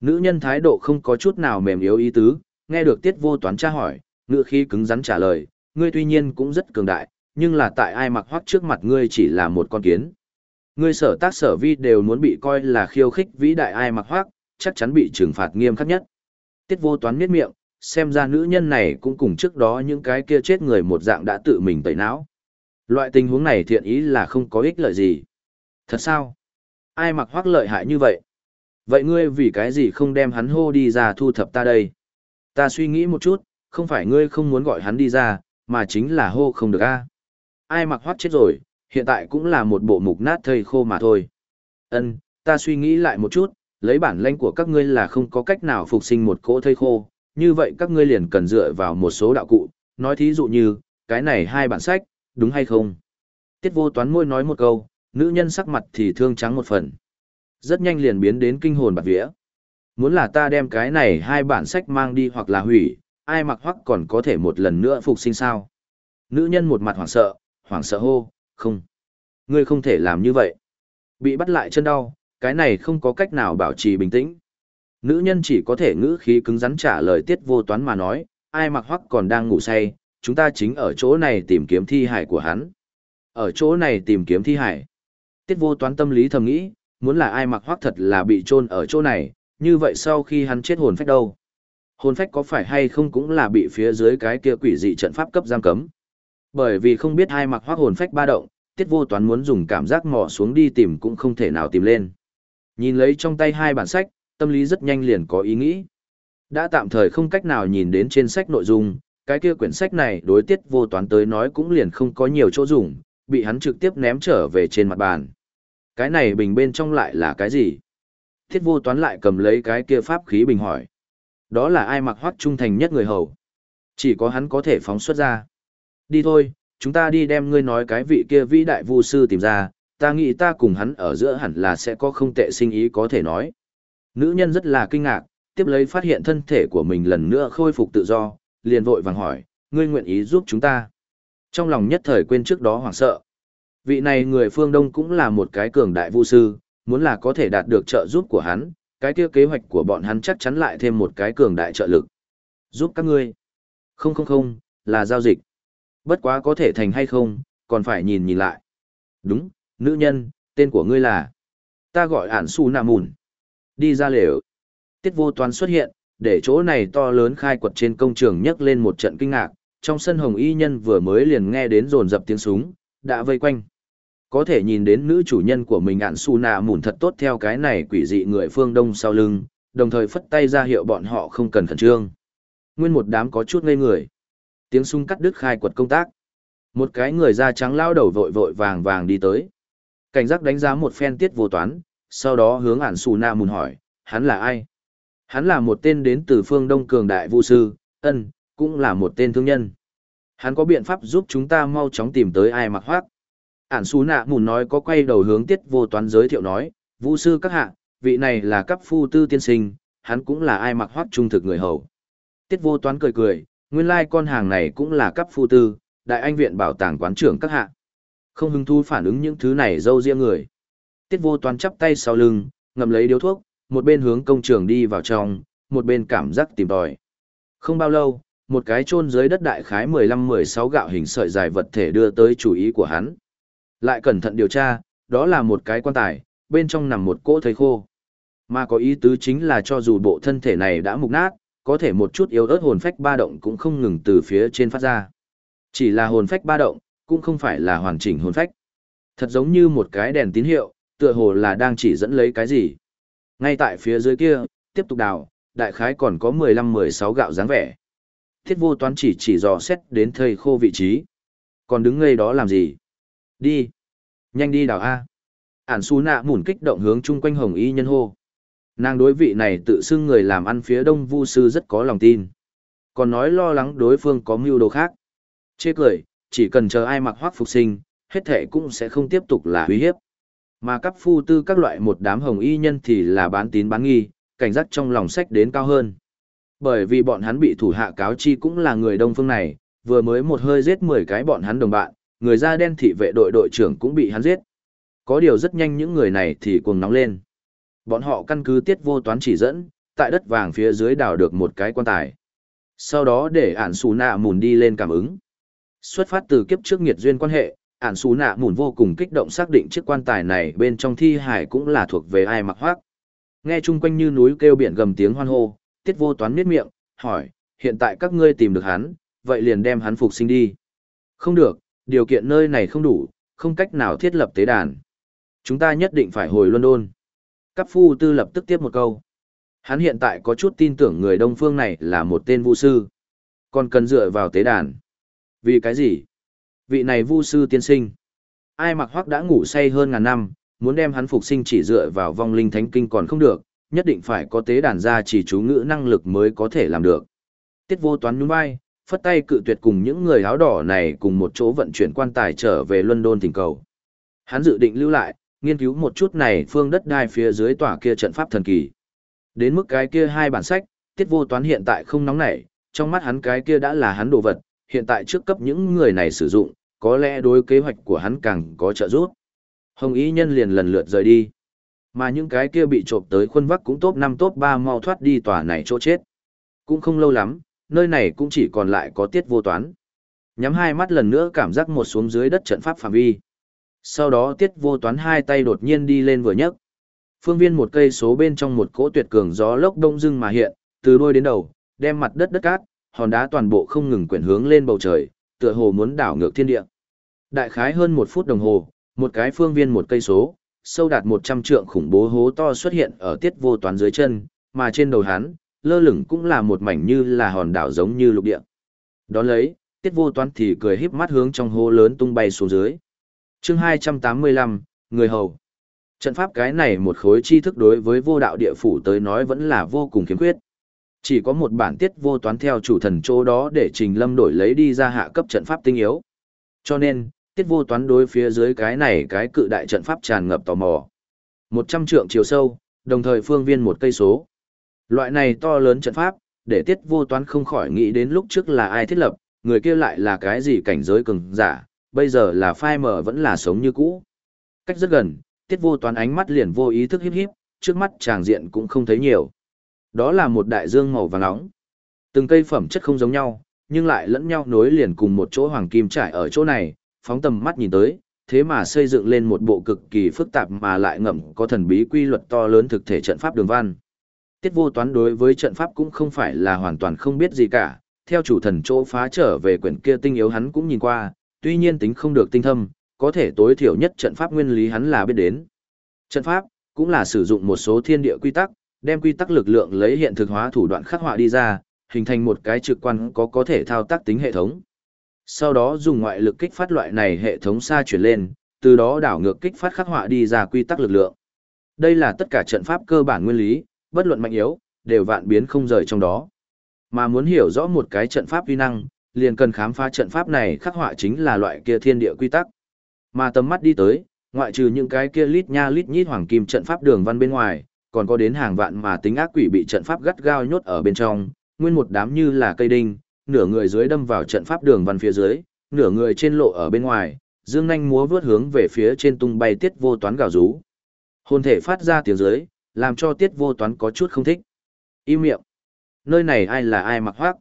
Nữ nhân thái độ không có chút nào mềm yếu ý tứ, nghe được tiết vô toán tra hỏi, ngựa khi cứng rắn trả lời, ngươi tuy nhiên cũng rất cường đại, nhưng là tại ai mặc hoắc trước mặt ngươi chỉ là một con kiến. Ngươi sở tác sở vi đều muốn bị coi là khiêu khích vĩ đại ai mặc hoắc, chắc chắn bị trừng phạt nghiêm khắc nhất. Tiết vô toán miết miệng, xem ra nữ nhân này cũng cùng trước đó những cái kia chết người một dạng đã tự mình tẩy não. Loại tình huống này thiện ý là không có ích lợi gì. Thật sao? Ai mặc hoắc lợi hại như vậy? Vậy ngươi vì cái gì không đem hắn hô đi ra thu thập ta đây? Ta suy nghĩ một chút, không phải ngươi không muốn gọi hắn đi ra, mà chính là hô không được a. Ai mặc hoắt chết rồi, hiện tại cũng là một bộ mục nát thây khô mà thôi. Ân, ta suy nghĩ lại một chút, lấy bản lãnh của các ngươi là không có cách nào phục sinh một cỗ thây khô, như vậy các ngươi liền cần dựa vào một số đạo cụ, nói thí dụ như, cái này hai bản sách, đúng hay không? Tiết vô toán môi nói một câu, nữ nhân sắc mặt thì thương trắng một phần. Rất nhanh liền biến đến kinh hồn bạc vía. Muốn là ta đem cái này hai bản sách mang đi hoặc là hủy, ai mặc hoắc còn có thể một lần nữa phục sinh sao? Nữ nhân một mặt hoảng sợ, hoảng sợ hô, không. Ngươi không thể làm như vậy. Bị bắt lại chân đau, cái này không có cách nào bảo trì bình tĩnh. Nữ nhân chỉ có thể ngữ khí cứng rắn trả lời tiết vô toán mà nói, ai mặc hoắc còn đang ngủ say, chúng ta chính ở chỗ này tìm kiếm thi hải của hắn. Ở chỗ này tìm kiếm thi hải. Tiết vô toán tâm lý thầm nghĩ, muốn là ai mặc hoác thật là bị chôn ở chỗ này, như vậy sau khi hắn chết hồn phách đâu? Hồn phách có phải hay không cũng là bị phía dưới cái kia quỷ dị trận pháp cấp giam cấm. Bởi vì không biết ai mặc hoác hồn phách ba động, tiết vô toán muốn dùng cảm giác mò xuống đi tìm cũng không thể nào tìm lên. Nhìn lấy trong tay hai bản sách, tâm lý rất nhanh liền có ý nghĩ. Đã tạm thời không cách nào nhìn đến trên sách nội dung, cái kia quyển sách này đối tiết vô toán tới nói cũng liền không có nhiều chỗ dùng, bị hắn trực tiếp ném trở về trên mặt bàn. Cái này bình bên trong lại là cái gì? Thiết vô toán lại cầm lấy cái kia pháp khí bình hỏi. Đó là ai mặc hoắc trung thành nhất người hầu? Chỉ có hắn có thể phóng xuất ra. Đi thôi, chúng ta đi đem ngươi nói cái vị kia vĩ đại vu sư tìm ra, ta nghĩ ta cùng hắn ở giữa hẳn là sẽ có không tệ sinh ý có thể nói. Nữ nhân rất là kinh ngạc, tiếp lấy phát hiện thân thể của mình lần nữa khôi phục tự do, liền vội vàng hỏi, ngươi nguyện ý giúp chúng ta. Trong lòng nhất thời quên trước đó hoảng sợ. Vị này người phương Đông cũng là một cái cường đại vu sư, muốn là có thể đạt được trợ giúp của hắn, cái kia kế hoạch của bọn hắn chắc chắn lại thêm một cái cường đại trợ lực. Giúp các ngươi. Không không không, là giao dịch. Bất quá có thể thành hay không, còn phải nhìn nhìn lại. Đúng, nữ nhân, tên của ngươi là. Ta gọi ản su nam mùn. Đi ra lều. Tiết vô toán xuất hiện, để chỗ này to lớn khai quật trên công trường nhấc lên một trận kinh ngạc. Trong sân hồng y nhân vừa mới liền nghe đến rồn dập tiếng súng, đã vây quanh. Có thể nhìn đến nữ chủ nhân của mình ạn su nạ mùn thật tốt theo cái này quỷ dị người phương đông sau lưng, đồng thời phất tay ra hiệu bọn họ không cần khẩn trương. Nguyên một đám có chút ngây người. Tiếng súng cắt đứt khai quật công tác. Một cái người da trắng lao đầu vội vội vàng vàng đi tới. Cảnh giác đánh giá một phen tiết vô toán, sau đó hướng ản xù na mùn hỏi, hắn là ai? Hắn là một tên đến từ phương Đông Cường Đại vũ Sư, ân, cũng là một tên thương nhân. Hắn có biện pháp giúp chúng ta mau chóng tìm tới ai mặc hoác. Ản xù nạ mùn nói có quay đầu hướng tiết vô toán giới thiệu nói, vũ Sư các hạ, vị này là cấp phu tư tiên sinh, hắn cũng là ai mặc hoác trung thực người hầu. Tiết vô toán cười cười, nguyên lai con hàng này cũng là cấp phu tư, đại anh viện bảo tàng quán trưởng các hạ. Không hứng thu phản ứng những thứ này dâu riêng người. Tiết vô toán chắp tay sau lưng, ngậm lấy điếu thuốc, một bên hướng công trường đi vào trong, một bên cảm giác tìm tòi. Không bao lâu, một cái chôn dưới đất đại khái 15-16 gạo hình sợi dài vật thể đưa tới chủ ý của hắn. Lại cẩn thận điều tra, đó là một cái quan tài, bên trong nằm một cỗ thây khô. Mà có ý tứ chính là cho dù bộ thân thể này đã mục nát, có thể một chút yếu ớt hồn phách ba động cũng không ngừng từ phía trên phát ra. Chỉ là hồn phách ba động, cũng không phải là hoàn chỉnh hồn phách. Thật giống như một cái đèn tín hiệu, tựa hồ là đang chỉ dẫn lấy cái gì. Ngay tại phía dưới kia, tiếp tục đào, đại khái còn có 15-16 gạo dáng vẻ. Thiết vô toán chỉ chỉ dò xét đến thầy khô vị trí. Còn đứng ngây đó làm gì? Đi. Nhanh đi đào A. Ản xù nạ mủn kích động hướng chung quanh hồng y nhân hô. Nàng đối vị này tự xưng người làm ăn phía đông vu sư rất có lòng tin. Còn nói lo lắng đối phương có mưu đồ khác. Chê cười, chỉ cần chờ ai mặc hoác phục sinh, hết thệ cũng sẽ không tiếp tục là uy hiếp. Mà cấp phu tư các loại một đám hồng y nhân thì là bán tín bán nghi, cảnh giác trong lòng sách đến cao hơn. Bởi vì bọn hắn bị thủ hạ cáo chi cũng là người đông phương này, vừa mới một hơi giết 10 cái bọn hắn đồng bạn, người da đen thị vệ đội đội trưởng cũng bị hắn giết. Có điều rất nhanh những người này thì cuồng nóng lên. Bọn họ căn cứ tiết vô toán chỉ dẫn, tại đất vàng phía dưới đào được một cái quan tài. Sau đó để ản xù nạ mùn đi lên cảm ứng. Xuất phát từ kiếp trước nghiệt duyên quan hệ, ản xù nạ mùn vô cùng kích động xác định chiếc quan tài này bên trong thi hải cũng là thuộc về ai mặc hoác. Nghe chung quanh như núi kêu biển gầm tiếng hoan hô, tiết vô toán miết miệng, hỏi, hiện tại các ngươi tìm được hắn, vậy liền đem hắn phục sinh đi. Không được, điều kiện nơi này không đủ, không cách nào thiết lập tế đàn. Chúng ta nhất định phải hồi London. Cáp phu tư lập tức tiếp một câu. Hắn hiện tại có chút tin tưởng người đông phương này là một tên vu sư. Còn cần dựa vào tế đàn. Vì cái gì? Vị này vu sư tiên sinh. Ai mặc hoắc đã ngủ say hơn ngàn năm, muốn đem hắn phục sinh chỉ dựa vào vong linh thánh kinh còn không được, nhất định phải có tế đàn ra chỉ chú ngữ năng lực mới có thể làm được. Tiết vô toán nhún vai, phất tay cự tuyệt cùng những người áo đỏ này cùng một chỗ vận chuyển quan tài trở về London thỉnh cầu. Hắn dự định lưu lại, nghiên cứu một chút này phương đất đai phía dưới tòa kia trận pháp thần kỳ. Đến mức cái kia hai bản sách, tiết vô toán hiện tại không nóng nảy, trong mắt hắn cái kia đã là hắn đồ vật, hiện tại trước cấp những người này sử dụng, có lẽ đối kế hoạch của hắn càng có trợ giúp. Hồng ý nhân liền lần lượt rời đi. Mà những cái kia bị trộm tới khuôn vắc cũng top 5 top 3 mau thoát đi tòa này chỗ chết. Cũng không lâu lắm, nơi này cũng chỉ còn lại có tiết vô toán. Nhắm hai mắt lần nữa cảm giác một xuống dưới đất trận pháp phạm vi. Sau đó tiết vô toán hai tay đột nhiên đi lên vừa nhấc. Phương viên một cây số bên trong một cỗ tuyệt cường gió lốc đông dưng mà hiện, từ đuôi đến đầu, đem mặt đất đất cát, hòn đá toàn bộ không ngừng quyển hướng lên bầu trời, tựa hồ muốn đảo ngược thiên địa. Đại khái hơn một phút đồng hồ, một cái phương viên một cây số, sâu đạt 100 trượng khủng bố hố to xuất hiện ở tiết vô toán dưới chân, mà trên đầu hắn, lơ lửng cũng là một mảnh như là hòn đảo giống như lục địa. Đón lấy, tiết vô toán thì cười híp mắt hướng trong hố lớn tung bay xuống dưới. chương 285, Người Hầu. Trận pháp cái này một khối tri thức đối với vô đạo địa phủ tới nói vẫn là vô cùng khiếm khuyết. Chỉ có một bản tiết vô toán theo chủ thần chỗ đó để Trình Lâm đổi lấy đi ra hạ cấp trận pháp tinh yếu. Cho nên, tiết vô toán đối phía dưới cái này cái cự đại trận pháp tràn ngập tò mò. một trăm trượng chiều sâu, đồng thời phương viên một cây số. Loại này to lớn trận pháp, để tiết vô toán không khỏi nghĩ đến lúc trước là ai thiết lập, người kia lại là cái gì cảnh giới cường giả, bây giờ là phai mở vẫn là sống như cũ. Cách rất gần, tiết vô toán ánh mắt liền vô ý thức híp híp, trước mắt tràng diện cũng không thấy nhiều. Đó là một đại dương màu vàng nóng. Từng cây phẩm chất không giống nhau, nhưng lại lẫn nhau nối liền cùng một chỗ hoàng kim trải ở chỗ này, phóng tầm mắt nhìn tới, thế mà xây dựng lên một bộ cực kỳ phức tạp mà lại ngậm có thần bí quy luật to lớn thực thể trận pháp đường văn. Tiết vô toán đối với trận pháp cũng không phải là hoàn toàn không biết gì cả, theo chủ thần chỗ phá trở về quyển kia tinh yếu hắn cũng nhìn qua, tuy nhiên tính không được tinh thâm, có thể tối thiểu nhất trận pháp nguyên lý hắn là biết đến. Trận pháp cũng là sử dụng một số thiên địa quy tắc, đem quy tắc lực lượng lấy hiện thực hóa thủ đoạn khắc họa đi ra, hình thành một cái trực quan có có thể thao tác tính hệ thống. Sau đó dùng ngoại lực kích phát loại này hệ thống xa chuyển lên, từ đó đảo ngược kích phát khắc họa đi ra quy tắc lực lượng. Đây là tất cả trận pháp cơ bản nguyên lý, bất luận mạnh yếu, đều vạn biến không rời trong đó. Mà muốn hiểu rõ một cái trận pháp uy năng, liền cần khám phá trận pháp này khắc họa chính là loại kia thiên địa quy tắc. Mà tầm mắt đi tới, ngoại trừ những cái kia lít nha lít nhít hoàng kim trận pháp đường văn bên ngoài, còn có đến hàng vạn mà tính ác quỷ bị trận pháp gắt gao nhốt ở bên trong, nguyên một đám như là cây đinh, nửa người dưới đâm vào trận pháp đường văn phía dưới, nửa người trên lộ ở bên ngoài, dương nhanh múa vướt hướng về phía trên tung bay tiết vô toán gào rú. Hồn thể phát ra tiếng dưới, làm cho tiết vô toán có chút không thích. Im miệng. Nơi này ai là ai mặc hoác.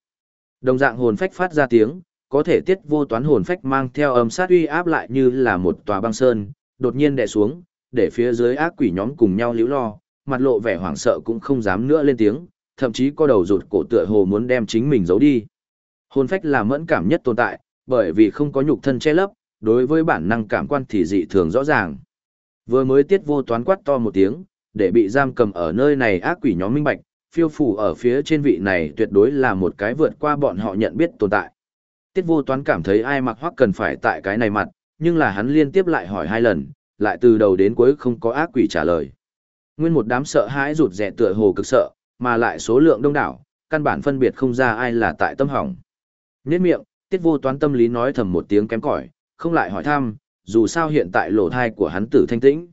Đồng dạng hồn phách phát ra tiếng, có thể tiết vô toán hồn phách mang theo âm sát uy áp lại như là một tòa băng sơn, đột nhiên đè xuống, để phía dưới ác quỷ nhóm cùng nhau liễu lo, mặt lộ vẻ hoảng sợ cũng không dám nữa lên tiếng, thậm chí có đầu rụt cổ tựa hồ muốn đem chính mình giấu đi. Hồn phách là mẫn cảm nhất tồn tại, bởi vì không có nhục thân che lấp, đối với bản năng cảm quan thì dị thường rõ ràng. Vừa mới tiết vô toán quát to một tiếng, để bị giam cầm ở nơi này ác quỷ nhóm minh bạch, phiêu phủ ở phía trên vị này tuyệt đối là một cái vượt qua bọn họ nhận biết tồn tại. Tiết vô toán cảm thấy ai mặc hoắc cần phải tại cái này mặt, nhưng là hắn liên tiếp lại hỏi hai lần, lại từ đầu đến cuối không có ác quỷ trả lời. Nguyên một đám sợ hãi rụt rẻ tựa hồ cực sợ, mà lại số lượng đông đảo, căn bản phân biệt không ra ai là tại tâm hỏng. Nét miệng, tiết vô toán tâm lý nói thầm một tiếng kém cỏi, không lại hỏi thăm, dù sao hiện tại lỗ thai của hắn tử thanh tĩnh.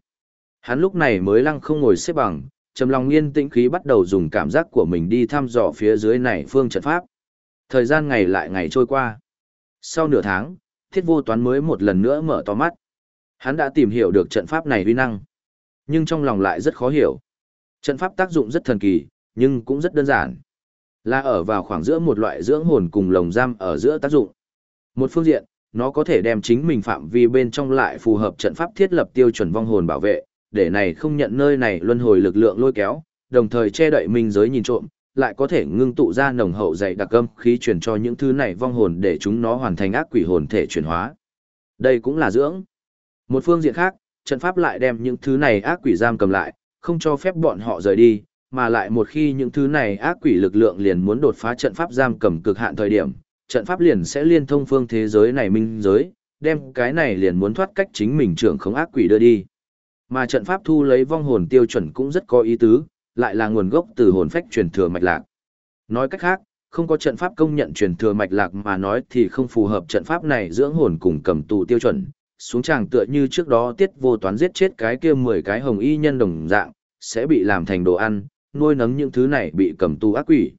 Hắn lúc này mới lăng không ngồi xếp bằng, trầm lòng yên tĩnh khí bắt đầu dùng cảm giác của mình đi thăm dò phía dưới này phương trận pháp. Thời gian ngày lại ngày trôi qua. Sau nửa tháng, thiết vô toán mới một lần nữa mở to mắt. Hắn đã tìm hiểu được trận pháp này uy năng. Nhưng trong lòng lại rất khó hiểu. Trận pháp tác dụng rất thần kỳ, nhưng cũng rất đơn giản. Là ở vào khoảng giữa một loại dưỡng hồn cùng lồng giam ở giữa tác dụng. Một phương diện, nó có thể đem chính mình phạm vi bên trong lại phù hợp trận pháp thiết lập tiêu chuẩn vong hồn bảo vệ, để này không nhận nơi này luân hồi lực lượng lôi kéo, đồng thời che đậy minh giới nhìn trộm, lại có thể ngưng tụ ra nồng hậu dày đặc âm khí truyền cho những thứ này vong hồn để chúng nó hoàn thành ác quỷ hồn thể chuyển hóa. Đây cũng là dưỡng. Một phương diện khác, trận pháp lại đem những thứ này ác quỷ giam cầm lại, không cho phép bọn họ rời đi, mà lại một khi những thứ này ác quỷ lực lượng liền muốn đột phá trận pháp giam cầm cực hạn thời điểm, trận pháp liền sẽ liên thông phương thế giới này minh giới, đem cái này liền muốn thoát cách chính mình trưởng không ác quỷ đưa đi. Mà trận pháp thu lấy vong hồn tiêu chuẩn cũng rất có ý tứ, lại là nguồn gốc từ hồn phách truyền thừa mạch lạc. Nói cách khác, không có trận pháp công nhận truyền thừa mạch lạc mà nói thì không phù hợp trận pháp này dưỡng hồn cùng cầm tù tiêu chuẩn. Xuống tràng tựa như trước đó tiết vô toán giết chết cái kia 10 cái hồng y nhân đồng dạng, sẽ bị làm thành đồ ăn, nuôi nấng những thứ này bị cầm tù ác quỷ.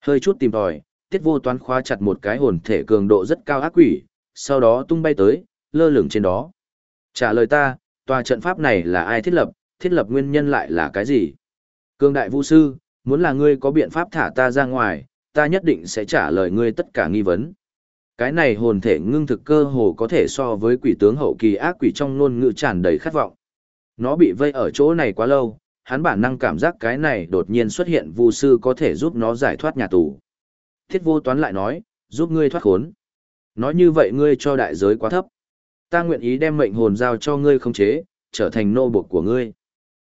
Hơi chút tìm tòi, tiết vô toán khóa chặt một cái hồn thể cường độ rất cao ác quỷ, sau đó tung bay tới, lơ lửng trên đó. Trả lời ta, tòa trận pháp này là ai thiết lập, thiết lập nguyên nhân lại là cái gì? Cương đại vũ sư, muốn là ngươi có biện pháp thả ta ra ngoài, ta nhất định sẽ trả lời ngươi tất cả nghi vấn. Cái này hồn thể ngưng thực cơ hồ có thể so với quỷ tướng hậu kỳ ác quỷ trong ngôn ngữ tràn đầy khát vọng. Nó bị vây ở chỗ này quá lâu, hắn bản năng cảm giác cái này đột nhiên xuất hiện vu sư có thể giúp nó giải thoát nhà tù. Thiết vô toán lại nói, giúp ngươi thoát khốn. Nói như vậy ngươi cho đại giới quá thấp. Ta nguyện ý đem mệnh hồn giao cho ngươi không chế, trở thành nô bộc của ngươi.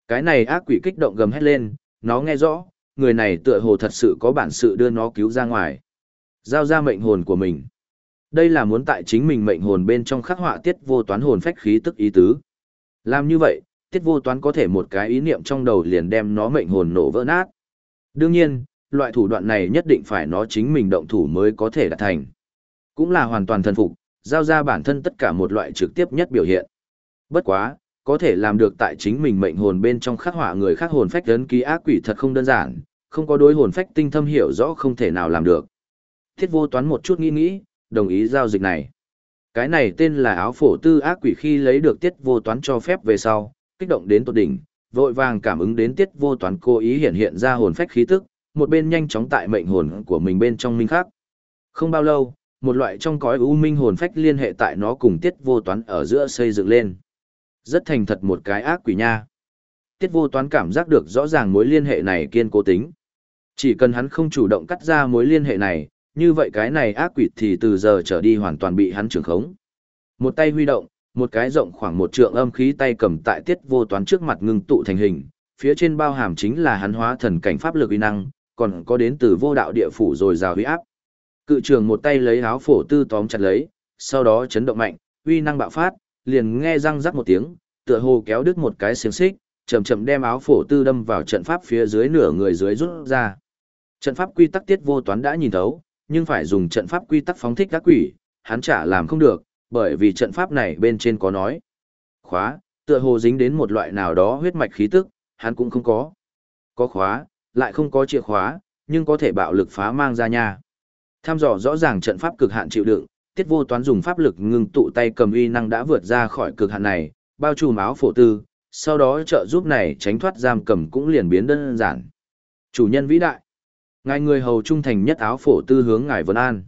Cái này ác quỷ kích động gầm hét lên, nó nghe rõ, người này tựa hồ thật sự có bản sự đưa nó cứu ra ngoài. Giao ra mệnh hồn của mình. Đây là muốn tại chính mình mệnh hồn bên trong khắc họa tiết vô toán hồn phách khí tức ý tứ. Làm như vậy, tiết vô toán có thể một cái ý niệm trong đầu liền đem nó mệnh hồn nổ vỡ nát. Đương nhiên, loại thủ đoạn này nhất định phải nó chính mình động thủ mới có thể đạt thành. Cũng là hoàn toàn thần phục, giao ra bản thân tất cả một loại trực tiếp nhất biểu hiện. Bất quá, có thể làm được tại chính mình mệnh hồn bên trong khắc họa người khác hồn phách ấn ký ác quỷ thật không đơn giản, không có đối hồn phách tinh thâm hiểu rõ không thể nào làm được. Thiết vô toán một chút nghĩ nghĩ, đồng ý giao dịch này. Cái này tên là áo phổ tư ác quỷ khi lấy được tiết vô toán cho phép về sau, kích động đến tột đỉnh, vội vàng cảm ứng đến tiết vô toán cố ý hiện hiện ra hồn phách khí tức, một bên nhanh chóng tại mệnh hồn của mình bên trong minh khắc. Không bao lâu, một loại trong cõi u minh hồn phách liên hệ tại nó cùng tiết vô toán ở giữa xây dựng lên. Rất thành thật một cái ác quỷ nha. Tiết vô toán cảm giác được rõ ràng mối liên hệ này kiên cố tính. Chỉ cần hắn không chủ động cắt ra mối liên hệ này, như vậy cái này ác quỷ thì từ giờ trở đi hoàn toàn bị hắn trưởng khống. Một tay huy động, một cái rộng khoảng một trượng âm khí tay cầm tại tiết vô toán trước mặt ngưng tụ thành hình, phía trên bao hàm chính là hắn hóa thần cảnh pháp lực uy năng, còn có đến từ vô đạo địa phủ rồi rào huy áp. Cự trường một tay lấy áo phổ tư tóm chặt lấy, sau đó chấn động mạnh, uy năng bạo phát, liền nghe răng rắc một tiếng, tựa hồ kéo đứt một cái xiềng xích, chậm chậm đem áo phổ tư đâm vào trận pháp phía dưới nửa người dưới rút ra. Trận pháp quy tắc tiết vô toán đã nhìn thấu, nhưng phải dùng trận pháp quy tắc phóng thích các quỷ, hắn chả làm không được, bởi vì trận pháp này bên trên có nói. Khóa, tựa hồ dính đến một loại nào đó huyết mạch khí tức, hắn cũng không có. Có khóa, lại không có chìa khóa, nhưng có thể bạo lực phá mang ra nhà. Tham dò rõ ràng trận pháp cực hạn chịu đựng, tiết vô toán dùng pháp lực ngưng tụ tay cầm uy năng đã vượt ra khỏi cực hạn này, bao trùm áo phổ tư, sau đó trợ giúp này tránh thoát giam cầm cũng liền biến đơn giản. Chủ nhân vĩ đại, ngài người hầu trung thành nhất áo phổ tư hướng ngài vân an.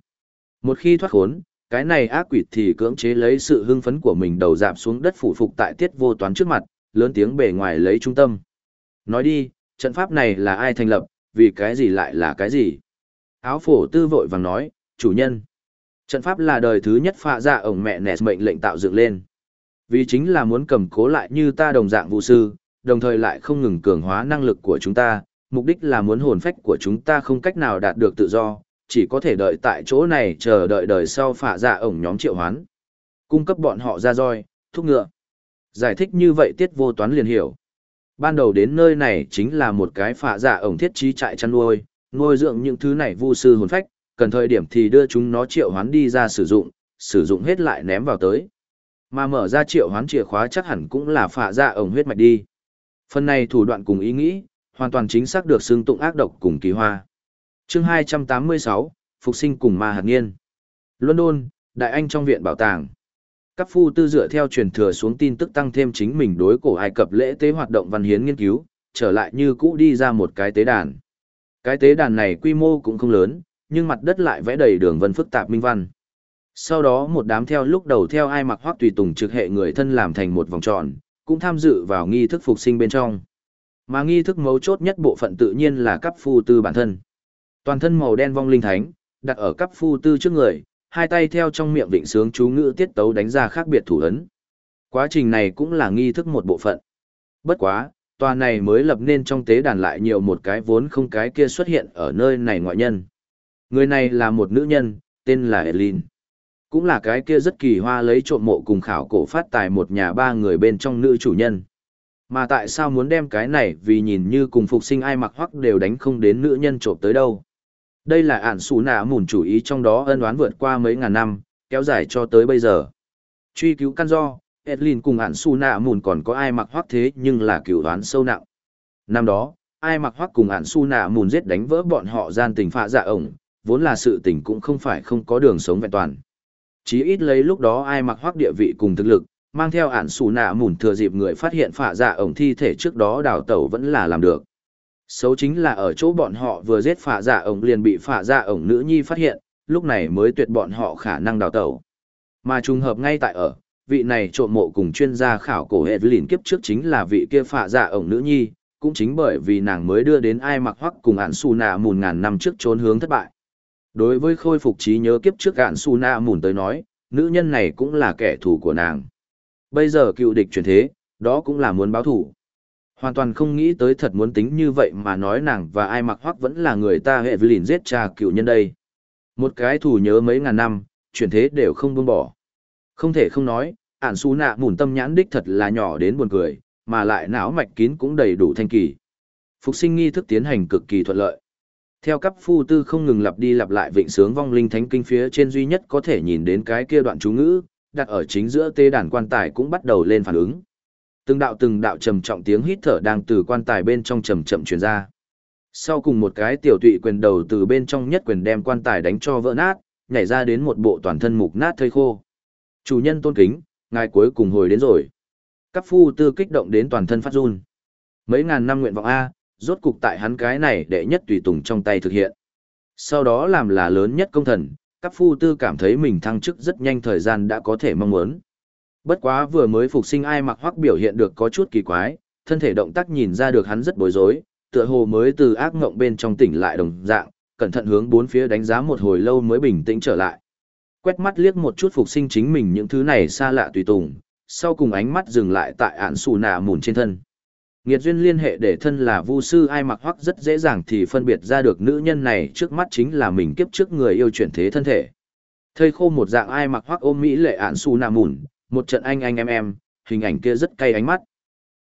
Một khi thoát khốn, cái này ác quỷ thì cưỡng chế lấy sự hưng phấn của mình đầu dạp xuống đất phủ phục tại tiết vô toán trước mặt, lớn tiếng bề ngoài lấy trung tâm. Nói đi, trận pháp này là ai thành lập, vì cái gì lại là cái gì? Áo phổ tư vội vàng nói, chủ nhân. Trận pháp là đời thứ nhất phạ ra ổng mẹ nẹt mệnh lệnh tạo dựng lên. Vì chính là muốn cầm cố lại như ta đồng dạng vụ sư, đồng thời lại không ngừng cường hóa năng lực của chúng ta, mục đích là muốn hồn phách của chúng ta không cách nào đạt được tự do, chỉ có thể đợi tại chỗ này chờ đợi đời sau phạ dạ ổng nhóm triệu hoán. Cung cấp bọn họ ra roi, thúc ngựa. Giải thích như vậy tiết vô toán liền hiểu. Ban đầu đến nơi này chính là một cái phạ dạ ổng thiết trí trại chăn nuôi, nuôi dưỡng những thứ này vu sư hồn phách, cần thời điểm thì đưa chúng nó triệu hoán đi ra sử dụng, sử dụng hết lại ném vào tới. Mà mở ra triệu hoán chìa khóa chắc hẳn cũng là phạ ra ổng huyết mạch đi. Phần này thủ đoạn cùng ý nghĩ, hoàn toàn chính xác được xưng tụng ác độc cùng kỳ hoa. chương 286, Phục sinh cùng ma hạt nghiên. London, Đại Anh trong viện bảo tàng. Các phu tư dựa theo truyền thừa xuống tin tức tăng thêm chính mình đối cổ Ai Cập lễ tế hoạt động văn hiến nghiên cứu, trở lại như cũ đi ra một cái tế đàn. Cái tế đàn này quy mô cũng không lớn, nhưng mặt đất lại vẽ đầy đường vân phức tạp minh văn. Sau đó một đám theo lúc đầu theo ai mặc hoắc tùy tùng trực hệ người thân làm thành một vòng tròn, cũng tham dự vào nghi thức phục sinh bên trong. Mà nghi thức mấu chốt nhất bộ phận tự nhiên là cấp phu tư bản thân. Toàn thân màu đen vong linh thánh, đặt ở cấp phu tư trước người, hai tay theo trong miệng vịnh sướng chú ngữ tiết tấu đánh ra khác biệt thủ ấn. Quá trình này cũng là nghi thức một bộ phận. Bất quá, tòa này mới lập nên trong tế đàn lại nhiều một cái vốn không cái kia xuất hiện ở nơi này ngoại nhân. Người này là một nữ nhân, tên là Elin. Cũng là cái kia rất kỳ hoa lấy trộm mộ cùng khảo cổ phát tài một nhà ba người bên trong nữ chủ nhân. Mà tại sao muốn đem cái này vì nhìn như cùng phục sinh ai mặc hoắc đều đánh không đến nữ nhân trộm tới đâu. Đây là ản xù nạ mùn chủ ý trong đó ân oán vượt qua mấy ngàn năm, kéo dài cho tới bây giờ. Truy cứu căn do, Edlin cùng ản Su nạ mùn còn có ai mặc hoắc thế nhưng là cựu đoán sâu nặng. Năm đó, ai mặc hoắc cùng ản Su nạ mùn giết đánh vỡ bọn họ gian tình phạ dạ ổng, vốn là sự tình cũng không phải không có đường sống vẹn toàn. Chí ít lấy lúc đó ai mặc hoắc địa vị cùng thực lực, mang theo ản Su nạ mùn thừa dịp người phát hiện phạ dạ ổng thi thể trước đó đào tẩu vẫn là làm được. Xấu chính là ở chỗ bọn họ vừa giết phạ dạ ổng liền bị phạ dạ ổng nữ nhi phát hiện, lúc này mới tuyệt bọn họ khả năng đào tẩu. Mà trùng hợp ngay tại ở, vị này trộm mộ cùng chuyên gia khảo cổ hệ Evelyn kiếp trước chính là vị kia phạ dạ ổng nữ nhi, cũng chính bởi vì nàng mới đưa đến ai mặc hoắc cùng ản xù nạ mùn ngàn năm trước trốn hướng thất bại. Đối với khôi phục trí nhớ kiếp trước ản xù nạ mùn tới nói, nữ nhân này cũng là kẻ thù của nàng. Bây giờ cựu địch chuyển thế, đó cũng là muốn báo thù. Hoàn toàn không nghĩ tới thật muốn tính như vậy mà nói nàng và ai mặc hoắc vẫn là người ta hệ với lìn giết cha cựu nhân đây. Một cái thù nhớ mấy ngàn năm, chuyển thế đều không buông bỏ. Không thể không nói, ản xú nạ mùn tâm nhãn đích thật là nhỏ đến buồn cười, mà lại não mạch kín cũng đầy đủ thanh kỳ. Phục sinh nghi thức tiến hành cực kỳ thuận lợi. Theo cấp phu tư không ngừng lặp đi lặp lại vịnh sướng vong linh thánh kinh phía trên duy nhất có thể nhìn đến cái kia đoạn chú ngữ, đặt ở chính giữa tê đàn quan tài cũng bắt đầu lên phản ứng. Từng đạo từng đạo trầm trọng tiếng hít thở đang từ quan tài bên trong trầm chậm truyền ra. Sau cùng một cái tiểu tụy quyền đầu từ bên trong nhất quyền đem quan tài đánh cho vỡ nát, nhảy ra đến một bộ toàn thân mục nát thây khô. Chủ nhân tôn kính, ngài cuối cùng hồi đến rồi. Các phu tư kích động đến toàn thân phát run. Mấy ngàn năm nguyện vọng A, rốt cục tại hắn cái này đệ nhất tùy tùng trong tay thực hiện. Sau đó làm là lớn nhất công thần, các phu tư cảm thấy mình thăng chức rất nhanh thời gian đã có thể mong muốn. Bất quá vừa mới phục sinh ai mặc hoắc biểu hiện được có chút kỳ quái, thân thể động tác nhìn ra được hắn rất bối rối, tựa hồ mới từ ác ngộng bên trong tỉnh lại đồng dạng, cẩn thận hướng bốn phía đánh giá một hồi lâu mới bình tĩnh trở lại. Quét mắt liếc một chút phục sinh chính mình những thứ này xa lạ tùy tùng, sau cùng ánh mắt dừng lại tại ản xù nạ mùn trên thân. Nghiệt duyên liên hệ để thân là vu sư ai mặc hoắc rất dễ dàng thì phân biệt ra được nữ nhân này trước mắt chính là mình kiếp trước người yêu chuyển thế thân thể. Thây khô một dạng ai mặc hoắc ôm mỹ lệ ản xù nạ mùn, một trận anh anh em em, hình ảnh kia rất cay ánh mắt.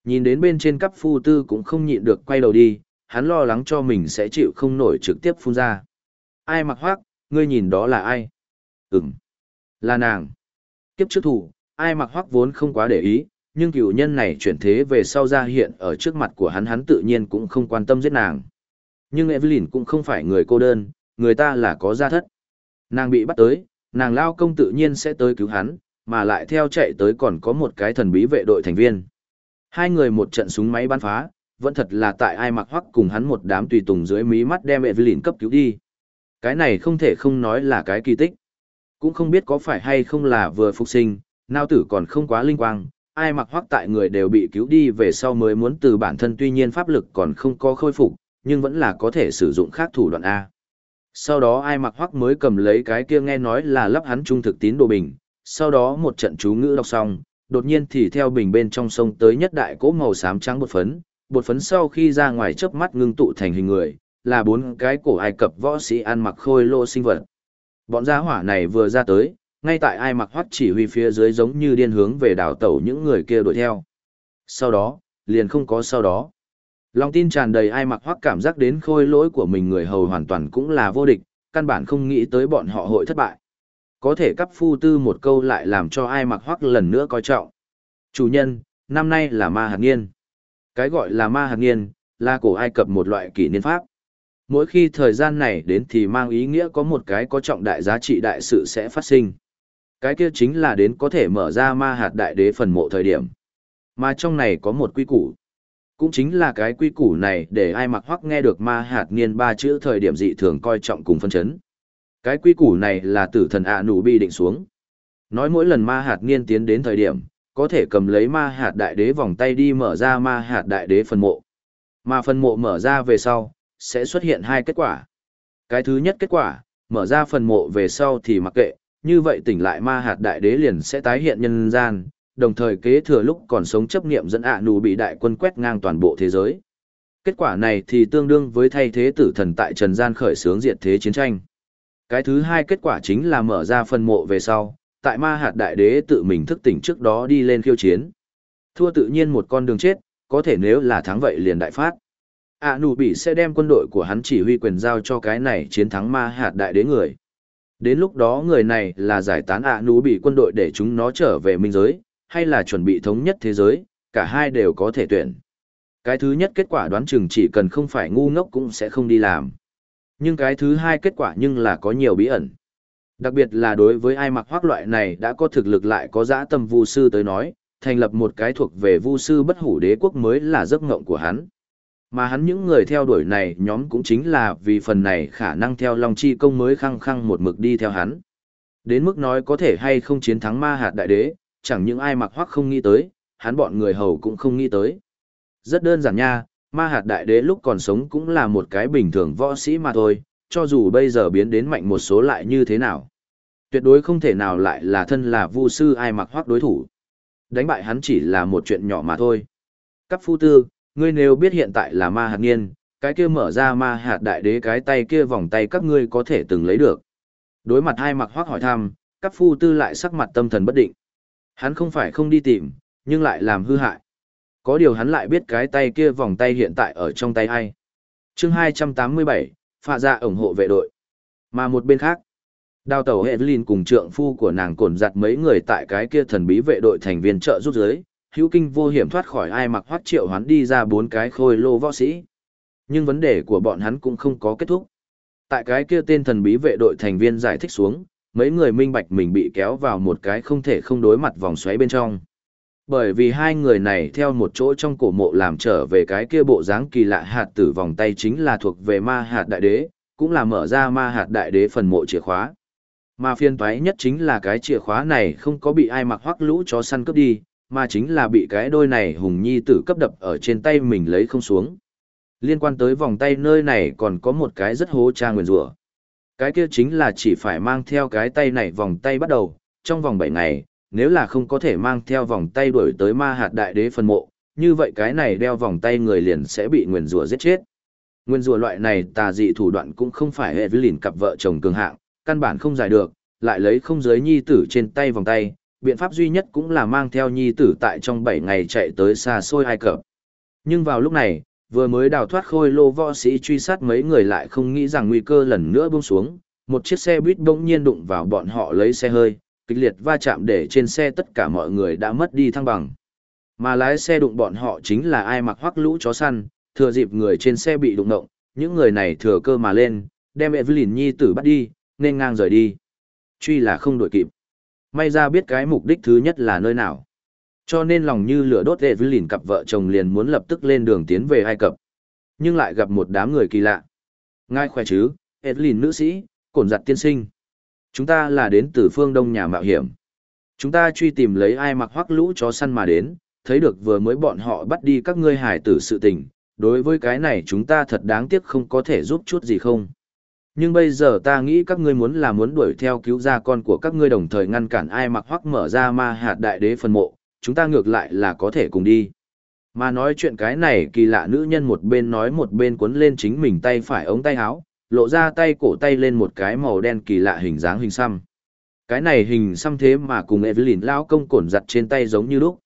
Nhìn đến bên trên cấp phu tư cũng không nhịn được quay đầu đi, hắn lo lắng cho mình sẽ chịu không nổi trực tiếp phun ra. Ai mặc hoắc, ngươi nhìn đó là ai? Ừm, là nàng. Kiếp trước thủ, ai mặc hoác vốn không quá để ý, nhưng cựu nhân này chuyển thế về sau ra hiện ở trước mặt của hắn hắn tự nhiên cũng không quan tâm giết nàng. Nhưng Evelyn cũng không phải người cô đơn, người ta là có gia thất. Nàng bị bắt tới, nàng lao công tự nhiên sẽ tới cứu hắn, mà lại theo chạy tới còn có một cái thần bí vệ đội thành viên. Hai người một trận súng máy bắn phá, vẫn thật là tại ai mặc hoắc cùng hắn một đám tùy tùng dưới mí mắt đem Evelyn cấp cứu đi. Cái này không thể không nói là cái kỳ tích. Cũng không biết có phải hay không là vừa phục sinh, nao tử còn không quá linh quang, ai mặc hoắc tại người đều bị cứu đi về sau mới muốn từ bản thân tuy nhiên pháp lực còn không có khôi phục, nhưng vẫn là có thể sử dụng khác thủ đoạn A. Sau đó ai mặc hoắc mới cầm lấy cái kia nghe nói là lắp hắn trung thực tín đồ bình, sau đó một trận chú ngữ đọc xong, đột nhiên thì theo bình bên trong sông tới nhất đại cỗ màu xám trắng bột phấn, bột phấn sau khi ra ngoài chớp mắt ngưng tụ thành hình người, là bốn cái cổ Ai Cập võ sĩ ăn mặc khôi lô sinh vật. Bọn gia hỏa này vừa ra tới, ngay tại ai mặc hoắt chỉ huy phía dưới giống như điên hướng về đảo tẩu những người kia đuổi theo. Sau đó, liền không có sau đó. Lòng tin tràn đầy ai mặc hoắc cảm giác đến khôi lỗi của mình người hầu hoàn toàn cũng là vô địch, căn bản không nghĩ tới bọn họ hội thất bại. Có thể cấp phu tư một câu lại làm cho ai mặc hoắc lần nữa coi trọng. Chủ nhân, năm nay là ma hạt nghiên. Cái gọi là ma hạt nghiên, là cổ Ai Cập một loại kỷ niên pháp. Mỗi khi thời gian này đến thì mang ý nghĩa có một cái có trọng đại giá trị đại sự sẽ phát sinh. Cái kia chính là đến có thể mở ra ma hạt đại đế phần mộ thời điểm. Mà trong này có một quy củ. Cũng chính là cái quy củ này để ai mặc hoắc nghe được ma hạt niên ba chữ thời điểm dị thường coi trọng cùng phân chấn. Cái quy củ này là tử thần ạ nụ bị định xuống. Nói mỗi lần ma hạt niên tiến đến thời điểm, có thể cầm lấy ma hạt đại đế vòng tay đi mở ra ma hạt đại đế phần mộ. Mà phần mộ mở ra về sau, sẽ xuất hiện hai kết quả. Cái thứ nhất kết quả, mở ra phần mộ về sau thì mặc kệ, như vậy tỉnh lại ma hạt đại đế liền sẽ tái hiện nhân gian, đồng thời kế thừa lúc còn sống chấp niệm dẫn ạ nụ bị đại quân quét ngang toàn bộ thế giới. Kết quả này thì tương đương với thay thế tử thần tại trần gian khởi xướng diệt thế chiến tranh. Cái thứ hai kết quả chính là mở ra phần mộ về sau, tại ma hạt đại đế tự mình thức tỉnh trước đó đi lên khiêu chiến. Thua tự nhiên một con đường chết, có thể nếu là thắng vậy liền đại phát ạ nụ bị sẽ đem quân đội của hắn chỉ huy quyền giao cho cái này chiến thắng ma hạt đại đế người. Đến lúc đó người này là giải tán ạ nụ bị quân đội để chúng nó trở về minh giới, hay là chuẩn bị thống nhất thế giới, cả hai đều có thể tuyển. Cái thứ nhất kết quả đoán chừng chỉ cần không phải ngu ngốc cũng sẽ không đi làm. Nhưng cái thứ hai kết quả nhưng là có nhiều bí ẩn. Đặc biệt là đối với ai mặc hoác loại này đã có thực lực lại có dã tâm vu sư tới nói, thành lập một cái thuộc về vu sư bất hủ đế quốc mới là giấc ngộng của hắn. Mà hắn những người theo đuổi này nhóm cũng chính là vì phần này khả năng theo Long Chi công mới khăng khăng một mực đi theo hắn. Đến mức nói có thể hay không chiến thắng ma hạt đại đế, chẳng những ai mặc Hoắc không nghĩ tới, hắn bọn người hầu cũng không nghĩ tới. Rất đơn giản nha, ma hạt đại đế lúc còn sống cũng là một cái bình thường võ sĩ mà thôi, cho dù bây giờ biến đến mạnh một số lại như thế nào. Tuyệt đối không thể nào lại là thân là vu sư ai mặc Hoắc đối thủ. Đánh bại hắn chỉ là một chuyện nhỏ mà thôi. Cấp phu tư, ngươi nếu biết hiện tại là ma hạt nghiên, cái kia mở ra ma hạt đại đế cái tay kia vòng tay các ngươi có thể từng lấy được. Đối mặt hai mặc hoác hỏi thăm, các phu tư lại sắc mặt tâm thần bất định. Hắn không phải không đi tìm, nhưng lại làm hư hại. Có điều hắn lại biết cái tay kia vòng tay hiện tại ở trong tay ai. chương 287, phạ ra ủng hộ vệ đội. Mà một bên khác, đào tàu Evelyn cùng trượng phu của nàng cồn giặt mấy người tại cái kia thần bí vệ đội thành viên trợ giúp giới, hữu kinh vô hiểm thoát khỏi ai mặc hoát triệu hắn đi ra bốn cái khôi lô võ sĩ. Nhưng vấn đề của bọn hắn cũng không có kết thúc. Tại cái kia tên thần bí vệ đội thành viên giải thích xuống, mấy người minh bạch mình bị kéo vào một cái không thể không đối mặt vòng xoáy bên trong. Bởi vì hai người này theo một chỗ trong cổ mộ làm trở về cái kia bộ dáng kỳ lạ hạt tử vòng tay chính là thuộc về ma hạt đại đế, cũng là mở ra ma hạt đại đế phần mộ chìa khóa. Mà phiên toái nhất chính là cái chìa khóa này không có bị ai mặc hoắc lũ chó săn cướp đi, mà chính là bị cái đôi này hùng nhi tử cấp đập ở trên tay mình lấy không xuống. Liên quan tới vòng tay nơi này còn có một cái rất hố cha nguyền rủa. Cái kia chính là chỉ phải mang theo cái tay này vòng tay bắt đầu, trong vòng 7 ngày, nếu là không có thể mang theo vòng tay đuổi tới ma hạt đại đế phân mộ, như vậy cái này đeo vòng tay người liền sẽ bị nguyền rủa giết chết. Nguyên rủa loại này tà dị thủ đoạn cũng không phải hệ với lìn cặp vợ chồng cường hạng, căn bản không giải được, lại lấy không giới nhi tử trên tay vòng tay, biện pháp duy nhất cũng là mang theo nhi tử tại trong 7 ngày chạy tới xa xôi Ai Cập. Nhưng vào lúc này, vừa mới đào thoát khôi lô võ sĩ truy sát mấy người lại không nghĩ rằng nguy cơ lần nữa buông xuống, một chiếc xe buýt bỗng nhiên đụng vào bọn họ lấy xe hơi, kịch liệt va chạm để trên xe tất cả mọi người đã mất đi thăng bằng. Mà lái xe đụng bọn họ chính là ai mặc hoắc lũ chó săn, thừa dịp người trên xe bị đụng động, những người này thừa cơ mà lên, đem Evelyn Nhi tử bắt đi, nên ngang rời đi. Truy là không đuổi kịp. May ra biết cái mục đích thứ nhất là nơi nào. Cho nên lòng như lửa đốt để với lìn cặp vợ chồng liền muốn lập tức lên đường tiến về Ai Cập. Nhưng lại gặp một đám người kỳ lạ. Ngài khỏe chứ, Edlin nữ sĩ, cổn giặt tiên sinh. Chúng ta là đến từ phương đông nhà mạo hiểm. Chúng ta truy tìm lấy ai mặc hoắc lũ chó săn mà đến, thấy được vừa mới bọn họ bắt đi các ngươi hải tử sự tình. Đối với cái này chúng ta thật đáng tiếc không có thể giúp chút gì không. Nhưng bây giờ ta nghĩ các ngươi muốn là muốn đuổi theo cứu ra con của các ngươi đồng thời ngăn cản ai mặc hoắc mở ra ma hạt đại đế phần mộ, chúng ta ngược lại là có thể cùng đi. Mà nói chuyện cái này kỳ lạ nữ nhân một bên nói một bên cuốn lên chính mình tay phải ống tay áo, lộ ra tay cổ tay lên một cái màu đen kỳ lạ hình dáng hình xăm. Cái này hình xăm thế mà cùng Evelyn lão công cổn giặt trên tay giống như lúc.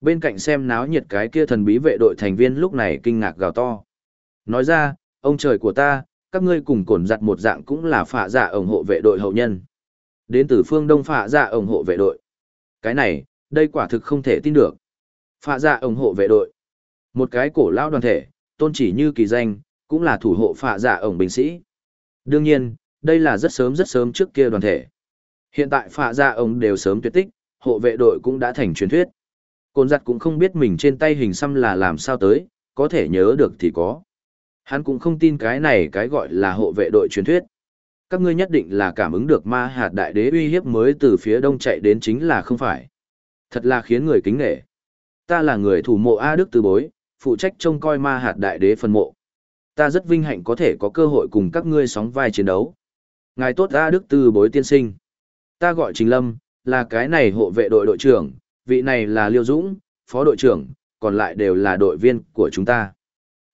Bên cạnh xem náo nhiệt cái kia thần bí vệ đội thành viên lúc này kinh ngạc gào to. Nói ra, ông trời của ta, các ngươi cùng cổn giặt một dạng cũng là phạ dạ ủng hộ vệ đội hậu nhân. Đến từ phương đông phạ dạ ủng hộ vệ đội. Cái này, đây quả thực không thể tin được. Phạ dạ ủng hộ vệ đội. Một cái cổ lão đoàn thể, tôn chỉ như kỳ danh, cũng là thủ hộ phạ dạ ổng binh sĩ. Đương nhiên, đây là rất sớm rất sớm trước kia đoàn thể. Hiện tại phạ dạ ổng đều sớm tuyệt tích, hộ vệ đội cũng đã thành truyền thuyết. Côn giặt cũng không biết mình trên tay hình xăm là làm sao tới, có thể nhớ được thì có. Hắn cũng không tin cái này cái gọi là hộ vệ đội truyền thuyết. Các ngươi nhất định là cảm ứng được ma hạt đại đế uy hiếp mới từ phía đông chạy đến chính là không phải. Thật là khiến người kính nể. Ta là người thủ mộ A Đức Từ Bối, phụ trách trông coi ma hạt đại đế phân mộ. Ta rất vinh hạnh có thể có cơ hội cùng các ngươi sóng vai chiến đấu. Ngài tốt A Đức Từ Bối tiên sinh. Ta gọi Trình Lâm, là cái này hộ vệ đội đội trưởng, vị này là Liêu Dũng, phó đội trưởng, còn lại đều là đội viên của chúng ta.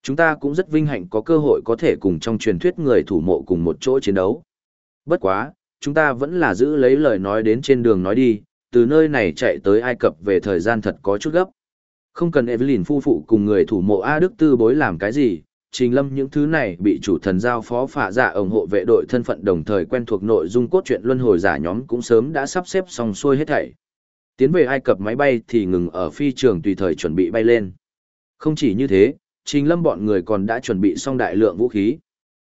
Chúng ta cũng rất vinh hạnh có cơ hội có thể cùng trong truyền thuyết người thủ mộ cùng một chỗ chiến đấu. Bất quá, chúng ta vẫn là giữ lấy lời nói đến trên đường nói đi, từ nơi này chạy tới Ai Cập về thời gian thật có chút gấp. Không cần Evelyn phu phụ cùng người thủ mộ A Đức Tư bối làm cái gì, trình lâm những thứ này bị chủ thần giao phó phả dạ ủng hộ vệ đội thân phận đồng thời quen thuộc nội dung cốt truyện luân hồi giả nhóm cũng sớm đã sắp xếp xong xuôi hết thảy. Tiến về Ai Cập máy bay thì ngừng ở phi trường tùy thời chuẩn bị bay lên. Không chỉ như thế, trình lâm bọn người còn đã chuẩn bị xong đại lượng vũ khí.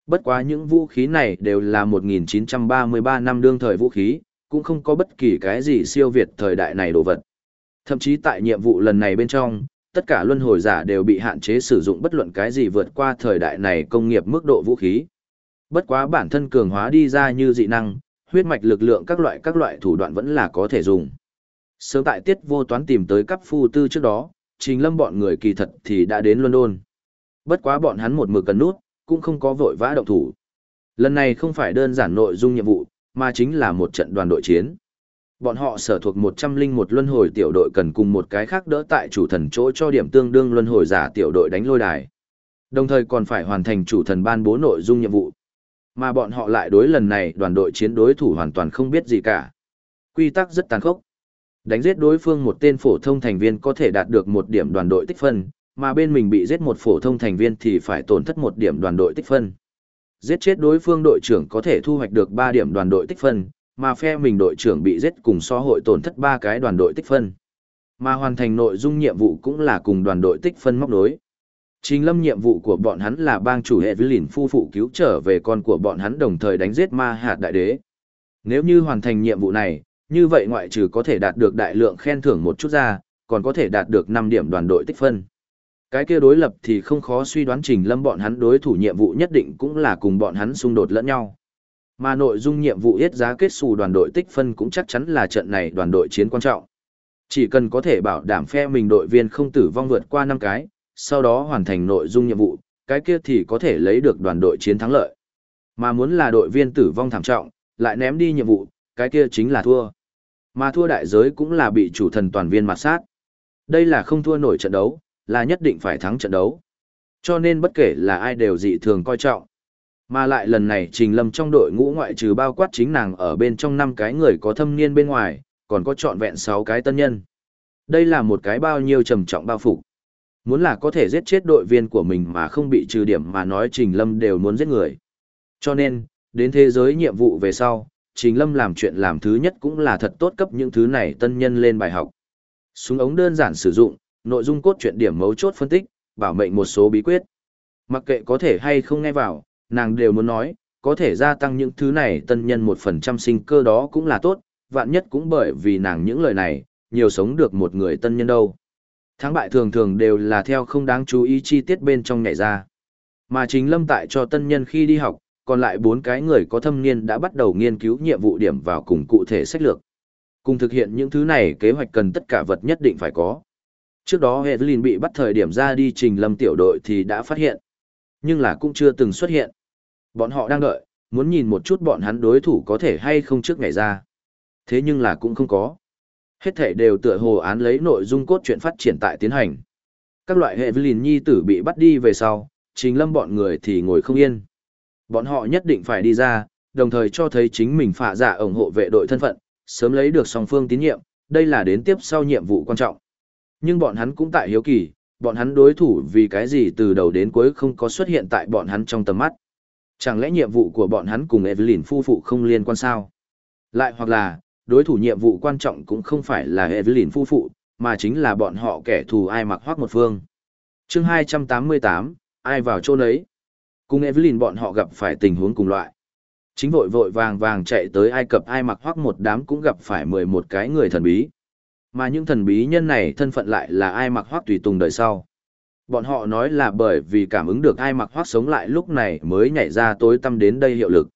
Bất quá những vũ khí này đều là 1933 năm đương thời vũ khí, cũng không có bất kỳ cái gì siêu việt thời đại này đồ vật. Thậm chí tại nhiệm vụ lần này bên trong, tất cả luân hồi giả đều bị hạn chế sử dụng bất luận cái gì vượt qua thời đại này công nghiệp mức độ vũ khí. Bất quá bản thân cường hóa đi ra như dị năng, huyết mạch lực lượng các loại các loại thủ đoạn vẫn là có thể dùng. Sớm tại tiết vô toán tìm tới cấp phu tư trước đó, trình lâm bọn người kỳ thật thì đã đến London. Bất quá bọn hắn một mực cần nút, cũng không có vội vã động thủ. Lần này không phải đơn giản nội dung nhiệm vụ, mà chính là một trận đoàn đội chiến. Bọn họ sở thuộc 101 luân hồi tiểu đội cần cùng một cái khác đỡ tại chủ thần chỗ cho điểm tương đương luân hồi giả tiểu đội đánh lôi đài. Đồng thời còn phải hoàn thành chủ thần ban bố nội dung nhiệm vụ. Mà bọn họ lại đối lần này đoàn đội chiến đối thủ hoàn toàn không biết gì cả. Quy tắc rất tàn khốc. Đánh giết đối phương một tên phổ thông thành viên có thể đạt được một điểm đoàn đội tích phân, mà bên mình bị giết một phổ thông thành viên thì phải tổn thất một điểm đoàn đội tích phân. Giết chết đối phương đội trưởng có thể thu hoạch được 3 điểm đoàn đội tích phân, mà phe mình đội trưởng bị giết cùng so hội tổn thất 3 cái đoàn đội tích phân. Mà hoàn thành nội dung nhiệm vụ cũng là cùng đoàn đội tích phân móc đối. Trình lâm nhiệm vụ của bọn hắn là bang chủ hệ với lìn phu phụ cứu trở về con của bọn hắn đồng thời đánh giết ma hạt đại đế. Nếu như hoàn thành nhiệm vụ này, như vậy ngoại trừ có thể đạt được đại lượng khen thưởng một chút ra, còn có thể đạt được 5 điểm đoàn đội tích phân. Cái kia đối lập thì không khó suy đoán Trình Lâm bọn hắn đối thủ nhiệm vụ nhất định cũng là cùng bọn hắn xung đột lẫn nhau. Mà nội dung nhiệm vụ yết giá kết xù đoàn đội tích phân cũng chắc chắn là trận này đoàn đội chiến quan trọng. Chỉ cần có thể bảo đảm phe mình đội viên không tử vong vượt qua năm cái, sau đó hoàn thành nội dung nhiệm vụ, cái kia thì có thể lấy được đoàn đội chiến thắng lợi. Mà muốn là đội viên tử vong thảm trọng, lại ném đi nhiệm vụ, cái kia chính là thua. Mà thua đại giới cũng là bị chủ thần toàn viên mặt sát. Đây là không thua nổi trận đấu, là nhất định phải thắng trận đấu. Cho nên bất kể là ai đều dị thường coi trọng. Mà lại lần này Trình Lâm trong đội ngũ ngoại trừ bao quát chính nàng ở bên trong năm cái người có thâm niên bên ngoài, còn có trọn vẹn 6 cái tân nhân. Đây là một cái bao nhiêu trầm trọng bao phục. Muốn là có thể giết chết đội viên của mình mà không bị trừ điểm mà nói Trình Lâm đều muốn giết người. Cho nên, đến thế giới nhiệm vụ về sau, Trình Lâm làm chuyện làm thứ nhất cũng là thật tốt cấp những thứ này tân nhân lên bài học. Súng ống đơn giản sử dụng, nội dung cốt truyện điểm mấu chốt phân tích, bảo mệnh một số bí quyết. Mặc kệ có thể hay không nghe vào, nàng đều muốn nói, có thể gia tăng những thứ này tân nhân một phần trăm sinh cơ đó cũng là tốt, vạn nhất cũng bởi vì nàng những lời này, nhiều sống được một người tân nhân đâu. Thắng bại thường thường đều là theo không đáng chú ý chi tiết bên trong nhảy ra. Mà chính lâm tại cho tân nhân khi đi học, còn lại bốn cái người có thâm niên đã bắt đầu nghiên cứu nhiệm vụ điểm vào cùng cụ thể sách lược. Cùng thực hiện những thứ này kế hoạch cần tất cả vật nhất định phải có. Trước đó Evelyn bị bắt thời điểm ra đi trình lâm tiểu đội thì đã phát hiện. Nhưng là cũng chưa từng xuất hiện. Bọn họ đang đợi, muốn nhìn một chút bọn hắn đối thủ có thể hay không trước ngày ra. Thế nhưng là cũng không có. Hết thể đều tựa hồ án lấy nội dung cốt truyện phát triển tại tiến hành. Các loại hệ Evelyn nhi tử bị bắt đi về sau, trình lâm bọn người thì ngồi không yên. Bọn họ nhất định phải đi ra, đồng thời cho thấy chính mình phạ giả ủng hộ vệ đội thân phận, sớm lấy được song phương tín nhiệm, đây là đến tiếp sau nhiệm vụ quan trọng. Nhưng bọn hắn cũng tại hiếu kỳ, bọn hắn đối thủ vì cái gì từ đầu đến cuối không có xuất hiện tại bọn hắn trong tầm mắt. Chẳng lẽ nhiệm vụ của bọn hắn cùng Evelyn phu phụ không liên quan sao? Lại hoặc là, đối thủ nhiệm vụ quan trọng cũng không phải là Evelyn phu phụ, mà chính là bọn họ kẻ thù ai mặc hoác một phương. chương 288, ai vào chỗ nấy? Cùng Evelyn bọn họ gặp phải tình huống cùng loại. Chính vội vội vàng vàng chạy tới Ai Cập ai mặc hoắc một đám cũng gặp phải 11 cái người thần bí. Mà những thần bí nhân này thân phận lại là ai mặc hoắc tùy tùng đời sau. Bọn họ nói là bởi vì cảm ứng được ai mặc hoắc sống lại lúc này mới nhảy ra tối tâm đến đây hiệu lực.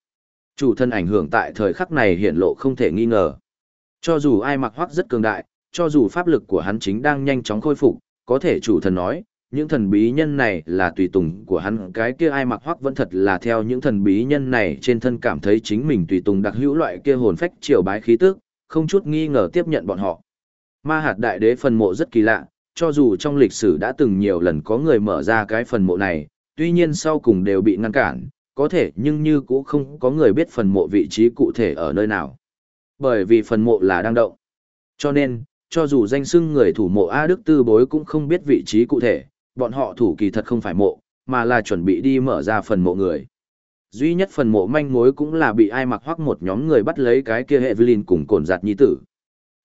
Chủ thân ảnh hưởng tại thời khắc này hiện lộ không thể nghi ngờ. Cho dù ai mặc hoắc rất cường đại, cho dù pháp lực của hắn chính đang nhanh chóng khôi phục, có thể chủ thần nói, những thần bí nhân này là tùy tùng của hắn cái kia ai mặc hoắc vẫn thật là theo những thần bí nhân này trên thân cảm thấy chính mình tùy tùng đặc hữu loại kia hồn phách triều bái khí tức, không chút nghi ngờ tiếp nhận bọn họ. Ma hạt đại đế phần mộ rất kỳ lạ, cho dù trong lịch sử đã từng nhiều lần có người mở ra cái phần mộ này, tuy nhiên sau cùng đều bị ngăn cản, có thể nhưng như cũng không có người biết phần mộ vị trí cụ thể ở nơi nào. Bởi vì phần mộ là đang động. Cho nên, cho dù danh sưng người thủ mộ A Đức Tư Bối cũng không biết vị trí cụ thể, bọn họ thủ kỳ thật không phải mộ, mà là chuẩn bị đi mở ra phần mộ người. Duy nhất phần mộ manh mối cũng là bị ai mặc hoắc một nhóm người bắt lấy cái kia hệ Evelyn cùng cồn giặt nhi tử.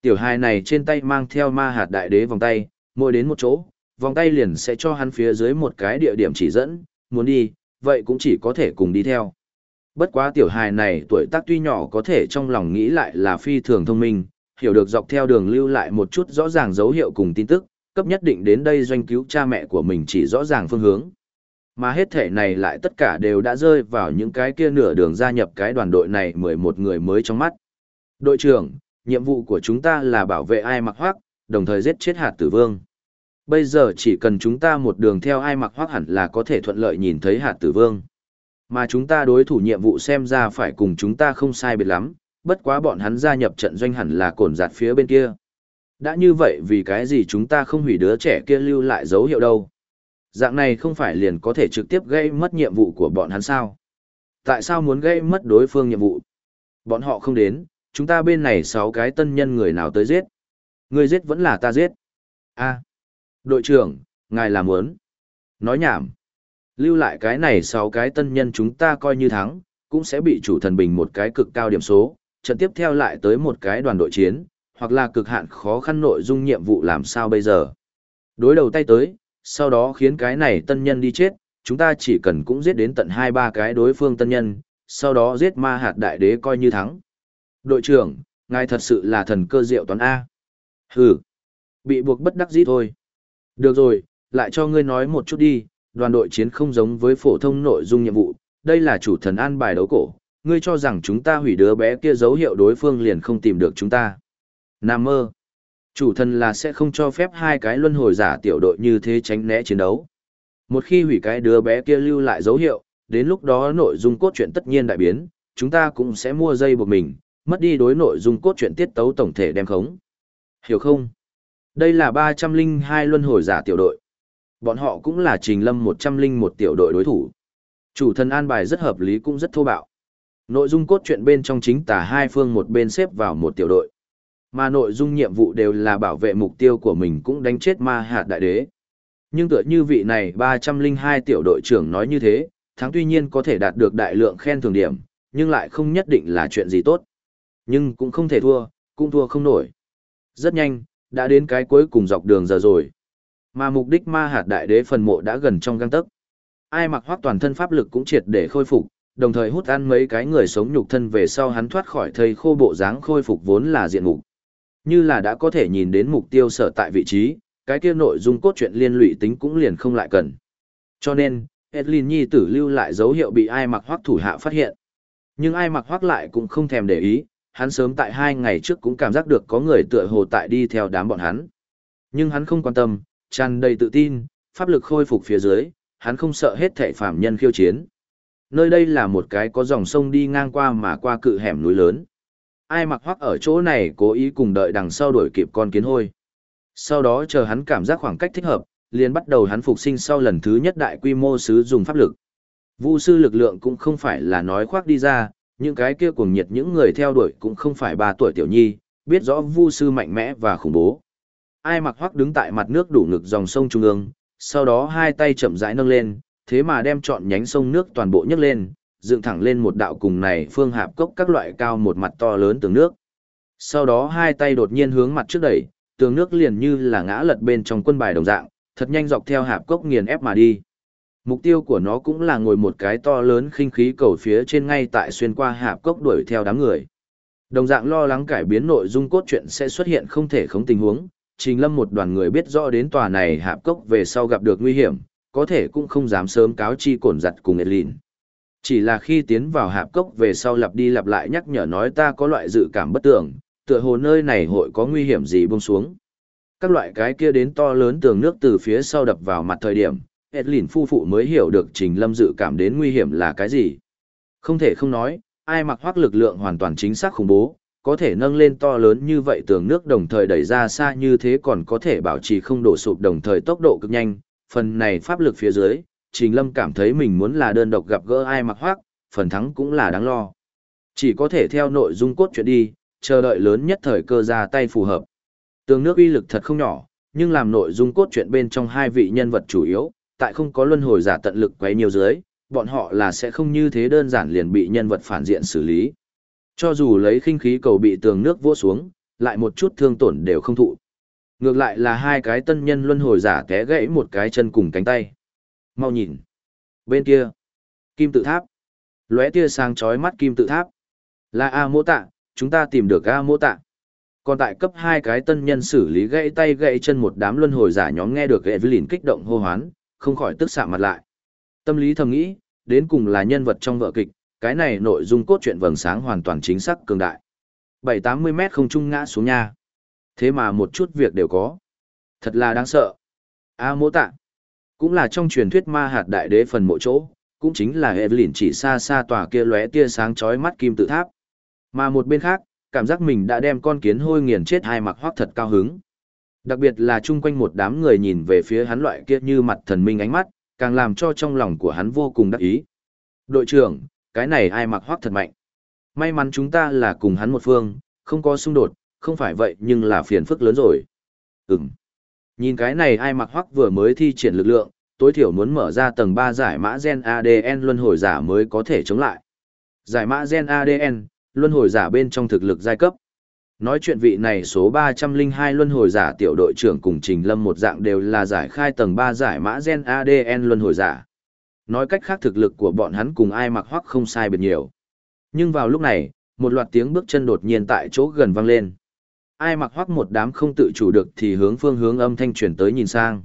Tiểu hài này trên tay mang theo ma hạt đại đế vòng tay, mỗi đến một chỗ, vòng tay liền sẽ cho hắn phía dưới một cái địa điểm chỉ dẫn, muốn đi, vậy cũng chỉ có thể cùng đi theo. Bất quá tiểu hài này tuổi tác tuy nhỏ có thể trong lòng nghĩ lại là phi thường thông minh, hiểu được dọc theo đường lưu lại một chút rõ ràng dấu hiệu cùng tin tức, cấp nhất định đến đây doanh cứu cha mẹ của mình chỉ rõ ràng phương hướng. Mà hết thể này lại tất cả đều đã rơi vào những cái kia nửa đường gia nhập cái đoàn đội này 11 người mới trong mắt. Đội trưởng, nhiệm vụ của chúng ta là bảo vệ ai mặc hoác, đồng thời giết chết hạt tử vương. Bây giờ chỉ cần chúng ta một đường theo ai mặc hoác hẳn là có thể thuận lợi nhìn thấy hạt tử vương. Mà chúng ta đối thủ nhiệm vụ xem ra phải cùng chúng ta không sai biệt lắm, bất quá bọn hắn gia nhập trận doanh hẳn là cồn giạt phía bên kia. Đã như vậy vì cái gì chúng ta không hủy đứa trẻ kia lưu lại dấu hiệu đâu. Dạng này không phải liền có thể trực tiếp gây mất nhiệm vụ của bọn hắn sao. Tại sao muốn gây mất đối phương nhiệm vụ? Bọn họ không đến, chúng ta bên này sáu cái tân nhân người nào tới giết. Người giết vẫn là ta giết. a đội trưởng, ngài làm muốn. Nói nhảm. Lưu lại cái này sáu cái tân nhân chúng ta coi như thắng, cũng sẽ bị chủ thần bình một cái cực cao điểm số, trận tiếp theo lại tới một cái đoàn đội chiến, hoặc là cực hạn khó khăn nội dung nhiệm vụ làm sao bây giờ. Đối đầu tay tới, sau đó khiến cái này tân nhân đi chết, chúng ta chỉ cần cũng giết đến tận hai ba cái đối phương tân nhân, sau đó giết ma hạt đại đế coi như thắng. Đội trưởng, ngài thật sự là thần cơ diệu toán A. Hừ, bị buộc bất đắc dĩ thôi. Được rồi, lại cho ngươi nói một chút đi, đoàn đội chiến không giống với phổ thông nội dung nhiệm vụ, đây là chủ thần an bài đấu cổ, ngươi cho rằng chúng ta hủy đứa bé kia dấu hiệu đối phương liền không tìm được chúng ta. Nam mơ. Chủ thần là sẽ không cho phép hai cái luân hồi giả tiểu đội như thế tránh né chiến đấu. Một khi hủy cái đứa bé kia lưu lại dấu hiệu, đến lúc đó nội dung cốt truyện tất nhiên đại biến, chúng ta cũng sẽ mua dây buộc mình, mất đi đối nội dung cốt truyện tiết tấu tổng thể đem khống. Hiểu không? Đây là 302 luân hồi giả tiểu đội. Bọn họ cũng là trình lâm 101 tiểu đội đối thủ. Chủ thần an bài rất hợp lý cũng rất thô bạo. Nội dung cốt truyện bên trong chính tả hai phương một bên xếp vào một tiểu đội. Mà nội dung nhiệm vụ đều là bảo vệ mục tiêu của mình cũng đánh chết ma hạt đại đế. Nhưng tựa như vị này 302 tiểu đội trưởng nói như thế, thắng tuy nhiên có thể đạt được đại lượng khen thưởng điểm, nhưng lại không nhất định là chuyện gì tốt. Nhưng cũng không thể thua, cũng thua không nổi. Rất nhanh, đã đến cái cuối cùng dọc đường giờ rồi. Mà mục đích ma hạt đại đế phần mộ đã gần trong găng tấc. Ai mặc hoác toàn thân pháp lực cũng triệt để khôi phục, đồng thời hút ăn mấy cái người sống nhục thân về sau hắn thoát khỏi thây khô bộ dáng khôi phục vốn là diện mục. Như là đã có thể nhìn đến mục tiêu sở tại vị trí, cái kia nội dung cốt truyện liên lụy tính cũng liền không lại cần. Cho nên, Edlin Nhi tử lưu lại dấu hiệu bị ai mặc hoắc thủ hạ phát hiện. Nhưng ai mặc hoắc lại cũng không thèm để ý, hắn sớm tại hai ngày trước cũng cảm giác được có người tựa hồ tại đi theo đám bọn hắn. Nhưng hắn không quan tâm, tràn đầy tự tin, pháp lực khôi phục phía dưới, hắn không sợ hết thảy phạm nhân khiêu chiến. Nơi đây là một cái có dòng sông đi ngang qua mà qua cự hẻm núi lớn ai mặc hoắc ở chỗ này cố ý cùng đợi đằng sau đuổi kịp con kiến hôi. Sau đó chờ hắn cảm giác khoảng cách thích hợp, liền bắt đầu hắn phục sinh sau lần thứ nhất đại quy mô sử dụng pháp lực. Vu sư lực lượng cũng không phải là nói khoác đi ra, những cái kia cuồng nhiệt những người theo đuổi cũng không phải ba tuổi tiểu nhi, biết rõ vu sư mạnh mẽ và khủng bố. Ai mặc hoắc đứng tại mặt nước đủ ngực dòng sông trung ương, sau đó hai tay chậm rãi nâng lên, thế mà đem trọn nhánh sông nước toàn bộ nhấc lên, dựng thẳng lên một đạo cùng này phương hạp cốc các loại cao một mặt to lớn tường nước. Sau đó hai tay đột nhiên hướng mặt trước đẩy, tường nước liền như là ngã lật bên trong quân bài đồng dạng, thật nhanh dọc theo hạp cốc nghiền ép mà đi. Mục tiêu của nó cũng là ngồi một cái to lớn khinh khí cầu phía trên ngay tại xuyên qua hạp cốc đuổi theo đám người. Đồng dạng lo lắng cải biến nội dung cốt truyện sẽ xuất hiện không thể không tình huống, Trình Lâm một đoàn người biết rõ đến tòa này hạp cốc về sau gặp được nguy hiểm, có thể cũng không dám sớm cáo chi cổn giặt cùng Edlin. Chỉ là khi tiến vào hạp cốc về sau lặp đi lặp lại nhắc nhở nói ta có loại dự cảm bất tưởng, tựa hồ nơi này hội có nguy hiểm gì buông xuống. Các loại cái kia đến to lớn tường nước từ phía sau đập vào mặt thời điểm, Edlin phu phụ mới hiểu được Trình Lâm dự cảm đến nguy hiểm là cái gì. Không thể không nói, ai mặc hoác lực lượng hoàn toàn chính xác khủng bố, có thể nâng lên to lớn như vậy tường nước đồng thời đẩy ra xa như thế còn có thể bảo trì không đổ sụp đồng thời tốc độ cực nhanh, phần này pháp lực phía dưới, Trình Lâm cảm thấy mình muốn là đơn độc gặp gỡ ai mặc hoác, phần thắng cũng là đáng lo. Chỉ có thể theo nội dung cốt truyện đi, chờ đợi lớn nhất thời cơ ra tay phù hợp. Tường nước uy lực thật không nhỏ, nhưng làm nội dung cốt truyện bên trong hai vị nhân vật chủ yếu, tại không có luân hồi giả tận lực quấy nhiều dưới, bọn họ là sẽ không như thế đơn giản liền bị nhân vật phản diện xử lý. Cho dù lấy khinh khí cầu bị tường nước vỗ xuống, lại một chút thương tổn đều không thụ. Ngược lại là hai cái tân nhân luân hồi giả té gãy một cái chân cùng cánh tay. Mau nhìn. Bên kia. Kim tự tháp. Lóe tia sáng chói mắt kim tự tháp. Là A mô tạ, chúng ta tìm được A mô tạ. Còn tại cấp hai cái tân nhân xử lý gãy tay gãy chân một đám luân hồi giả nhóm nghe được Evelyn kích động hô hoán, không khỏi tức xạ mặt lại. Tâm lý thầm nghĩ, đến cùng là nhân vật trong vở kịch, cái này nội dung cốt truyện vầng sáng hoàn toàn chính xác cường đại. 7-80 mét không trung ngã xuống nha. Thế mà một chút việc đều có. Thật là đáng sợ. A mô tạ. Cũng là trong truyền thuyết ma hạt đại đế phần mộ chỗ, cũng chính là Evelyn chỉ xa xa tòa kia lóe tia sáng chói mắt kim tự tháp. Mà một bên khác, cảm giác mình đã đem con kiến hôi nghiền chết hai mặc hoác thật cao hứng. Đặc biệt là chung quanh một đám người nhìn về phía hắn loại kia như mặt thần minh ánh mắt, càng làm cho trong lòng của hắn vô cùng đắc ý. Đội trưởng, cái này ai mặc hoác thật mạnh. May mắn chúng ta là cùng hắn một phương, không có xung đột, không phải vậy nhưng là phiền phức lớn rồi. Ừm. Nhìn cái này ai mặc hoắc vừa mới thi triển lực lượng, tối thiểu muốn mở ra tầng 3 giải mã gen ADN luân hồi giả mới có thể chống lại. Giải mã gen ADN, luân hồi giả bên trong thực lực giai cấp. Nói chuyện vị này số 302 luân hồi giả tiểu đội trưởng cùng Trình Lâm một dạng đều là giải khai tầng 3 giải mã gen ADN luân hồi giả. Nói cách khác thực lực của bọn hắn cùng ai mặc hoắc không sai biệt nhiều. Nhưng vào lúc này, một loạt tiếng bước chân đột nhiên tại chỗ gần vang lên. Ai mặc hoắc một đám không tự chủ được thì hướng phương hướng âm thanh truyền tới nhìn sang.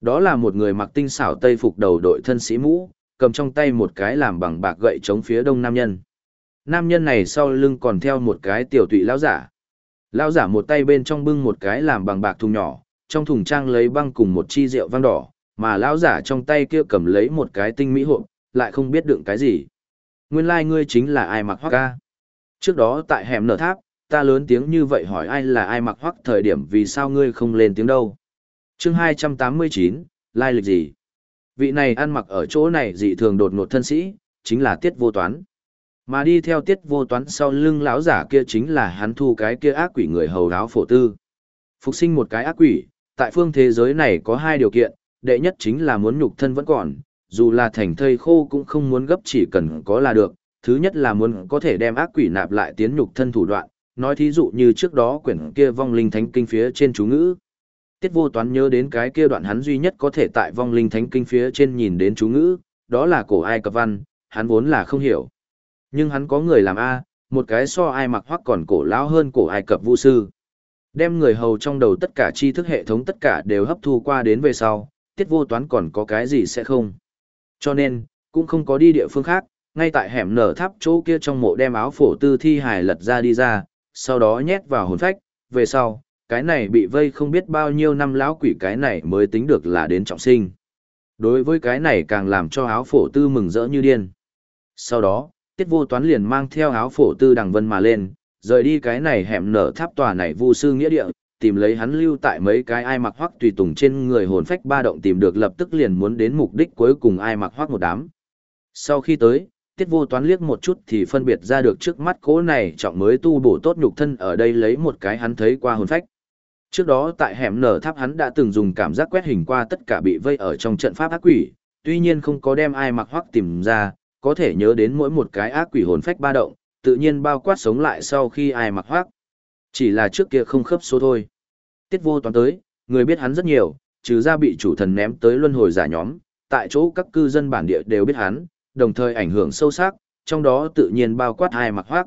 Đó là một người mặc tinh xảo tây phục đầu đội thân sĩ mũ, cầm trong tay một cái làm bằng bạc gậy chống phía đông nam nhân. Nam nhân này sau lưng còn theo một cái tiểu tụy lão giả. Lão giả một tay bên trong bưng một cái làm bằng bạc thùng nhỏ, trong thùng trang lấy băng cùng một chi rượu vang đỏ, mà lão giả trong tay kia cầm lấy một cái tinh mỹ hộp, lại không biết đựng cái gì. Nguyên lai like ngươi chính là ai mặc hoắc ca. Trước đó tại hẻm nở tháp, ta lớn tiếng như vậy hỏi ai là ai mặc hoắc thời điểm vì sao ngươi không lên tiếng đâu. chương 289, lai lịch gì? Vị này ăn mặc ở chỗ này dị thường đột ngột thân sĩ, chính là tiết vô toán. Mà đi theo tiết vô toán sau lưng lão giả kia chính là hắn thu cái kia ác quỷ người hầu áo phổ tư. Phục sinh một cái ác quỷ, tại phương thế giới này có hai điều kiện, đệ nhất chính là muốn nhục thân vẫn còn, dù là thành thây khô cũng không muốn gấp chỉ cần có là được. Thứ nhất là muốn có thể đem ác quỷ nạp lại tiến nhục thân thủ đoạn, nói thí dụ như trước đó quyển kia vong linh thánh kinh phía trên chú ngữ. Tiết vô toán nhớ đến cái kia đoạn hắn duy nhất có thể tại vong linh thánh kinh phía trên nhìn đến chú ngữ, đó là cổ ai cập văn, hắn vốn là không hiểu. Nhưng hắn có người làm A, một cái so ai mặc hoắc còn cổ lão hơn cổ ai cập vu sư. Đem người hầu trong đầu tất cả tri thức hệ thống tất cả đều hấp thu qua đến về sau, tiết vô toán còn có cái gì sẽ không. Cho nên, cũng không có đi địa phương khác, ngay tại hẻm nở tháp chỗ kia trong mộ đem áo phổ tư thi hài lật ra đi ra, sau đó nhét vào hồn phách, về sau, cái này bị vây không biết bao nhiêu năm lão quỷ cái này mới tính được là đến trọng sinh. Đối với cái này càng làm cho áo phổ tư mừng rỡ như điên. Sau đó, tiết vô toán liền mang theo áo phổ tư đằng vân mà lên, rời đi cái này hẻm nở tháp tòa này vu sư nghĩa địa, tìm lấy hắn lưu tại mấy cái ai mặc hoắc tùy tùng trên người hồn phách ba động tìm được lập tức liền muốn đến mục đích cuối cùng ai mặc hoắc một đám. Sau khi tới, tiết vô toán liếc một chút thì phân biệt ra được trước mắt cố này trọng mới tu bổ tốt nhục thân ở đây lấy một cái hắn thấy qua hồn phách. Trước đó tại hẻm nở tháp hắn đã từng dùng cảm giác quét hình qua tất cả bị vây ở trong trận pháp ác quỷ, tuy nhiên không có đem ai mặc hoắc tìm ra, có thể nhớ đến mỗi một cái ác quỷ hồn phách ba động, tự nhiên bao quát sống lại sau khi ai mặc hoắc. Chỉ là trước kia không khớp số thôi. Tiết vô toán tới, người biết hắn rất nhiều, trừ ra bị chủ thần ném tới luân hồi giả nhóm, tại chỗ các cư dân bản địa đều biết hắn, đồng thời ảnh hưởng sâu sắc, trong đó tự nhiên bao quát ai mặc hoác.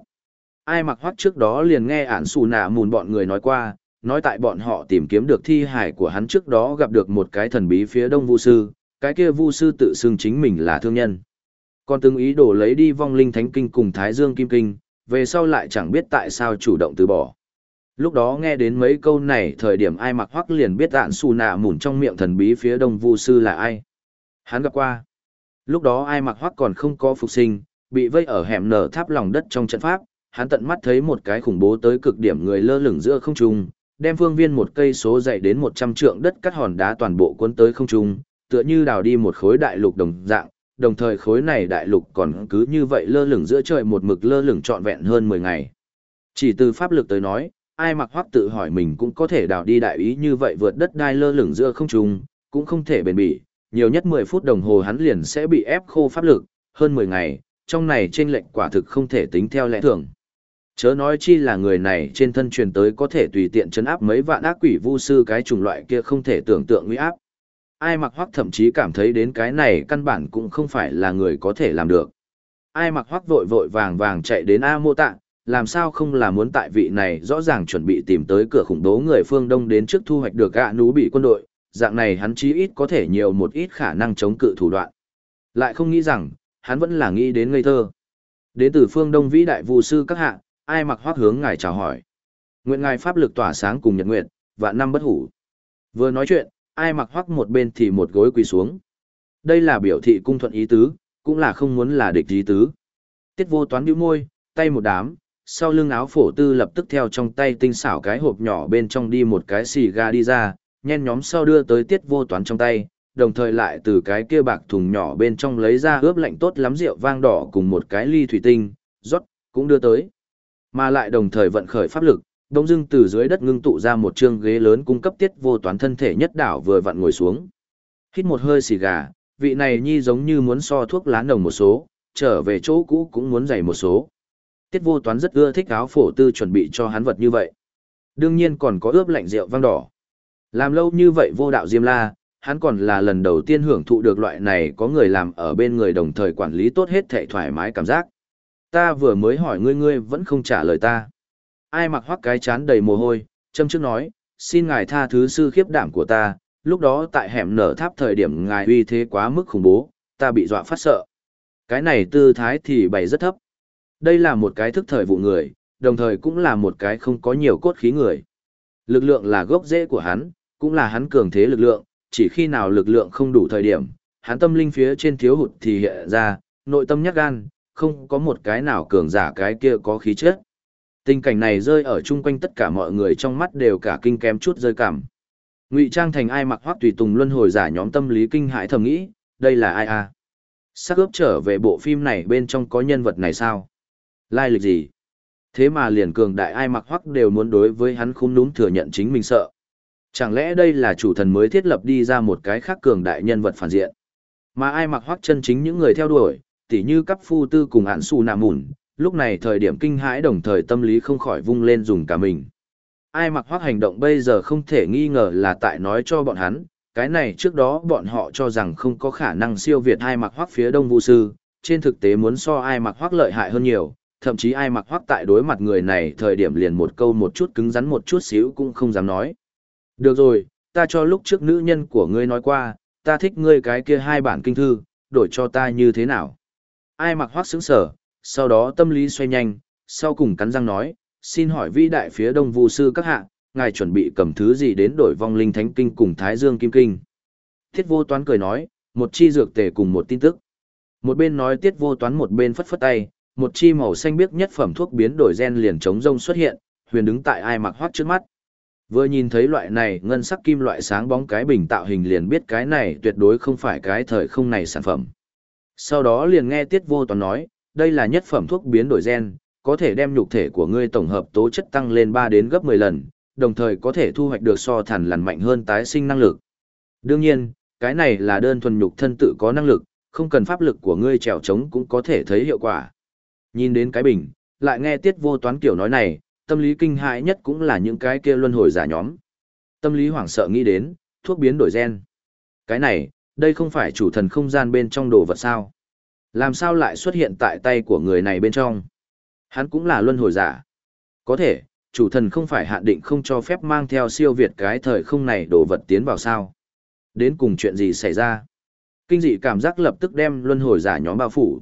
Ai mặc hoác trước đó liền nghe ản xù nạ mùn bọn người nói qua, nói tại bọn họ tìm kiếm được thi hải của hắn trước đó gặp được một cái thần bí phía đông vu sư, cái kia vu sư tự xưng chính mình là thương nhân. Còn từng ý đồ lấy đi vong linh thánh kinh cùng Thái Dương Kim Kinh, về sau lại chẳng biết tại sao chủ động từ bỏ. Lúc đó nghe đến mấy câu này thời điểm ai mặc hoắc liền biết ạn xù nạ mùn trong miệng thần bí phía đông vu sư là ai. Hắn gặp qua. Lúc đó ai mặc hoắc còn không có phục sinh, bị vây ở hẻm nở tháp lòng đất trong trận pháp, hắn tận mắt thấy một cái khủng bố tới cực điểm người lơ lửng giữa không trung, đem phương viên một cây số dày đến 100 trượng đất cắt hòn đá toàn bộ cuốn tới không trung, tựa như đào đi một khối đại lục đồng dạng, đồng thời khối này đại lục còn cứ như vậy lơ lửng giữa trời một mực lơ lửng trọn vẹn hơn 10 ngày. Chỉ từ pháp lực tới nói, ai mặc hoắc tự hỏi mình cũng có thể đào đi đại ý như vậy vượt đất đai lơ lửng giữa không trung, cũng không thể bền bỉ, nhiều nhất 10 phút đồng hồ hắn liền sẽ bị ép khô pháp lực, hơn 10 ngày, trong này trên lệnh quả thực không thể tính theo lẽ thường. Chớ nói chi là người này trên thân truyền tới có thể tùy tiện chấn áp mấy vạn ác quỷ vu sư cái chủng loại kia không thể tưởng tượng nguy áp. Ai mặc hoắc thậm chí cảm thấy đến cái này căn bản cũng không phải là người có thể làm được. Ai mặc hoắc vội vội vàng vàng chạy đến A mô tạng làm sao không là muốn tại vị này rõ ràng chuẩn bị tìm tới cửa khủng bố người phương Đông đến trước thu hoạch được gạ nú bị quân đội, dạng này hắn chí ít có thể nhiều một ít khả năng chống cự thủ đoạn. Lại không nghĩ rằng, hắn vẫn là nghĩ đến ngây thơ. Đến từ phương Đông vĩ đại vụ sư các hạ, ai mặc hoác hướng ngài chào hỏi. Nguyện ngài pháp lực tỏa sáng cùng nhật nguyện, và năm bất hủ. Vừa nói chuyện, ai mặc hoác một bên thì một gối quỳ xuống. Đây là biểu thị cung thuận ý tứ, cũng là không muốn là địch ý tứ. Tiết vô toán bĩu môi, tay một đám, sau lưng áo phổ tư lập tức theo trong tay tinh xảo cái hộp nhỏ bên trong đi một cái xì ga đi ra, nhen nhóm sau đưa tới tiết vô toán trong tay, đồng thời lại từ cái kia bạc thùng nhỏ bên trong lấy ra ướp lạnh tốt lắm rượu vang đỏ cùng một cái ly thủy tinh, rót, cũng đưa tới. Mà lại đồng thời vận khởi pháp lực, đông dưng từ dưới đất ngưng tụ ra một chương ghế lớn cung cấp tiết vô toán thân thể nhất đảo vừa vặn ngồi xuống. Hít một hơi xì gà, vị này nhi giống như muốn so thuốc lá nồng một số, trở về chỗ cũ cũng muốn dày một số. Tiết vô toán rất ưa thích áo phổ tư chuẩn bị cho hắn vật như vậy. Đương nhiên còn có ướp lạnh rượu vang đỏ. Làm lâu như vậy vô đạo diêm la, hắn còn là lần đầu tiên hưởng thụ được loại này có người làm ở bên người đồng thời quản lý tốt hết thệ thoải mái cảm giác. Ta vừa mới hỏi ngươi ngươi vẫn không trả lời ta. Ai mặc hoắc cái chán đầy mồ hôi, châm trước nói, xin ngài tha thứ sư khiếp đảm của ta, lúc đó tại hẻm nở tháp thời điểm ngài uy thế quá mức khủng bố, ta bị dọa phát sợ. Cái này tư thái thì bày rất thấp. Đây là một cái thức thời vụ người, đồng thời cũng là một cái không có nhiều cốt khí người. Lực lượng là gốc rễ của hắn, cũng là hắn cường thế lực lượng, chỉ khi nào lực lượng không đủ thời điểm, hắn tâm linh phía trên thiếu hụt thì hiện ra, nội tâm nhắc gan, không có một cái nào cường giả cái kia có khí chất. Tình cảnh này rơi ở chung quanh tất cả mọi người trong mắt đều cả kinh kém chút rơi cảm. Ngụy Trang thành ai mặc hoắc tùy tùng luân hồi giả nhóm tâm lý kinh hãi thầm nghĩ, đây là ai a? Sắc ướp trở về bộ phim này bên trong có nhân vật này sao? Lai lịch gì? Thế mà liền cường đại ai mặc hoắc đều muốn đối với hắn khung núm thừa nhận chính mình sợ. Chẳng lẽ đây là chủ thần mới thiết lập đi ra một cái khác cường đại nhân vật phản diện? Mà ai mặc hoắc chân chính những người theo đuổi, tỉ như cấp phu tư cùng hạn su nạ mùn, lúc này thời điểm kinh hãi đồng thời tâm lý không khỏi vung lên dùng cả mình. Ai mặc hoắc hành động bây giờ không thể nghi ngờ là tại nói cho bọn hắn, cái này trước đó bọn họ cho rằng không có khả năng siêu việt ai mặc hoắc phía đông vũ sư, trên thực tế muốn so ai mặc hoắc lợi hại hơn nhiều, thậm chí ai mặc hoắc tại đối mặt người này thời điểm liền một câu một chút cứng rắn một chút xíu cũng không dám nói. Được rồi, ta cho lúc trước nữ nhân của ngươi nói qua, ta thích ngươi cái kia hai bản kinh thư, đổi cho ta như thế nào. Ai mặc hoác sững sở, sau đó tâm lý xoay nhanh, sau cùng cắn răng nói, xin hỏi vĩ đại phía đông vu sư các hạ, ngài chuẩn bị cầm thứ gì đến đổi vong linh thánh kinh cùng thái dương kim kinh. Thiết vô toán cười nói, một chi dược tề cùng một tin tức. Một bên nói tiết vô toán một bên phất phất tay, một chi màu xanh biếc nhất phẩm thuốc biến đổi gen liền chống rông xuất hiện, huyền đứng tại ai mặc hoắt trước mắt. Vừa nhìn thấy loại này ngân sắc kim loại sáng bóng cái bình tạo hình liền biết cái này tuyệt đối không phải cái thời không này sản phẩm. Sau đó liền nghe Tiết Vô Toàn nói, đây là nhất phẩm thuốc biến đổi gen, có thể đem nhục thể của ngươi tổng hợp tố chất tăng lên 3 đến gấp 10 lần, đồng thời có thể thu hoạch được so thần lằn mạnh hơn tái sinh năng lực. Đương nhiên, cái này là đơn thuần nhục thân tự có năng lực, không cần pháp lực của ngươi trèo trống cũng có thể thấy hiệu quả. Nhìn đến cái bình, lại nghe tiết vô toán kiểu nói này, tâm lý kinh hãi nhất cũng là những cái kia luân hồi giả nhóm. Tâm lý hoảng sợ nghĩ đến, thuốc biến đổi gen. Cái này, đây không phải chủ thần không gian bên trong đồ vật sao. Làm sao lại xuất hiện tại tay của người này bên trong? Hắn cũng là luân hồi giả. Có thể, chủ thần không phải hạn định không cho phép mang theo siêu việt cái thời không này đồ vật tiến vào sao. Đến cùng chuyện gì xảy ra? Kinh dị cảm giác lập tức đem luân hồi giả nhóm bao phủ.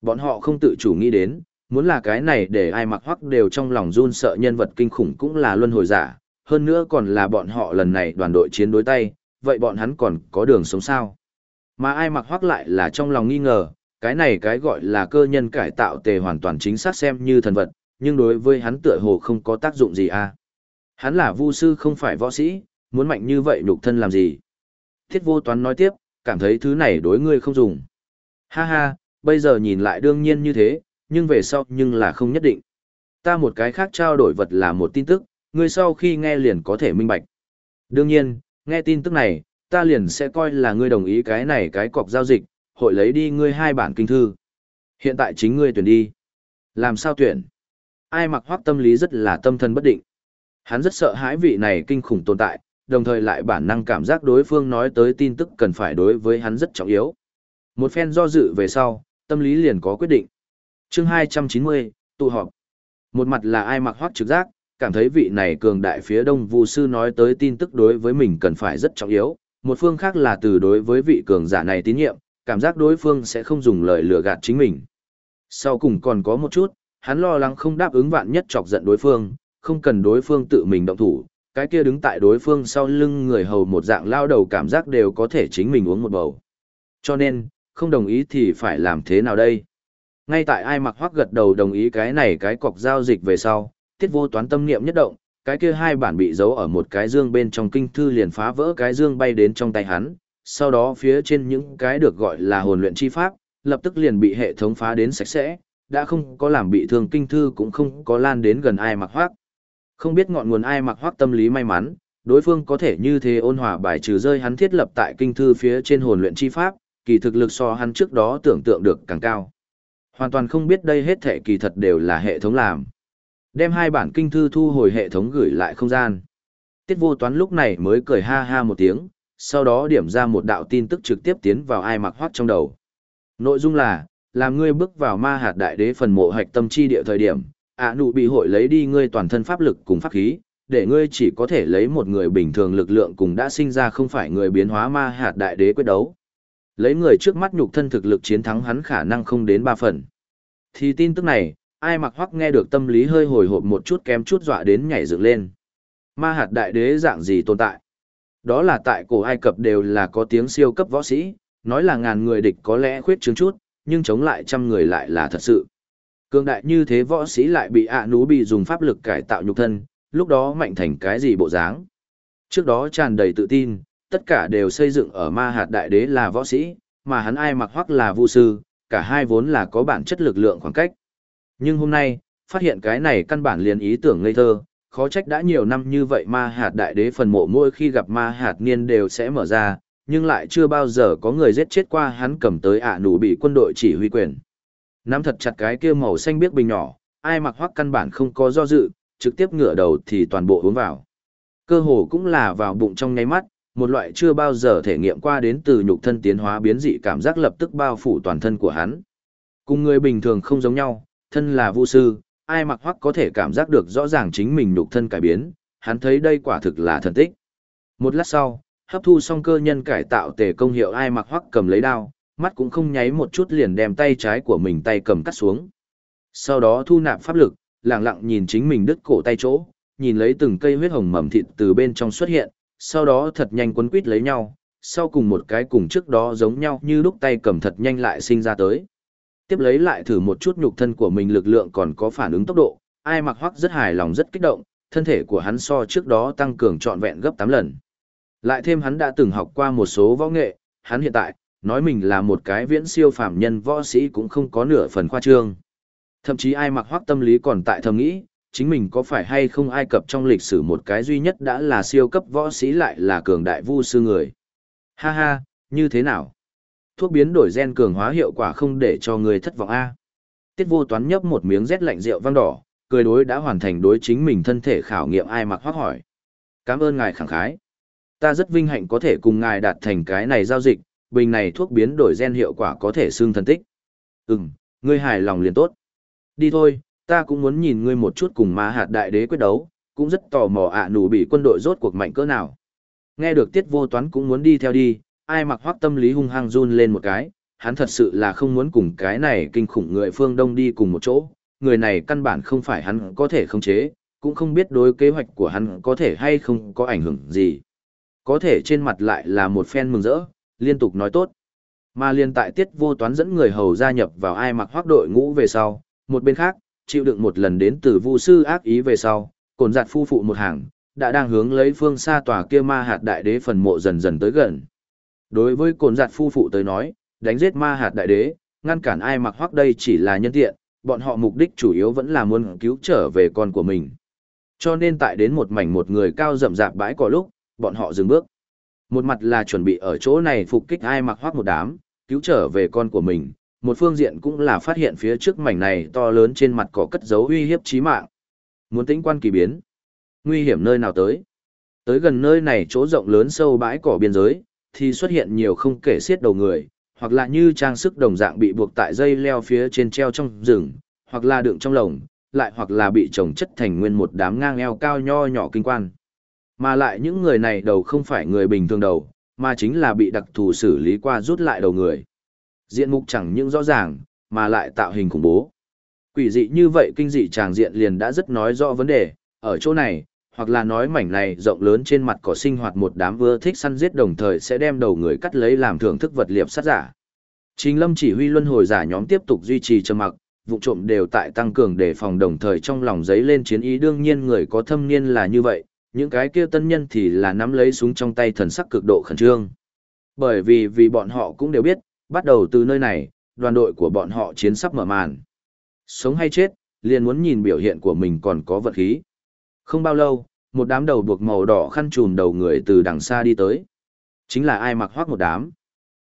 Bọn họ không tự chủ nghĩ đến, muốn là cái này để ai mặc hoắc đều trong lòng run sợ nhân vật kinh khủng cũng là luân hồi giả, hơn nữa còn là bọn họ lần này đoàn đội chiến đối tay, vậy bọn hắn còn có đường sống sao? Mà ai mặc hoắc lại là trong lòng nghi ngờ, cái này cái gọi là cơ nhân cải tạo tề hoàn toàn chính xác xem như thần vật, nhưng đối với hắn tựa hồ không có tác dụng gì à. Hắn là vu sư không phải võ sĩ, muốn mạnh như vậy nhục thân làm gì? Thiết vô toán nói tiếp, cảm thấy thứ này đối ngươi không dùng. Ha ha, bây giờ nhìn lại đương nhiên như thế, nhưng về sau nhưng là không nhất định. Ta một cái khác trao đổi vật là một tin tức, ngươi sau khi nghe liền có thể minh bạch. Đương nhiên, nghe tin tức này, ta liền sẽ coi là ngươi đồng ý cái này cái cọc giao dịch, hội lấy đi ngươi hai bản kinh thư. Hiện tại chính ngươi tuyển đi. Làm sao tuyển? Ai mặc hoác tâm lý rất là tâm thần bất định. Hắn rất sợ hãi vị này kinh khủng tồn tại, đồng thời lại bản năng cảm giác đối phương nói tới tin tức cần phải đối với hắn rất trọng yếu. Một phen do dự về sau, tâm lý liền có quyết định chương 290, tụ họp. Một mặt là ai mặc hoác trực giác, cảm thấy vị này cường đại phía đông vu sư nói tới tin tức đối với mình cần phải rất trọng yếu. Một phương khác là từ đối với vị cường giả này tín nhiệm, cảm giác đối phương sẽ không dùng lời lừa gạt chính mình. Sau cùng còn có một chút, hắn lo lắng không đáp ứng vạn nhất chọc giận đối phương, không cần đối phương tự mình động thủ, cái kia đứng tại đối phương sau lưng người hầu một dạng lao đầu cảm giác đều có thể chính mình uống một bầu. Cho nên, không đồng ý thì phải làm thế nào đây? Ngay tại ai mặc hoắc gật đầu đồng ý cái này cái cọc giao dịch về sau, tiết vô toán tâm niệm nhất động, cái kia hai bản bị giấu ở một cái dương bên trong kinh thư liền phá vỡ cái dương bay đến trong tay hắn, sau đó phía trên những cái được gọi là hồn luyện chi pháp, lập tức liền bị hệ thống phá đến sạch sẽ, đã không có làm bị thương kinh thư cũng không có lan đến gần ai mặc Hoắc. Không biết ngọn nguồn ai mặc Hoắc tâm lý may mắn, đối phương có thể như thế ôn hòa bài trừ rơi hắn thiết lập tại kinh thư phía trên hồn luyện chi pháp, kỳ thực lực so hắn trước đó tưởng tượng được càng cao. Hoàn toàn không biết đây hết thể kỳ thật đều là hệ thống làm. Đem hai bản kinh thư thu hồi hệ thống gửi lại không gian. Tiết vô toán lúc này mới cười ha ha một tiếng, sau đó điểm ra một đạo tin tức trực tiếp tiến vào ai mặc hoác trong đầu. Nội dung là, làm ngươi bước vào ma hạt đại đế phần mộ hạch tâm chi địa thời điểm, ạ nụ bị hội lấy đi ngươi toàn thân pháp lực cùng pháp khí, để ngươi chỉ có thể lấy một người bình thường lực lượng cùng đã sinh ra không phải người biến hóa ma hạt đại đế quyết đấu. Lấy người trước mắt nhục thân thực lực chiến thắng hắn khả năng không đến ba phần. Thì tin tức này, ai mặc hoắc nghe được tâm lý hơi hồi hộp một chút kém chút dọa đến nhảy dựng lên. Ma hạt đại đế dạng gì tồn tại? Đó là tại cổ Ai Cập đều là có tiếng siêu cấp võ sĩ, nói là ngàn người địch có lẽ khuyết chứng chút, nhưng chống lại trăm người lại là thật sự. Cường đại như thế võ sĩ lại bị ạ nú bị dùng pháp lực cải tạo nhục thân, lúc đó mạnh thành cái gì bộ dáng. Trước đó tràn đầy tự tin, tất cả đều xây dựng ở ma hạt đại đế là võ sĩ, mà hắn ai mặc hoặc là vu sư, cả hai vốn là có bản chất lực lượng khoảng cách. Nhưng hôm nay, phát hiện cái này căn bản liền ý tưởng ngây thơ, khó trách đã nhiều năm như vậy ma hạt đại đế phần mộ mỗi khi gặp ma hạt niên đều sẽ mở ra, nhưng lại chưa bao giờ có người giết chết qua hắn cầm tới ạ nụ bị quân đội chỉ huy quyền. Nắm thật chặt cái kia màu xanh biếc bình nhỏ, ai mặc hoắc căn bản không có do dự, trực tiếp ngửa đầu thì toàn bộ uống vào. Cơ hồ cũng là vào bụng trong nháy mắt, một loại chưa bao giờ thể nghiệm qua đến từ nhục thân tiến hóa biến dị cảm giác lập tức bao phủ toàn thân của hắn. Cùng người bình thường không giống nhau, thân là vũ sư, ai mặc hoắc có thể cảm giác được rõ ràng chính mình nhục thân cải biến, hắn thấy đây quả thực là thần tích. Một lát sau, hấp thu xong cơ nhân cải tạo tề công hiệu ai mặc hoắc cầm lấy đao, mắt cũng không nháy một chút liền đem tay trái của mình tay cầm cắt xuống. Sau đó thu nạp pháp lực, lặng lặng nhìn chính mình đứt cổ tay chỗ, nhìn lấy từng cây huyết hồng mầm thịt từ bên trong xuất hiện, sau đó thật nhanh quấn quít lấy nhau, sau cùng một cái cùng trước đó giống nhau như lúc tay cầm thật nhanh lại sinh ra tới. Tiếp lấy lại thử một chút nhục thân của mình lực lượng còn có phản ứng tốc độ, ai mặc hoắc rất hài lòng rất kích động, thân thể của hắn so trước đó tăng cường trọn vẹn gấp 8 lần. Lại thêm hắn đã từng học qua một số võ nghệ, hắn hiện tại, nói mình là một cái viễn siêu phàm nhân võ sĩ cũng không có nửa phần khoa trương. Thậm chí ai mặc hoắc tâm lý còn tại thầm nghĩ, chính mình có phải hay không ai cập trong lịch sử một cái duy nhất đã là siêu cấp võ sĩ lại là cường đại vu sư người. Ha ha, như thế nào? Thuốc biến đổi gen cường hóa hiệu quả không để cho người thất vọng a. Tiết vô toán nhấp một miếng rét lạnh rượu vang đỏ, cười đối đã hoàn thành đối chính mình thân thể khảo nghiệm ai mặc hoắc hỏi. Cảm ơn ngài khẳng khái. Ta rất vinh hạnh có thể cùng ngài đạt thành cái này giao dịch, bình này thuốc biến đổi gen hiệu quả có thể xương thần tích. Ừm, ngươi hài lòng liền tốt. Đi thôi, Ta cũng muốn nhìn ngươi một chút cùng ma hạt đại đế quyết đấu, cũng rất tò mò ạ nụ bị quân đội rốt cuộc mạnh cỡ nào. Nghe được tiết vô toán cũng muốn đi theo đi, ai mặc hoác tâm lý hung hăng run lên một cái, hắn thật sự là không muốn cùng cái này kinh khủng người phương Đông đi cùng một chỗ, người này căn bản không phải hắn có thể khống chế, cũng không biết đối kế hoạch của hắn có thể hay không có ảnh hưởng gì. Có thể trên mặt lại là một phen mừng rỡ, liên tục nói tốt. Mà liên tại tiết vô toán dẫn người hầu gia nhập vào ai mặc hoác đội ngũ về sau, một bên khác, chịu đựng một lần đến từ vu sư ác ý về sau, cồn giặt phu phụ một hàng, đã đang hướng lấy phương xa tòa kia ma hạt đại đế phần mộ dần dần tới gần. Đối với cồn giặt phu phụ tới nói, đánh giết ma hạt đại đế, ngăn cản ai mặc hoắc đây chỉ là nhân tiện, bọn họ mục đích chủ yếu vẫn là muốn cứu trở về con của mình. Cho nên tại đến một mảnh một người cao rậm rạp bãi cỏ lúc, bọn họ dừng bước. Một mặt là chuẩn bị ở chỗ này phục kích ai mặc hoắc một đám, cứu trở về con của mình, một phương diện cũng là phát hiện phía trước mảnh này to lớn trên mặt cỏ cất dấu uy hiếp chí mạng. Muốn tĩnh quan kỳ biến. Nguy hiểm nơi nào tới? Tới gần nơi này chỗ rộng lớn sâu bãi cỏ biên giới, thì xuất hiện nhiều không kể xiết đầu người, hoặc là như trang sức đồng dạng bị buộc tại dây leo phía trên treo trong rừng, hoặc là đựng trong lồng, lại hoặc là bị trồng chất thành nguyên một đám ngang eo cao nho nhỏ kinh quan. Mà lại những người này đầu không phải người bình thường đầu, mà chính là bị đặc thù xử lý qua rút lại đầu người. Diện mục chẳng những rõ ràng, mà lại tạo hình khủng bố. Quỷ dị như vậy kinh dị tràng diện liền đã rất nói rõ vấn đề, ở chỗ này, hoặc là nói mảnh này rộng lớn trên mặt cỏ sinh hoạt một đám vừa thích săn giết đồng thời sẽ đem đầu người cắt lấy làm thưởng thức vật liệp sát giả. Trình Lâm chỉ huy luân hồi giả nhóm tiếp tục duy trì trầm mặc, vụ trộm đều tại tăng cường để phòng đồng thời trong lòng giấy lên chiến ý đương nhiên người có thâm niên là như vậy, những cái kia tân nhân thì là nắm lấy súng trong tay thần sắc cực độ khẩn trương. Bởi vì vì bọn họ cũng đều biết, bắt đầu từ nơi này, đoàn đội của bọn họ chiến sắp mở màn. Sống hay chết, liền muốn nhìn biểu hiện của mình còn có vật khí. Không bao lâu, một đám đầu buộc màu đỏ khăn trùm đầu người từ đằng xa đi tới. Chính là ai mặc hoác một đám.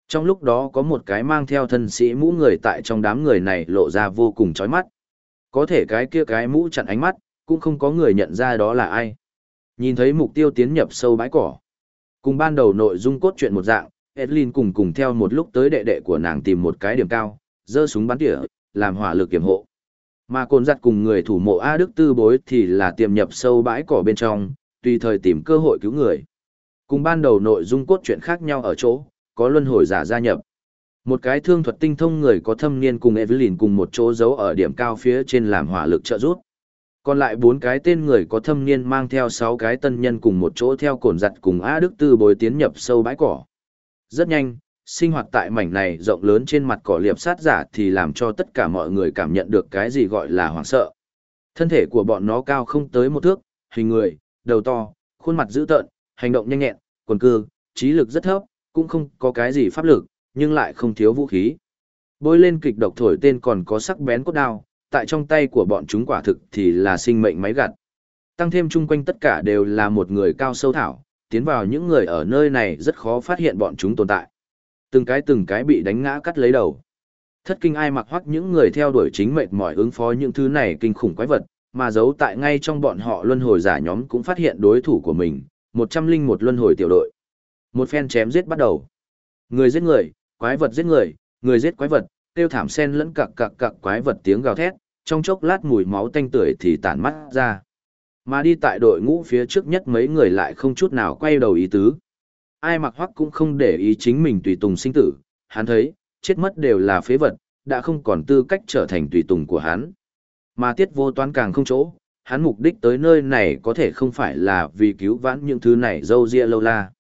Trong lúc đó có một cái mang theo thân sĩ mũ người tại trong đám người này lộ ra vô cùng chói mắt. Có thể cái kia cái mũ chặn ánh mắt, cũng không có người nhận ra đó là ai. Nhìn thấy mục tiêu tiến nhập sâu bãi cỏ. Cùng ban đầu nội dung cốt truyện một dạng, Edlin cùng cùng theo một lúc tới đệ đệ của nàng tìm một cái điểm cao, giơ súng bắn tỉa, làm hỏa lực kiểm hộ. Mà cồn giặt cùng người thủ mộ A Đức Tư bối thì là tiềm nhập sâu bãi cỏ bên trong, tùy thời tìm cơ hội cứu người. Cùng ban đầu nội dung cốt truyện khác nhau ở chỗ, có luân hồi giả gia nhập. Một cái thương thuật tinh thông người có thâm niên cùng Evelyn cùng một chỗ giấu ở điểm cao phía trên làm hỏa lực trợ giúp. Còn lại bốn cái tên người có thâm niên mang theo sáu cái tân nhân cùng một chỗ theo cồn giặt cùng A Đức Tư bồi tiến nhập sâu bãi cỏ. Rất nhanh, sinh hoạt tại mảnh này rộng lớn trên mặt cỏ liệp sát giả thì làm cho tất cả mọi người cảm nhận được cái gì gọi là hoảng sợ. Thân thể của bọn nó cao không tới một thước, hình người, đầu to, khuôn mặt dữ tợn, hành động nhanh nhẹn, quần cư, trí lực rất thấp, cũng không có cái gì pháp lực, nhưng lại không thiếu vũ khí. Bôi lên kịch độc thổi tên còn có sắc bén cốt đao, tại trong tay của bọn chúng quả thực thì là sinh mệnh máy gặt. Tăng thêm chung quanh tất cả đều là một người cao sâu thảo, tiến vào những người ở nơi này rất khó phát hiện bọn chúng tồn tại. Từng cái từng cái bị đánh ngã cắt lấy đầu. Thất kinh ai mặc hoắc những người theo đuổi chính mệnh mỏi ứng phó những thứ này kinh khủng quái vật, mà giấu tại ngay trong bọn họ luân hồi giả nhóm cũng phát hiện đối thủ của mình, một trăm linh một luân hồi tiểu đội. Một phen chém giết bắt đầu. Người giết người, quái vật giết người, người giết quái vật, tiêu thảm sen lẫn cặc cặc cặc quái vật tiếng gào thét, trong chốc lát mùi máu tanh tưởi thì tản mắt ra. Mà đi tại đội ngũ phía trước nhất mấy người lại không chút nào quay đầu ý tứ. Ai mặc hoắc cũng không để ý chính mình tùy tùng sinh tử, hắn thấy, chết mất đều là phế vật, đã không còn tư cách trở thành tùy tùng của hắn. Mà tiết vô toán càng không chỗ, hắn mục đích tới nơi này có thể không phải là vì cứu vãn những thứ này dâu ria lâu la.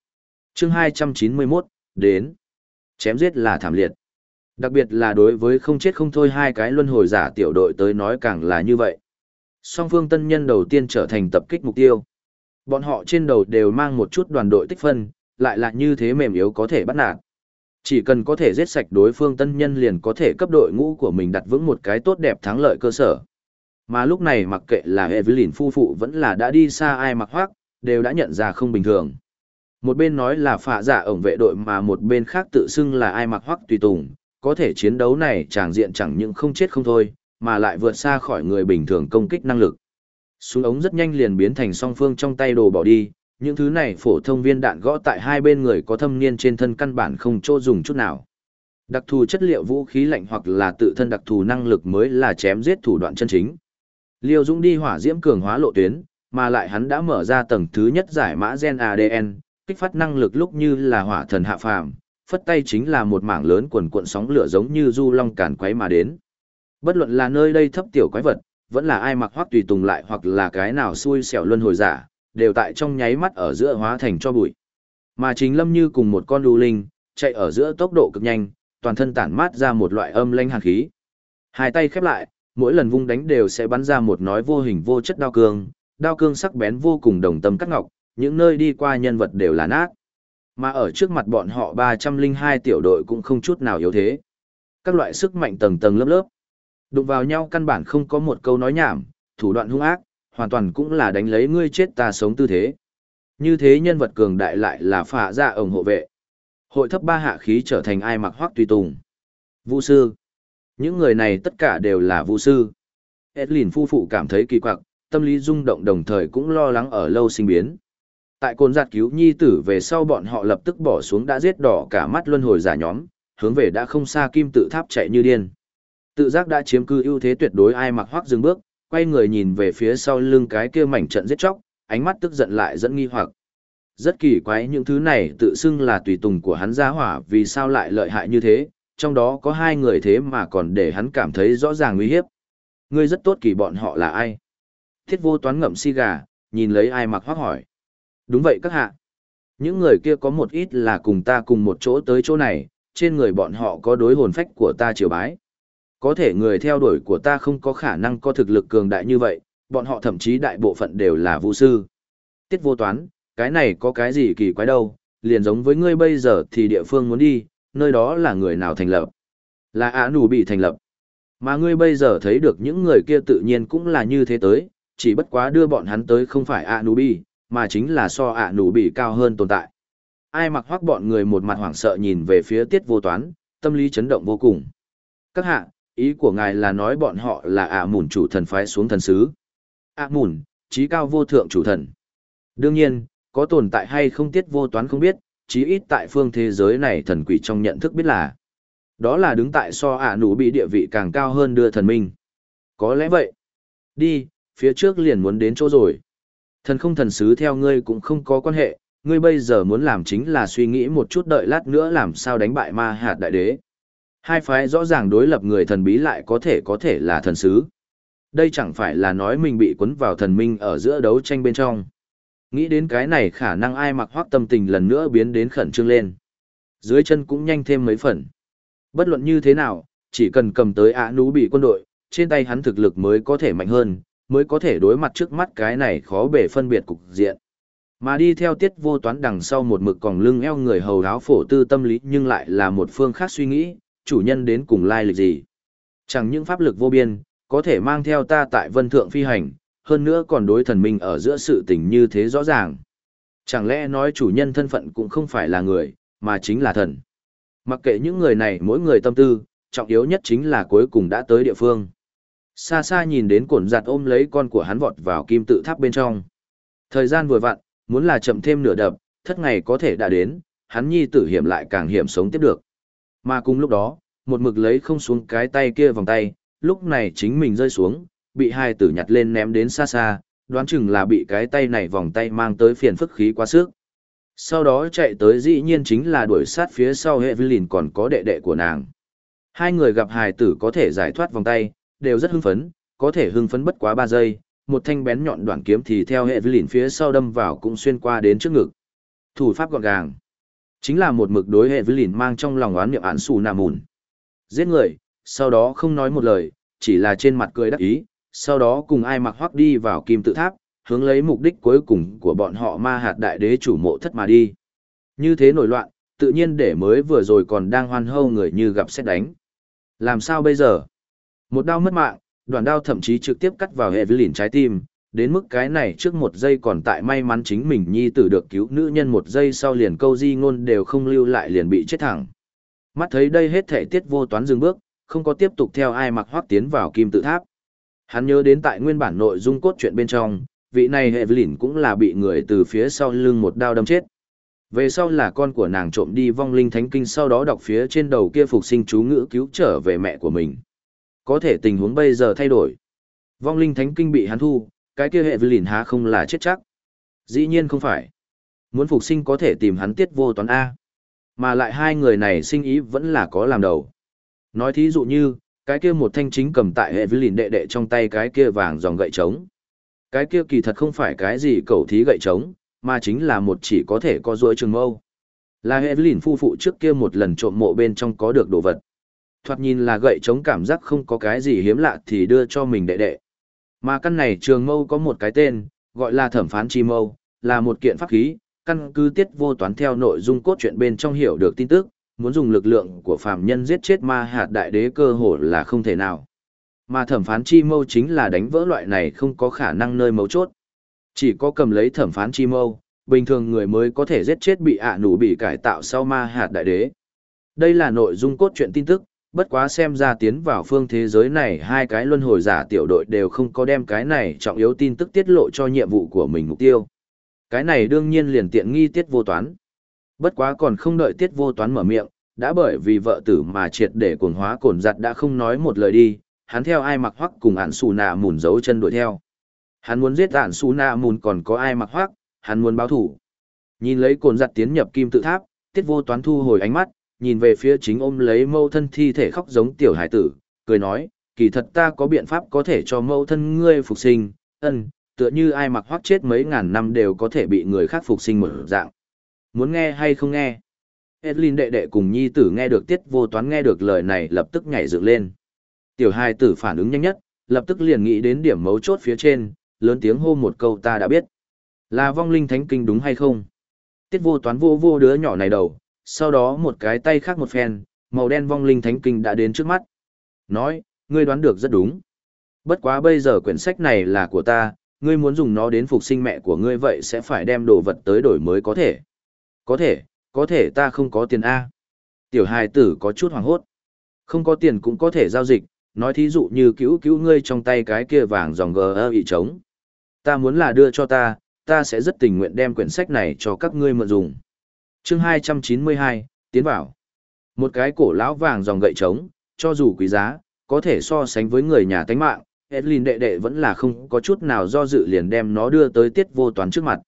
chương 291, đến. Chém giết là thảm liệt. Đặc biệt là đối với không chết không thôi hai cái luân hồi giả tiểu đội tới nói càng là như vậy. Song phương tân nhân đầu tiên trở thành tập kích mục tiêu. Bọn họ trên đầu đều mang một chút đoàn đội tích phân, lại là như thế mềm yếu có thể bắt nạt. Chỉ cần có thể giết sạch đối phương tân nhân liền có thể cấp đội ngũ của mình đặt vững một cái tốt đẹp thắng lợi cơ sở. Mà lúc này mặc kệ là Evelyn phu phụ vẫn là đã đi xa ai mặc hoác, đều đã nhận ra không bình thường. Một bên nói là phạ giả ổng vệ đội mà một bên khác tự xưng là ai mặc hoác tùy tùng, có thể chiến đấu này tràng diện chẳng những không chết không thôi, mà lại vượt xa khỏi người bình thường công kích năng lực. Súng ống rất nhanh liền biến thành song phương trong tay đồ bỏ đi, những thứ này phổ thông viên đạn gõ tại hai bên người có thâm niên trên thân căn bản không chỗ dùng chút nào. Đặc thù chất liệu vũ khí lạnh hoặc là tự thân đặc thù năng lực mới là chém giết thủ đoạn chân chính. Liêu Dũng đi hỏa diễm cường hóa lộ tuyến, mà lại hắn đã mở ra tầng thứ nhất giải mã gen ADN, kích phát năng lực lúc như là hỏa thần hạ phàm, phất tay chính là một mảng lớn quần cuộn sóng lửa giống như du long càn quấy mà đến. Bất luận là nơi đây thấp tiểu quái vật, vẫn là ai mặc hoắc tùy tùng lại hoặc là cái nào xui xẻo luân hồi giả, đều tại trong nháy mắt ở giữa hóa thành cho bụi. Mà chính lâm như cùng một con đu linh, chạy ở giữa tốc độ cực nhanh, toàn thân tản mát ra một loại âm lanh hàn khí. Hai tay khép lại, mỗi lần vung đánh đều sẽ bắn ra một nói vô hình vô chất đao cương, đao cương sắc bén vô cùng đồng tâm cắt ngọc, những nơi đi qua nhân vật đều là nát. Mà ở trước mặt bọn họ 302 tiểu đội cũng không chút nào yếu thế. Các loại sức mạnh tầng tầng lớp lớp. Đụng vào nhau căn bản không có một câu nói nhảm, thủ đoạn hung ác, hoàn toàn cũng là đánh lấy ngươi chết ta sống tư thế. Như thế nhân vật cường đại lại là phả ra ổng hộ vệ. Hội thấp ba hạ khí trở thành ai mặc hoác tùy tùng. Vũ sư. Những người này tất cả đều là vũ sư. Edlin phu phụ cảm thấy kỳ quặc, tâm lý rung động đồng thời cũng lo lắng ở lâu sinh biến. Tại cồn giặt cứu nhi tử về sau bọn họ lập tức bỏ xuống đã giết đỏ cả mắt luân hồi giả nhóm, hướng về đã không xa kim tự tháp chạy như điên. Tự giác đã chiếm cư ưu thế tuyệt đối ai mặc hoắc dừng bước, quay người nhìn về phía sau lưng cái kia mảnh trận giết chóc, ánh mắt tức giận lại dẫn nghi hoặc. Rất kỳ quái những thứ này tự xưng là tùy tùng của hắn gia hỏa vì sao lại lợi hại như thế, trong đó có hai người thế mà còn để hắn cảm thấy rõ ràng nguy hiếp. Ngươi rất tốt kỳ bọn họ là ai? Thiết vô toán ngậm si gà, nhìn lấy ai mặc hoắc hỏi. Đúng vậy các hạ. Những người kia có một ít là cùng ta cùng một chỗ tới chỗ này, trên người bọn họ có đối hồn phách của ta triều bái. Có thể người theo đuổi của ta không có khả năng có thực lực cường đại như vậy, bọn họ thậm chí đại bộ phận đều là vũ sư. Tiết vô toán, cái này có cái gì kỳ quái đâu, liền giống với ngươi bây giờ thì địa phương muốn đi, nơi đó là người nào thành lập. Là ả nù bị thành lập. Mà ngươi bây giờ thấy được những người kia tự nhiên cũng là như thế tới, chỉ bất quá đưa bọn hắn tới không phải ả nù bị, mà chính là so ả nù bị cao hơn tồn tại. Ai mặc hoác bọn người một mặt hoảng sợ nhìn về phía tiết vô toán, tâm lý chấn động vô cùng. Các hạ, ý của ngài là nói bọn họ là ạ mùn chủ thần phái xuống thần sứ. ạ mùn, trí cao vô thượng chủ thần. Đương nhiên, có tồn tại hay không tiết vô toán không biết, chí ít tại phương thế giới này thần quỷ trong nhận thức biết là. Đó là đứng tại so ạ nụ bị địa vị càng cao hơn đưa thần minh. Có lẽ vậy. Đi, phía trước liền muốn đến chỗ rồi. Thần không thần sứ theo ngươi cũng không có quan hệ, ngươi bây giờ muốn làm chính là suy nghĩ một chút đợi lát nữa làm sao đánh bại ma hạt đại đế. Hai phái rõ ràng đối lập người thần bí lại có thể có thể là thần sứ. Đây chẳng phải là nói mình bị cuốn vào thần minh ở giữa đấu tranh bên trong. Nghĩ đến cái này khả năng ai mặc hoác tâm tình lần nữa biến đến khẩn trương lên. Dưới chân cũng nhanh thêm mấy phần. Bất luận như thế nào, chỉ cần cầm tới ạ nú bị quân đội, trên tay hắn thực lực mới có thể mạnh hơn, mới có thể đối mặt trước mắt cái này khó bể phân biệt cục diện. Mà đi theo tiết vô toán đằng sau một mực còn lưng eo người hầu áo phổ tư tâm lý nhưng lại là một phương khác suy nghĩ, chủ nhân đến cùng lai lịch gì. Chẳng những pháp lực vô biên, có thể mang theo ta tại vân thượng phi hành, hơn nữa còn đối thần minh ở giữa sự tình như thế rõ ràng. Chẳng lẽ nói chủ nhân thân phận cũng không phải là người, mà chính là thần. Mặc kệ những người này mỗi người tâm tư, trọng yếu nhất chính là cuối cùng đã tới địa phương. Xa xa nhìn đến cuộn giặt ôm lấy con của hắn vọt vào kim tự tháp bên trong. Thời gian vừa vặn, muốn là chậm thêm nửa đập, thất ngày có thể đã đến, hắn nhi tử hiểm lại càng hiểm sống tiếp được. Mà cùng lúc đó, một mực lấy không xuống cái tay kia vòng tay, lúc này chính mình rơi xuống, bị hai tử nhặt lên ném đến xa xa, đoán chừng là bị cái tay này vòng tay mang tới phiền phức khí quá sức. Sau đó chạy tới dĩ nhiên chính là đuổi sát phía sau Evelyn còn có đệ đệ của nàng. Hai người gặp hài tử có thể giải thoát vòng tay, đều rất hưng phấn, có thể hưng phấn bất quá 3 giây, một thanh bén nhọn đoạn kiếm thì theo Evelyn phía sau đâm vào cũng xuyên qua đến trước ngực. Thủ pháp gọn gàng. Chính là một mực đối hệ với lìn mang trong lòng oán niệm án xù nà mùn. Giết người, sau đó không nói một lời, chỉ là trên mặt cười đắc ý, sau đó cùng ai mặc hoắc đi vào kim tự tháp, hướng lấy mục đích cuối cùng của bọn họ ma hạt đại đế chủ mộ thất mà đi. Như thế nổi loạn, tự nhiên để mới vừa rồi còn đang hoan hâu người như gặp xét đánh. Làm sao bây giờ? Một đao mất mạng, đoàn đao thậm chí trực tiếp cắt vào hệ với lìn trái tim, đến mức cái này trước một giây còn tại may mắn chính mình nhi tử được cứu nữ nhân một giây sau liền câu di ngôn đều không lưu lại liền bị chết thẳng. Mắt thấy đây hết thể tiết vô toán dừng bước, không có tiếp tục theo ai mặc hoác tiến vào kim tự tháp. Hắn nhớ đến tại nguyên bản nội dung cốt truyện bên trong, vị này Evelyn cũng là bị người từ phía sau lưng một đao đâm chết. Về sau là con của nàng trộm đi vong linh thánh kinh sau đó đọc phía trên đầu kia phục sinh chú ngữ cứu trở về mẹ của mình. Có thể tình huống bây giờ thay đổi. Vong linh thánh kinh bị hắn thu, cái kia hệ với lìn há không là chết chắc. Dĩ nhiên không phải. Muốn phục sinh có thể tìm hắn tiết vô toán A. Mà lại hai người này sinh ý vẫn là có làm đầu. Nói thí dụ như, cái kia một thanh chính cầm tại hệ với lìn đệ đệ trong tay cái kia vàng dòng gậy trống. Cái kia kỳ thật không phải cái gì cầu thí gậy trống, mà chính là một chỉ có thể có ruỗi trường mâu. Là hệ lìn phu phụ trước kia một lần trộm mộ bên trong có được đồ vật. Thoạt nhìn là gậy chống cảm giác không có cái gì hiếm lạ thì đưa cho mình đệ đệ. Mà căn này trường mâu có một cái tên, gọi là thẩm phán chi mâu, là một kiện pháp khí, căn cứ tiết vô toán theo nội dung cốt truyện bên trong hiểu được tin tức, muốn dùng lực lượng của phàm nhân giết chết ma hạt đại đế cơ hồ là không thể nào. Mà thẩm phán chi mâu chính là đánh vỡ loại này không có khả năng nơi mấu chốt. Chỉ có cầm lấy thẩm phán chi mâu, bình thường người mới có thể giết chết bị ạ à nụ bị cải tạo sau ma hạt đại đế. Đây là nội dung cốt truyện tin tức, bất quá xem ra tiến vào phương thế giới này hai cái luân hồi giả tiểu đội đều không có đem cái này trọng yếu tin tức tiết lộ cho nhiệm vụ của mình mục tiêu. Cái này đương nhiên liền tiện nghi tiết vô toán. Bất quá còn không đợi tiết vô toán mở miệng, đã bởi vì vợ tử mà triệt để cuồng hóa cồn giặt đã không nói một lời đi, hắn theo ai mặc hoắc cùng ản xù nạ mùn giấu chân đuổi theo. Hắn muốn giết ản xù nạ mùn còn có ai mặc hoắc, hắn muốn báo thủ. Nhìn lấy cồn giặt tiến nhập kim tự tháp, tiết vô toán thu hồi ánh mắt, nhìn về phía chính ôm lấy mâu thân thi thể khóc giống tiểu hải tử, cười nói, kỳ thật ta có biện pháp có thể cho mâu thân ngươi phục sinh, ân, tựa như ai mặc hoắc chết mấy ngàn năm đều có thể bị người khác phục sinh một dạng. Muốn nghe hay không nghe? Edlin đệ đệ cùng nhi tử nghe được tiết vô toán nghe được lời này lập tức nhảy dựng lên. Tiểu hai tử phản ứng nhanh nhất, lập tức liền nghĩ đến điểm mấu chốt phía trên, lớn tiếng hô một câu ta đã biết. Là vong linh thánh kinh đúng hay không? Tiết vô toán vô vô đứa nhỏ này đầu, sau đó một cái tay khác một phen, màu đen vong linh thánh kinh đã đến trước mắt. Nói, ngươi đoán được rất đúng. Bất quá bây giờ quyển sách này là của ta, ngươi muốn dùng nó đến phục sinh mẹ của ngươi vậy sẽ phải đem đồ vật tới đổi mới có thể. Có thể, có thể ta không có tiền A. Tiểu hài tử có chút hoảng hốt. Không có tiền cũng có thể giao dịch, nói thí dụ như cứu cứu ngươi trong tay cái kia vàng dòng gờ bị trống. Ta muốn là đưa cho ta, ta sẽ rất tình nguyện đem quyển sách này cho các ngươi mượn dùng chương 292, tiến vào. Một cái cổ lão vàng dòng gậy trống, cho dù quý giá, có thể so sánh với người nhà tánh mạng, Edlin đệ đệ vẫn là không có chút nào do dự liền đem nó đưa tới tiết vô toán trước mặt.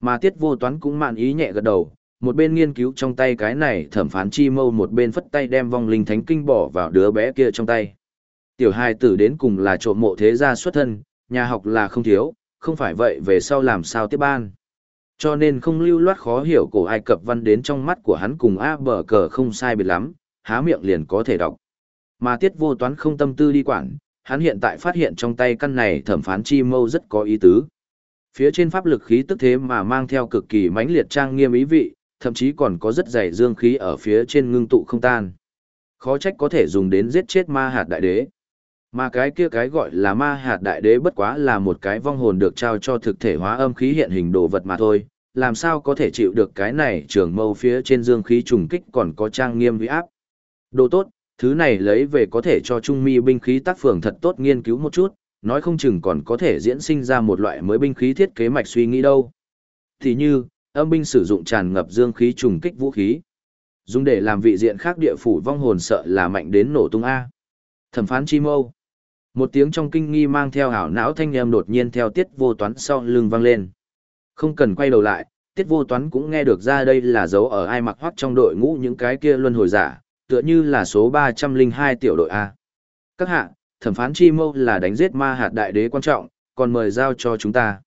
Mà tiết vô toán cũng mạn ý nhẹ gật đầu, một bên nghiên cứu trong tay cái này thẩm phán chi mâu một bên phất tay đem vong linh thánh kinh bỏ vào đứa bé kia trong tay. Tiểu hài tử đến cùng là trộm mộ thế gia xuất thân, nhà học là không thiếu, không phải vậy về sau làm sao tiếp ban. Cho nên không lưu loát khó hiểu cổ Ai Cập văn đến trong mắt của hắn cùng A bờ cờ không sai biệt lắm, há miệng liền có thể đọc. Mà tiết vô toán không tâm tư đi quản, hắn hiện tại phát hiện trong tay căn này thẩm phán chi mâu rất có ý tứ. Phía trên pháp lực khí tức thế mà mang theo cực kỳ mãnh liệt trang nghiêm ý vị, thậm chí còn có rất dày dương khí ở phía trên ngưng tụ không tan. Khó trách có thể dùng đến giết chết ma hạt đại đế. Mà cái kia cái gọi là ma hạt đại đế bất quá là một cái vong hồn được trao cho thực thể hóa âm khí hiện hình đồ vật mà thôi, làm sao có thể chịu được cái này trường mâu phía trên dương khí trùng kích còn có trang nghiêm vĩ áp. Đồ tốt, thứ này lấy về có thể cho trung mi binh khí tác phường thật tốt nghiên cứu một chút, nói không chừng còn có thể diễn sinh ra một loại mới binh khí thiết kế mạch suy nghĩ đâu. Thì như, âm binh sử dụng tràn ngập dương khí trùng kích vũ khí. Dùng để làm vị diện khác địa phủ vong hồn sợ là mạnh đến nổ tung A. Thẩm phán chi mâu. Một tiếng trong kinh nghi mang theo hảo não thanh em đột nhiên theo tiết vô toán sau lưng vang lên. Không cần quay đầu lại, tiết vô toán cũng nghe được ra đây là dấu ở ai mặc hoắc trong đội ngũ những cái kia luân hồi giả, tựa như là số 302 tiểu đội A. Các hạ, thẩm phán chi mâu là đánh giết ma hạt đại đế quan trọng, còn mời giao cho chúng ta.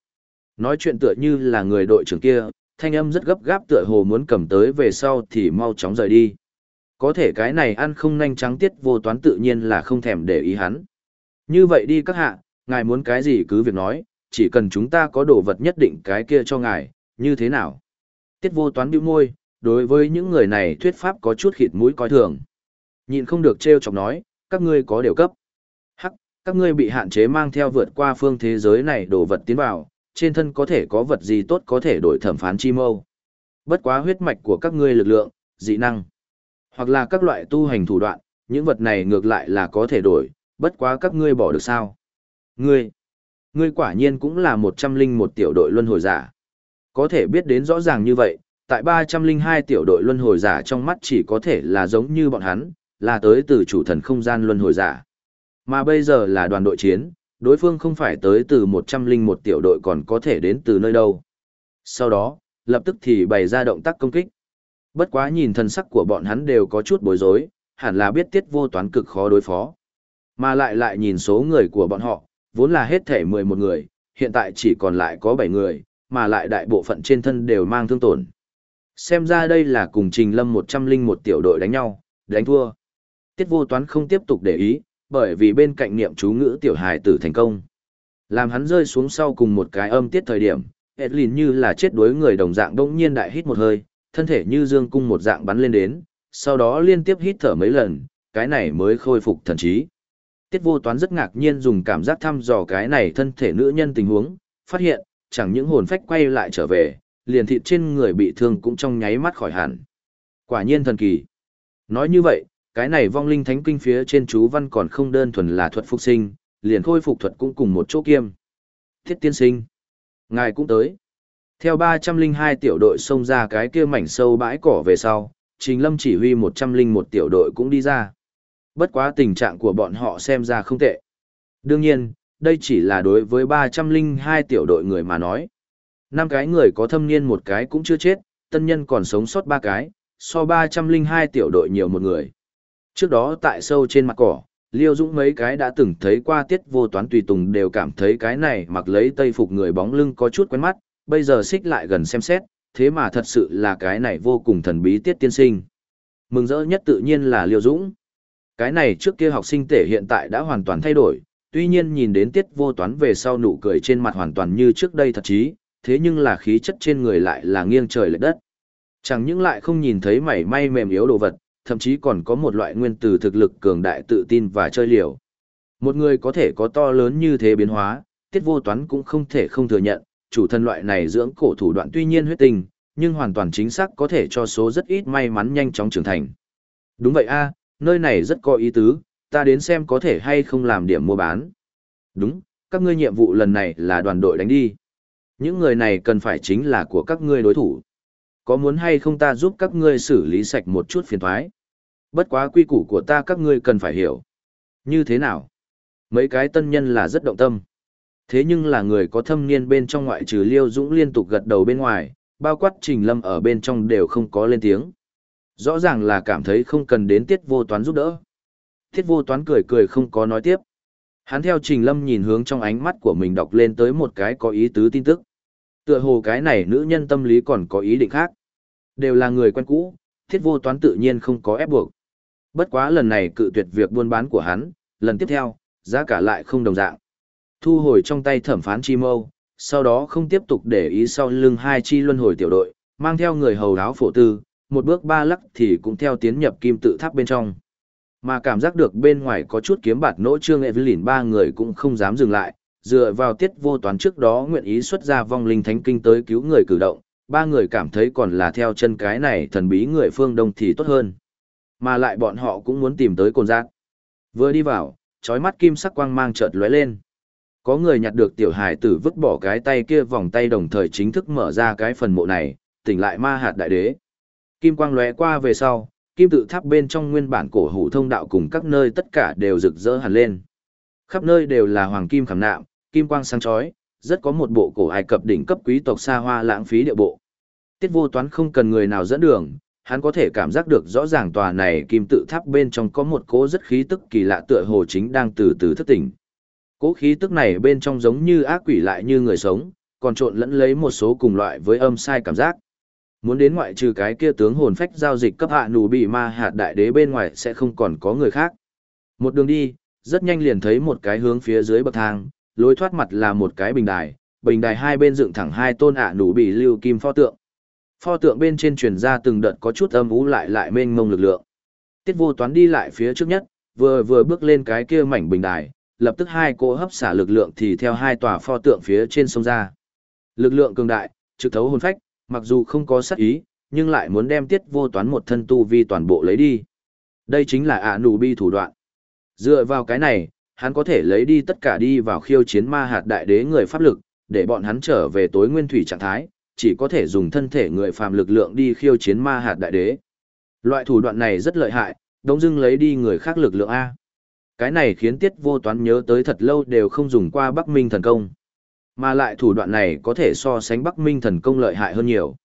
Nói chuyện tựa như là người đội trưởng kia, thanh âm rất gấp gáp tựa hồ muốn cầm tới về sau thì mau chóng rời đi. Có thể cái này ăn không nhanh trắng tiết vô toán tự nhiên là không thèm để ý hắn. Như vậy đi các hạ, ngài muốn cái gì cứ việc nói, chỉ cần chúng ta có đồ vật nhất định cái kia cho ngài, như thế nào? Tiết vô toán bĩu môi, đối với những người này thuyết pháp có chút khịt mũi coi thường. Nhìn không được trêu chọc nói, các ngươi có điều cấp. Hắc, các ngươi bị hạn chế mang theo vượt qua phương thế giới này đồ vật tiến vào, trên thân có thể có vật gì tốt có thể đổi thẩm phán chi mâu. Bất quá huyết mạch của các ngươi lực lượng, dị năng, hoặc là các loại tu hành thủ đoạn, những vật này ngược lại là có thể đổi, bất quá các ngươi bỏ được sao? Ngươi, ngươi quả nhiên cũng là một trăm linh một tiểu đội luân hồi giả. Có thể biết đến rõ ràng như vậy, tại ba trăm linh hai tiểu đội luân hồi giả trong mắt chỉ có thể là giống như bọn hắn, là tới từ chủ thần không gian luân hồi giả. Mà bây giờ là đoàn đội chiến, đối phương không phải tới từ 101 tiểu đội còn có thể đến từ nơi đâu. Sau đó, lập tức thì bày ra động tác công kích. Bất quá nhìn thân sắc của bọn hắn đều có chút bối rối, hẳn là biết tiết vô toán cực khó đối phó. Mà lại lại nhìn số người của bọn họ, vốn là hết thể 11 người, hiện tại chỉ còn lại có 7 người, mà lại đại bộ phận trên thân đều mang thương tổn. Xem ra đây là cùng Trình Lâm 101 tiểu đội đánh nhau, đánh thua. Tiết vô toán không tiếp tục để ý, bởi vì bên cạnh niệm chú ngữ tiểu hài tử thành công. Làm hắn rơi xuống sau cùng một cái âm tiết thời điểm, Edlin như là chết đuối người đồng dạng đông nhiên đại hít một hơi, thân thể như dương cung một dạng bắn lên đến, sau đó liên tiếp hít thở mấy lần, cái này mới khôi phục thần trí. Tiết vô toán rất ngạc nhiên dùng cảm giác thăm dò cái này thân thể nữ nhân tình huống, phát hiện, chẳng những hồn phách quay lại trở về, liền thịt trên người bị thương cũng trong nháy mắt khỏi hẳn. Quả nhiên thần kỳ. Nói như vậy, cái này vong linh thánh kinh phía trên chú văn còn không đơn thuần là thuật phục sinh, liền khôi phục thuật cũng cùng một chỗ kiêm. Thiết tiên sinh. Ngài cũng tới. Theo 302 tiểu đội xông ra cái kia mảnh sâu bãi cỏ về sau, Trình Lâm chỉ huy 101 tiểu đội cũng đi ra. Bất quá tình trạng của bọn họ xem ra không tệ. Đương nhiên, đây chỉ là đối với 302 tiểu đội người mà nói. năm cái người có thâm niên một cái cũng chưa chết, tân nhân còn sống sót ba cái, so 302 tiểu đội nhiều một người. Trước đó tại sâu trên mặt cỏ, Liêu Dũng mấy cái đã từng thấy qua tiết vô toán tùy tùng đều cảm thấy cái này mặc lấy tây phục người bóng lưng có chút quen mắt, bây giờ xích lại gần xem xét, thế mà thật sự là cái này vô cùng thần bí tiết tiên sinh. Mừng rỡ nhất tự nhiên là Liêu Dũng. Cái này trước kia học sinh tể hiện tại đã hoàn toàn thay đổi, tuy nhiên nhìn đến tiết vô toán về sau nụ cười trên mặt hoàn toàn như trước đây thật chí, thế nhưng là khí chất trên người lại là nghiêng trời lệch đất. Chẳng những lại không nhìn thấy mảy may mềm yếu đồ vật, thậm chí còn có một loại nguyên từ thực lực cường đại tự tin và chơi liều. Một người có thể có to lớn như thế biến hóa, tiết vô toán cũng không thể không thừa nhận, chủ thân loại này dưỡng cổ thủ đoạn tuy nhiên huyết tình, nhưng hoàn toàn chính xác có thể cho số rất ít may mắn nhanh chóng trưởng thành. Đúng vậy a, nơi này rất có ý tứ, ta đến xem có thể hay không làm điểm mua bán. Đúng, các ngươi nhiệm vụ lần này là đoàn đội đánh đi. Những người này cần phải chính là của các ngươi đối thủ. Có muốn hay không ta giúp các ngươi xử lý sạch một chút phiền thoái? Bất quá quy củ của ta các ngươi cần phải hiểu. Như thế nào? Mấy cái tân nhân là rất động tâm. Thế nhưng là người có thâm niên bên trong ngoại trừ Liêu Dũng liên tục gật đầu bên ngoài, bao quát trình lâm ở bên trong đều không có lên tiếng. Rõ ràng là cảm thấy không cần đến tiết vô toán giúp đỡ. Tiết vô toán cười cười không có nói tiếp. Hắn theo trình lâm nhìn hướng trong ánh mắt của mình đọc lên tới một cái có ý tứ tin tức. Tựa hồ cái này nữ nhân tâm lý còn có ý định khác. Đều là người quen cũ, thiết vô toán tự nhiên không có ép buộc. Bất quá lần này cự tuyệt việc buôn bán của hắn, lần tiếp theo, giá cả lại không đồng dạng. Thu hồi trong tay thẩm phán chi mâu, sau đó không tiếp tục để ý sau lưng hai chi luân hồi tiểu đội, mang theo người hầu áo phổ tư, một bước ba lắc thì cũng theo tiến nhập kim tự tháp bên trong. Mà cảm giác được bên ngoài có chút kiếm bạt nỗ trương Evelyn ba người cũng không dám dừng lại, dựa vào tiết vô toán trước đó nguyện ý xuất ra vong linh thánh kinh tới cứu người cử động, ba người cảm thấy còn là theo chân cái này thần bí người phương đông thì tốt hơn. Mà lại bọn họ cũng muốn tìm tới cồn giác. Vừa đi vào, trói mắt kim sắc quang mang chợt lóe lên. Có người nhặt được tiểu hải tử vứt bỏ cái tay kia vòng tay đồng thời chính thức mở ra cái phần mộ này, tỉnh lại ma hạt đại đế. Kim quang lóe qua về sau, kim tự tháp bên trong nguyên bản cổ hủ thông đạo cùng các nơi tất cả đều rực rỡ hẳn lên. Khắp nơi đều là hoàng kim khảm nạm, kim quang sáng chói, rất có một bộ cổ Ai Cập đỉnh cấp quý tộc xa hoa lãng phí địa bộ. Tiết vô toán không cần người nào dẫn đường, hắn có thể cảm giác được rõ ràng tòa này kim tự tháp bên trong có một cỗ rất khí tức kỳ lạ tựa hồ chính đang từ từ thức tỉnh. Cỗ khí tức này bên trong giống như ác quỷ lại như người sống, còn trộn lẫn lấy một số cùng loại với âm sai cảm giác. Muốn đến ngoại trừ cái kia tướng hồn phách giao dịch cấp hạ nụ bị ma hạt đại đế bên ngoài sẽ không còn có người khác. Một đường đi, rất nhanh liền thấy một cái hướng phía dưới bậc thang, lối thoát mặt là một cái bình đài, bình đài hai bên dựng thẳng hai tôn ạ nụ bị lưu kim pho tượng. Pho tượng bên trên truyền ra từng đợt có chút âm ú lại lại mênh mông lực lượng. Tiết vô toán đi lại phía trước nhất, vừa vừa bước lên cái kia mảnh bình đài, lập tức hai cỗ hấp xả lực lượng thì theo hai tòa pho tượng phía trên sông ra. Lực lượng cường đại, trực thấu hồn phách, mặc dù không có sát ý, nhưng lại muốn đem tiết vô toán một thân tu vi toàn bộ lấy đi. Đây chính là ạ nụ bi thủ đoạn. Dựa vào cái này, hắn có thể lấy đi tất cả đi vào khiêu chiến ma hạt đại đế người pháp lực, để bọn hắn trở về tối nguyên thủy trạng thái, chỉ có thể dùng thân thể người phàm lực lượng đi khiêu chiến ma hạt đại đế. Loại thủ đoạn này rất lợi hại, đống dưng lấy đi người khác lực lượng A. Cái này khiến tiết vô toán nhớ tới thật lâu đều không dùng qua Bắc Minh thần công. Mà lại thủ đoạn này có thể so sánh Bắc Minh thần công lợi hại hơn nhiều.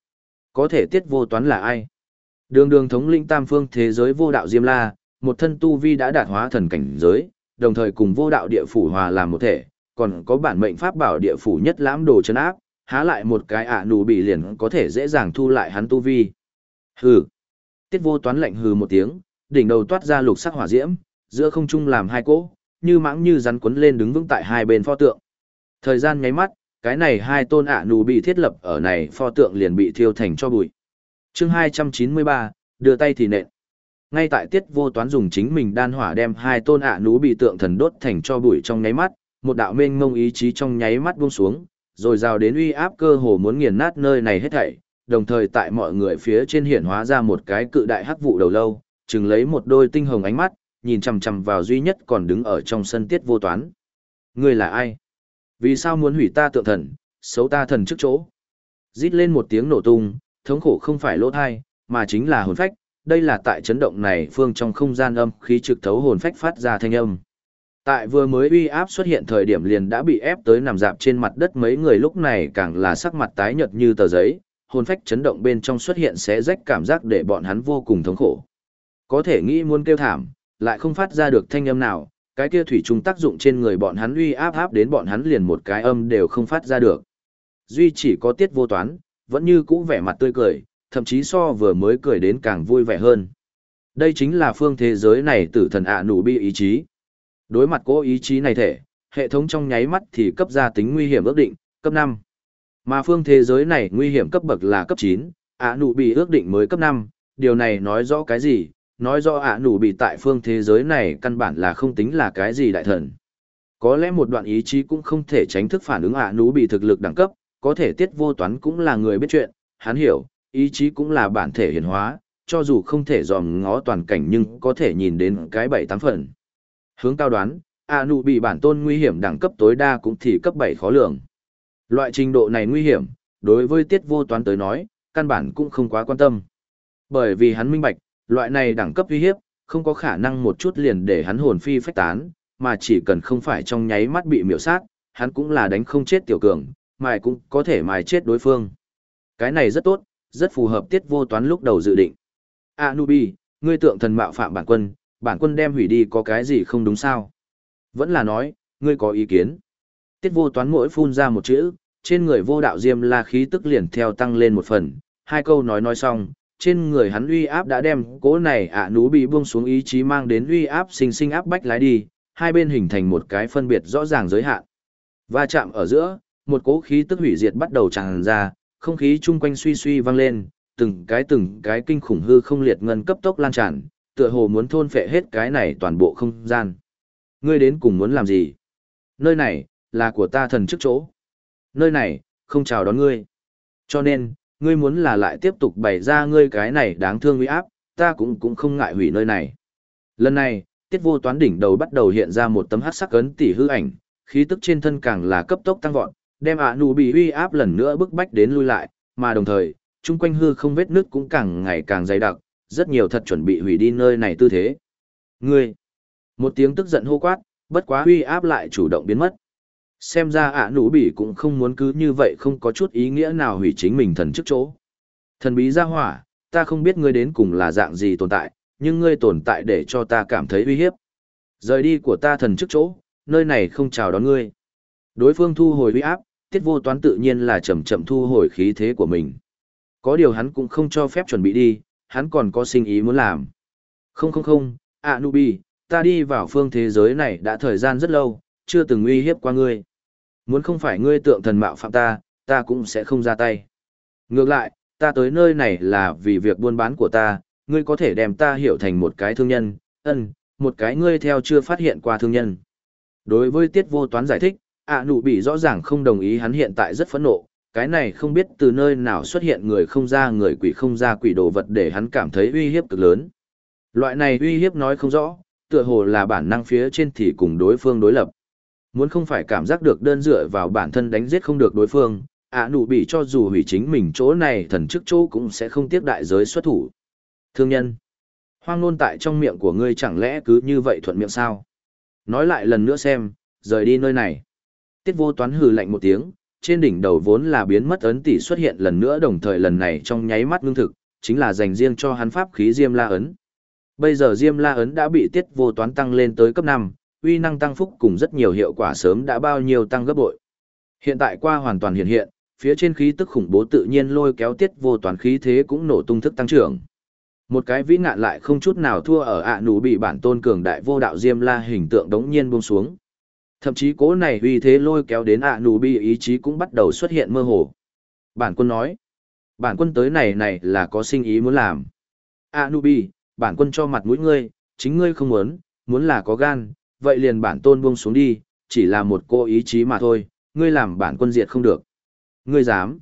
Có thể tiết vô toán là ai? Đường đường thống lĩnh tam phương thế giới vô đạo Diêm La, một thân tu vi đã đạt hóa thần cảnh giới, đồng thời cùng vô đạo địa phủ hòa làm một thể, còn có bản mệnh pháp bảo địa phủ nhất lãm đồ chân áp, há lại một cái ạ nụ bị liền có thể dễ dàng thu lại hắn tu vi. Hừ. Tiết vô toán lạnh hừ một tiếng, đỉnh đầu toát ra lục sắc hỏa diễm, giữa không trung làm hai cỗ, như mãng như rắn quấn lên đứng vững tại hai bên pho tượng. Thời gian nháy mắt, cái này hai tôn ạ nù bị thiết lập ở này pho tượng liền bị thiêu thành cho bụi. chương 293, đưa tay thì nện. Ngay tại tiết vô toán dùng chính mình đan hỏa đem hai tôn ạ nú bị tượng thần đốt thành cho bụi trong nháy mắt, một đạo mênh mông ý chí trong nháy mắt buông xuống, rồi rào đến uy áp cơ hồ muốn nghiền nát nơi này hết thảy, đồng thời tại mọi người phía trên hiển hóa ra một cái cự đại hắc vụ đầu lâu, chừng lấy một đôi tinh hồng ánh mắt, nhìn chằm chằm vào duy nhất còn đứng ở trong sân tiết vô toán. Ngươi là ai? Vì sao muốn hủy ta tượng thần, xấu ta thần trước chỗ? Rít lên một tiếng nổ tung, thống khổ không phải lỗ thai, mà chính là hồn phách, đây là tại chấn động này phương trong không gian âm khí trực thấu hồn phách phát ra thanh âm. Tại vừa mới uy áp xuất hiện thời điểm liền đã bị ép tới nằm dạp trên mặt đất mấy người lúc này càng là sắc mặt tái nhợt như tờ giấy, hồn phách chấn động bên trong xuất hiện xé rách cảm giác để bọn hắn vô cùng thống khổ. Có thể nghĩ muốn kêu thảm, lại không phát ra được thanh âm nào, cái kia thủy trùng tác dụng trên người bọn hắn uy áp áp đến bọn hắn liền một cái âm đều không phát ra được. Duy chỉ có tiết vô toán, vẫn như cũ vẻ mặt tươi cười, thậm chí so vừa mới cười đến càng vui vẻ hơn. Đây chính là phương thế giới này tử thần ạ nụ bi ý chí. Đối mặt cố ý chí này thể, hệ thống trong nháy mắt thì cấp ra tính nguy hiểm ước định, cấp 5. Mà phương thế giới này nguy hiểm cấp bậc là cấp 9, ạ nụ bị ước định mới cấp 5, điều này nói rõ cái gì? Nói rõ ạ nụ bị tại phương thế giới này căn bản là không tính là cái gì đại thần. Có lẽ một đoạn ý chí cũng không thể tránh thức phản ứng ạ nụ bị thực lực đẳng cấp, có thể tiết vô toán cũng là người biết chuyện, hắn hiểu, ý chí cũng là bản thể hiển hóa, cho dù không thể dòm ngó toàn cảnh nhưng có thể nhìn đến cái bảy tám phần. Hướng cao đoán, ạ nụ bị bản tôn nguy hiểm đẳng cấp tối đa cũng thì cấp 7 khó lường. Loại trình độ này nguy hiểm, đối với tiết vô toán tới nói, căn bản cũng không quá quan tâm. Bởi vì hắn minh bạch, loại này đẳng cấp uy hiếp, không có khả năng một chút liền để hắn hồn phi phách tán, mà chỉ cần không phải trong nháy mắt bị miểu sát, hắn cũng là đánh không chết tiểu cường, mài cũng có thể mài chết đối phương. Cái này rất tốt, rất phù hợp tiết vô toán lúc đầu dự định. Anubi, ngươi tượng thần mạo phạm bản quân, bản quân đem hủy đi có cái gì không đúng sao? Vẫn là nói, ngươi có ý kiến. Tiết vô toán mỗi phun ra một chữ, trên người vô đạo diêm la khí tức liền theo tăng lên một phần, hai câu nói nói xong, trên người hắn uy áp đã đem cố này ạ nú bị buông xuống ý chí mang đến uy áp sinh sinh áp bách lái đi, hai bên hình thành một cái phân biệt rõ ràng giới hạn. Va chạm ở giữa, một cỗ khí tức hủy diệt bắt đầu tràn ra, không khí chung quanh suy suy vang lên, từng cái từng cái kinh khủng hư không liệt ngân cấp tốc lan tràn, tựa hồ muốn thôn phệ hết cái này toàn bộ không gian. Ngươi đến cùng muốn làm gì? Nơi này, là của ta thần trước chỗ. Nơi này, không chào đón ngươi. Cho nên, ngươi muốn là lại tiếp tục bày ra ngươi cái này đáng thương uy áp, ta cũng cũng không ngại hủy nơi này. Lần này, tiết vô toán đỉnh đầu bắt đầu hiện ra một tấm hắc sắc ấn tỷ hư ảnh, khí tức trên thân càng là cấp tốc tăng vọt, đem ạ nụ bị uy áp lần nữa bức bách đến lui lại, mà đồng thời, chung quanh hư không vết nước cũng càng ngày càng dày đặc, rất nhiều thật chuẩn bị hủy đi nơi này tư thế. Ngươi! Một tiếng tức giận hô quát, bất quá uy áp lại chủ động biến mất. Xem ra ạ nụ bỉ cũng không muốn cứ như vậy không có chút ý nghĩa nào hủy chính mình thần trước chỗ. Thần bí ra hỏa, ta không biết ngươi đến cùng là dạng gì tồn tại, nhưng ngươi tồn tại để cho ta cảm thấy uy hiếp. Rời đi của ta thần trước chỗ, nơi này không chào đón ngươi. Đối phương thu hồi uy áp, tiết vô toán tự nhiên là chậm chậm thu hồi khí thế của mình. Có điều hắn cũng không cho phép chuẩn bị đi, hắn còn có sinh ý muốn làm. Không không không, Anubi, ta đi vào phương thế giới này đã thời gian rất lâu, chưa từng uy hiếp qua ngươi. Muốn không phải ngươi tượng thần mạo phạm ta, ta cũng sẽ không ra tay. Ngược lại, ta tới nơi này là vì việc buôn bán của ta, ngươi có thể đem ta hiểu thành một cái thương nhân, ân, một cái ngươi theo chưa phát hiện qua thương nhân. Đối với tiết vô toán giải thích, ạ nụ bị rõ ràng không đồng ý hắn hiện tại rất phẫn nộ, cái này không biết từ nơi nào xuất hiện người không ra người quỷ không ra quỷ đồ vật để hắn cảm thấy uy hiếp cực lớn. Loại này uy hiếp nói không rõ, tựa hồ là bản năng phía trên thì cùng đối phương đối lập. Muốn không phải cảm giác được đơn dựa vào bản thân đánh giết không được đối phương, ạ nụ bị cho dù hủy chính mình chỗ này thần chức chỗ cũng sẽ không tiếc đại giới xuất thủ. Thương nhân, hoang nôn tại trong miệng của ngươi chẳng lẽ cứ như vậy thuận miệng sao? Nói lại lần nữa xem, rời đi nơi này. Tiết vô toán hừ lạnh một tiếng, trên đỉnh đầu vốn là biến mất ấn tỷ xuất hiện lần nữa đồng thời lần này trong nháy mắt ngưng thực, chính là dành riêng cho hắn pháp khí Diêm La ấn. Bây giờ Diêm La ấn đã bị Tiết vô toán tăng lên tới cấp 5, uy năng tăng phúc cùng rất nhiều hiệu quả sớm đã bao nhiêu tăng gấp bội. Hiện tại qua hoàn toàn hiện hiện, phía trên khí tức khủng bố tự nhiên lôi kéo Tiết vô toàn khí thế cũng nổ tung thức tăng trưởng. Một cái vĩ ngạn lại không chút nào thua ở ạ nụ bị bản tôn cường đại vô đạo Diêm La hình tượng đống nhiên buông xuống. Thậm chí cố này uy thế lôi kéo đến ạ nụ bị ý chí cũng bắt đầu xuất hiện mơ hồ. Bản quân nói, bản quân tới này này là có sinh ý muốn làm. ạ nụ bị, bản quân cho mặt mũi ngươi, chính ngươi không muốn, muốn là có gan, vậy liền bản tôn buông xuống đi, chỉ là một cô ý chí mà thôi, ngươi làm bản quân diệt không được. Ngươi dám.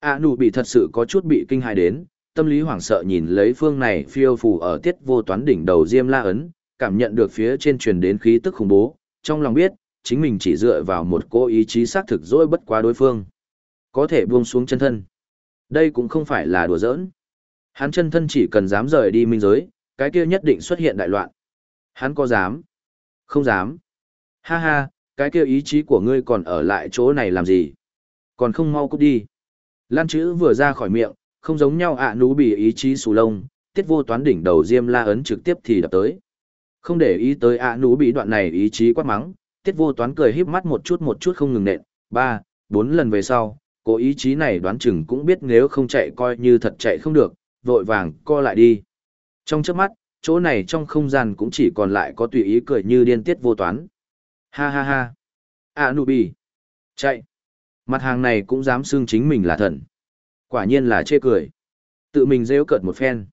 ạ nụ bị thật sự có chút bị kinh hại đến, tâm lý hoảng sợ nhìn lấy phương này phiêu phù ở tiết vô toán đỉnh đầu diêm la ấn, cảm nhận được phía trên truyền đến khí tức khủng bố, trong lòng biết, chính mình chỉ dựa vào một cô ý chí xác thực dỗi bất quá đối phương. Có thể buông xuống chân thân. Đây cũng không phải là đùa giỡn. Hắn chân thân chỉ cần dám rời đi minh giới, cái kia nhất định xuất hiện đại loạn. Hắn có dám? Không dám. Ha ha, cái kia ý chí của ngươi còn ở lại chỗ này làm gì? Còn không mau cút đi. Lan chữ vừa ra khỏi miệng, không giống nhau ạ à nú bị ý chí sù lông, tiết vô toán đỉnh đầu diêm la ấn trực tiếp thì đập tới. Không để ý tới ạ à nú bị đoạn này ý chí quát mắng, tiết vô toán cười híp mắt một chút một chút không ngừng nện, ba, bốn lần về sau, cố ý chí này đoán chừng cũng biết nếu không chạy coi như thật chạy không được, vội vàng co lại đi. Trong chớp mắt, chỗ này trong không gian cũng chỉ còn lại có tùy ý cười như điên tiết vô toán. Ha ha ha. À nụ bì. Chạy. Mặt hàng này cũng dám xưng chính mình là thần. Quả nhiên là chê cười. Tự mình rêu cợt một phen.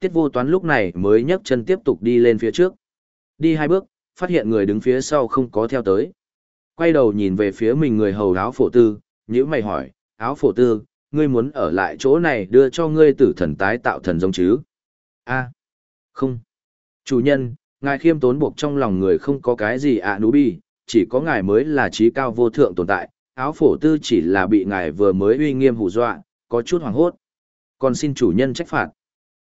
Tiết vô toán lúc này mới nhấc chân tiếp tục đi lên phía trước. Đi hai bước, phát hiện người đứng phía sau không có theo tới. Quay đầu nhìn về phía mình người hầu áo phổ tư, nhữ mày hỏi, áo phổ tư, ngươi muốn ở lại chỗ này đưa cho ngươi tử thần tái tạo thần giống chứ? a không. Chủ nhân, ngài khiêm tốn buộc trong lòng người không có cái gì ạ à nú bi, chỉ có ngài mới là trí cao vô thượng tồn tại, áo phổ tư chỉ là bị ngài vừa mới uy nghiêm hù dọa, có chút hoảng hốt. Còn xin chủ nhân trách phạt.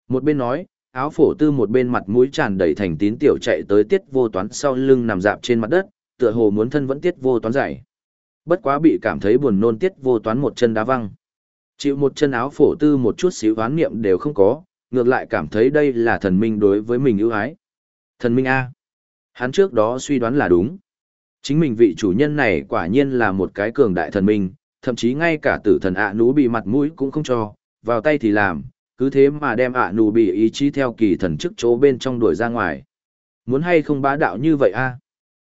Một bên nói, áo phổ tư một bên mặt mũi tràn đầy thành tín tiểu chạy tới tiết vô toán sau lưng nằm dạp trên mặt đất, tựa hồ muốn thân vẫn tiết vô toán giải Bất quá bị cảm thấy buồn nôn tiết vô toán một chân đá văng. Chịu một chân áo phổ tư một chút xíu oán niệm đều không có, ngược lại cảm thấy đây là thần minh đối với mình ưu ái. Thần minh A. Hắn trước đó suy đoán là đúng. Chính mình vị chủ nhân này quả nhiên là một cái cường đại thần minh, thậm chí ngay cả tử thần ạ nú bị mặt mũi cũng không cho, vào tay thì làm, cứ thế mà đem ạ nú bị ý chí theo kỳ thần chức chỗ bên trong đuổi ra ngoài. Muốn hay không bá đạo như vậy a?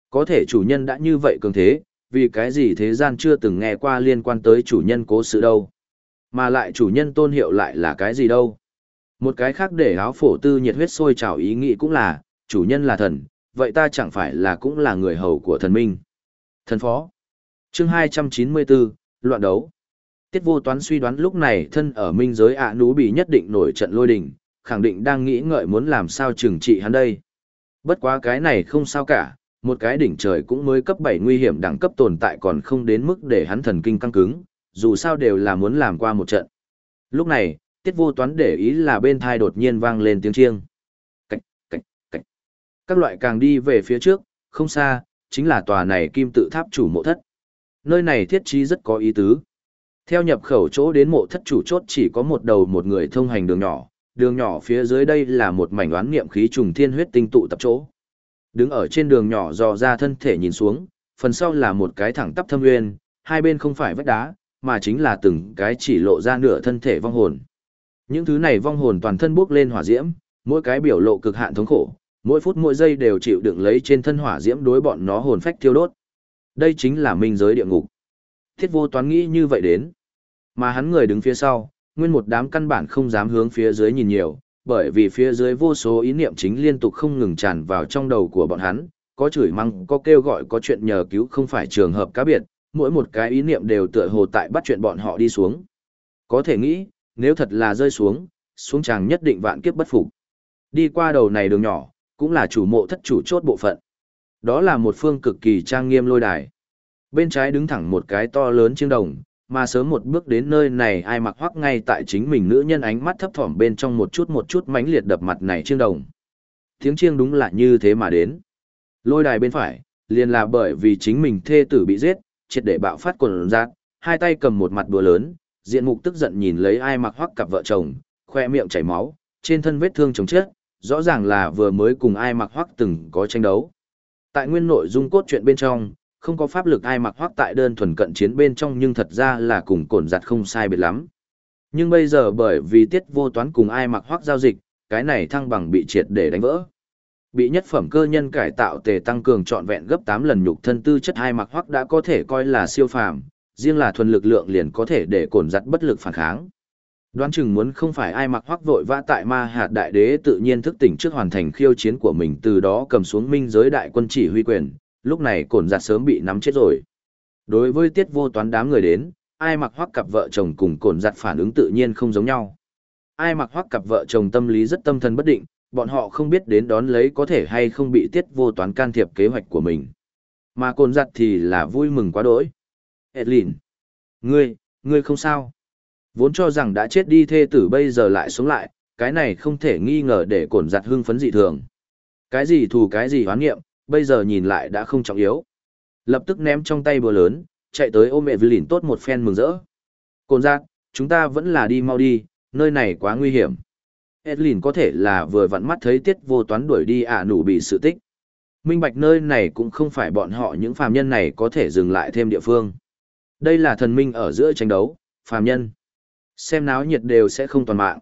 Có thể chủ nhân đã như vậy cường thế, vì cái gì thế gian chưa từng nghe qua liên quan tới chủ nhân cố sự đâu. Mà lại chủ nhân tôn hiệu lại là cái gì đâu. Một cái khác để áo phổ tư nhiệt huyết sôi trào ý nghĩ cũng là, chủ nhân là thần, vậy ta chẳng phải là cũng là người hầu của thần minh. Thần phó. Chương 294, loạn đấu. Tiết vô toán suy đoán lúc này thân ở minh giới ạ nú bị nhất định nổi trận lôi đình, khẳng định đang nghĩ ngợi muốn làm sao trừng trị hắn đây. Bất quá cái này không sao cả, một cái đỉnh trời cũng mới cấp 7 nguy hiểm đẳng cấp tồn tại còn không đến mức để hắn thần kinh căng cứng, dù sao đều là muốn làm qua một trận. Lúc này, tiết vô toán để ý là bên thai đột nhiên vang lên tiếng chiêng. Cạch, cạch, cạch. Các loại càng đi về phía trước, không xa, chính là tòa này kim tự tháp chủ mộ thất. Nơi này thiết trí rất có ý tứ. Theo nhập khẩu chỗ đến mộ thất chủ chốt chỉ có một đầu một người thông hành đường nhỏ, đường nhỏ phía dưới đây là một mảnh oán niệm khí trùng thiên huyết tinh tụ tập chỗ. Đứng ở trên đường nhỏ dò ra thân thể nhìn xuống, phần sau là một cái thẳng tắp thâm nguyên, hai bên không phải vách đá, mà chính là từng cái chỉ lộ ra nửa thân thể vong hồn. Những thứ này vong hồn toàn thân bốc lên hỏa diễm, mỗi cái biểu lộ cực hạn thống khổ, mỗi phút mỗi giây đều chịu đựng lấy trên thân hỏa diễm đối bọn nó hồn phách thiêu đốt. Đây chính là minh giới địa ngục. Thiết vô toán nghĩ như vậy đến. Mà hắn người đứng phía sau, nguyên một đám căn bản không dám hướng phía dưới nhìn nhiều, bởi vì phía dưới vô số ý niệm chính liên tục không ngừng tràn vào trong đầu của bọn hắn, có chửi mắng, có kêu gọi có chuyện nhờ cứu không phải trường hợp cá biệt, mỗi một cái ý niệm đều tựa hồ tại bắt chuyện bọn họ đi xuống. Có thể nghĩ, nếu thật là rơi xuống, xuống chàng nhất định vạn kiếp bất phục. Đi qua đầu này đường nhỏ, cũng là chủ mộ thất chủ chốt bộ phận. Đó là một phương cực kỳ trang nghiêm lôi đài. Bên trái đứng thẳng một cái to lớn chiêng đồng, mà sớm một bước đến nơi này ai mặc hoắc ngay tại chính mình nữ nhân ánh mắt thấp thỏm bên trong một chút một chút mãnh liệt đập mặt này chiêng đồng. Tiếng chiêng đúng là như thế mà đến. Lôi đài bên phải, liền là bởi vì chính mình thê tử bị giết, triệt để bạo phát quần giác, hai tay cầm một mặt búa lớn, diện mục tức giận nhìn lấy ai mặc hoắc cặp vợ chồng, khoe miệng chảy máu, trên thân vết thương chồng chết, rõ ràng là vừa mới cùng ai mặc hoắc từng có tranh đấu. Tại nguyên nội dung cốt truyện bên trong, không có pháp lực ai mặc hoắc tại đơn thuần cận chiến bên trong nhưng thật ra là cùng cồn giặt không sai biệt lắm. Nhưng bây giờ bởi vì tiết vô toán cùng ai mặc hoắc giao dịch, cái này thăng bằng bị triệt để đánh vỡ. Bị nhất phẩm cơ nhân cải tạo tề tăng cường trọn vẹn gấp 8 lần nhục thân tư chất hai mặc hoắc đã có thể coi là siêu phàm, riêng là thuần lực lượng liền có thể để cồn giặt bất lực phản kháng. Đoán chừng muốn không phải ai mặc hoắc vội vã tại ma hạt đại đế tự nhiên thức tỉnh trước hoàn thành khiêu chiến của mình từ đó cầm xuống minh giới đại quân chỉ huy quyền, lúc này cồn giặt sớm bị nắm chết rồi. Đối với tiết vô toán đám người đến, ai mặc hoắc cặp vợ chồng cùng cồn giặt phản ứng tự nhiên không giống nhau. Ai mặc hoắc cặp vợ chồng tâm lý rất tâm thần bất định, bọn họ không biết đến đón lấy có thể hay không bị tiết vô toán can thiệp kế hoạch của mình. Mà cồn giặt thì là vui mừng quá đỗi. Edlin, ngươi, ngươi không sao. Vốn cho rằng đã chết đi thê tử bây giờ lại sống lại, cái này không thể nghi ngờ để cồn giặt hưng phấn dị thường. Cái gì thù cái gì hoán nghiệm, bây giờ nhìn lại đã không trọng yếu. Lập tức ném trong tay bừa lớn, chạy tới ôm mẹ Evelyn tốt một phen mừng rỡ. Cổn giặt, chúng ta vẫn là đi mau đi, nơi này quá nguy hiểm. Edlin có thể là vừa vặn mắt thấy tiết vô toán đuổi đi ả nụ bị sự tích. Minh bạch nơi này cũng không phải bọn họ những phàm nhân này có thể dừng lại thêm địa phương. Đây là thần minh ở giữa tranh đấu, phàm nhân. Xem náo nhiệt đều sẽ không toàn mạng.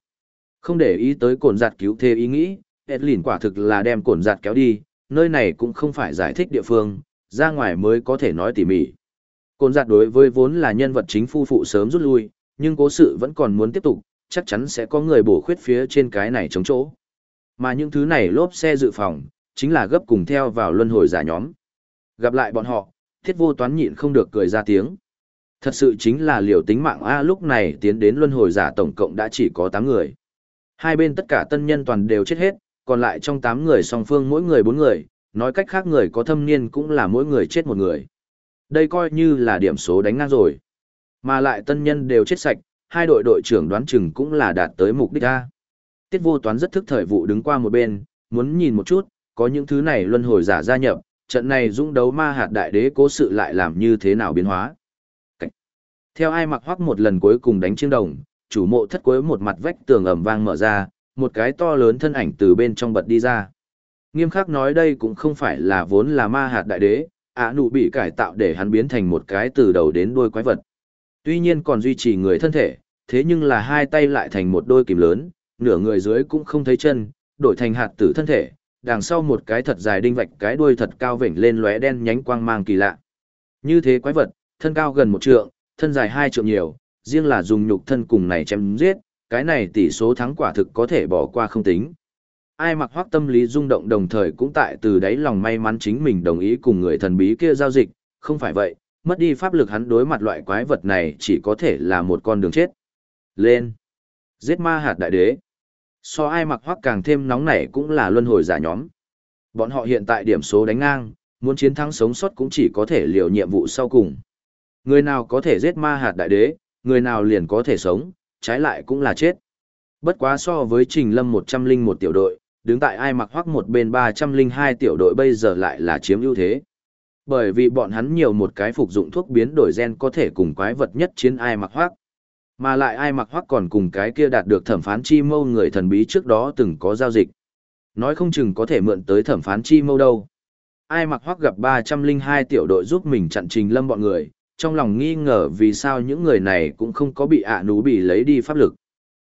Không để ý tới cồn giặt cứu thế ý nghĩ, Edlin quả thực là đem cồn giặt kéo đi, nơi này cũng không phải giải thích địa phương, ra ngoài mới có thể nói tỉ mỉ. Cồn giặt đối với vốn là nhân vật chính phu phụ sớm rút lui, nhưng cố sự vẫn còn muốn tiếp tục, chắc chắn sẽ có người bổ khuyết phía trên cái này chống chỗ. Mà những thứ này lốp xe dự phòng, chính là gấp cùng theo vào luân hồi giả nhóm. Gặp lại bọn họ, thiết vô toán nhịn không được cười ra tiếng. Thật sự chính là liều tính mạng A lúc này tiến đến luân hồi giả tổng cộng đã chỉ có 8 người. Hai bên tất cả tân nhân toàn đều chết hết, còn lại trong 8 người song phương mỗi người 4 người, nói cách khác người có thâm niên cũng là mỗi người chết một người. Đây coi như là điểm số đánh ngang rồi. Mà lại tân nhân đều chết sạch, hai đội đội trưởng đoán chừng cũng là đạt tới mục đích A. Tiết vô toán rất thức thời vụ đứng qua một bên, muốn nhìn một chút, có những thứ này luân hồi giả gia nhập, trận này dũng đấu ma hạt đại đế cố sự lại làm như thế nào biến hóa. Theo ai mặc hoắc một lần cuối cùng đánh chiêng đồng, chủ mộ thất cuối một mặt vách tường ầm vang mở ra, một cái to lớn thân ảnh từ bên trong bật đi ra. Nghiêm khắc nói đây cũng không phải là vốn là ma hạt đại đế, ả nụ bị cải tạo để hắn biến thành một cái từ đầu đến đuôi quái vật. Tuy nhiên còn duy trì người thân thể, thế nhưng là hai tay lại thành một đôi kìm lớn, nửa người dưới cũng không thấy chân, đổi thành hạt tử thân thể, đằng sau một cái thật dài đinh vạch cái đuôi thật cao vểnh lên lóe đen nhánh quang mang kỳ lạ. Như thế quái vật, thân cao gần một trượng, thân dài hai trượng nhiều, riêng là dùng nhục thân cùng này chém giết, cái này tỷ số thắng quả thực có thể bỏ qua không tính. Ai mặc hoác tâm lý rung động đồng thời cũng tại từ đáy lòng may mắn chính mình đồng ý cùng người thần bí kia giao dịch, không phải vậy, mất đi pháp lực hắn đối mặt loại quái vật này chỉ có thể là một con đường chết. Lên! Giết ma hạt đại đế! So ai mặc hoắc càng thêm nóng nảy cũng là luân hồi giả nhóm. Bọn họ hiện tại điểm số đánh ngang, muốn chiến thắng sống sót cũng chỉ có thể liều nhiệm vụ sau cùng. Người nào có thể giết ma hạt đại đế, người nào liền có thể sống, trái lại cũng là chết. Bất quá so với Trình Lâm 101 tiểu đội, đứng tại ai mặc hoắc một bên 302 tiểu đội bây giờ lại là chiếm ưu thế. Bởi vì bọn hắn nhiều một cái phục dụng thuốc biến đổi gen có thể cùng quái vật nhất chiến ai mặc Hoắc, Mà lại ai mặc Hoắc còn cùng cái kia đạt được thẩm phán chi mâu người thần bí trước đó từng có giao dịch. Nói không chừng có thể mượn tới thẩm phán chi mâu đâu. Ai mặc Hoắc gặp 302 tiểu đội giúp mình chặn trình lâm bọn người, trong lòng nghi ngờ vì sao những người này cũng không có bị ạ à nú bị lấy đi pháp lực.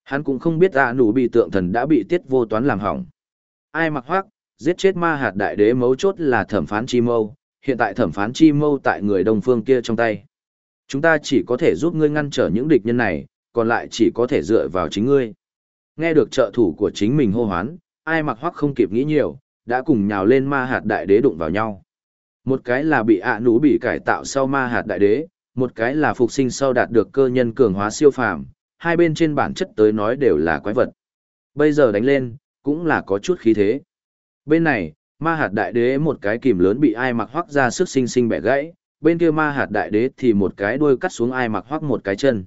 Hắn cũng không biết ạ à nú bị tượng thần đã bị tiết vô toán làm hỏng. Ai mặc hoác, giết chết ma hạt đại đế mấu chốt là thẩm phán chi mâu, hiện tại thẩm phán chi mâu tại người đông phương kia trong tay. Chúng ta chỉ có thể giúp ngươi ngăn trở những địch nhân này, còn lại chỉ có thể dựa vào chính ngươi. Nghe được trợ thủ của chính mình hô hoán, ai mặc hoắc không kịp nghĩ nhiều, đã cùng nhào lên ma hạt đại đế đụng vào nhau. Một cái là bị ạ à nú bị cải tạo sau ma hạt đại đế, một cái là phục sinh sau đạt được cơ nhân cường hóa siêu phàm, hai bên trên bản chất tới nói đều là quái vật. Bây giờ đánh lên, cũng là có chút khí thế. Bên này, ma hạt đại đế một cái kìm lớn bị ai mặc hoắc ra sức sinh sinh bẻ gãy, bên kia ma hạt đại đế thì một cái đuôi cắt xuống ai mặc hoắc một cái chân.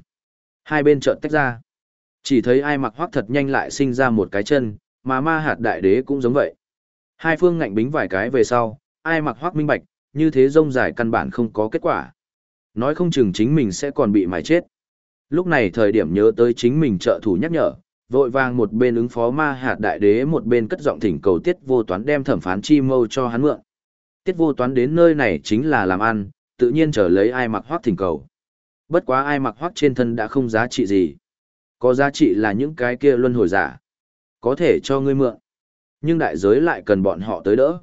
Hai bên trợn tách ra. Chỉ thấy ai mặc hoắc thật nhanh lại sinh ra một cái chân, mà ma hạt đại đế cũng giống vậy. Hai phương ngạnh bính vài cái về sau, ai mặc hoác minh bạch, như thế rông dài căn bản không có kết quả. Nói không chừng chính mình sẽ còn bị mài chết. Lúc này thời điểm nhớ tới chính mình trợ thủ nhắc nhở, vội vàng một bên ứng phó ma hạt đại đế một bên cất giọng thỉnh cầu tiết vô toán đem thẩm phán chi mâu cho hắn mượn. Tiết vô toán đến nơi này chính là làm ăn, tự nhiên trở lấy ai mặc hoác thỉnh cầu. Bất quá ai mặc hoác trên thân đã không giá trị gì. Có giá trị là những cái kia luân hồi giả. Có thể cho ngươi mượn. Nhưng đại giới lại cần bọn họ tới đỡ.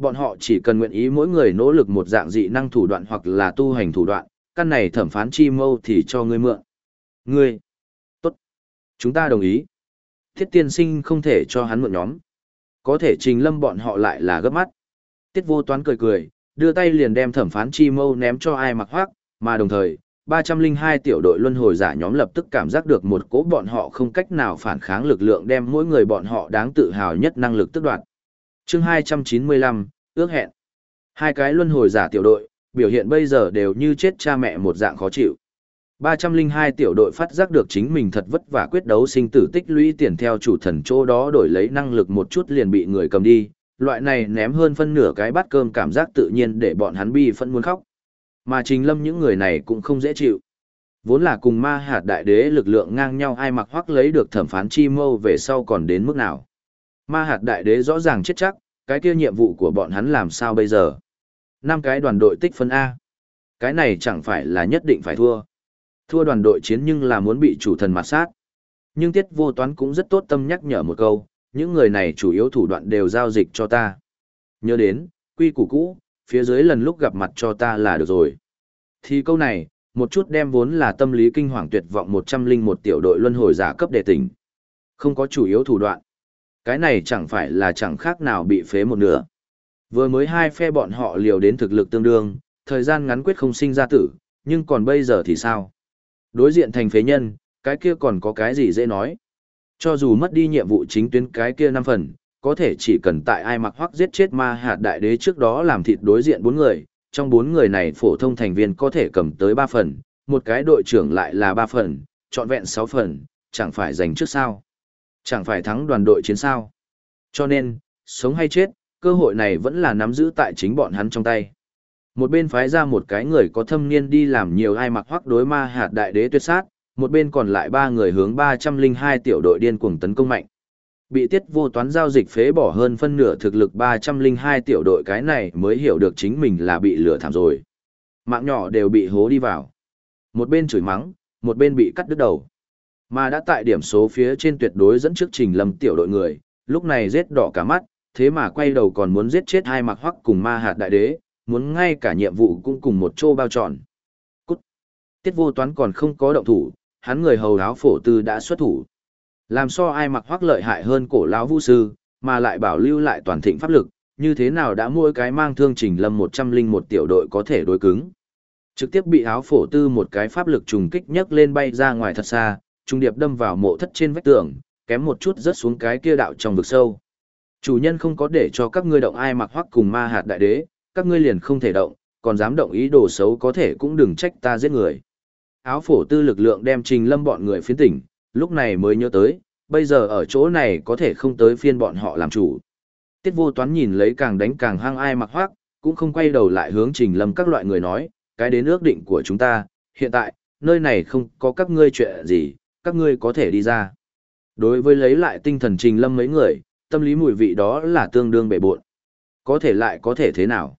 Bọn họ chỉ cần nguyện ý mỗi người nỗ lực một dạng dị năng thủ đoạn hoặc là tu hành thủ đoạn, căn này thẩm phán chi mâu thì cho ngươi mượn. Ngươi. Tốt. Chúng ta đồng ý. Thiết tiên sinh không thể cho hắn mượn nhóm. Có thể trình lâm bọn họ lại là gấp mắt. Tiết vô toán cười cười, đưa tay liền đem thẩm phán chi mâu ném cho ai mặc hoác, mà đồng thời, 302 tiểu đội luân hồi giả nhóm lập tức cảm giác được một cỗ bọn họ không cách nào phản kháng lực lượng đem mỗi người bọn họ đáng tự hào nhất năng lực tức đoạt. Chương 295, ước hẹn. Hai cái luân hồi giả tiểu đội, biểu hiện bây giờ đều như chết cha mẹ một dạng khó chịu. 302 tiểu đội phát giác được chính mình thật vất vả quyết đấu sinh tử tích lũy tiền theo chủ thần chỗ đó đổi lấy năng lực một chút liền bị người cầm đi, loại này ném hơn phân nửa cái bát cơm cảm giác tự nhiên để bọn hắn bi phân muốn khóc. Mà trình lâm những người này cũng không dễ chịu. Vốn là cùng ma hạt đại đế lực lượng ngang nhau ai mặc hoắc lấy được thẩm phán chi mâu về sau còn đến mức nào. Ma hạt đại đế rõ ràng chết chắc, cái kia nhiệm vụ của bọn hắn làm sao bây giờ. năm cái đoàn đội tích phân A. Cái này chẳng phải là nhất định phải thua. Thua đoàn đội chiến nhưng là muốn bị chủ thần mặt sát. Nhưng tiết vô toán cũng rất tốt tâm nhắc nhở một câu, những người này chủ yếu thủ đoạn đều giao dịch cho ta. Nhớ đến, quy củ cũ, phía dưới lần lúc gặp mặt cho ta là được rồi. Thì câu này, một chút đem vốn là tâm lý kinh hoàng tuyệt vọng 101 tiểu đội luân hồi giả cấp đề tỉnh. Không có chủ yếu thủ đoạn. Cái này chẳng phải là chẳng khác nào bị phế một nửa. Vừa mới hai phe bọn họ liều đến thực lực tương đương, thời gian ngắn quyết không sinh ra tử, nhưng còn bây giờ thì sao? Đối diện thành phế nhân, cái kia còn có cái gì dễ nói? Cho dù mất đi nhiệm vụ chính tuyến cái kia năm phần, có thể chỉ cần tại ai mặc hoắc giết chết ma hạt đại đế trước đó làm thịt đối diện bốn người, trong bốn người này phổ thông thành viên có thể cầm tới ba phần, một cái đội trưởng lại là ba phần, trọn vẹn sáu phần, chẳng phải giành trước sao. Chẳng phải thắng đoàn đội chiến sao. Cho nên, sống hay chết, cơ hội này vẫn là nắm giữ tại chính bọn hắn trong tay. Một bên phái ra một cái người có thâm niên đi làm nhiều ai mặc hoắc đối ma hạt đại đế tuyệt sát, một bên còn lại ba người hướng 302 tiểu đội điên cuồng tấn công mạnh. Bị tiết vô toán giao dịch phế bỏ hơn phân nửa thực lực 302 tiểu đội cái này mới hiểu được chính mình là bị lừa thảm rồi. Mạng nhỏ đều bị hố đi vào. Một bên chửi mắng, một bên bị cắt đứt đầu. Mà đã tại điểm số phía trên tuyệt đối dẫn trước trình lâm tiểu đội người, lúc này giết đỏ cả mắt, thế mà quay đầu còn muốn giết chết hai mặc hoắc cùng ma hạt đại đế, muốn ngay cả nhiệm vụ cũng cùng một chỗ bao tròn. Cút! Tiết vô toán còn không có động thủ, hắn người hầu áo phổ tư đã xuất thủ. Làm so ai mặc hoắc lợi hại hơn cổ lão vũ sư, mà lại bảo lưu lại toàn thịnh pháp lực, như thế nào đã mỗi cái mang thương trình lâm một trăm linh một tiểu đội có thể đối cứng. Trực tiếp bị áo phổ tư một cái pháp lực trùng kích nhấc lên bay ra ngoài thật xa, trung điệp đâm vào mộ thất trên vách tường, kém một chút rớt xuống cái kia đạo trong vực sâu. Chủ nhân không có để cho các ngươi động ai mặc hoắc cùng ma hạt đại đế, các ngươi liền không thể động, còn dám động ý đồ xấu có thể cũng đừng trách ta giết người. Áo phổ tư lực lượng đem trình lâm bọn người phiến tỉnh, lúc này mới nhớ tới, bây giờ ở chỗ này có thể không tới phiên bọn họ làm chủ. Tiết vô toán nhìn lấy càng đánh càng hăng ai mặc hoác, cũng không quay đầu lại hướng trình lâm các loại người nói, cái đến ước định của chúng ta, hiện tại, nơi này không có các ngươi chuyện gì, các ngươi có thể đi ra. Đối với lấy lại tinh thần trình lâm mấy người, tâm lý mùi vị đó là tương đương bể buộn. Có thể lại có thể thế nào?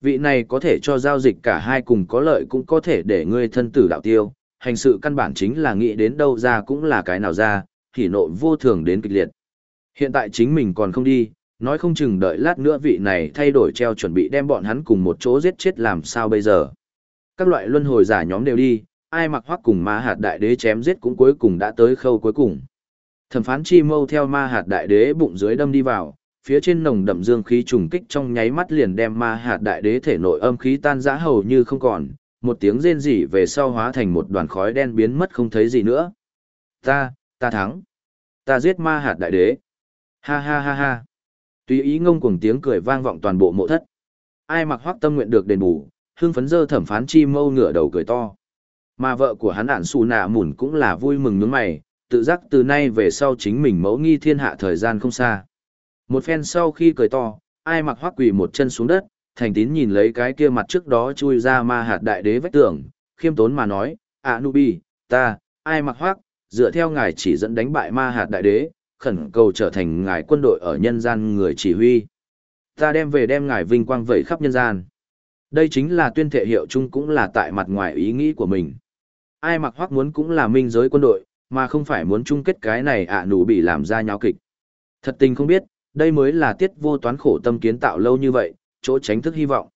Vị này có thể cho giao dịch cả hai cùng có lợi cũng có thể để ngươi thân tử đạo tiêu, hành sự căn bản chính là nghĩ đến đâu ra cũng là cái nào ra, thì nộ vô thường đến kịch liệt. Hiện tại chính mình còn không đi, nói không chừng đợi lát nữa vị này thay đổi treo chuẩn bị đem bọn hắn cùng một chỗ giết chết làm sao bây giờ. Các loại luân hồi giả nhóm đều đi, ai mặc hoắc cùng ma hạt đại đế chém giết cũng cuối cùng đã tới khâu cuối cùng. Thẩm phán chi mâu theo ma hạt đại đế bụng dưới đâm đi vào, phía trên nồng đậm dương khí trùng kích trong nháy mắt liền đem ma hạt đại đế thể nội âm khí tan rã hầu như không còn, một tiếng rên rỉ về sau hóa thành một đoàn khói đen biến mất không thấy gì nữa. Ta, ta thắng. Ta giết ma hạt đại đế. Ha ha ha ha. Tùy ý ngông cuồng tiếng cười vang vọng toàn bộ mộ thất. Ai mặc hoắc tâm nguyện được đền bù, hưng phấn dơ thẩm phán chi mâu ngửa đầu cười to. Mà vợ của hắn ản xù nạ mùn cũng là vui mừng nhướng mày, tự giác từ nay về sau chính mình mẫu nghi thiên hạ thời gian không xa. Một phen sau khi cười to, ai mặc hoắc quỳ một chân xuống đất, thành tín nhìn lấy cái kia mặt trước đó chui ra ma hạt đại đế vách tường, khiêm tốn mà nói, Anubi, ta, ai mặc hoắc, dựa theo ngài chỉ dẫn đánh bại ma hạt đại đế, khẩn cầu trở thành ngài quân đội ở nhân gian người chỉ huy. Ta đem về đem ngài vinh quang vẩy khắp nhân gian. Đây chính là tuyên thệ hiệu chung cũng là tại mặt ngoài ý nghĩ của mình. Ai mặc hoắc muốn cũng là minh giới quân đội, mà không phải muốn chung kết cái này ạ nụ bị làm ra nháo kịch. Thật tình không biết, đây mới là tiết vô toán khổ tâm kiến tạo lâu như vậy, chỗ tránh thức hy vọng.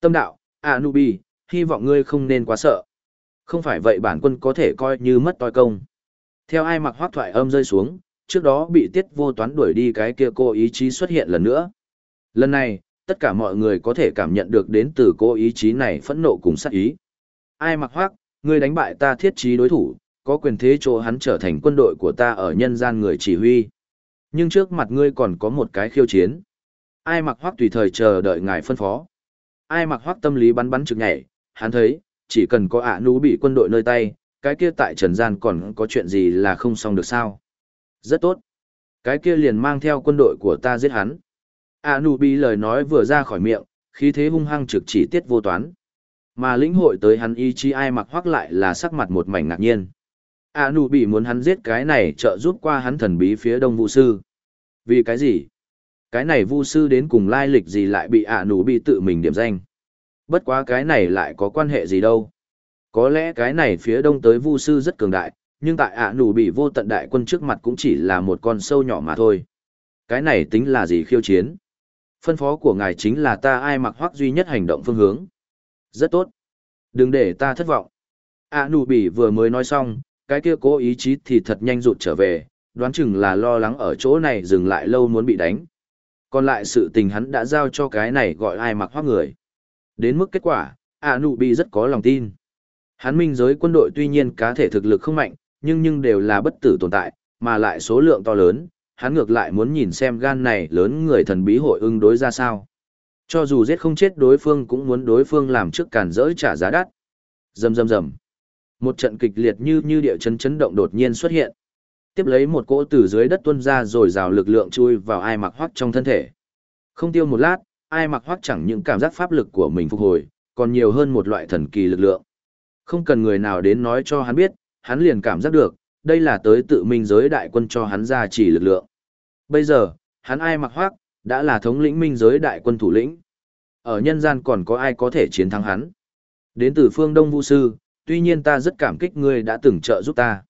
Tâm đạo, ạ nụ bị, hy vọng ngươi không nên quá sợ. Không phải vậy bản quân có thể coi như mất toi công. Theo ai mặc hoác thoại âm rơi xuống, trước đó bị tiết vô toán đuổi đi cái kia cô ý chí xuất hiện lần nữa. Lần này, tất cả mọi người có thể cảm nhận được đến từ cô ý chí này phẫn nộ cùng sát ý. Ai mặc hoác, ngươi đánh bại ta thiết trí đối thủ, có quyền thế chỗ hắn trở thành quân đội của ta ở nhân gian người chỉ huy. Nhưng trước mặt ngươi còn có một cái khiêu chiến. Ai mặc hoác tùy thời chờ đợi ngài phân phó. Ai mặc hoác tâm lý bắn bắn trực nhảy, hắn thấy, chỉ cần có ạ nú bị quân đội nơi tay, cái kia tại trần gian còn có chuyện gì là không xong được sao. Rất tốt. Cái kia liền mang theo quân đội của ta giết hắn. Anubi nú lời nói vừa ra khỏi miệng, khí thế hung hăng trực chỉ tiết vô toán. Mà lĩnh hội tới hắn ý chí ai mặc hoác lại là sắc mặt một mảnh ngạc nhiên. A nụ bị muốn hắn giết cái này trợ giúp qua hắn thần bí phía đông vũ sư. Vì cái gì? Cái này vu sư đến cùng lai lịch gì lại bị A nụ bị tự mình điểm danh. Bất quá cái này lại có quan hệ gì đâu. Có lẽ cái này phía đông tới vu sư rất cường đại, nhưng tại A nụ bị vô tận đại quân trước mặt cũng chỉ là một con sâu nhỏ mà thôi. Cái này tính là gì khiêu chiến? Phân phó của ngài chính là ta ai mặc hoác duy nhất hành động phương hướng. Rất tốt. Đừng để ta thất vọng. A nụ bỉ vừa mới nói xong, cái kia cố ý chí thì thật nhanh rụt trở về, đoán chừng là lo lắng ở chỗ này dừng lại lâu muốn bị đánh. Còn lại sự tình hắn đã giao cho cái này gọi ai mặc hoác người. Đến mức kết quả, A nụ bỉ rất có lòng tin. Hắn minh giới quân đội tuy nhiên cá thể thực lực không mạnh, nhưng nhưng đều là bất tử tồn tại, mà lại số lượng to lớn, hắn ngược lại muốn nhìn xem gan này lớn người thần bí hội ưng đối ra sao. Cho dù giết không chết đối phương cũng muốn đối phương làm trước cản rỡ trả giá đắt. Rầm rầm rầm. Một trận kịch liệt như như địa chấn chấn động đột nhiên xuất hiện. Tiếp lấy một cỗ từ dưới đất tuôn ra rồi rào lực lượng chui vào ai mặc hoắc trong thân thể. Không tiêu một lát, ai mặc hoắc chẳng những cảm giác pháp lực của mình phục hồi, còn nhiều hơn một loại thần kỳ lực lượng. Không cần người nào đến nói cho hắn biết, hắn liền cảm giác được, đây là tới tự minh giới đại quân cho hắn ra chỉ lực lượng. Bây giờ, hắn ai mặc hoắc, đã là thống lĩnh minh giới đại quân thủ lĩnh. Ở nhân gian còn có ai có thể chiến thắng hắn. Đến từ phương Đông Vũ Sư, tuy nhiên ta rất cảm kích ngươi đã từng trợ giúp ta.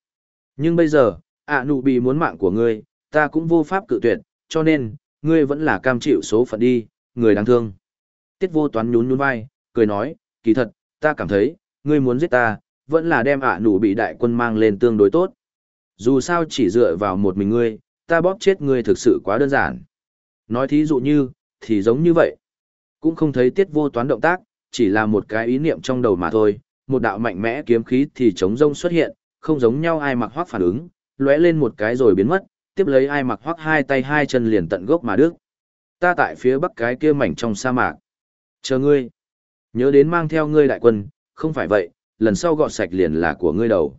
Nhưng bây giờ, ạ nụ bị muốn mạng của ngươi, ta cũng vô pháp cự tuyệt, cho nên, ngươi vẫn là cam chịu số phận đi, người đáng thương. Tiết vô toán nhún nhún vai, cười nói, kỳ thật, ta cảm thấy, ngươi muốn giết ta, vẫn là đem ạ nụ bị đại quân mang lên tương đối tốt. Dù sao chỉ dựa vào một mình ngươi, ta bóp chết ngươi thực sự quá đơn giản. Nói thí dụ như, thì giống như vậy. Cũng không thấy tiết vô toán động tác, chỉ là một cái ý niệm trong đầu mà thôi, một đạo mạnh mẽ kiếm khí thì chống rông xuất hiện, không giống nhau ai mặc hoắc phản ứng, lóe lên một cái rồi biến mất, tiếp lấy ai mặc hoắc hai tay hai chân liền tận gốc mà đứt. Ta tại phía bắc cái kia mảnh trong sa mạc. Chờ ngươi. Nhớ đến mang theo ngươi đại quân, không phải vậy, lần sau gọt sạch liền là của ngươi đầu.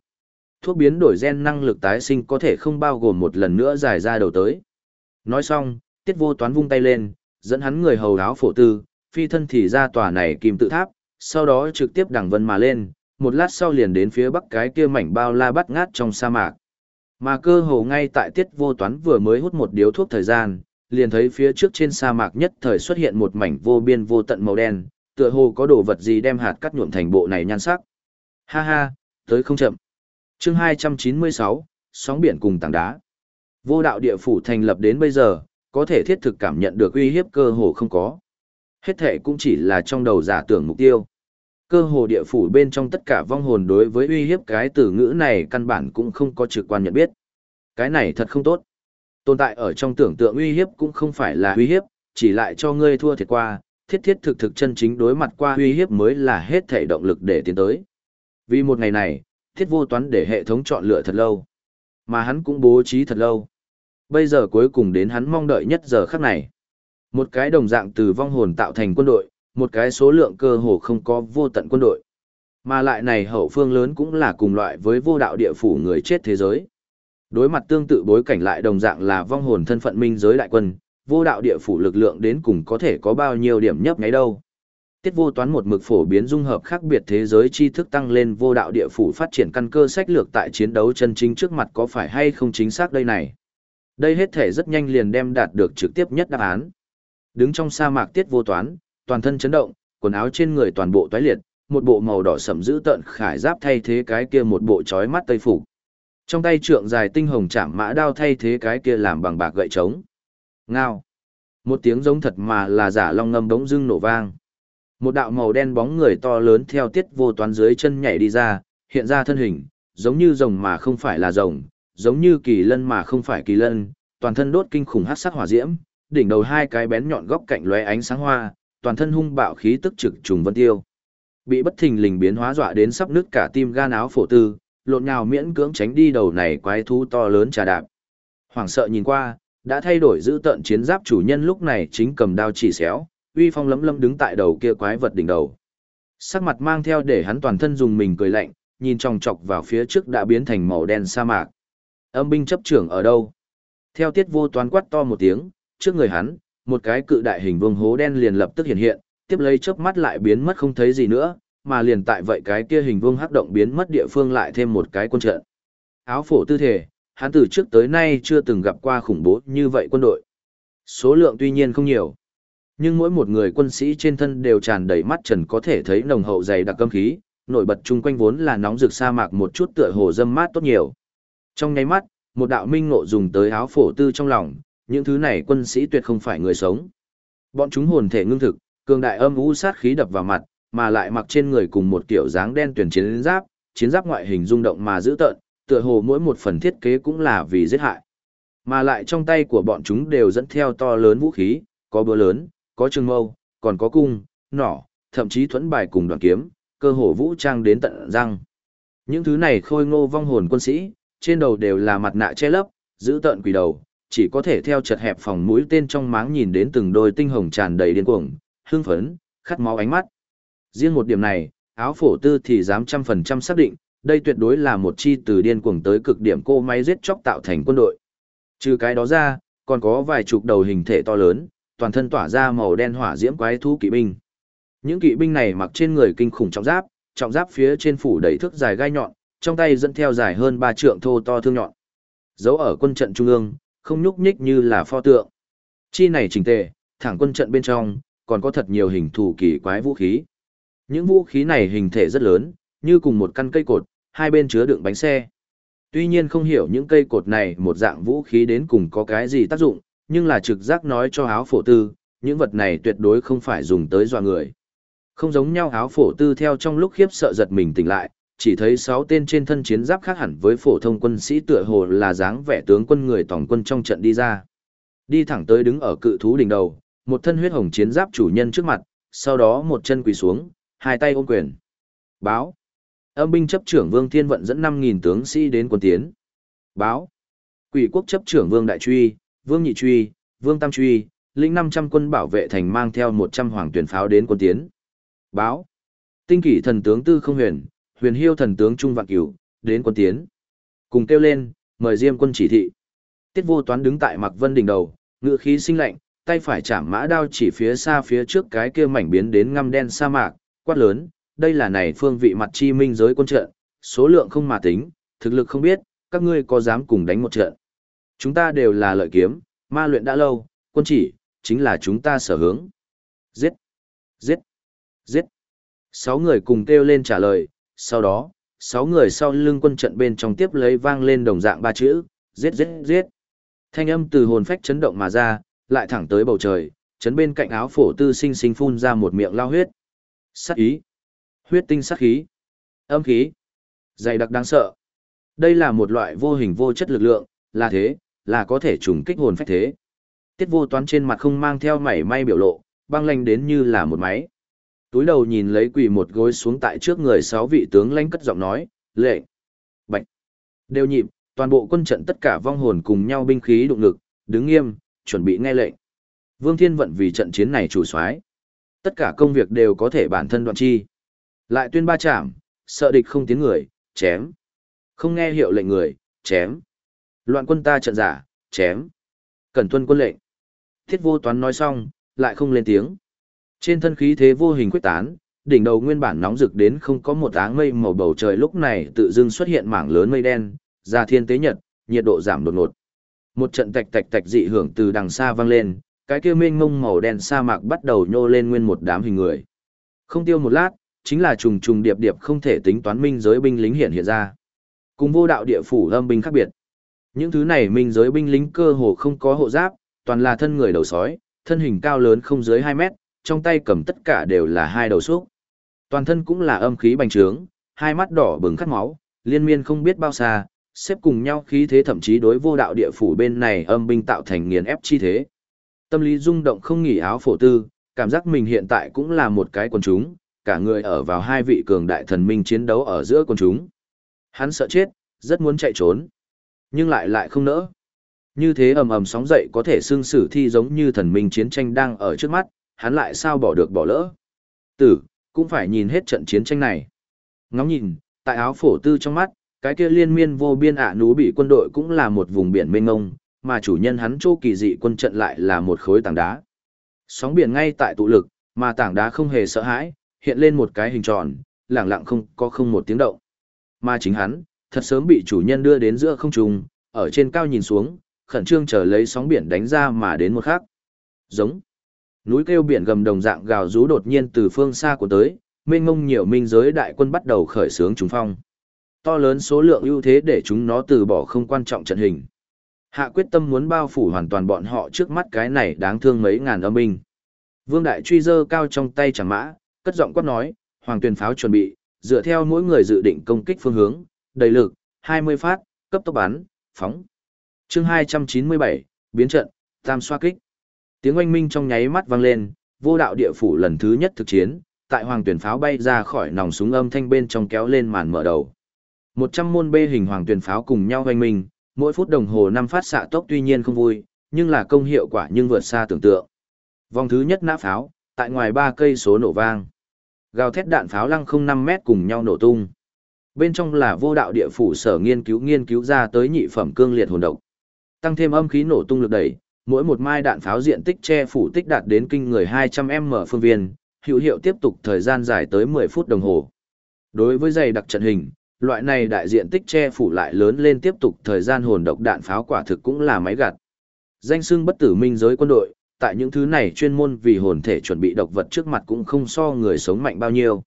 Thuốc biến đổi gen năng lực tái sinh có thể không bao gồm một lần nữa giải ra đầu tới. Nói xong, tiết vô toán vung tay lên, dẫn hắn người hầu áo phổ tư, phi thân thì ra tòa này kim tự tháp, sau đó trực tiếp đằng vân mà lên, một lát sau liền đến phía bắc cái kia mảnh bao la bắt ngát trong sa mạc. Mà cơ hồ ngay tại tiết vô toán vừa mới hút một điếu thuốc thời gian, liền thấy phía trước trên sa mạc nhất thời xuất hiện một mảnh vô biên vô tận màu đen, tựa hồ có đồ vật gì đem hạt cắt nhuộm thành bộ này nhan sắc. Ha ha, tới không chậm. chương 296, sóng biển cùng tảng đá. Vô đạo địa phủ thành lập đến bây giờ, có thể thiết thực cảm nhận được uy hiếp cơ hồ không có. Hết thể cũng chỉ là trong đầu giả tưởng mục tiêu. Cơ hồ địa phủ bên trong tất cả vong hồn đối với uy hiếp cái từ ngữ này căn bản cũng không có trực quan nhận biết. Cái này thật không tốt. Tồn tại ở trong tưởng tượng uy hiếp cũng không phải là uy hiếp, chỉ lại cho ngươi thua thiệt qua, thiết thiết thực thực chân chính đối mặt qua uy hiếp mới là hết thể động lực để tiến tới. Vì một ngày này, thiết vô toán để hệ thống chọn lựa thật lâu. Mà hắn cũng bố trí thật lâu. Bây giờ cuối cùng đến hắn mong đợi nhất giờ khắc này. Một cái đồng dạng từ vong hồn tạo thành quân đội, một cái số lượng cơ hồ không có vô tận quân đội. Mà lại này hậu phương lớn cũng là cùng loại với vô đạo địa phủ người chết thế giới. Đối mặt tương tự bối cảnh lại đồng dạng là vong hồn thân phận minh giới đại quân, vô đạo địa phủ lực lượng đến cùng có thể có bao nhiêu điểm nhấp nháy đâu. Tiết vô toán một mực phổ biến dung hợp khác biệt thế giới tri thức tăng lên vô đạo địa phủ phát triển căn cơ sách lược tại chiến đấu chân chính trước mặt có phải hay không chính xác đây này. Đây hết thể rất nhanh liền đem đạt được trực tiếp nhất đáp án. Đứng trong sa mạc tiết vô toán, toàn thân chấn động, quần áo trên người toàn bộ toái liệt, một bộ màu đỏ sẫm giữ tận khải giáp thay thế cái kia một bộ chói mắt tây phục. Trong tay trượng dài tinh hồng chạm mã đao thay thế cái kia làm bằng bạc gậy trống. Ngao. Một tiếng giống thật mà là giả long ngâm bỗng dưng nổ vang. Một đạo màu đen bóng người to lớn theo tiết vô toán dưới chân nhảy đi ra, hiện ra thân hình, giống như rồng mà không phải là rồng, giống như kỳ lân mà không phải kỳ lân, toàn thân đốt kinh khủng hắc sắc hỏa diễm, đỉnh đầu hai cái bén nhọn góc cạnh lóe ánh sáng hoa, toàn thân hung bạo khí tức trực trùng vân tiêu. Bị bất thình lình biến hóa dọa đến sắp nứt cả tim gan áo phổ tư, lộn nhào miễn cưỡng tránh đi đầu này quái thú to lớn trà đạp. Hoảng sợ nhìn qua, đã thay đổi giữ tận chiến giáp chủ nhân lúc này chính cầm đao chỉ xéo, uy phong lấm lấm đứng tại đầu kia quái vật đỉnh đầu. Sắc mặt mang theo để hắn toàn thân dùng mình cười lạnh, nhìn chòng chọc vào phía trước đã biến thành màu đen sa mạc. Âm binh chấp trưởng ở đâu? Theo tiết vô toán quát to một tiếng, trước người hắn, một cái cự đại hình vương hố đen liền lập tức hiện hiện, tiếp lấy chớp mắt lại biến mất không thấy gì nữa, mà liền tại vậy cái kia hình vương hắc động biến mất địa phương lại thêm một cái quân trận. Áo phổ tư thể, hắn từ trước tới nay chưa từng gặp qua khủng bố như vậy quân đội. Số lượng tuy nhiên không nhiều, nhưng mỗi một người quân sĩ trên thân đều tràn đầy mắt trần có thể thấy nồng hậu dày đặc cơm khí, nổi bật chung quanh vốn là nóng rực sa mạc một chút tựa hồ dâm mát tốt nhiều. Trong nháy mắt, một đạo minh ngộ dùng tới áo phổ tư trong lòng, những thứ này quân sĩ tuyệt không phải người sống. Bọn chúng hồn thể ngưng thực, cường đại âm u sát khí đập vào mặt, mà lại mặc trên người cùng một kiểu dáng đen tuyển chiến giáp, chiến giáp ngoại hình rung động mà giữ tợn, tựa hồ mỗi một phần thiết kế cũng là vì giết hại. Mà lại trong tay của bọn chúng đều dẫn theo to lớn vũ khí, có búa lớn, có trường mâu, còn có cung, nỏ, thậm chí thuẫn bài cùng đoàn kiếm, cơ hồ vũ trang đến tận răng. Những thứ này khôi ngô vong hồn quân sĩ, trên đầu đều là mặt nạ che lấp, giữ tợn quỷ đầu, chỉ có thể theo chật hẹp phòng mũi tên trong máng nhìn đến từng đôi tinh hồng tràn đầy điên cuồng, hưng phấn, khát máu ánh mắt. Riêng một điểm này, áo phổ tư thì dám trăm phần trăm xác định, đây tuyệt đối là một chi từ điên cuồng tới cực điểm cô máy giết chóc tạo thành quân đội. Trừ cái đó ra, còn có vài chục đầu hình thể to lớn, toàn thân tỏa ra màu đen hỏa diễm quái thú kỵ binh. Những kỵ binh này mặc trên người kinh khủng trọng giáp, trọng giáp phía trên phủ đầy thước dài gai nhọn, trong tay dẫn theo dài hơn ba trượng thô to thương nhọn. Giấu ở quân trận trung ương, không nhúc nhích như là pho tượng. Chi này chỉnh tề, thẳng quân trận bên trong, còn có thật nhiều hình thù kỳ quái vũ khí. Những vũ khí này hình thể rất lớn, như cùng một căn cây cột, hai bên chứa đựng bánh xe. Tuy nhiên không hiểu những cây cột này một dạng vũ khí đến cùng có cái gì tác dụng, nhưng là trực giác nói cho áo phổ tư, những vật này tuyệt đối không phải dùng tới dọa người. Không giống nhau áo phổ tư theo trong lúc khiếp sợ giật mình tỉnh lại, chỉ thấy sáu tên trên thân chiến giáp khác hẳn với phổ thông quân sĩ tựa hồ là dáng vẻ tướng quân người tổng quân trong trận đi ra. Đi thẳng tới đứng ở cự thú đỉnh đầu, một thân huyết hồng chiến giáp chủ nhân trước mặt, sau đó một chân quỳ xuống, hai tay ôm quyền. Báo. Âm binh chấp trưởng Vương Thiên Vận dẫn 5.000 tướng sĩ đến quân tiến. Báo. Quỷ quốc chấp trưởng Vương Đại Truy, Vương Nhị Truy, Vương Tam Truy, lĩnh 500 quân bảo vệ thành mang theo 100 hoàng tuyển pháo đến quân tiến. Báo. Tinh kỷ thần tướng Tư Không Huyền, huyền hiêu thần tướng Trung Vạn Cửu, đến quân tiến. Cùng kêu lên, mời Diêm quân chỉ thị. Tiết vô toán đứng tại Mạc Vân đỉnh đầu, ngựa khí sinh lạnh, tay phải chạm mã đao chỉ phía xa phía trước cái kia mảnh biến đến ngăm đen sa mạc, quát lớn, đây là này phương vị mặt chi minh giới quân trận, số lượng không mà tính, thực lực không biết, các ngươi có dám cùng đánh một trận. Chúng ta đều là lợi kiếm, ma luyện đã lâu, quân chỉ, chính là chúng ta sở hướng. Giết! Giết! Giết! Sáu người cùng kêu lên trả lời, sau đó, sáu người sau lưng quân trận bên trong tiếp lấy vang lên đồng dạng ba chữ, giết giết giết. Thanh âm từ hồn phách chấn động mà ra, lại thẳng tới bầu trời, chấn bên cạnh áo phổ tư sinh sinh phun ra một miệng lao huyết. Sát ý. Huyết tinh sát khí. Âm khí. Dày đặc đáng sợ. Đây là một loại vô hình vô chất lực lượng, là thế, là có thể trùng kích hồn phách thế. Tiết vô toán trên mặt không mang theo mảy may biểu lộ, băng lanh đến như là một máy. Túi đầu nhìn lấy quỳ một gối xuống tại trước người sáu vị tướng lãnh cất giọng nói, lệ. Bạch. Đều nhịp, toàn bộ quân trận tất cả vong hồn cùng nhau binh khí đụng ngực, đứng nghiêm, chuẩn bị nghe lệnh. Vương Thiên Vận vì trận chiến này chủ soái, tất cả công việc đều có thể bản thân đoạn chi. Lại tuyên ba chạm, sợ địch không tiến người, chém. Không nghe hiệu lệnh người, chém. Loạn quân ta trận giả, chém. Cẩn tuân quân lệnh. Thiết vô toán nói xong, lại không lên tiếng. Trên thân khí thế vô hình quyết tán, đỉnh đầu nguyên bản nóng rực đến không có một áng mây màu bầu trời lúc này tự dưng xuất hiện mảng lớn mây đen, ra thiên tế nhật, nhiệt độ giảm đột ngột. Một trận tạch tạch tạch dị hưởng từ đằng xa vang lên, cái kia mênh mông màu đen sa mạc bắt đầu nhô lên nguyên một đám hình người. Không tiêu một lát, chính là trùng trùng điệp điệp không thể tính toán minh giới binh lính hiện hiện ra. Cùng vô đạo địa phủ âm binh khác biệt. Những thứ này minh giới binh lính cơ hồ không có hộ giáp, toàn là thân người đầu sói, thân hình cao lớn không dưới 2 mét, trong tay cầm tất cả đều là hai đầu xúc. Toàn thân cũng là âm khí bành trướng, hai mắt đỏ bừng khát máu, liên miên không biết bao xa, xếp cùng nhau khí thế thậm chí đối vô đạo địa phủ bên này âm binh tạo thành nghiền ép chi thế. Tâm lý rung động không nghỉ áo phổ tư, cảm giác mình hiện tại cũng là một cái quần chúng, cả người ở vào hai vị cường đại thần minh chiến đấu ở giữa quần chúng. Hắn sợ chết, rất muốn chạy trốn, nhưng lại lại không nỡ. Như thế ầm ầm sóng dậy có thể xương sử thi giống như thần minh chiến tranh đang ở trước mắt, hắn lại sao bỏ được bỏ lỡ. Tử, cũng phải nhìn hết trận chiến tranh này. Ngóng nhìn, tại áo phổ tư trong mắt, cái kia liên miên vô biên ạ nú bị quân đội cũng là một vùng biển mênh mông, mà chủ nhân hắn chỗ kỳ dị quân trận lại là một khối tảng đá. Sóng biển ngay tại tụ lực, mà tảng đá không hề sợ hãi, hiện lên một cái hình tròn, lặng lặng không có không một tiếng động. Mà chính hắn, thật sớm bị chủ nhân đưa đến giữa không trung, ở trên cao nhìn xuống, khẩn trương chờ lấy sóng biển đánh ra mà đến một khắc. Giống. Núi kêu biển gầm đồng dạng gào rú đột nhiên từ phương xa của tới, mênh mông nhiều minh giới đại quân bắt đầu khởi xướng trùng phong. To lớn số lượng ưu thế để chúng nó từ bỏ không quan trọng trận hình. Hạ quyết tâm muốn bao phủ hoàn toàn bọn họ trước mắt cái này đáng thương mấy ngàn âm binh. Vương Đại truy dơ cao trong tay chẳng mã, cất giọng quát nói, hoàng tuyển pháo chuẩn bị, dựa theo mỗi người dự định công kích phương hướng, đầy lực, 20 phát, cấp tốc bắn, phóng. chương 297, biến trận, tam xoa kích. Tiếng oanh minh trong nháy mắt vang lên, vô đạo địa phủ lần thứ nhất thực chiến, tại hoàng tuyển pháo bay ra khỏi nòng súng âm thanh bên trong kéo lên màn mở đầu. 100 môn bê hình hoàng tuyển pháo cùng nhau oanh minh, mỗi phút đồng hồ năm phát xạ tốc tuy nhiên không vui, nhưng là công hiệu quả nhưng vượt xa tưởng tượng. Vòng thứ nhất nã pháo, tại ngoài ba cây số nổ vang. Gào thét đạn pháo lăng không năm mét cùng nhau nổ tung. Bên trong là vô đạo địa phủ sở nghiên cứu nghiên cứu ra tới nhị phẩm cương liệt hồn độc. Tăng thêm âm khí nổ tung lực đẩy, mỗi một mai đạn pháo diện tích che phủ tích đạt đến kinh người 200m phương viên, hữu hiệu tiếp tục thời gian dài tới 10 phút đồng hồ. Đối với dày đặc trận hình, loại này đại diện tích che phủ lại lớn lên tiếp tục thời gian hồn độc đạn pháo quả thực cũng là máy gạt. Danh xưng bất tử minh giới quân đội, tại những thứ này chuyên môn vì hồn thể chuẩn bị độc vật trước mặt cũng không so người sống mạnh bao nhiêu.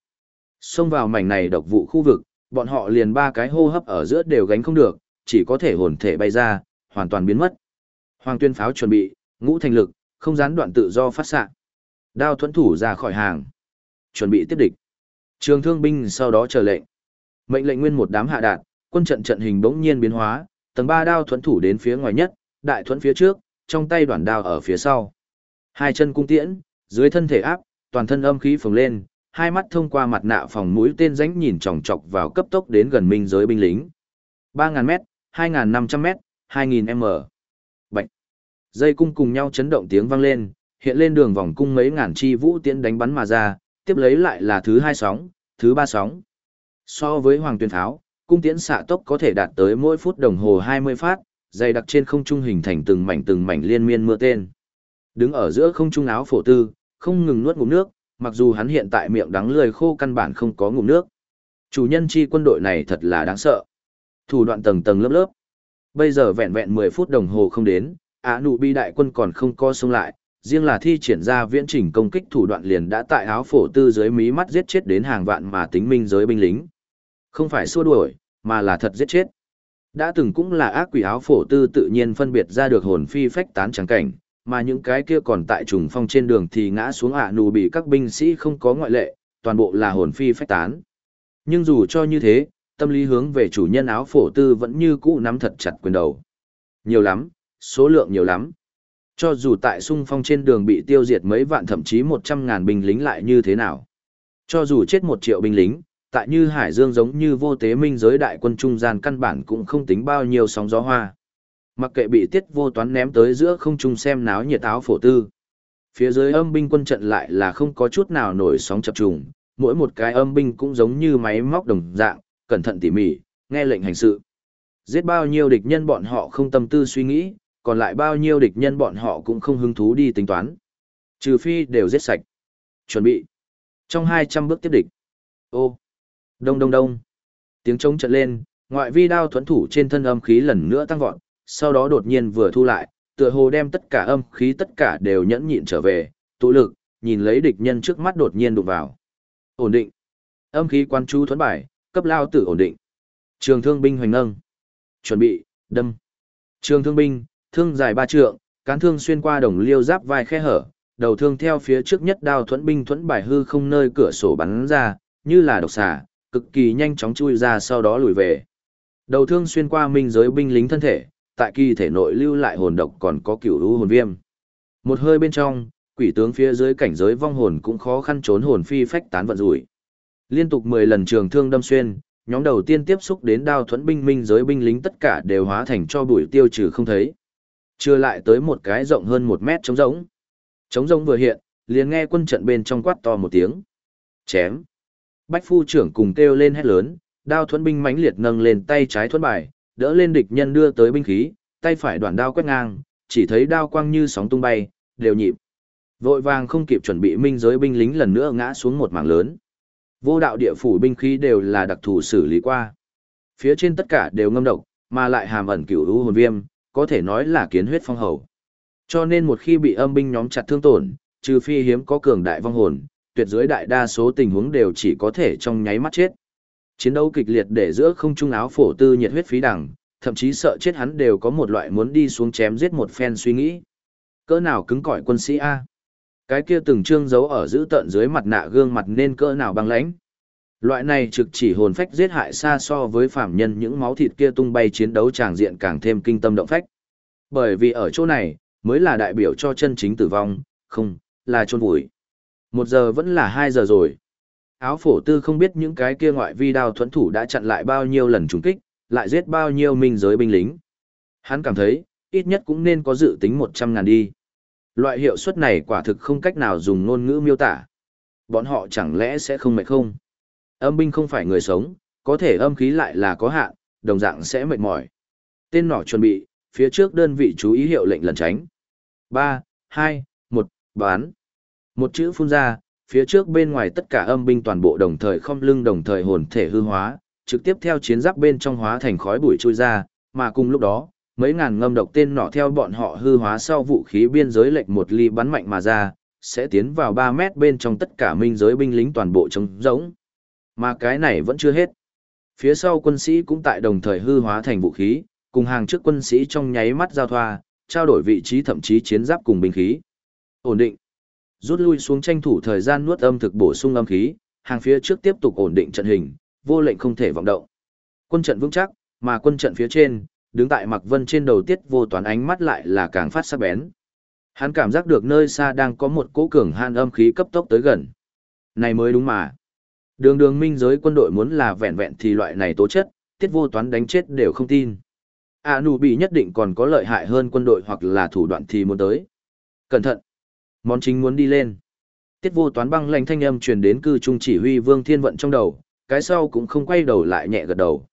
Xông vào mảnh này độc vụ khu vực, bọn họ liền ba cái hô hấp ở giữa đều gánh không được, chỉ có thể hồn thể bay ra, hoàn toàn biến mất. Hoàng tuyên pháo chuẩn bị, ngũ thành lực, không gián đoạn tự do phát xạ. Đao thuẫn thủ ra khỏi hàng. Chuẩn bị tiếp địch. Trường thương binh sau đó chờ lệnh. Mệnh lệnh nguyên một đám hạ đạt, quân trận trận hình bỗng nhiên biến hóa, tầng ba đao thuẫn thủ đến phía ngoài nhất, đại thuẫn phía trước, trong tay đoạn đao ở phía sau. Hai chân cung tiễn, dưới thân thể áp, toàn thân âm khí phồng lên, hai mắt thông qua mặt nạ phòng mũi tên rãnh nhìn chòng chọc vào cấp tốc đến gần minh giới binh lính. 3.000m, 2.500m, 2.000m. Dây cung cùng nhau chấn động tiếng vang lên, hiện lên đường vòng cung mấy ngàn chi vũ tiễn đánh bắn mà ra, tiếp lấy lại là thứ hai sóng, thứ ba sóng. So với hoàng tuyên tháo, cung tiễn xạ tốc có thể đạt tới mỗi phút đồng hồ 20 phát, dày đặc trên không trung hình thành từng mảnh từng mảnh liên miên mưa tên. Đứng ở giữa không trung áo phổ tư, không ngừng nuốt ngụm nước, mặc dù hắn hiện tại miệng đắng lười khô căn bản không có ngụm nước. Chủ nhân chi quân đội này thật là đáng sợ. Thủ đoạn tầng tầng lớp lớp. Bây giờ vẹn vẹn 10 phút đồng hồ không đến, Á nụ bi đại quân còn không co xông lại, riêng là thi triển ra viễn trình công kích thủ đoạn liền đã tại áo phổ tư dưới mí mắt giết chết đến hàng vạn mà tính minh giới binh lính. Không phải xua đuổi, mà là thật giết chết. Đã từng cũng là ác quỷ áo phổ tư tự nhiên phân biệt ra được hồn phi phách tán trắng cảnh, mà những cái kia còn tại trùng phong trên đường thì ngã xuống ạ nù bị các binh sĩ không có ngoại lệ, toàn bộ là hồn phi phách tán. Nhưng dù cho như thế, tâm lý hướng về chủ nhân áo phổ tư vẫn như cũ nắm thật chặt quyền đầu. Nhiều lắm, số lượng nhiều lắm. Cho dù tại sung phong trên đường bị tiêu diệt mấy vạn thậm chí một trăm ngàn binh lính lại như thế nào. Cho dù chết một triệu binh lính, tại như Hải Dương giống như vô tế minh giới đại quân trung gian căn bản cũng không tính bao nhiêu sóng gió hoa. Mặc kệ bị tiết vô toán ném tới giữa không trung xem náo nhiệt áo phổ tư. Phía dưới âm binh quân trận lại là không có chút nào nổi sóng chập trùng, mỗi một cái âm binh cũng giống như máy móc đồng dạng, cẩn thận tỉ mỉ, nghe lệnh hành sự. Giết bao nhiêu địch nhân bọn họ không tâm tư suy nghĩ, còn lại bao nhiêu địch nhân bọn họ cũng không hứng thú đi tính toán. Trừ phi đều giết sạch. Chuẩn bị. Trong 200 bước tiếp địch. Ô. Đông đông đông. Tiếng trống trận lên, ngoại vi đao thuẫn thủ trên thân âm khí lần nữa tăng vọt, sau đó đột nhiên vừa thu lại, tựa hồ đem tất cả âm khí tất cả đều nhẫn nhịn trở về, tụ lực, nhìn lấy địch nhân trước mắt đột nhiên đụng vào. Ổn định. Âm khí quan chú thuẫn bài, cấp lao tử ổn định. Trường thương binh hoành ngâng. Chuẩn bị, đâm. Trường thương binh, thương dài ba trượng, cán thương xuyên qua đồng liêu giáp vai khe hở, đầu thương theo phía trước nhất đao thuẫn binh thuẫn bài hư không nơi cửa sổ bắn ra, như là độc xà, cực kỳ nhanh chóng chui ra sau đó lùi về. Đầu thương xuyên qua minh giới binh lính thân thể, tại kỳ thể nội lưu lại hồn độc còn có cửu u hồn viêm. Một hơi bên trong, quỷ tướng phía dưới cảnh giới vong hồn cũng khó khăn trốn hồn phi phách tán vận rủi. Liên tục 10 lần trường thương đâm xuyên, nhóm đầu tiên tiếp xúc đến đao thuẫn binh minh giới binh lính tất cả đều hóa thành cho bụi tiêu trừ không thấy. Chưa lại tới một cái rộng hơn một mét trống rỗng. Trống rỗng vừa hiện, liền nghe quân trận bên trong quát to một tiếng. Chém. Bách phu trưởng cùng kêu lên hét lớn, đao thuẫn binh mãnh liệt nâng lên tay trái thuẫn bài, đỡ lên địch nhân đưa tới binh khí, tay phải đoạn đao quét ngang, chỉ thấy đao quang như sóng tung bay, đều nhịp. Vội vàng không kịp chuẩn bị minh giới binh lính lần nữa ngã xuống một mảng lớn. Vô đạo địa phủ binh khí đều là đặc thù xử lý qua. Phía trên tất cả đều ngâm độc, mà lại hàm ẩn cửu u hồn viêm, có thể nói là kiến huyết phong hầu. Cho nên một khi bị âm binh nhóm chặt thương tổn, trừ phi hiếm có cường đại vong hồn, tuyệt dưới đại đa số tình huống đều chỉ có thể trong nháy mắt chết. Chiến đấu kịch liệt để giữa không trung áo phổ tư nhiệt huyết phí đằng, thậm chí sợ chết hắn đều có một loại muốn đi xuống chém giết một phen suy nghĩ. Cỡ nào cứng cỏi quân sĩ A. Cái kia từng trương giấu ở giữ tận dưới mặt nạ gương mặt nên cỡ nào băng lãnh. Loại này trực chỉ hồn phách giết hại xa so với phạm nhân những máu thịt kia tung bay chiến đấu tràng diện càng thêm kinh tâm động phách. Bởi vì ở chỗ này, mới là đại biểu cho chân chính tử vong, không, là chôn vùi. Một giờ vẫn là hai giờ rồi. Áo phổ tư không biết những cái kia ngoại vi đao thuẫn thủ đã chặn lại bao nhiêu lần trùng kích, lại giết bao nhiêu minh giới binh lính. Hắn cảm thấy, ít nhất cũng nên có dự tính một trăm ngàn đi. Loại hiệu suất này quả thực không cách nào dùng ngôn ngữ miêu tả. Bọn họ chẳng lẽ sẽ không mệt không? Âm binh không phải người sống, có thể âm khí lại là có hạn, đồng dạng sẽ mệt mỏi. Tên nỏ chuẩn bị, phía trước đơn vị chú ý hiệu lệnh lần tránh. 3, 2, 1, bán. Một chữ phun ra, phía trước bên ngoài tất cả âm binh toàn bộ đồng thời không lưng đồng thời hồn thể hư hóa, trực tiếp theo chiến giáp bên trong hóa thành khói bụi trôi ra, mà cùng lúc đó, mấy ngàn ngâm độc tên nỏ theo bọn họ hư hóa sau vũ khí biên giới lệnh một ly bắn mạnh mà ra, sẽ tiến vào 3 mét bên trong tất cả minh giới binh lính toàn bộ trống rỗng. Mà cái này vẫn chưa hết. Phía sau quân sĩ cũng tại đồng thời hư hóa thành vũ khí, cùng hàng trước quân sĩ trong nháy mắt giao thoa, trao đổi vị trí thậm chí chiến giáp cùng binh khí. Ổn định. Rút lui xuống tranh thủ thời gian nuốt âm thực bổ sung âm khí, hàng phía trước tiếp tục ổn định trận hình, vô lệnh không thể vọng động. Quân trận vững chắc, mà quân trận phía trên, đứng tại Mạc Vân trên đầu tiết vô toán ánh mắt lại là càng phát sắc bén. Hắn cảm giác được nơi xa đang có một cỗ cường han âm khí cấp tốc tới gần. Này mới đúng mà. Đường đường minh giới quân đội muốn là vẹn vẹn thì loại này tố chất, tiết vô toán đánh chết đều không tin. À nụ bị nhất định còn có lợi hại hơn quân đội hoặc là thủ đoạn thì muốn tới. Cẩn thận. Món chính muốn đi lên. Tiết vô toán băng lành thanh âm truyền đến cư trung chỉ huy vương thiên vận trong đầu, cái sau cũng không quay đầu lại nhẹ gật đầu.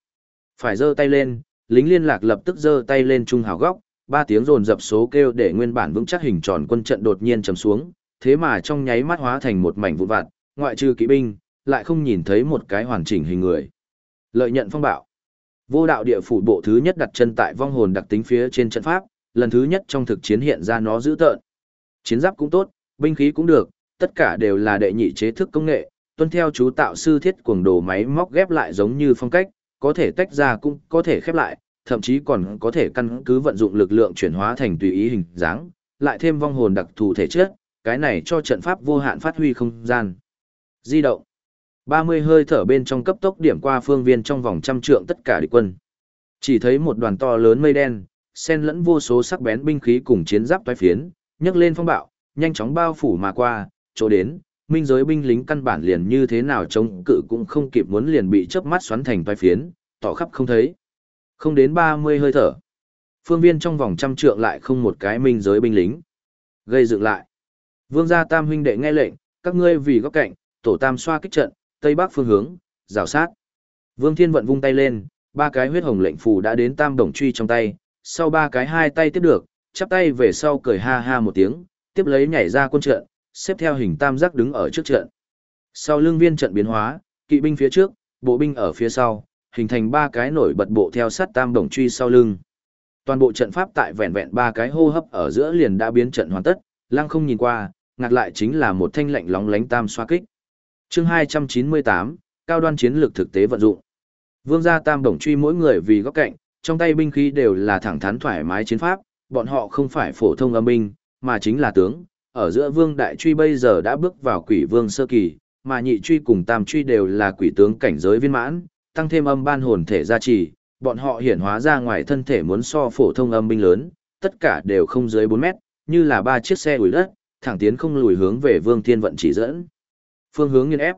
Phải giơ tay lên, lính liên lạc lập tức giơ tay lên trung hào góc, ba tiếng rồn dập số kêu để nguyên bản vững chắc hình tròn quân trận đột nhiên trầm xuống, thế mà trong nháy mắt hóa thành một mảnh vụn vặt, ngoại trừ kỵ binh, lại không nhìn thấy một cái hoàn chỉnh hình người. Lợi nhận phong bạo. Vô đạo địa phủ bộ thứ nhất đặt chân tại vong hồn đặc tính phía trên trận pháp, lần thứ nhất trong thực chiến hiện ra nó dữ tợn. Chiến giáp cũng tốt, binh khí cũng được, tất cả đều là đệ nhị chế thức công nghệ, tuân theo chú tạo sư thiết cuồng đồ máy móc ghép lại giống như phong cách, có thể tách ra cũng có thể khép lại, thậm chí còn có thể căn cứ vận dụng lực lượng chuyển hóa thành tùy ý hình dáng, lại thêm vong hồn đặc thù thể chất, cái này cho trận pháp vô hạn phát huy không gian. Di động. 30 hơi thở bên trong cấp tốc điểm qua phương viên trong vòng trăm trượng tất cả địch quân. Chỉ thấy một đoàn to lớn mây đen, xen lẫn vô số sắc bén binh khí cùng chiến giáp toái phiến, nhấc lên phong bạo, nhanh chóng bao phủ mà qua, chỗ đến, minh giới binh lính căn bản liền như thế nào chống cự cũng không kịp muốn liền bị chớp mắt xoắn thành toái phiến, tỏ khắp không thấy. Không đến 30 hơi thở. Phương viên trong vòng trăm trượng lại không một cái minh giới binh lính. Gây dựng lại. Vương gia tam huynh đệ nghe lệnh, các ngươi vì góc cạnh, tổ tam xoa kích trận, tây bắc phương hướng, rào sát. Vương Thiên vận vung tay lên, ba cái huyết hồng lệnh phù đã đến tam đồng truy trong tay, sau ba cái hai tay tiếp được, chắp tay về sau cười ha ha một tiếng, tiếp lấy nhảy ra quân trận, xếp theo hình tam giác đứng ở trước trận. Sau lưng viên trận biến hóa, kỵ binh phía trước, bộ binh ở phía sau, hình thành ba cái nổi bật bộ theo sát tam đồng truy sau lưng. Toàn bộ trận pháp tại vẹn vẹn ba cái hô hấp ở giữa liền đã biến trận hoàn tất, lăng không nhìn qua, ngặt lại chính là một thanh lạnh lóng lánh tam xoa kích. Chương 298, cao đoan chiến lược thực tế vận dụng. Vương gia tam đồng truy mỗi người vì góc cạnh, trong tay binh khí đều là thẳng thắn thoải mái chiến pháp, bọn họ không phải phổ thông âm binh, mà chính là tướng. Ở giữa vương đại truy bây giờ đã bước vào quỷ vương sơ kỳ, mà nhị truy cùng tam truy đều là quỷ tướng cảnh giới viên mãn, tăng thêm âm ban hồn thể gia trì, bọn họ hiển hóa ra ngoài thân thể muốn so phổ thông âm binh lớn, tất cả đều không dưới 4 mét, như là ba chiếc xe ủi đất, thẳng tiến không lùi hướng về Vương Thiên Vận chỉ dẫn. Phương hướng nghiên ép.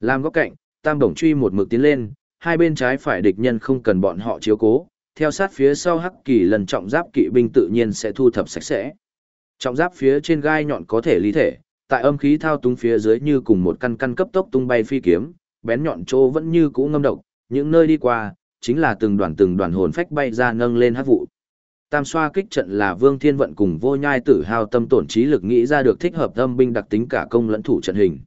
Làm góc cạnh, tam đồng truy một mực tiến lên, hai bên trái phải địch nhân không cần bọn họ chiếu cố, theo sát phía sau hắc kỳ lần trọng giáp kỵ binh tự nhiên sẽ thu thập sạch sẽ. Trọng giáp phía trên gai nhọn có thể lý thể, tại âm khí thao túng phía dưới như cùng một căn căn cấp tốc tung bay phi kiếm, bén nhọn chỗ vẫn như cũ ngâm độc, những nơi đi qua, chính là từng đoàn từng đoàn hồn phách bay ra nâng lên hắc vụ. Tam xoa kích trận là Vương Thiên Vận cùng Vô Nhai Tử hao tâm tổn trí lực nghĩ ra được thích hợp âm binh đặc tính cả công lẫn thủ trận hình.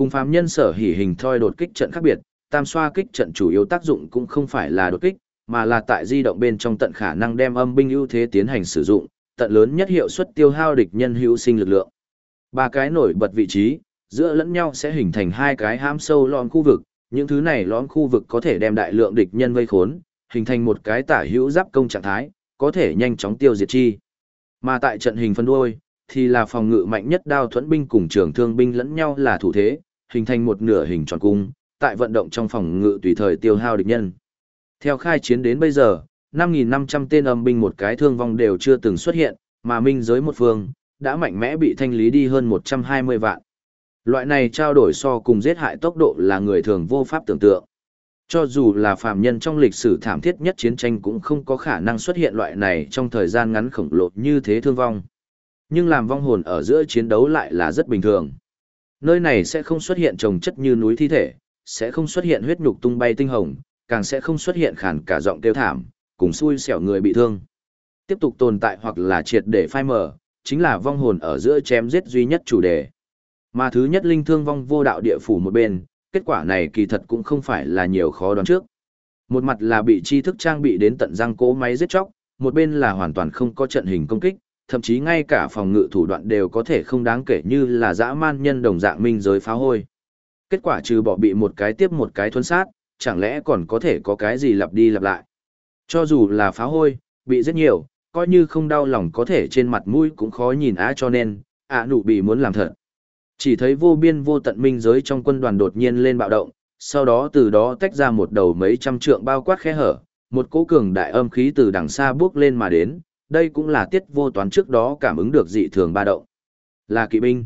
Cùng phàm nhân sở hỉ hình thoi đột kích trận khác biệt, tam xoa kích trận chủ yếu tác dụng cũng không phải là đột kích, mà là tại di động bên trong tận khả năng đem âm binh ưu thế tiến hành sử dụng, tận lớn nhất hiệu suất tiêu hao địch nhân hữu sinh lực lượng. Ba cái nổi bật vị trí, giữa lẫn nhau sẽ hình thành hai cái hãm sâu lõm khu vực, những thứ này lõm khu vực có thể đem đại lượng địch nhân vây khốn, hình thành một cái tả hữu giáp công trạng thái, có thể nhanh chóng tiêu diệt chi. Mà tại trận hình phân đuôi, thì là phòng ngự mạnh nhất đao thuẫn binh cùng trường thương binh lẫn nhau là thủ thế, hình thành một nửa hình tròn cung, tại vận động trong phòng ngự tùy thời tiêu hao địch nhân. Theo khai chiến đến bây giờ, 5.500 tên âm binh một cái thương vong đều chưa từng xuất hiện, mà minh giới một phương, đã mạnh mẽ bị thanh lý đi hơn 120 vạn. Loại này trao đổi so cùng giết hại tốc độ là người thường vô pháp tưởng tượng. Cho dù là phàm nhân trong lịch sử thảm thiết nhất chiến tranh cũng không có khả năng xuất hiện loại này trong thời gian ngắn khổng lồ như thế thương vong. Nhưng làm vong hồn ở giữa chiến đấu lại là rất bình thường. Nơi này sẽ không xuất hiện trồng chất như núi thi thể, sẽ không xuất hiện huyết nhục tung bay tinh hồng, càng sẽ không xuất hiện khản cả giọng kêu thảm, cùng xui xẻo người bị thương. Tiếp tục tồn tại hoặc là triệt để phai mờ, chính là vong hồn ở giữa chém giết duy nhất chủ đề. Mà thứ nhất linh thương vong vô đạo địa phủ một bên, kết quả này kỳ thật cũng không phải là nhiều khó đoán trước. Một mặt là bị tri thức trang bị đến tận răng cố máy giết chóc, một bên là hoàn toàn không có trận hình công kích, thậm chí ngay cả phòng ngự thủ đoạn đều có thể không đáng kể như là dã man nhân đồng dạng minh giới phá hôi. Kết quả trừ bỏ bị một cái tiếp một cái thuân sát, chẳng lẽ còn có thể có cái gì lặp đi lặp lại. Cho dù là phá hôi, bị rất nhiều, coi như không đau lòng có thể trên mặt mũi cũng khó nhìn á cho nên, ạ nụ bị muốn làm thật. Chỉ thấy vô biên vô tận minh giới trong quân đoàn đột nhiên lên bạo động, sau đó từ đó tách ra một đầu mấy trăm trượng bao quát khe hở, một cỗ cường đại âm khí từ đằng xa bước lên mà đến, đây cũng là tiết vô toán trước đó cảm ứng được dị thường ba động. Là kỵ binh.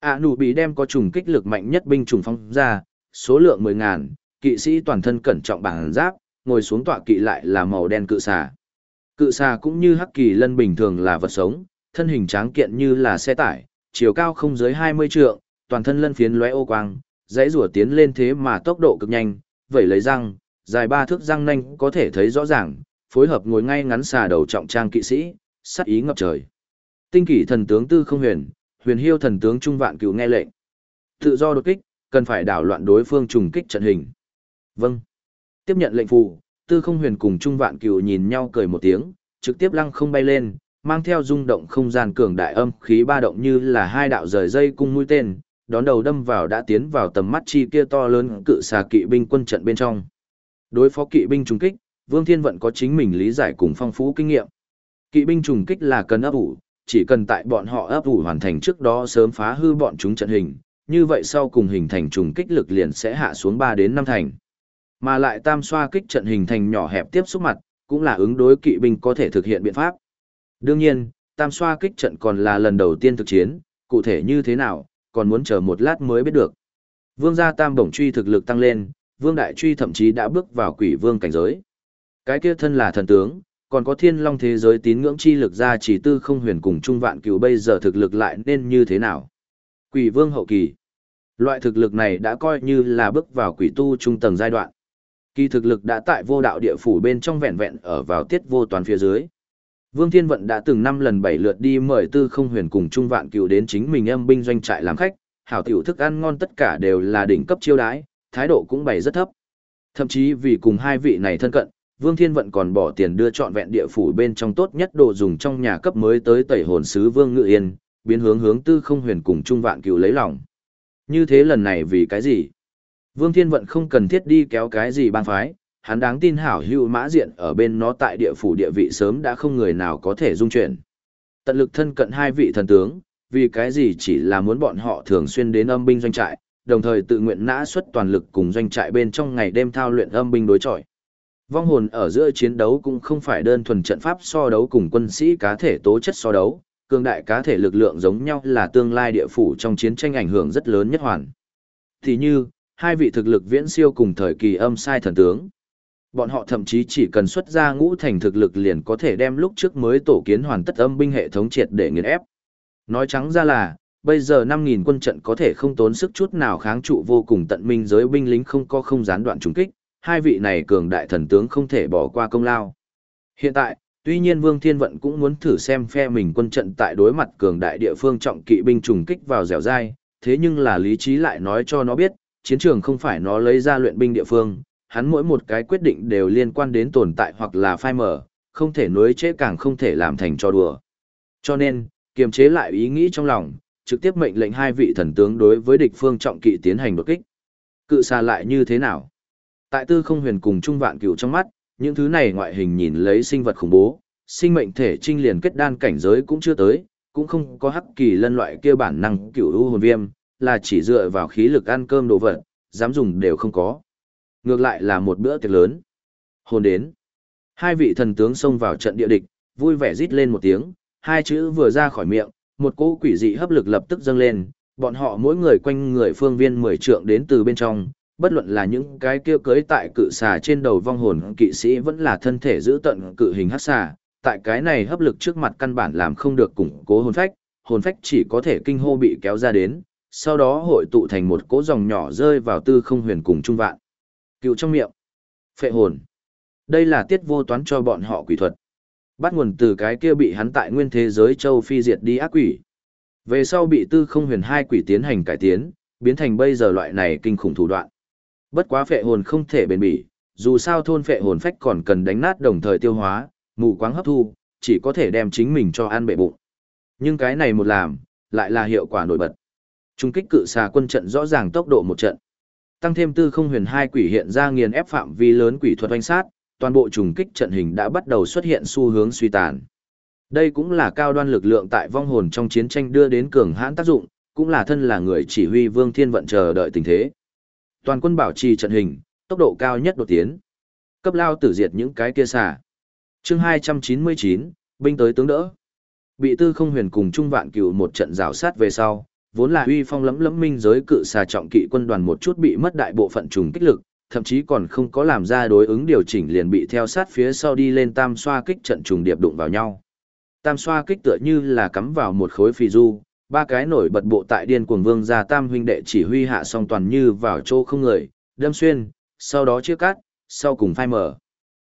ạ nụ bị đem có trùng kích lực mạnh nhất binh trùng phong ra, số lượng mười ngàn, kỵ sĩ toàn thân cẩn trọng bằng giáp, ngồi xuống tọa kỵ lại là màu đen cự xà. Cự xà cũng như hắc kỳ lân bình thường là vật sống, thân hình tráng kiện như là xe tải, chiều cao không dưới 20 trượng, toàn thân lân phiến lóe ô quang, dãy rủa tiến lên thế mà tốc độ cực nhanh, vậy lấy răng, dài ba thước răng nanh có thể thấy rõ ràng, phối hợp ngồi ngay ngắn xà đầu trọng trang kỵ sĩ, sát ý ngập trời. Tinh kỷ thần tướng tư không huyền, huyền hiêu thần tướng trung vạn cửu nghe lệnh. Tự do đột kích, cần phải đảo loạn đối phương trùng kích trận hình. Vâng. Tiếp nhận lệnh phụ, tư không huyền cùng trung vạn cửu nhìn nhau cười một tiếng, trực tiếp lăng không bay lên, mang theo rung động không gian cường đại âm khí ba động như là hai đạo rời dây cung mũi tên, đón đầu đâm vào đã tiến vào tầm mắt chi kia to lớn cự xà kỵ binh quân trận bên trong. Đối phó kỵ binh trùng kích, Vương Thiên Vận có chính mình lý giải cùng phong phú kinh nghiệm. Kỵ binh trùng kích là cần ấp ủ, chỉ cần tại bọn họ ấp ủ hoàn thành trước đó sớm phá hư bọn chúng trận hình, như vậy sau cùng hình thành trùng kích lực liền sẽ hạ xuống 3 đến 5 thành. Mà lại tam xoa kích trận hình thành nhỏ hẹp tiếp xúc mặt, cũng là ứng đối kỵ binh có thể thực hiện biện pháp. Đương nhiên, tam xoa kích trận còn là lần đầu tiên thực chiến, cụ thể như thế nào, còn muốn chờ một lát mới biết được. Vương gia tam bổng truy thực lực tăng lên, vương đại truy thậm chí đã bước vào quỷ vương cảnh giới. Cái kia thân là thần tướng, còn có thiên long thế giới tín ngưỡng chi lực ra chỉ tư không huyền cùng trung vạn cửu bây giờ thực lực lại nên như thế nào. Quỷ vương hậu kỳ. Loại thực lực này đã coi như là bước vào quỷ tu trung tầng giai đoạn. Kỳ thực lực đã tại vô đạo địa phủ bên trong vẹn vẹn ở vào tiết vô toàn phía dưới. Vương Thiên Vận đã từng năm lần bảy lượt đi mời tư không huyền cùng Trung Vạn Cựu đến chính mình âm binh doanh trại làm khách, hảo tiểu thức ăn ngon tất cả đều là đỉnh cấp chiêu đái, thái độ cũng bày rất thấp. Thậm chí vì cùng hai vị này thân cận, Vương Thiên Vận còn bỏ tiền đưa trọn vẹn địa phủ bên trong tốt nhất đồ dùng trong nhà cấp mới tới tẩy hồn sứ Vương Ngự Yên, biến hướng hướng tư không huyền cùng Trung Vạn cửu lấy lòng. Như thế lần này vì cái gì? Vương Thiên Vận không cần thiết đi kéo cái gì bang phái, hắn đáng tin hảo hữu mã diện ở bên nó tại địa phủ địa vị sớm đã không người nào có thể dung chuyển. Tận lực thân cận hai vị thần tướng, vì cái gì chỉ là muốn bọn họ thường xuyên đến âm binh doanh trại, đồng thời tự nguyện nã xuất toàn lực cùng doanh trại bên trong ngày đêm thao luyện âm binh đối chọi. Vong hồn ở giữa chiến đấu cũng không phải đơn thuần trận pháp so đấu cùng quân sĩ cá thể tố chất so đấu, cường đại cá thể lực lượng giống nhau là tương lai địa phủ trong chiến tranh ảnh hưởng rất lớn nhất hoàn. Thì như, hai vị thực lực viễn siêu cùng thời kỳ âm sai thần tướng. Bọn họ thậm chí chỉ cần xuất ra ngũ thành thực lực liền có thể đem lúc trước mới tổ kiến hoàn tất âm binh hệ thống triệt để nghiền ép. Nói trắng ra là, bây giờ 5.000 quân trận có thể không tốn sức chút nào kháng trụ vô cùng tận minh giới binh lính không có không gián đoạn trùng kích, hai vị này cường đại thần tướng không thể bỏ qua công lao. Hiện tại, tuy nhiên Vương Thiên Vận cũng muốn thử xem phe mình quân trận tại đối mặt cường đại địa phương trọng kỵ binh trùng kích vào dẻo dai, thế nhưng là lý trí lại nói cho nó biết, chiến trường không phải nó lấy ra luyện binh địa phương, hắn mỗi một cái quyết định đều liên quan đến tồn tại hoặc là phai mở, không thể nối chế càng không thể làm thành cho đùa. Cho nên, kiềm chế lại ý nghĩ trong lòng, trực tiếp mệnh lệnh hai vị thần tướng đối với địch phương trọng kỵ tiến hành đột kích. Cự xa lại như thế nào? Tại tư không huyền cùng trung vạn cửu trong mắt, những thứ này ngoại hình nhìn lấy sinh vật khủng bố, sinh mệnh thể trinh liền kết đan cảnh giới cũng chưa tới, cũng không có hắc kỳ lân loại kia bản năng cửu u hồn viêm, là chỉ dựa vào khí lực ăn cơm đồ vật, dám dùng đều không có. Ngược lại là một bữa tiệc lớn. Hồn đến. Hai vị thần tướng xông vào trận địa địch, vui vẻ rít lên một tiếng, hai chữ vừa ra khỏi miệng, một cỗ quỷ dị hấp lực lập tức dâng lên, bọn họ mỗi người quanh người phương viên mười trượng đến từ bên trong, bất luận là những cái kia cưới tại cự xà trên đầu vong hồn kỵ sĩ vẫn là thân thể giữ tận cự hình hắc xà, tại cái này hấp lực trước mặt căn bản làm không được củng cố hồn phách, hồn phách chỉ có thể kinh hô bị kéo ra đến, sau đó hội tụ thành một cỗ dòng nhỏ rơi vào tư không huyền cùng trung vạn. Cựu trong miệng. Phệ hồn. Đây là tiết vô toán cho bọn họ quỷ thuật. Bắt nguồn từ cái kia bị hắn tại nguyên thế giới châu phi diệt đi ác quỷ. Về sau bị tư không huyền hai quỷ tiến hành cải tiến, biến thành bây giờ loại này kinh khủng thủ đoạn. Bất quá phệ hồn không thể bền bỉ, dù sao thôn phệ hồn phách còn cần đánh nát đồng thời tiêu hóa, mù quáng hấp thu, chỉ có thể đem chính mình cho ăn bệ bụng. Nhưng cái này một làm, lại là hiệu quả nổi bật. Trung kích cự xà quân trận rõ ràng tốc độ một trận. Tăng thêm tư không huyền hai quỷ hiện ra nghiền ép phạm vi lớn quỷ thuật oanh sát, toàn bộ trùng kích trận hình đã bắt đầu xuất hiện xu hướng suy tàn. Đây cũng là cao đoan lực lượng tại vong hồn trong chiến tranh đưa đến cường hãn tác dụng, cũng là thân là người chỉ huy Vương Thiên vận chờ đợi tình thế. Toàn quân bảo trì trận hình, tốc độ cao nhất đột tiến. Cấp lao tử diệt những cái kia xả. Chương 299, binh tới tướng đỡ. Bị Tư Không Huyền cùng Trung Vạn Cửu một trận rào sát về sau, vốn là uy phong lẫm lẫm minh giới cự xà trọng kỵ quân đoàn một chút bị mất đại bộ phận trùng kích lực, thậm chí còn không có làm ra đối ứng điều chỉnh liền bị theo sát phía sau đi lên tam xoa kích trận trùng điệp đụng vào nhau. Tam xoa kích tựa như là cắm vào một khối phi du, ba cái nổi bật bộ tại điên cuồng vương gia tam huynh đệ chỉ huy hạ song toàn như vào chỗ không người, đâm xuyên, sau đó chia cắt, sau cùng phai mở.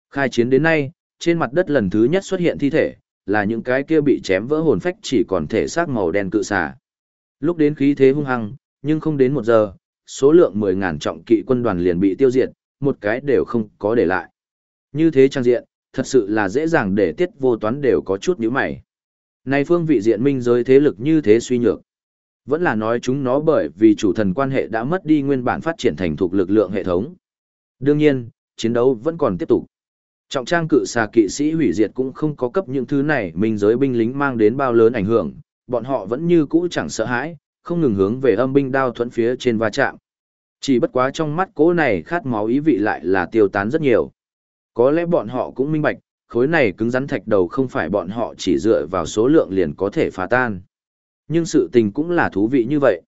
Khai chiến đến nay, trên mặt đất lần thứ nhất xuất hiện thi thể, là những cái kia bị chém vỡ hồn phách chỉ còn thể xác màu đen cự xà. Lúc đến khí thế hung hăng, nhưng không đến một giờ, số lượng 10.000 trọng kỵ quân đoàn liền bị tiêu diệt, một cái đều không có để lại. Như thế trang diện, thật sự là dễ dàng để tiết vô toán đều có chút nhíu mày nay phương vị diện minh giới thế lực như thế suy nhược. Vẫn là nói chúng nó bởi vì chủ thần quan hệ đã mất đi nguyên bản phát triển thành thuộc lực lượng hệ thống. Đương nhiên, chiến đấu vẫn còn tiếp tục. Trọng trang cự xà kỵ sĩ hủy diệt cũng không có cấp những thứ này minh giới binh lính mang đến bao lớn ảnh hưởng, bọn họ vẫn như cũ chẳng sợ hãi, không ngừng hướng về âm binh đao thuẫn phía trên va chạm. Chỉ bất quá trong mắt cố này khát máu ý vị lại là tiêu tán rất nhiều. Có lẽ bọn họ cũng minh bạch, khối này cứng rắn thạch đầu không phải bọn họ chỉ dựa vào số lượng liền có thể phá tan. Nhưng sự tình cũng là thú vị như vậy.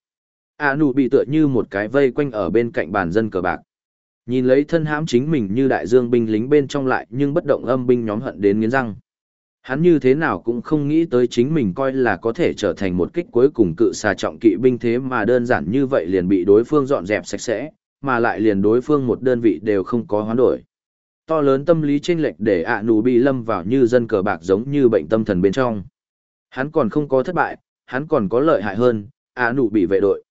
A nụ bị tựa như một cái vây quanh ở bên cạnh bàn dân cờ bạc. Nhìn lấy thân hãm chính mình như đại dương binh lính bên trong lại nhưng bất động âm binh nhóm hận đến nghiến răng. Hắn như thế nào cũng không nghĩ tới chính mình coi là có thể trở thành một kích cuối cùng cự xà trọng kỵ binh thế mà đơn giản như vậy liền bị đối phương dọn dẹp sạch sẽ, mà lại liền đối phương một đơn vị đều không có hoán đổi. To lớn tâm lý chênh lệch để ạ nụ bị lâm vào như dân cờ bạc giống như bệnh tâm thần bên trong. Hắn còn không có thất bại, hắn còn có lợi hại hơn, ạ nụ bị vệ đội.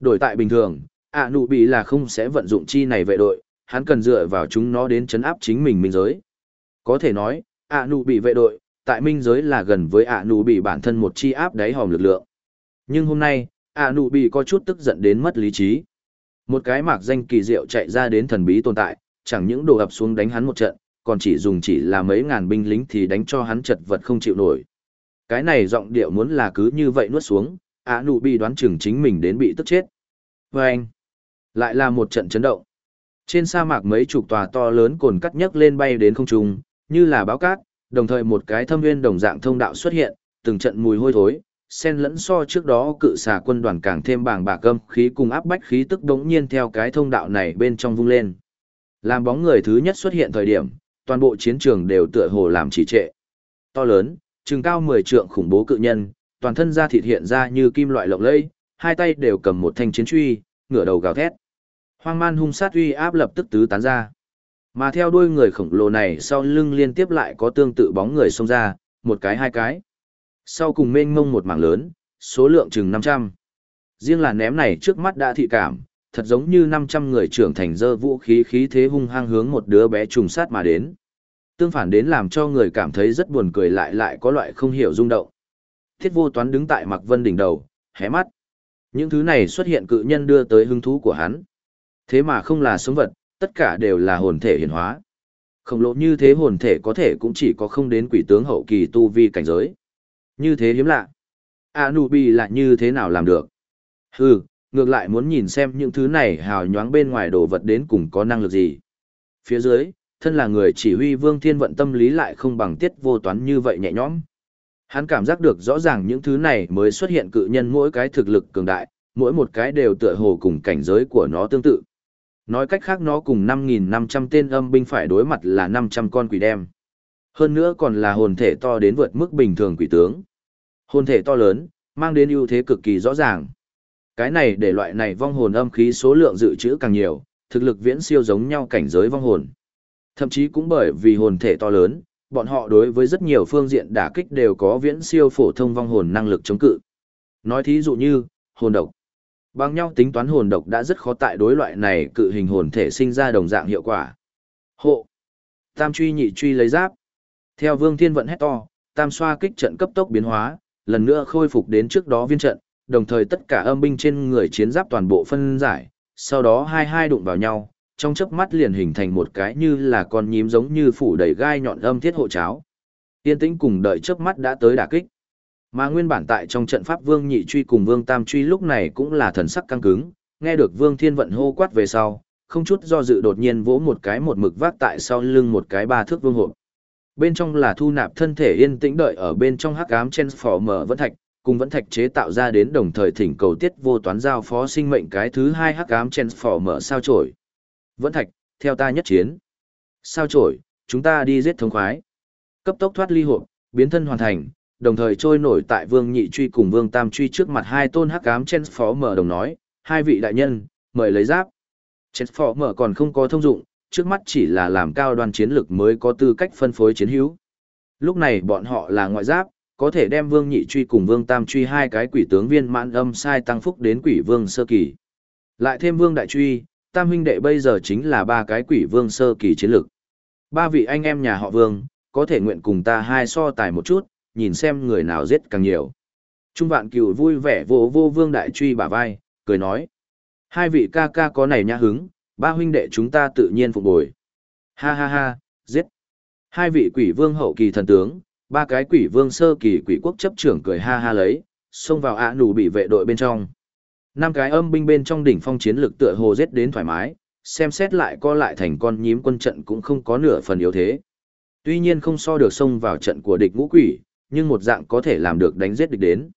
Đổi tại bình thường, ạ nụ bị là không sẽ vận dụng chi này vệ đội, hắn cần dựa vào chúng nó đến chấn áp chính mình minh giới. Có thể nói, ạ nụ bị vệ đội, tại minh giới là gần với ạ nụ bị bản thân một chi áp đáy hòm lực lượng. Nhưng hôm nay, ạ nụ bị có chút tức giận đến mất lý trí. Một cái mạc danh kỳ diệu chạy ra đến thần bí tồn tại, chẳng những đổ ập xuống đánh hắn một trận, còn chỉ dùng chỉ là mấy ngàn binh lính thì đánh cho hắn chật vật không chịu nổi. Cái này giọng điệu muốn là cứ như vậy nuốt xuống, ạ nụ bị đoán chừng chính mình đến bị tức chết. Và anh, lại là một trận chấn động. Trên sa mạc mấy chục tòa to lớn cồn cắt nhấc lên bay đến không trung, như là báo cát, đồng thời một cái thâm nguyên đồng dạng thông đạo xuất hiện, từng trận mùi hôi thối, xen lẫn so trước đó cự xà quân đoàn càng thêm bàng bạc âm khí cùng áp bách khí tức đống nhiên theo cái thông đạo này bên trong vung lên. Làm bóng người thứ nhất xuất hiện thời điểm, toàn bộ chiến trường đều tựa hồ làm trì trệ. To lớn, chừng cao 10 trượng khủng bố cự nhân, toàn thân da thịt hiện ra như kim loại lộng lẫy, hai tay đều cầm một thanh chiến truy, ngửa đầu gào thét. Hoang man hung sát uy áp lập tức tứ tán ra. Mà theo đuôi người khổng lồ này sau lưng liên tiếp lại có tương tự bóng người xông ra, một cái hai cái. Sau cùng mênh mông một mảng lớn, số lượng chừng 500. Riêng là ném này trước mắt đã thị cảm, thật giống như 500 người trưởng thành dơ vũ khí khí thế hung hăng hướng một đứa bé trùng sát mà đến. Tương phản đến làm cho người cảm thấy rất buồn cười lại lại có loại không hiểu rung động. Thiết vô toán đứng tại Mạc Vân đỉnh đầu, hé mắt. Những thứ này xuất hiện cự nhân đưa tới hứng thú của hắn. Thế mà không là sống vật, tất cả đều là hồn thể hiển hóa. Khổng lồ như thế hồn thể có thể cũng chỉ có không đến quỷ tướng hậu kỳ tu vi cảnh giới. Như thế hiếm lạ. Anubi lại như thế nào làm được? Hừ, ngược lại muốn nhìn xem những thứ này hào nhoáng bên ngoài đồ vật đến cùng có năng lực gì. Phía dưới, thân là người chỉ huy vương thiên vận tâm lý lại không bằng tiết vô toán như vậy nhẹ nhõm. Hắn cảm giác được rõ ràng những thứ này mới xuất hiện cự nhân mỗi cái thực lực cường đại, mỗi một cái đều tựa hồ cùng cảnh giới của nó tương tự. Nói cách khác nó cùng 5.500 tên âm binh phải đối mặt là 500 con quỷ đem. Hơn nữa còn là hồn thể to đến vượt mức bình thường quỷ tướng. Hồn thể to lớn, mang đến ưu thế cực kỳ rõ ràng. Cái này để loại này vong hồn âm khí số lượng dự trữ càng nhiều, thực lực viễn siêu giống nhau cảnh giới vong hồn. Thậm chí cũng bởi vì hồn thể to lớn, bọn họ đối với rất nhiều phương diện đả kích đều có viễn siêu phổ thông vong hồn năng lực chống cự. Nói thí dụ như, hồn độc. Bằng nhau tính toán hồn độc đã rất khó tại đối loại này cự hình hồn thể sinh ra đồng dạng hiệu quả. Hộ. Tam truy nhị truy lấy giáp. Theo Vương Thiên vận hét to, tam xoa kích trận cấp tốc biến hóa, lần nữa khôi phục đến trước đó viên trận, đồng thời tất cả âm binh trên người chiến giáp toàn bộ phân giải, sau đó hai hai đụng vào nhau, trong chớp mắt liền hình thành một cái như là con nhím giống như phủ đầy gai nhọn âm thiết hộ cháo. Tiên tĩnh cùng đợi chớp mắt đã tới đả kích. Mà nguyên bản tại trong trận pháp Vương Nhị Truy cùng Vương Tam Truy lúc này cũng là thần sắc căng cứng, nghe được Vương Thiên Vận hô quát về sau, không chút do dự đột nhiên vỗ một cái một mực vác tại sau lưng một cái ba thước vương hộp. Bên trong là thu nạp thân thể yên tĩnh đợi ở bên trong hắc ám mở vẫn thạch, cùng vẫn thạch chế tạo ra đến đồng thời thỉnh cầu tiết vô toán giao phó sinh mệnh cái thứ hai hắc ám mở sao chổi. Vẫn thạch, theo ta nhất chiến. Sao chổi, chúng ta đi giết thống khoái. Cấp tốc thoát ly hộp, biến thân hoàn thành, đồng thời trôi nổi tại vương nhị truy cùng vương tam truy trước mặt hai tôn hắc ám chen phó mở đồng nói, hai vị đại nhân, mời lấy giáp. Chen phó mở còn không có thông dụng, trước mắt chỉ là làm cao đoàn chiến lực mới có tư cách phân phối chiến hữu. Lúc này bọn họ là ngoại giáp, có thể đem vương nhị truy cùng vương tam truy hai cái quỷ tướng viên mãn âm sai tăng phúc đến quỷ vương sơ kỳ. Lại thêm vương đại truy, tam huynh đệ bây giờ chính là ba cái quỷ vương sơ kỳ chiến lực. Ba vị anh em nhà họ vương, có thể nguyện cùng ta hai so tài một chút, nhìn xem người nào giết càng nhiều. Trung vạn cửu vui vẻ vô vô vương đại truy bả vai, cười nói. Hai vị ca ca có này nhã hứng, ba huynh đệ chúng ta tự nhiên phục bồi. Ha ha ha, giết. Hai vị quỷ vương hậu kỳ thần tướng, ba cái quỷ vương sơ kỳ quỷ quốc chấp trưởng cười ha ha lấy, xông vào ạ nụ bị vệ đội bên trong. Năm cái âm binh bên trong đỉnh phong chiến lực tựa hồ giết đến thoải mái, xem xét lại co lại thành con nhím quân trận cũng không có nửa phần yếu thế. Tuy nhiên không so được xông vào trận của địch ngũ quỷ, nhưng một dạng có thể làm được đánh giết địch đến.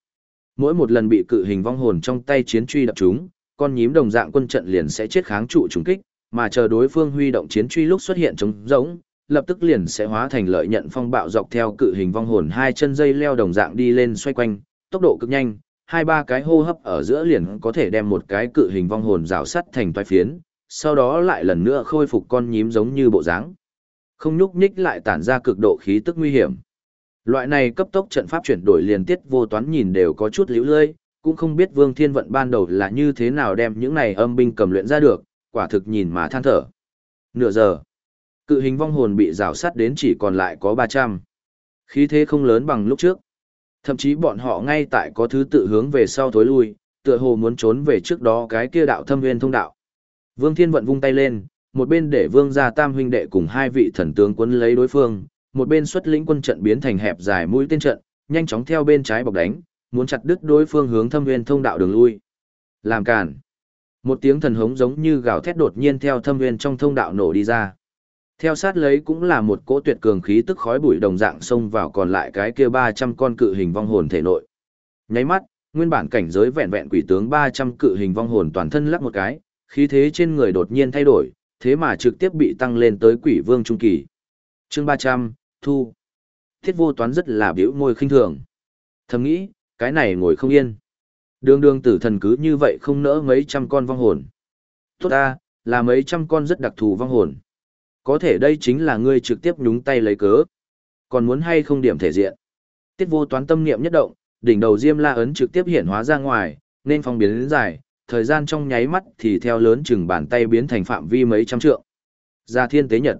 Mỗi một lần bị cự hình vong hồn trong tay chiến truy đập chúng, con nhím đồng dạng quân trận liền sẽ chết kháng trụ trùng kích, mà chờ đối phương huy động chiến truy lúc xuất hiện trống rỗng, lập tức liền sẽ hóa thành lợi nhận phong bạo dọc theo cự hình vong hồn hai chân dây leo đồng dạng đi lên xoay quanh, tốc độ cực nhanh, hai ba cái hô hấp ở giữa liền có thể đem một cái cự hình vong hồn rào sắt thành toái phiến, sau đó lại lần nữa khôi phục con nhím giống như bộ dáng. Không nhúc nhích lại tản ra cực độ khí tức nguy hiểm. Loại này cấp tốc trận pháp chuyển đổi liền tiết vô toán nhìn đều có chút liễu lơi, cũng không biết Vương Thiên Vận ban đầu là như thế nào đem những này âm binh cầm luyện ra được, quả thực nhìn mà than thở. Nửa giờ, cự hình vong hồn bị rào sát đến chỉ còn lại có 300. Khí thế không lớn bằng lúc trước. Thậm chí bọn họ ngay tại có thứ tự hướng về sau thối lui, tựa hồ muốn trốn về trước đó cái kia đạo thâm nguyên thông đạo. Vương Thiên Vận vung tay lên, một bên để Vương gia tam huynh đệ cùng hai vị thần tướng quân lấy đối phương, một bên xuất lĩnh quân trận biến thành hẹp dài mũi tên trận, nhanh chóng theo bên trái bọc đánh, muốn chặt đứt đối phương hướng thâm nguyên thông đạo đường lui. Làm cản. Một tiếng thần hống giống như gào thét đột nhiên theo thâm nguyên trong thông đạo nổ đi ra. Theo sát lấy cũng là một cỗ tuyệt cường khí tức khói bụi đồng dạng xông vào còn lại cái kia 300 con cự hình vong hồn thể nội. Nháy mắt, nguyên bản cảnh giới vẹn vẹn quỷ tướng 300 cự hình vong hồn toàn thân lắc một cái, khí thế trên người đột nhiên thay đổi, thế mà trực tiếp bị tăng lên tới quỷ vương trung kỳ. Chương 300, Thu. Thiết vô toán rất là biểu môi khinh thường. Thầm nghĩ, cái này ngồi không yên. Đường đường tử thần cứ như vậy không nỡ mấy trăm con vong hồn. Tốt ta, là mấy trăm con rất đặc thù vong hồn. Có thể đây chính là ngươi trực tiếp nhúng tay lấy cớ. Còn muốn hay không điểm thể diện. Tiết vô toán tâm niệm nhất động, đỉnh đầu diêm la ấn trực tiếp hiện hóa ra ngoài, nên phong biến đến dài, thời gian trong nháy mắt thì theo lớn chừng bàn tay biến thành phạm vi mấy trăm trượng. Ra thiên tế nhật.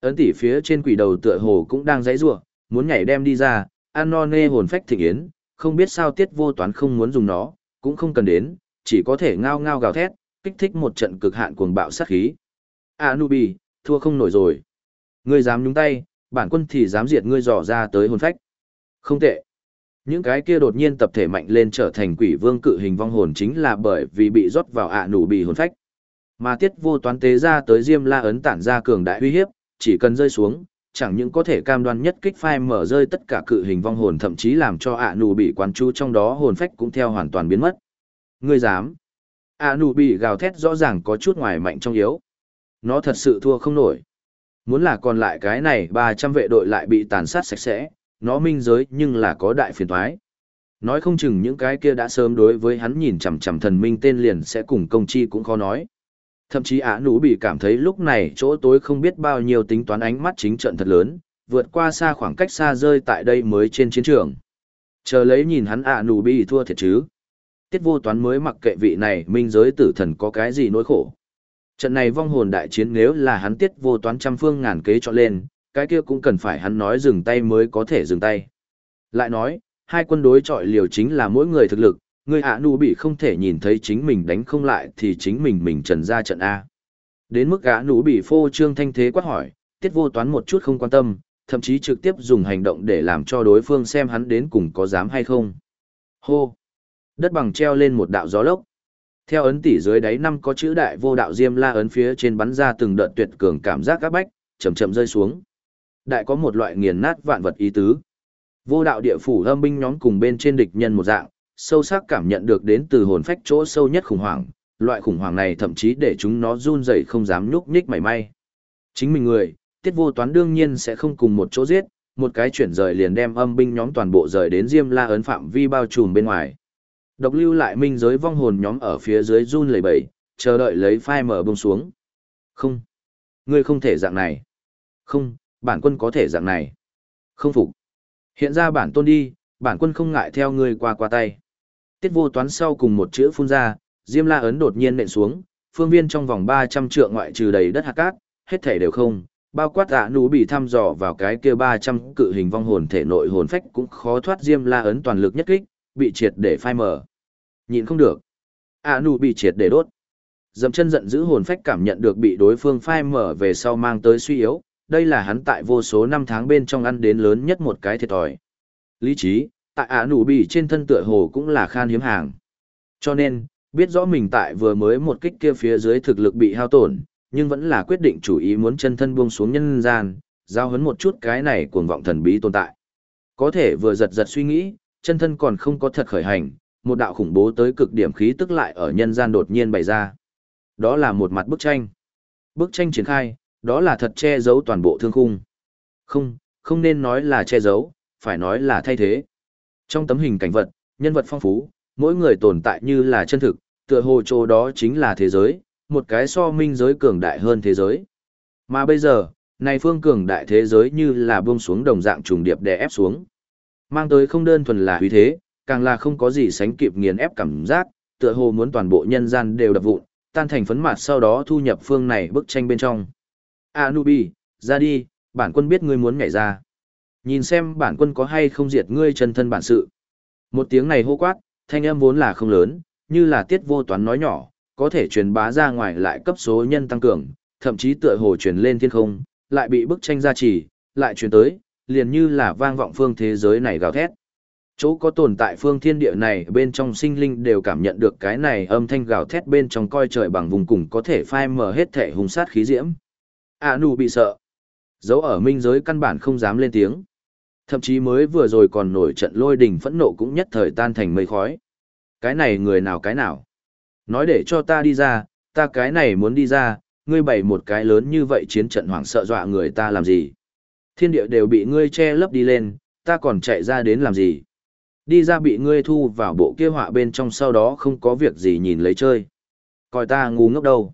Ấn tỷ phía trên quỷ đầu tựa hồ cũng đang giãy giụa, muốn nhảy đem đi ra, an no nê hồn phách thịnh yến, không biết sao tiết vô toán không muốn dùng nó, cũng không cần đến, chỉ có thể ngao ngao gào thét, kích thích một trận cực hạn cuồng bạo sát khí. Anubi, thua không nổi rồi. Ngươi dám nhúng tay, bản quân thì dám diệt ngươi dò ra tới hồn phách. Không tệ. Những cái kia đột nhiên tập thể mạnh lên trở thành quỷ vương cự hình vong hồn chính là bởi vì bị rót vào ạ nụ bị hồn phách. Mà tiết vô toán tế ra tới diêm la ấn tản ra cường đại uy hiếp, chỉ cần rơi xuống, chẳng những có thể cam đoan nhất kích phai mở rơi tất cả cự hình vong hồn thậm chí làm cho ạ nụ bị quán chú trong đó hồn phách cũng theo hoàn toàn biến mất. Ngươi dám? ạ nụ bị gào thét rõ ràng có chút ngoài mạnh trong yếu. Nó thật sự thua không nổi. Muốn là còn lại cái này 300 vệ đội lại bị tàn sát sạch sẽ, nó minh giới nhưng là có đại phiền thoái. Nói không chừng những cái kia đã sớm đối với hắn nhìn chằm chằm thần minh tên liền sẽ cùng công chi cũng khó nói. Thậm chí ả nũ bị cảm thấy lúc này chỗ tối không biết bao nhiêu tính toán ánh mắt chính trận thật lớn, vượt qua xa khoảng cách xa rơi tại đây mới trên chiến trường. Chờ lấy nhìn hắn ả nũ bị thua thiệt chứ. Tiết vô toán mới mặc kệ vị này minh giới tử thần có cái gì nỗi khổ. Trận này vong hồn đại chiến nếu là hắn tiết vô toán trăm phương ngàn kế chọn lên, cái kia cũng cần phải hắn nói dừng tay mới có thể dừng tay. Lại nói, hai quân đối chọi liều chính là mỗi người thực lực, người ạ nụ bị không thể nhìn thấy chính mình đánh không lại thì chính mình mình trần ra trận A. Đến mức ạ nụ bị phô trương thanh thế quát hỏi, tiết vô toán một chút không quan tâm, thậm chí trực tiếp dùng hành động để làm cho đối phương xem hắn đến cùng có dám hay không. Hô! Đất bằng treo lên một đạo gió lốc. Theo ấn tỷ dưới đáy năm có chữ đại vô đạo diêm la ấn phía trên bắn ra từng đợt tuyệt cường cảm giác các bách, chậm chậm rơi xuống. Đại có một loại nghiền nát vạn vật ý tứ. Vô đạo địa phủ âm binh nhóm cùng bên trên địch nhân một dạng, sâu sắc cảm nhận được đến từ hồn phách chỗ sâu nhất khủng hoảng, loại khủng hoảng này thậm chí để chúng nó run rẩy không dám nhúc nhích mảy may. Chính mình người, tiết vô toán đương nhiên sẽ không cùng một chỗ giết, một cái chuyển rời liền đem âm binh nhóm toàn bộ rời đến Diêm La ấn phạm vi bao trùm bên ngoài. Độc lưu lại minh giới vong hồn nhóm ở phía dưới run lẩy bẩy, chờ đợi lấy phai mở bông xuống. Không, ngươi không thể dạng này. Không, bản quân có thể dạng này. Không phục. Hiện ra bản tôn đi, bản quân không ngại theo ngươi qua qua tay. Tiết vô toán sau cùng một chữ phun ra, Diêm La ấn đột nhiên nện xuống, phương viên trong vòng 300 trượng ngoại trừ đầy đất hạt cát, hết thể đều không, bao quát ạ nú bị thăm dò vào cái kia 300 cự hình vong hồn thể nội hồn phách cũng khó thoát Diêm La ấn toàn lực nhất kích, bị triệt để phai mở. Nhìn không được. ạ nụ bị triệt để đốt. dầm chân giận dữ hồn phách cảm nhận được bị đối phương phai mở về sau mang tới suy yếu, đây là hắn tại vô số năm tháng bên trong ăn đến lớn nhất một cái thiệt thòi. Lý trí, tại ả nụ bị trên thân tựa hồ cũng là khan hiếm hàng. Cho nên, biết rõ mình tại vừa mới một kích kia phía dưới thực lực bị hao tổn, nhưng vẫn là quyết định chủ ý muốn chân thân buông xuống nhân gian, giao hấn một chút cái này cuồng vọng thần bí tồn tại. Có thể vừa giật giật suy nghĩ, chân thân còn không có thật khởi hành, một đạo khủng bố tới cực điểm khí tức lại ở nhân gian đột nhiên bày ra. Đó là một mặt bức tranh. Bức tranh triển khai, đó là thật che giấu toàn bộ thương khung. Không, không nên nói là che giấu, phải nói là thay thế. Trong tấm hình cảnh vật, nhân vật phong phú, mỗi người tồn tại như là chân thực, tựa hồ chỗ đó chính là thế giới, một cái so minh giới cường đại hơn thế giới. Mà bây giờ, Này phương cường đại thế giới như là buông xuống đồng dạng trùng điệp đè ép xuống. Mang tới không đơn thuần là uy thế, càng là không có gì sánh kịp nghiền ép cảm giác, tựa hồ muốn toàn bộ nhân gian đều đập vụn, tan thành phấn mạt sau đó thu nhập phương này bức tranh bên trong. Anubi, ra đi, bản quân biết ngươi muốn nhảy ra. Nhìn xem bản quân có hay không diệt ngươi chân thân bản sự. Một tiếng này hô quát, thanh âm vốn là không lớn, như là tiết vô toán nói nhỏ, có thể truyền bá ra ngoài lại cấp số nhân tăng cường, thậm chí tựa hồ truyền lên thiên không, lại bị bức tranh gia trì, lại truyền tới, liền như là vang vọng phương thế giới này gào thét. Chỗ có tồn tại phương thiên địa này bên trong sinh linh đều cảm nhận được cái này âm thanh gào thét bên trong coi trời bằng vùng cùng có thể phai mờ hết thể hung sát khí diễm. A nụ bị sợ. Dấu ở minh giới căn bản không dám lên tiếng. Thậm chí mới vừa rồi còn nổi trận lôi đình phẫn nộ cũng nhất thời tan thành mây khói. Cái này người nào cái nào? Nói để cho ta đi ra, ta cái này muốn đi ra, ngươi bày một cái lớn như vậy chiến trận hoảng sợ dọa người ta làm gì? Thiên địa đều bị ngươi che lấp đi lên, ta còn chạy ra đến làm gì? Đi ra bị ngươi thu vào bộ kia họa bên trong sau đó không có việc gì nhìn lấy chơi. Coi ta ngu ngốc đâu.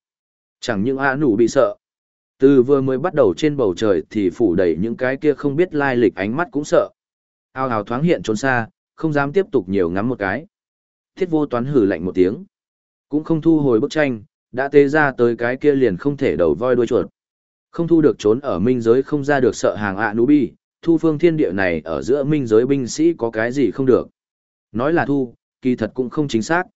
Chẳng những A nủ bị sợ. Từ vừa mới bắt đầu trên bầu trời thì phủ đầy những cái kia không biết lai lịch ánh mắt cũng sợ. Ao hào thoáng hiện trốn xa, không dám tiếp tục nhiều ngắm một cái. Thiết vô toán hử lạnh một tiếng. Cũng không thu hồi bức tranh, đã tế ra tới cái kia liền không thể đầu voi đuôi chuột. Không thu được trốn ở minh giới không ra được sợ hàng ạ nú bi, thu phương thiên địa này ở giữa minh giới binh sĩ có cái gì không được. Nói là thu, kỳ thật cũng không chính xác.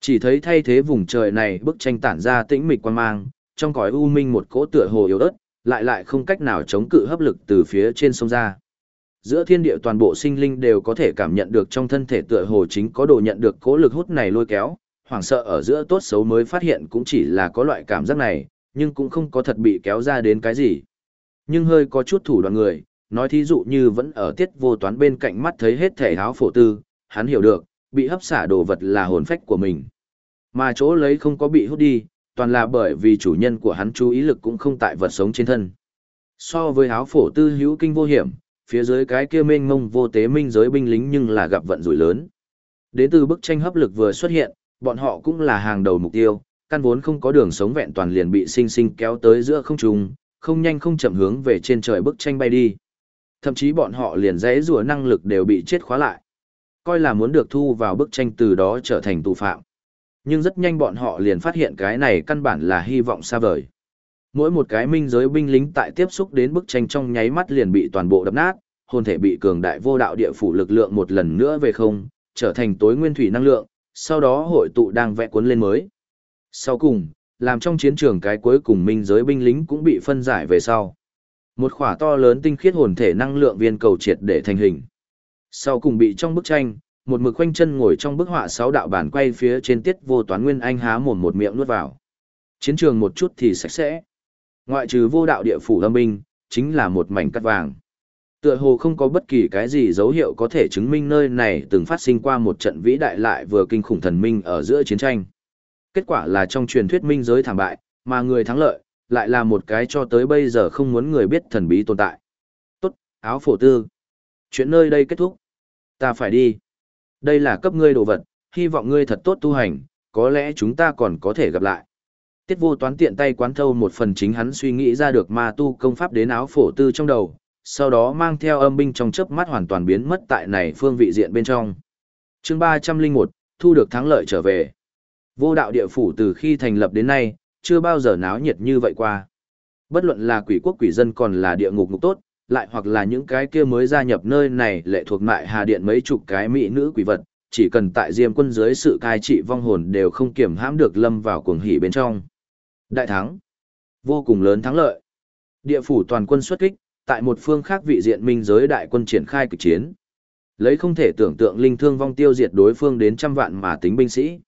Chỉ thấy thay thế vùng trời này bức tranh tản ra tĩnh mịch quan mang, trong cõi u minh một cỗ tựa hồ yếu ớt, lại lại không cách nào chống cự hấp lực từ phía trên sông ra. Giữa thiên địa toàn bộ sinh linh đều có thể cảm nhận được trong thân thể tựa hồ chính có độ nhận được cỗ lực hút này lôi kéo, hoảng sợ ở giữa tốt xấu mới phát hiện cũng chỉ là có loại cảm giác này, nhưng cũng không có thật bị kéo ra đến cái gì. Nhưng hơi có chút thủ đoạn người, nói thí dụ như vẫn ở tiết vô toán bên cạnh mắt thấy hết thể áo phổ tư, hắn hiểu được, bị hấp xả đồ vật là hồn phách của mình. Mà chỗ lấy không có bị hút đi, toàn là bởi vì chủ nhân của hắn chú ý lực cũng không tại vật sống trên thân. So với áo phổ tư hữu kinh vô hiểm, phía dưới cái kia mênh mông vô tế minh giới binh lính nhưng là gặp vận rủi lớn. Đến từ bức tranh hấp lực vừa xuất hiện, bọn họ cũng là hàng đầu mục tiêu, căn vốn không có đường sống vẹn toàn liền bị sinh sinh kéo tới giữa không trung, không nhanh không chậm hướng về trên trời bức tranh bay đi. Thậm chí bọn họ liền dễ rùa năng lực đều bị chết khóa lại. Coi là muốn được thu vào bức tranh từ đó trở thành tù phạm. Nhưng rất nhanh bọn họ liền phát hiện cái này căn bản là hy vọng xa vời. Mỗi một cái minh giới binh lính tại tiếp xúc đến bức tranh trong nháy mắt liền bị toàn bộ đập nát, hồn thể bị cường đại vô đạo địa phủ lực lượng một lần nữa về không, trở thành tối nguyên thủy năng lượng, sau đó hội tụ đang vẽ cuốn lên mới. Sau cùng, làm trong chiến trường cái cuối cùng minh giới binh lính cũng bị phân giải về sau. Một khỏa to lớn tinh khiết hồn thể năng lượng viên cầu triệt để thành hình. Sau cùng bị trong bức tranh, một mực quanh chân ngồi trong bức họa sáu đạo bản quay phía trên tiết vô toán nguyên anh há mồm một miệng nuốt vào. Chiến trường một chút thì sạch sẽ. Ngoại trừ vô đạo địa phủ âm binh, chính là một mảnh cắt vàng. Tựa hồ không có bất kỳ cái gì dấu hiệu có thể chứng minh nơi này từng phát sinh qua một trận vĩ đại lại vừa kinh khủng thần minh ở giữa chiến tranh. Kết quả là trong truyền thuyết minh giới thảm bại, mà người thắng lợi, lại là một cái cho tới bây giờ không muốn người biết thần bí tồn tại. Tốt, áo phổ tư. Chuyện nơi đây kết thúc. Ta phải đi. Đây là cấp ngươi đồ vật, hy vọng ngươi thật tốt tu hành, có lẽ chúng ta còn có thể gặp lại. Tiết vô toán tiện tay quán thâu một phần chính hắn suy nghĩ ra được ma tu công pháp đến áo phổ tư trong đầu, sau đó mang theo âm binh trong chớp mắt hoàn toàn biến mất tại này phương vị diện bên trong. chương 301, thu được thắng lợi trở về. Vô đạo địa phủ từ khi thành lập đến nay, chưa bao giờ náo nhiệt như vậy qua. Bất luận là quỷ quốc quỷ dân còn là địa ngục ngục tốt, lại hoặc là những cái kia mới gia nhập nơi này lệ thuộc mại hà điện mấy chục cái mỹ nữ quỷ vật, chỉ cần tại diêm quân dưới sự cai trị vong hồn đều không kiểm hãm được lâm vào cuồng hỉ bên trong. Đại thắng. Vô cùng lớn thắng lợi. Địa phủ toàn quân xuất kích, tại một phương khác vị diện minh giới đại quân triển khai kịch chiến. Lấy không thể tưởng tượng linh thương vong tiêu diệt đối phương đến trăm vạn mà tính binh sĩ.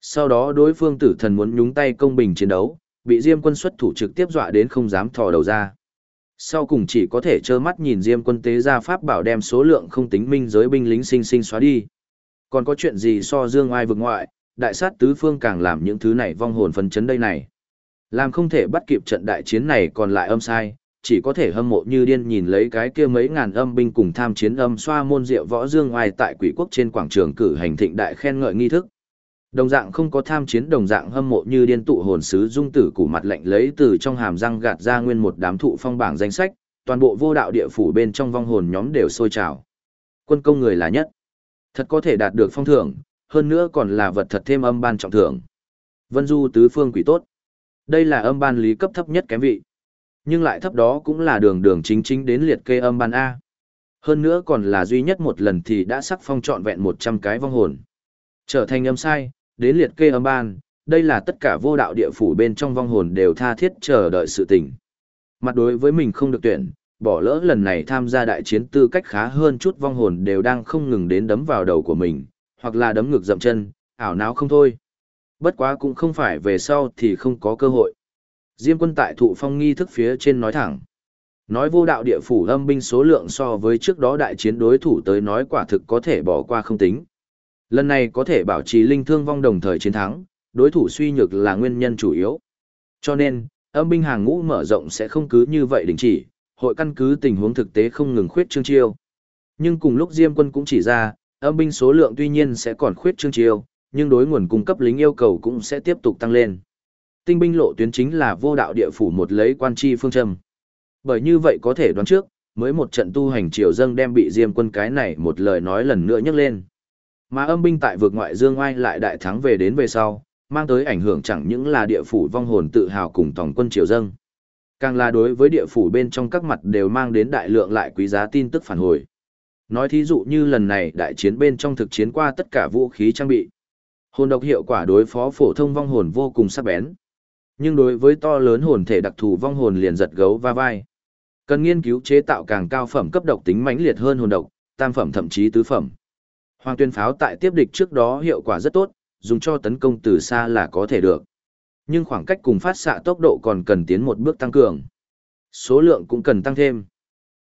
Sau đó đối phương tử thần muốn nhúng tay công bình chiến đấu, bị Diêm quân xuất thủ trực tiếp dọa đến không dám thò đầu ra. Sau cùng chỉ có thể trơ mắt nhìn Diêm quân tế ra pháp bảo đem số lượng không tính minh giới binh lính sinh sinh xóa đi. Còn có chuyện gì so dương ai vực ngoại, đại sát tứ phương càng làm những thứ này vong hồn phấn chấn đây này. Làm không thể bắt kịp trận đại chiến này còn lại âm sai, chỉ có thể hâm mộ như điên nhìn lấy cái kia mấy ngàn âm binh cùng tham chiến âm xoa môn diệu võ dương oai tại quỷ quốc trên quảng trường cử hành thịnh đại khen ngợi nghi thức. Đồng dạng không có tham chiến đồng dạng hâm mộ như điên tụ hồn sứ dung tử củ mặt lạnh lấy từ trong hàm răng gạt ra nguyên một đám thụ phong bảng danh sách, toàn bộ vô đạo địa phủ bên trong vong hồn nhóm đều sôi trào. Quân công người là nhất. Thật có thể đạt được phong thưởng, hơn nữa còn là vật thật thêm âm ban trọng thưởng. Vân Du tứ phương quỷ tốt. Đây là âm ban lý cấp thấp nhất kém vị. Nhưng lại thấp đó cũng là đường đường chính chính đến liệt kê âm ban A. Hơn nữa còn là duy nhất một lần thì đã sắc phong trọn vẹn 100 cái vong hồn. Trở thành âm sai, đến liệt kê âm ban, đây là tất cả vô đạo địa phủ bên trong vong hồn đều tha thiết chờ đợi sự tình. Mặt đối với mình không được tuyển, bỏ lỡ lần này tham gia đại chiến tư cách khá hơn chút vong hồn đều đang không ngừng đến đấm vào đầu của mình, hoặc là đấm ngực dậm chân, ảo não không thôi. Bất quá cũng không phải về sau thì không có cơ hội. Diêm quân tại thụ phong nghi thức phía trên nói thẳng. Nói vô đạo địa phủ âm binh số lượng so với trước đó đại chiến đối thủ tới nói quả thực có thể bỏ qua không tính. Lần này có thể bảo trì linh thương vong đồng thời chiến thắng, đối thủ suy nhược là nguyên nhân chủ yếu. Cho nên, âm binh hàng ngũ mở rộng sẽ không cứ như vậy đình chỉ, hội căn cứ tình huống thực tế không ngừng khuyết trương chiêu. Nhưng cùng lúc Diêm quân cũng chỉ ra, âm binh số lượng tuy nhiên sẽ còn khuyết trương chiêu, nhưng đối nguồn cung cấp lính yêu cầu cũng sẽ tiếp tục tăng lên. Tinh binh lộ tuyến chính là vô đạo địa phủ một lấy quan chi phương châm. Bởi như vậy có thể đoán trước, mới một trận tu hành triều dâng đem bị Diêm quân cái này một lời nói lần nữa nhắc lên. Mà âm binh tại vực ngoại dương oai lại đại thắng về đến về sau, mang tới ảnh hưởng chẳng những là địa phủ vong hồn tự hào cùng tổng quân triều dâng. Càng là đối với địa phủ bên trong các mặt đều mang đến đại lượng lại quý giá tin tức phản hồi. Nói thí dụ như lần này đại chiến bên trong thực chiến qua tất cả vũ khí trang bị. Hồn độc hiệu quả đối phó phổ thông vong hồn vô cùng sắc bén. Nhưng đối với to lớn hồn thể đặc thù vong hồn liền giật gấu va vai. Cần nghiên cứu chế tạo càng cao phẩm cấp độc tính mãnh liệt hơn hồn độc, tam phẩm thậm chí tứ phẩm. Hoàng tuyên pháo tại tiếp địch trước đó hiệu quả rất tốt, dùng cho tấn công từ xa là có thể được. Nhưng khoảng cách cùng phát xạ tốc độ còn cần tiến một bước tăng cường. Số lượng cũng cần tăng thêm.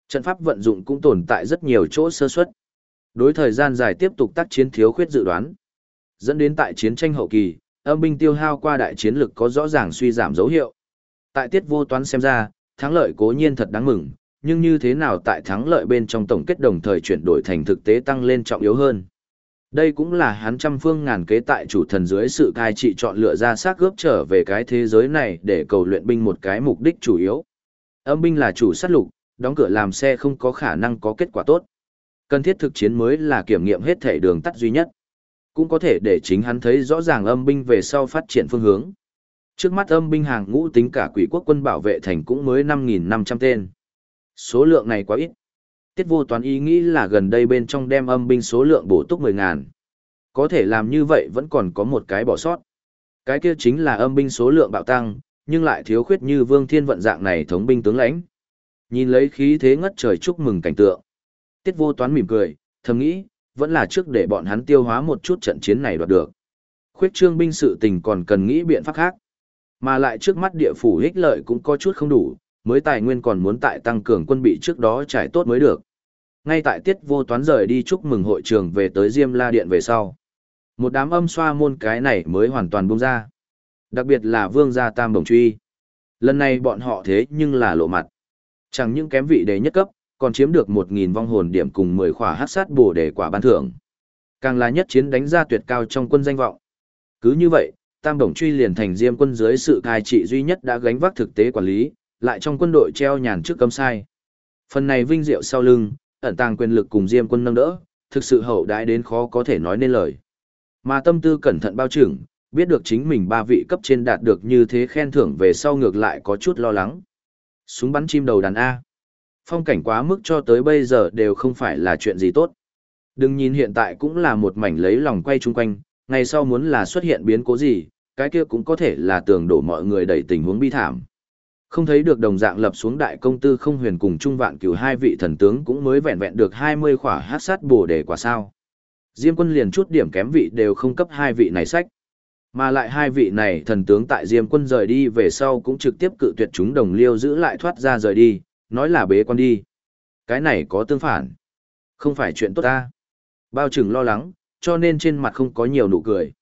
Trận pháp vận dụng cũng tồn tại rất nhiều chỗ sơ suất. Đối thời gian dài tiếp tục tác chiến thiếu khuyết dự đoán. Dẫn đến tại chiến tranh hậu kỳ, âm binh tiêu hao qua đại chiến lực có rõ ràng suy giảm dấu hiệu. Tại tiết vô toán xem ra, thắng lợi cố nhiên thật đáng mừng, nhưng như thế nào tại thắng lợi bên trong tổng kết đồng thời chuyển đổi thành thực tế tăng lên trọng yếu hơn. Đây cũng là hắn trăm phương ngàn kế tại chủ thần dưới sự cai trị chọn lựa ra xác gớp trở về cái thế giới này để cầu luyện binh một cái mục đích chủ yếu. Âm binh là chủ sát lục, đóng cửa làm xe không có khả năng có kết quả tốt. Cần thiết thực chiến mới là kiểm nghiệm hết thể đường tắt duy nhất. Cũng có thể để chính hắn thấy rõ ràng âm binh về sau phát triển phương hướng. Trước mắt âm binh hàng ngũ tính cả quỷ quốc quân bảo vệ thành cũng mới 5.500 tên. Số lượng này quá ít. Tiết vô toán ý nghĩ là gần đây bên trong đem âm binh số lượng bổ túc 10.000. Có thể làm như vậy vẫn còn có một cái bỏ sót. Cái kia chính là âm binh số lượng bạo tăng, nhưng lại thiếu khuyết như vương thiên vận dạng này thống binh tướng lãnh. Nhìn lấy khí thế ngất trời chúc mừng cảnh tượng. Tiết vô toán mỉm cười, thầm nghĩ, vẫn là trước để bọn hắn tiêu hóa một chút trận chiến này đoạt được. Khuyết trương binh sự tình còn cần nghĩ biện pháp khác. Mà lại trước mắt địa phủ ích lợi cũng có chút không đủ, mới tài nguyên còn muốn tại tăng cường quân bị trước đó trải tốt mới được. Ngay tại tiết vô toán rời đi chúc mừng hội trường về tới Diêm La Điện về sau. Một đám âm xoa môn cái này mới hoàn toàn bung ra. Đặc biệt là vương gia tam đồng truy. Lần này bọn họ thế nhưng là lộ mặt. Chẳng những kém vị đề nhất cấp, còn chiếm được 1.000 vong hồn điểm cùng 10 khỏa hát sát bổ để quả ban thưởng. Càng là nhất chiến đánh ra tuyệt cao trong quân danh vọng. Cứ như vậy, Tam Đồng Truy liền thành diêm quân dưới sự cai trị duy nhất đã gánh vác thực tế quản lý, lại trong quân đội treo nhàn trước cấm sai. Phần này vinh diệu sau lưng, ẩn tàng quyền lực cùng diêm quân nâng đỡ, thực sự hậu đãi đến khó có thể nói nên lời. Mà tâm tư cẩn thận bao trưởng, biết được chính mình ba vị cấp trên đạt được như thế khen thưởng về sau ngược lại có chút lo lắng. Súng bắn chim đầu đàn A. Phong cảnh quá mức cho tới bây giờ đều không phải là chuyện gì tốt. Đừng nhìn hiện tại cũng là một mảnh lấy lòng quay chung quanh, ngày sau muốn là xuất hiện biến cố gì, cái kia cũng có thể là tường đổ mọi người đẩy tình huống bi thảm. Không thấy được đồng dạng lập xuống đại công tư không huyền cùng trung vạn cửu hai vị thần tướng cũng mới vẹn vẹn được 20 khỏa hát sát bổ để quả sao. Diêm quân liền chút điểm kém vị đều không cấp hai vị này sách. Mà lại hai vị này thần tướng tại Diêm quân rời đi về sau cũng trực tiếp cự tuyệt chúng đồng liêu giữ lại thoát ra rời đi, nói là bế quan đi. Cái này có tương phản. Không phải chuyện tốt ta. Bao trừng lo lắng, cho nên trên mặt không có nhiều nụ cười.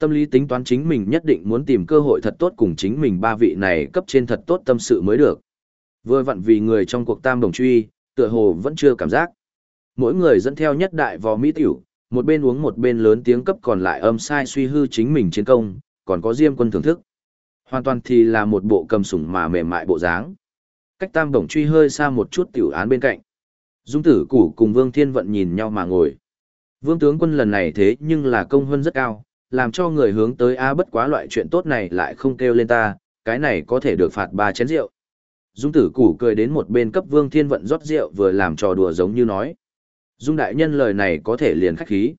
Tâm lý tính toán chính mình nhất định muốn tìm cơ hội thật tốt cùng chính mình ba vị này cấp trên thật tốt tâm sự mới được. Vừa vặn vì người trong cuộc tam đồng truy, tựa hồ vẫn chưa cảm giác. Mỗi người dẫn theo nhất đại vò mỹ tiểu, Một bên uống một bên lớn tiếng cấp còn lại âm sai suy hư chính mình chiến công, còn có diêm quân thưởng thức. Hoàn toàn thì là một bộ cầm sủng mà mềm mại bộ dáng. Cách tam đồng truy hơi xa một chút tiểu án bên cạnh. Dung tử củ cùng Vương Thiên Vận nhìn nhau mà ngồi. Vương tướng quân lần này thế nhưng là công hơn rất cao, làm cho người hướng tới A bất quá loại chuyện tốt này lại không kêu lên ta, cái này có thể được phạt ba chén rượu. Dung tử củ cười đến một bên cấp Vương Thiên Vận rót rượu vừa làm trò đùa giống như nói. Dung đại nhân lời này có thể liền khách khí.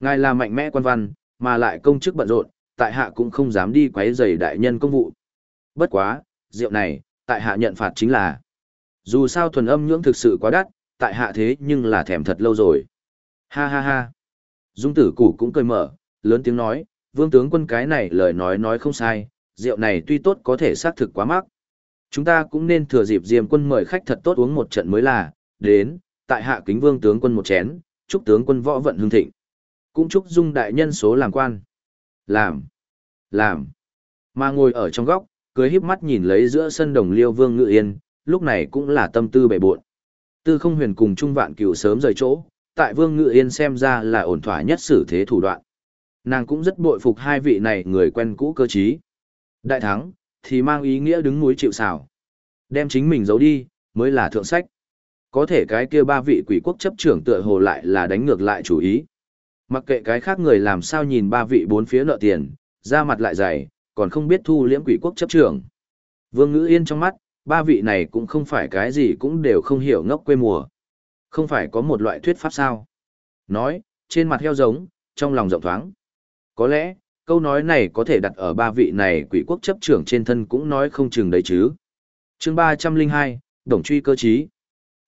Ngài là mạnh mẽ quan văn, mà lại công chức bận rộn, tại hạ cũng không dám đi quấy rầy đại nhân công vụ. Bất quá, rượu này, tại hạ nhận phạt chính là. Dù sao thuần âm nhưỡng thực sự quá đắt, tại hạ thế nhưng là thèm thật lâu rồi. Ha ha ha. Dung tử củ cũng cười mở, lớn tiếng nói, vương tướng quân cái này lời nói nói không sai, rượu này tuy tốt có thể xác thực quá mắc. Chúng ta cũng nên thừa dịp diêm quân mời khách thật tốt uống một trận mới là, đến, tại hạ kính vương tướng quân một chén, chúc tướng quân võ vận hương thịnh. Cũng chúc dung đại nhân số làm quan. Làm. Làm. Mà ngồi ở trong góc, cười híp mắt nhìn lấy giữa sân đồng liêu vương ngự yên, lúc này cũng là tâm tư bể buộn. Tư không huyền cùng Trung Vạn Cửu sớm rời chỗ, tại Vương Ngự Yên xem ra là ổn thỏa nhất xử thế thủ đoạn. Nàng cũng rất bội phục hai vị này người quen cũ cơ trí. Đại thắng, thì mang ý nghĩa đứng núi chịu xảo. Đem chính mình giấu đi, mới là thượng sách. Có thể cái kia ba vị quỷ quốc chấp trưởng tựa hồ lại là đánh ngược lại chủ ý. Mặc kệ cái khác người làm sao nhìn ba vị bốn phía nợ tiền, ra mặt lại dày, còn không biết thu liễm quỷ quốc chấp trưởng. Vương Ngữ Yên trong mắt, ba vị này cũng không phải cái gì cũng đều không hiểu ngốc quê mùa. Không phải có một loại thuyết pháp sao. Nói, trên mặt heo giống, trong lòng rộng thoáng. Có lẽ, câu nói này có thể đặt ở ba vị này quỷ quốc chấp trưởng trên thân cũng nói không chừng đấy chứ. chương ba trăm linh hai Đồng truy cơ chí.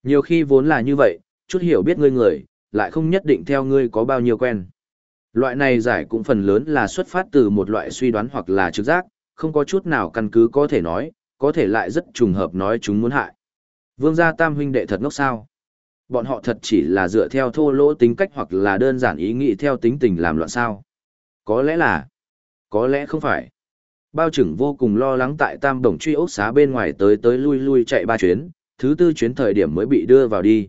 Nhiều khi vốn là như vậy, chút hiểu biết ngươi người, lại không nhất định theo ngươi có bao nhiêu quen. Loại này giải cũng phần lớn là xuất phát từ một loại suy đoán hoặc là trực giác, không có chút nào căn cứ có thể nói, có thể lại rất trùng hợp nói chúng muốn hại. Vương gia tam huynh đệ thật ngốc sao. Bọn họ thật chỉ là dựa theo thô lỗ tính cách hoặc là đơn giản ý nghĩ theo tính tình làm loạn sao. Có lẽ là, có lẽ không phải. Bao trưởng vô cùng lo lắng tại tam đồng truy ốc xá bên ngoài tới tới lui lui chạy ba chuyến, thứ tư chuyến thời điểm mới bị đưa vào đi.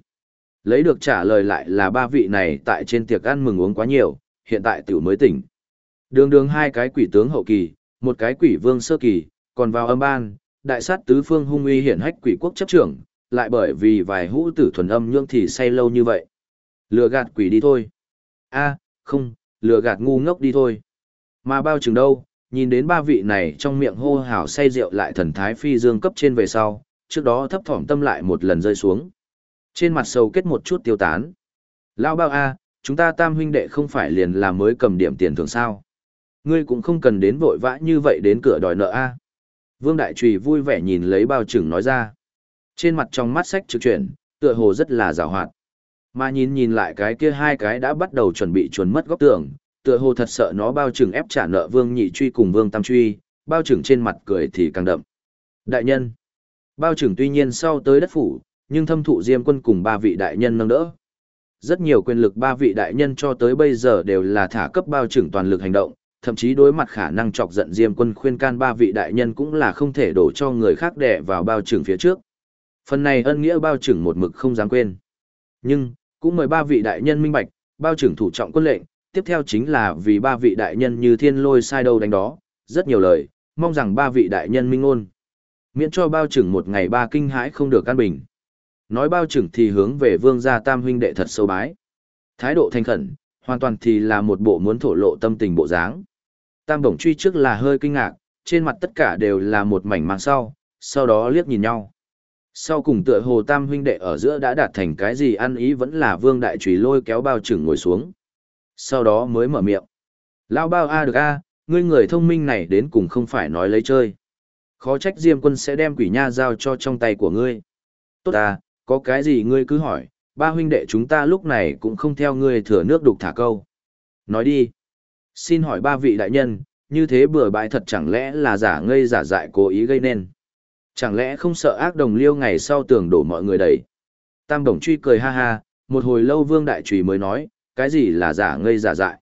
Lấy được trả lời lại là ba vị này tại trên tiệc ăn mừng uống quá nhiều, hiện tại tiểu mới tỉnh. Đường đường hai cái quỷ tướng hậu kỳ, một cái quỷ vương sơ kỳ, còn vào âm ban, đại sát tứ phương hung uy hiển hách quỷ quốc chấp trưởng, lại bởi vì vài hũ tử thuần âm nhương thì say lâu như vậy. Lừa gạt quỷ đi thôi. a không, lừa gạt ngu ngốc đi thôi. Mà bao chừng đâu, nhìn đến ba vị này trong miệng hô hào say rượu lại thần thái phi dương cấp trên về sau, trước đó thấp thỏm tâm lại một lần rơi xuống. Trên mặt sầu kết một chút tiêu tán. Lao bao a, chúng ta tam huynh đệ không phải liền là mới cầm điểm tiền thường sao. Ngươi cũng không cần đến vội vã như vậy đến cửa đòi nợ a. Vương Đại Trùy vui vẻ nhìn lấy bao trưởng nói ra. Trên mặt trong mắt sách trực chuyển, tựa hồ rất là rào hoạt. Mà nhìn nhìn lại cái kia hai cái đã bắt đầu chuẩn bị chuẩn mất góc tường, tựa hồ thật sợ nó bao trừng ép trả nợ Vương Nhị Truy cùng Vương Tam Truy, bao trừng trên mặt cười thì càng đậm. Đại nhân. Bao trừng tuy nhiên sau tới đất phủ, nhưng thâm thụ diêm quân cùng ba vị đại nhân nâng đỡ. Rất nhiều quyền lực ba vị đại nhân cho tới bây giờ đều là thả cấp bao trừng toàn lực hành động, thậm chí đối mặt khả năng chọc giận Diêm quân khuyên can ba vị đại nhân cũng là không thể đổ cho người khác đè vào bao trưởng phía trước. Phần này ân nghĩa bao trưởng một mực không dám quên. Nhưng, cũng mời ba vị đại nhân minh bạch, bao trưởng thủ trọng quân lệnh, tiếp theo chính là vì ba vị đại nhân như thiên lôi sai đâu đánh đó, rất nhiều lời, mong rằng ba vị đại nhân minh ngôn. Miễn cho bao trưởng một ngày ba kinh hãi không được căn bình. Nói bao trưởng thì hướng về vương gia tam huynh đệ thật sâu bái. Thái độ thành khẩn, hoàn toàn thì là một bộ muốn thổ lộ tâm tình bộ dáng. Tam Đồng truy trước là hơi kinh ngạc, trên mặt tất cả đều là một mảnh mang sau, sau đó liếc nhìn nhau. Sau cùng tựa hồ Tam huynh đệ ở giữa đã đạt thành cái gì ăn ý vẫn là Vương Đại Trùy lôi kéo bao trưởng ngồi xuống. Sau đó mới mở miệng. Lao bao a được a, ngươi người thông minh này đến cùng không phải nói lấy chơi. Khó trách Diêm quân sẽ đem quỷ nha giao cho trong tay của ngươi. Tốt à, có cái gì ngươi cứ hỏi, ba huynh đệ chúng ta lúc này cũng không theo ngươi thừa nước đục thả câu. Nói đi. Xin hỏi ba vị đại nhân, như thế bừa bãi thật chẳng lẽ là giả ngây giả dại cố ý gây nên. Chẳng lẽ không sợ ác đồng liêu ngày sau tường đổ mọi người đầy Tam đồng truy cười ha ha, một hồi lâu vương đại trùy mới nói, cái gì là giả ngây giả dại.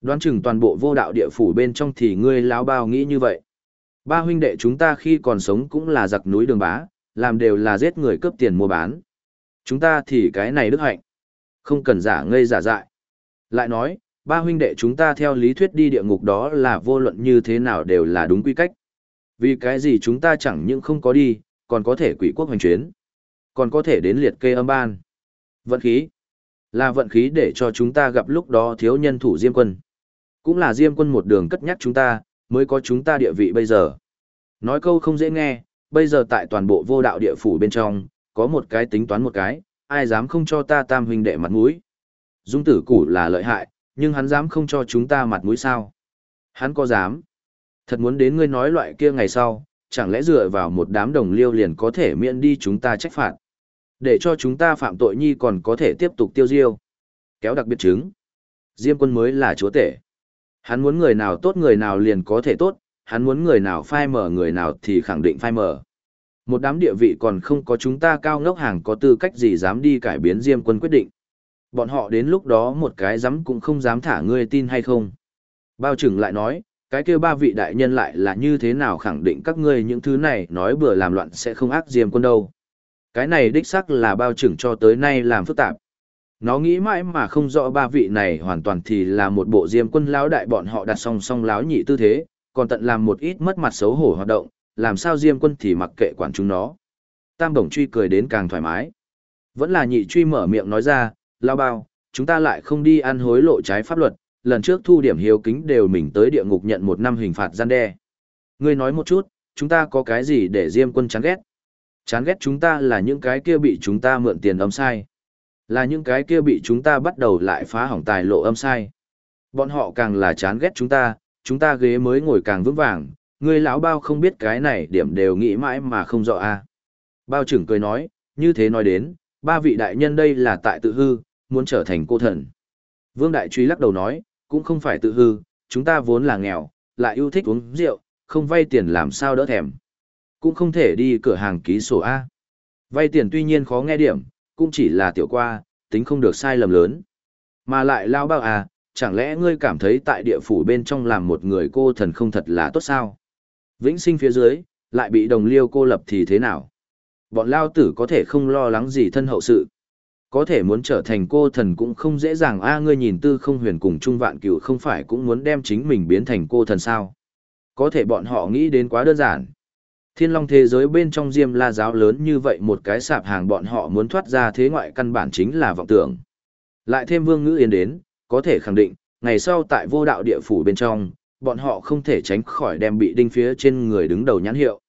Đoán chừng toàn bộ vô đạo địa phủ bên trong thì ngươi láo bao nghĩ như vậy. Ba huynh đệ chúng ta khi còn sống cũng là giặc núi đường bá, làm đều là giết người cướp tiền mua bán. Chúng ta thì cái này đức hạnh. Không cần giả ngây giả dại. Lại nói, ba huynh đệ chúng ta theo lý thuyết đi địa ngục đó là vô luận như thế nào đều là đúng quy cách. Vì cái gì chúng ta chẳng những không có đi, còn có thể quỷ quốc hành chuyến, còn có thể đến liệt kê âm ban. Vận khí. Là vận khí để cho chúng ta gặp lúc đó thiếu nhân thủ Diêm quân. Cũng là Diêm quân một đường cất nhắc chúng ta, mới có chúng ta địa vị bây giờ. Nói câu không dễ nghe, bây giờ tại toàn bộ vô đạo địa phủ bên trong, có một cái tính toán một cái, ai dám không cho ta tam huynh đệ mặt mũi. Dung tử củ là lợi hại, nhưng hắn dám không cho chúng ta mặt mũi sao? Hắn có dám? Thật muốn đến ngươi nói loại kia ngày sau, chẳng lẽ dựa vào một đám đồng liêu liền có thể miễn đi chúng ta trách phạt? Để cho chúng ta phạm tội nhi còn có thể tiếp tục tiêu diêu. Kéo đặc biệt chứng. Diêm quân mới là chúa tể. Hắn muốn người nào tốt người nào liền có thể tốt, hắn muốn người nào phai mở người nào thì khẳng định phai mở. Một đám địa vị còn không có chúng ta cao ngốc hàng có tư cách gì dám đi cải biến Diêm quân quyết định. Bọn họ đến lúc đó một cái dám cũng không dám thả ngươi tin hay không. Bao trưởng lại nói, cái kia ba vị đại nhân lại là như thế nào khẳng định các ngươi những thứ này nói bừa làm loạn sẽ không ác Diêm quân đâu. Cái này đích xác là bao trưởng cho tới nay làm phức tạp. Nó nghĩ mãi mà không rõ ba vị này hoàn toàn thì là một bộ diêm quân lão đại bọn họ đặt song song láo nhị tư thế, còn tận làm một ít mất mặt xấu hổ hoạt động, làm sao diêm quân thì mặc kệ quản chúng nó. Tam bổng truy cười đến càng thoải mái. Vẫn là nhị truy mở miệng nói ra, lao bao, chúng ta lại không đi ăn hối lộ trái pháp luật, lần trước thu điểm hiếu kính đều mình tới địa ngục nhận một năm hình phạt gian đe. Ngươi nói một chút, chúng ta có cái gì để diêm quân chán ghét? Chán ghét chúng ta là những cái kia bị chúng ta mượn tiền âm sai. Là những cái kia bị chúng ta bắt đầu lại phá hỏng tài lộ âm sai. Bọn họ càng là chán ghét chúng ta, chúng ta ghế mới ngồi càng vững vàng, ngươi lão bao không biết cái này điểm đều nghĩ mãi mà không rõ a. Bao trưởng cười nói, như thế nói đến, ba vị đại nhân đây là tại tự hư, muốn trở thành cô thần. Vương Đại Truy lắc đầu nói, cũng không phải tự hư, chúng ta vốn là nghèo, lại yêu thích uống rượu, không vay tiền làm sao đỡ thèm. Cũng không thể đi cửa hàng ký sổ A. Vay tiền tuy nhiên khó nghe điểm, cũng chỉ là tiểu qua, tính không được sai lầm lớn. Mà lại lao bao à, chẳng lẽ ngươi cảm thấy tại địa phủ bên trong làm một người cô thần không thật là tốt sao? Vĩnh sinh phía dưới, lại bị đồng liêu cô lập thì thế nào? Bọn lao tử có thể không lo lắng gì thân hậu sự. Có thể muốn trở thành cô thần cũng không dễ dàng a ngươi nhìn tư không huyền cùng trung vạn cựu không phải cũng muốn đem chính mình biến thành cô thần sao. Có thể bọn họ nghĩ đến quá đơn giản. Thiên long thế giới bên trong diêm la giáo lớn như vậy một cái sạp hàng bọn họ muốn thoát ra thế ngoại căn bản chính là vọng tưởng. Lại thêm vương ngữ yên đến, có thể khẳng định, ngày sau tại vô đạo địa phủ bên trong, bọn họ không thể tránh khỏi đem bị đinh phía trên người đứng đầu nhãn hiệu.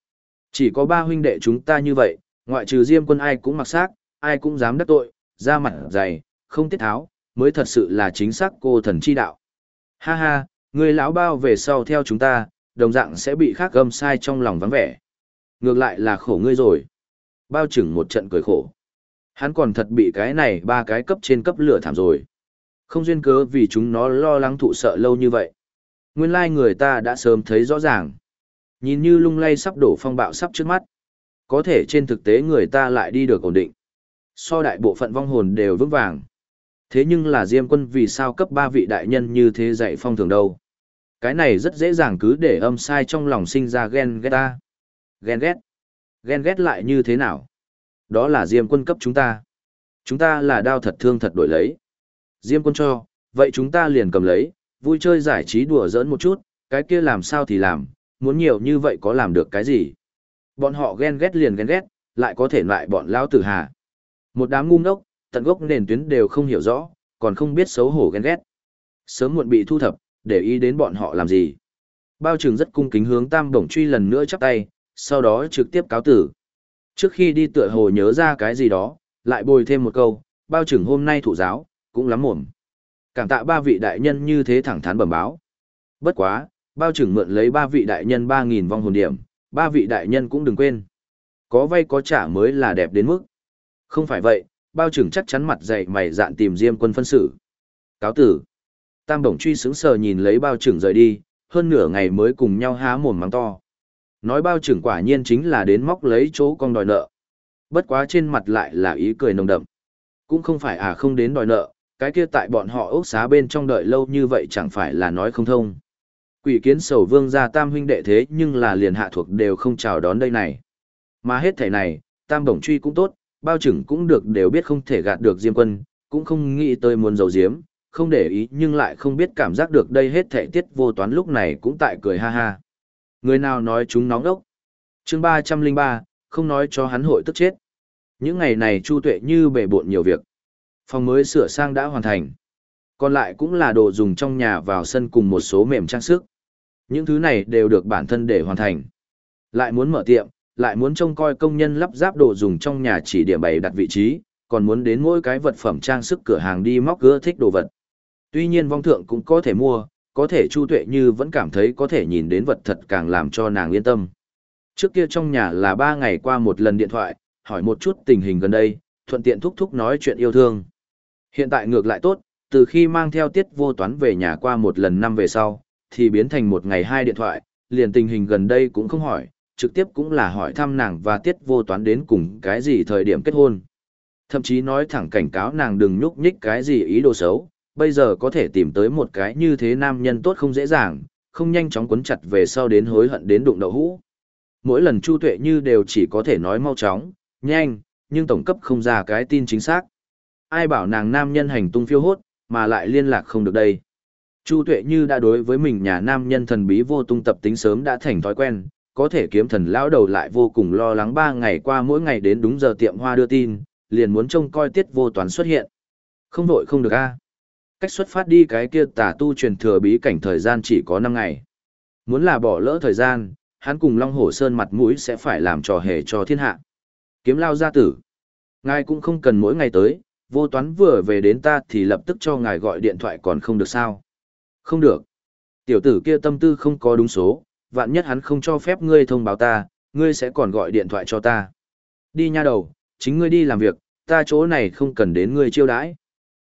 Chỉ có ba huynh đệ chúng ta như vậy, ngoại trừ diêm quân ai cũng mặc xác, ai cũng dám đắc tội, da mặt dày, không tiết tháo, mới thật sự là chính xác cô thần chi đạo. Ha ha, người lão bao về sau theo chúng ta, đồng dạng sẽ bị khác gâm sai trong lòng vắng vẻ. Ngược lại là khổ ngươi rồi. Bao chừng một trận cười khổ. Hắn còn thật bị cái này ba cái cấp trên cấp lửa thảm rồi. Không duyên cớ vì chúng nó lo lắng thụ sợ lâu như vậy. Nguyên lai người ta đã sớm thấy rõ ràng. Nhìn như lung lay sắp đổ phong bạo sắp trước mắt. Có thể trên thực tế người ta lại đi được ổn định. So đại bộ phận vong hồn đều vững vàng. Thế nhưng là Diêm quân vì sao cấp ba vị đại nhân như thế dạy phong thường đâu. Cái này rất dễ dàng cứ để âm sai trong lòng sinh ra ghen ghét ta. Ghen ghét. Ghen ghét lại như thế nào? Đó là Diêm quân cấp chúng ta. Chúng ta là đao thật thương thật đổi lấy. Diêm quân cho, vậy chúng ta liền cầm lấy, vui chơi giải trí đùa giỡn một chút, cái kia làm sao thì làm, muốn nhiều như vậy có làm được cái gì? Bọn họ ghen ghét liền ghen ghét, lại có thể lại bọn lao tử hà. Một đám ngu ngốc, tận gốc nền tuyến đều không hiểu rõ, còn không biết xấu hổ ghen ghét. Sớm muộn bị thu thập, để ý đến bọn họ làm gì. Bao trường rất cung kính hướng tam bổng truy lần nữa chắp tay, sau đó trực tiếp cáo tử. Trước khi đi tựa hồ nhớ ra cái gì đó, lại bồi thêm một câu, bao trưởng hôm nay thụ giáo, cũng lắm mồm. Cảm tạ ba vị đại nhân như thế thẳng thắn bẩm báo. Bất quá, bao trưởng mượn lấy ba vị đại nhân 3.000 vong hồn điểm, ba vị đại nhân cũng đừng quên. Có vay có trả mới là đẹp đến mức. Không phải vậy, bao trưởng chắc chắn mặt dày mày dạn tìm diêm quân phân xử. Cáo tử. Tam đồng truy sững sờ nhìn lấy bao trưởng rời đi, hơn nửa ngày mới cùng nhau há mồm mắng to. Nói bao trưởng quả nhiên chính là đến móc lấy chỗ con đòi nợ. Bất quá trên mặt lại là ý cười nồng đậm. Cũng không phải à không đến đòi nợ, cái kia tại bọn họ ốc xá bên trong đợi lâu như vậy chẳng phải là nói không thông. Quỷ kiến sầu vương gia tam huynh đệ thế nhưng là liền hạ thuộc đều không chào đón đây này. Mà hết thảy này, tam bổng truy cũng tốt, bao trưởng cũng được đều biết không thể gạt được diêm quân, cũng không nghĩ tới muốn giấu diếm, không để ý nhưng lại không biết cảm giác được đây hết thể tiết vô toán lúc này cũng tại cười ha ha. Người nào nói chúng nóng đốc. chương ba trăm linh ba không nói cho hắn hội tức chết. Những ngày này Chu Tuệ như bể bộn nhiều việc. Phòng mới sửa sang đã hoàn thành. Còn lại cũng là đồ dùng trong nhà vào sân cùng một số mềm trang sức. Những thứ này đều được bản thân để hoàn thành. Lại muốn mở tiệm, lại muốn trông coi công nhân lắp ráp đồ dùng trong nhà chỉ điểm bày đặt vị trí, còn muốn đến mỗi cái vật phẩm trang sức cửa hàng đi móc gỡ thích đồ vật. Tuy nhiên vong thượng cũng có thể mua, có thể Chu Tuệ Như vẫn cảm thấy có thể nhìn đến vật thật càng làm cho nàng yên tâm. Trước kia trong nhà là ba ngày qua một lần điện thoại, hỏi một chút tình hình gần đây, thuận tiện thúc thúc nói chuyện yêu thương. Hiện tại ngược lại tốt, từ khi mang theo tiết vô toán về nhà qua một lần năm về sau, thì biến thành một ngày hai điện thoại, liền tình hình gần đây cũng không hỏi, trực tiếp cũng là hỏi thăm nàng và tiết vô toán đến cùng cái gì thời điểm kết hôn. Thậm chí nói thẳng cảnh cáo nàng đừng nhúc nhích cái gì ý đồ xấu, bây giờ có thể tìm tới một cái như thế nam nhân tốt không dễ dàng, không nhanh chóng quấn chặt về sau đến hối hận đến đụng đậu hũ. Mỗi lần Chu Tuệ Như đều chỉ có thể nói mau chóng, nhanh, nhưng tổng cấp không ra cái tin chính xác. Ai bảo nàng nam nhân hành tung phiêu hốt, mà lại liên lạc không được đây. Chu Tuệ Như đã đối với mình nhà nam nhân thần bí vô tung tập tính sớm đã thành thói quen, có thể kiếm thần lão đầu lại vô cùng lo lắng ba ngày qua mỗi ngày đến đúng giờ tiệm hoa đưa tin, liền muốn trông coi tiết vô toán xuất hiện. Không vội không được a. Cách xuất phát đi cái kia tà tu truyền thừa bí cảnh thời gian chỉ có 5 ngày. Muốn là bỏ lỡ thời gian, hắn cùng Long Hổ Sơn mặt mũi sẽ phải làm trò hề cho thiên hạ. Kiếm lao gia tử. Ngài cũng không cần mỗi ngày tới, vô toán vừa về đến ta thì lập tức cho ngài gọi điện thoại còn không được sao. Không được. Tiểu tử kia tâm tư không có đúng số, vạn nhất hắn không cho phép ngươi thông báo ta, ngươi sẽ còn gọi điện thoại cho ta. Đi nha đầu, chính ngươi đi làm việc, ta chỗ này không cần đến ngươi chiêu đãi.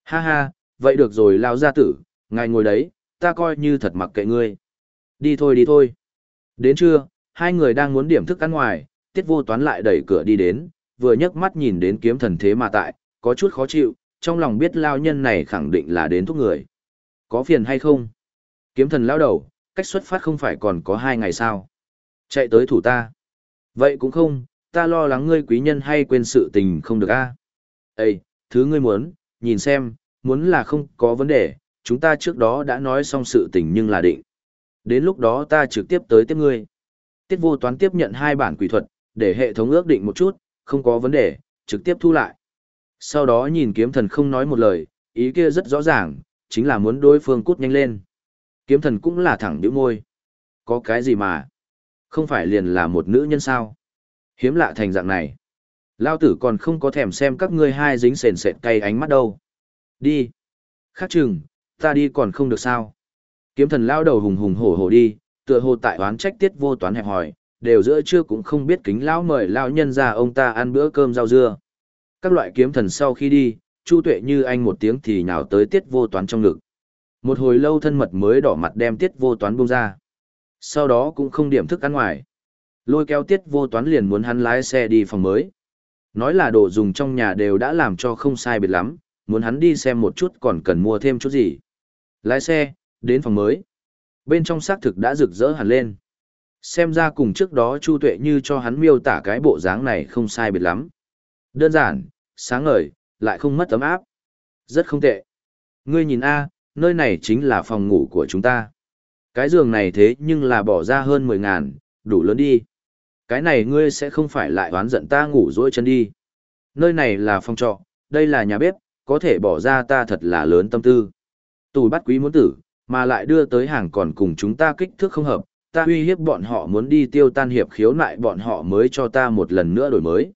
Ha ha, vậy được rồi lao gia tử, ngài ngồi đấy, ta coi như thật mặc kệ ngươi. Đi thôi đi thôi. Đến trưa, hai người đang muốn điểm thức ăn ngoài, tiết vô toán lại đẩy cửa đi đến, vừa nhấc mắt nhìn đến kiếm thần thế mà tại, có chút khó chịu, trong lòng biết lao nhân này khẳng định là đến thúc người. Có phiền hay không? Kiếm thần lao đầu, cách xuất phát không phải còn có hai ngày sao? Chạy tới thủ ta. Vậy cũng không, ta lo lắng ngươi quý nhân hay quên sự tình không được a. À? Ê, thứ ngươi muốn, nhìn xem, muốn là không có vấn đề, chúng ta trước đó đã nói xong sự tình nhưng là định. Đến lúc đó ta trực tiếp tới tiếp ngươi. Tiết vô toán tiếp nhận hai bản quỷ thuật, để hệ thống ước định một chút, không có vấn đề, trực tiếp thu lại. Sau đó nhìn kiếm thần không nói một lời, ý kia rất rõ ràng, chính là muốn đối phương cút nhanh lên. Kiếm thần cũng là thẳng điệu môi. Có cái gì mà? Không phải liền là một nữ nhân sao? Hiếm lạ thành dạng này. Lao tử còn không có thèm xem các ngươi hai dính sền sệt cay ánh mắt đâu. Đi. Khác chừng, ta đi còn không được sao. Kiếm thần lao đầu hùng hùng hổ hổ đi, tựa hồ tại oán trách tiết vô toán hẹp hỏi, đều giữa trưa cũng không biết kính lão mời lão nhân ra ông ta ăn bữa cơm rau dưa. Các loại kiếm thần sau khi đi, Chu Tuệ như anh một tiếng thì nhào tới tiết vô toán trong ngực. Một hồi lâu thân mật mới đỏ mặt đem tiết vô toán buông ra. Sau đó cũng không điểm thức ăn ngoài. Lôi kéo tiết vô toán liền muốn hắn lái xe đi phòng mới. Nói là đồ dùng trong nhà đều đã làm cho không sai biệt lắm, muốn hắn đi xem một chút còn cần mua thêm chút gì. Lái xe, đến phòng mới. Bên trong xác thực đã rực rỡ hẳn lên. Xem ra cùng trước đó Chu Tuệ như cho hắn miêu tả cái bộ dáng này không sai biệt lắm. Đơn giản, sáng ngời, lại không mất ấm áp. Rất không tệ. Ngươi nhìn a, nơi này chính là phòng ngủ của chúng ta. Cái giường này thế nhưng là bỏ ra hơn 10 ngàn, đủ lớn đi. Cái này ngươi sẽ không phải lại oán giận ta ngủ dỗi chân đi. Nơi này là phòng trọ, đây là nhà bếp, có thể bỏ ra ta thật là lớn tâm tư. Tù bắt quý muốn tử, mà lại đưa tới hàng còn cùng chúng ta kích thước không hợp, ta uy hiếp bọn họ muốn đi tiêu tan hiệp khiếu nại bọn họ mới cho ta một lần nữa đổi mới.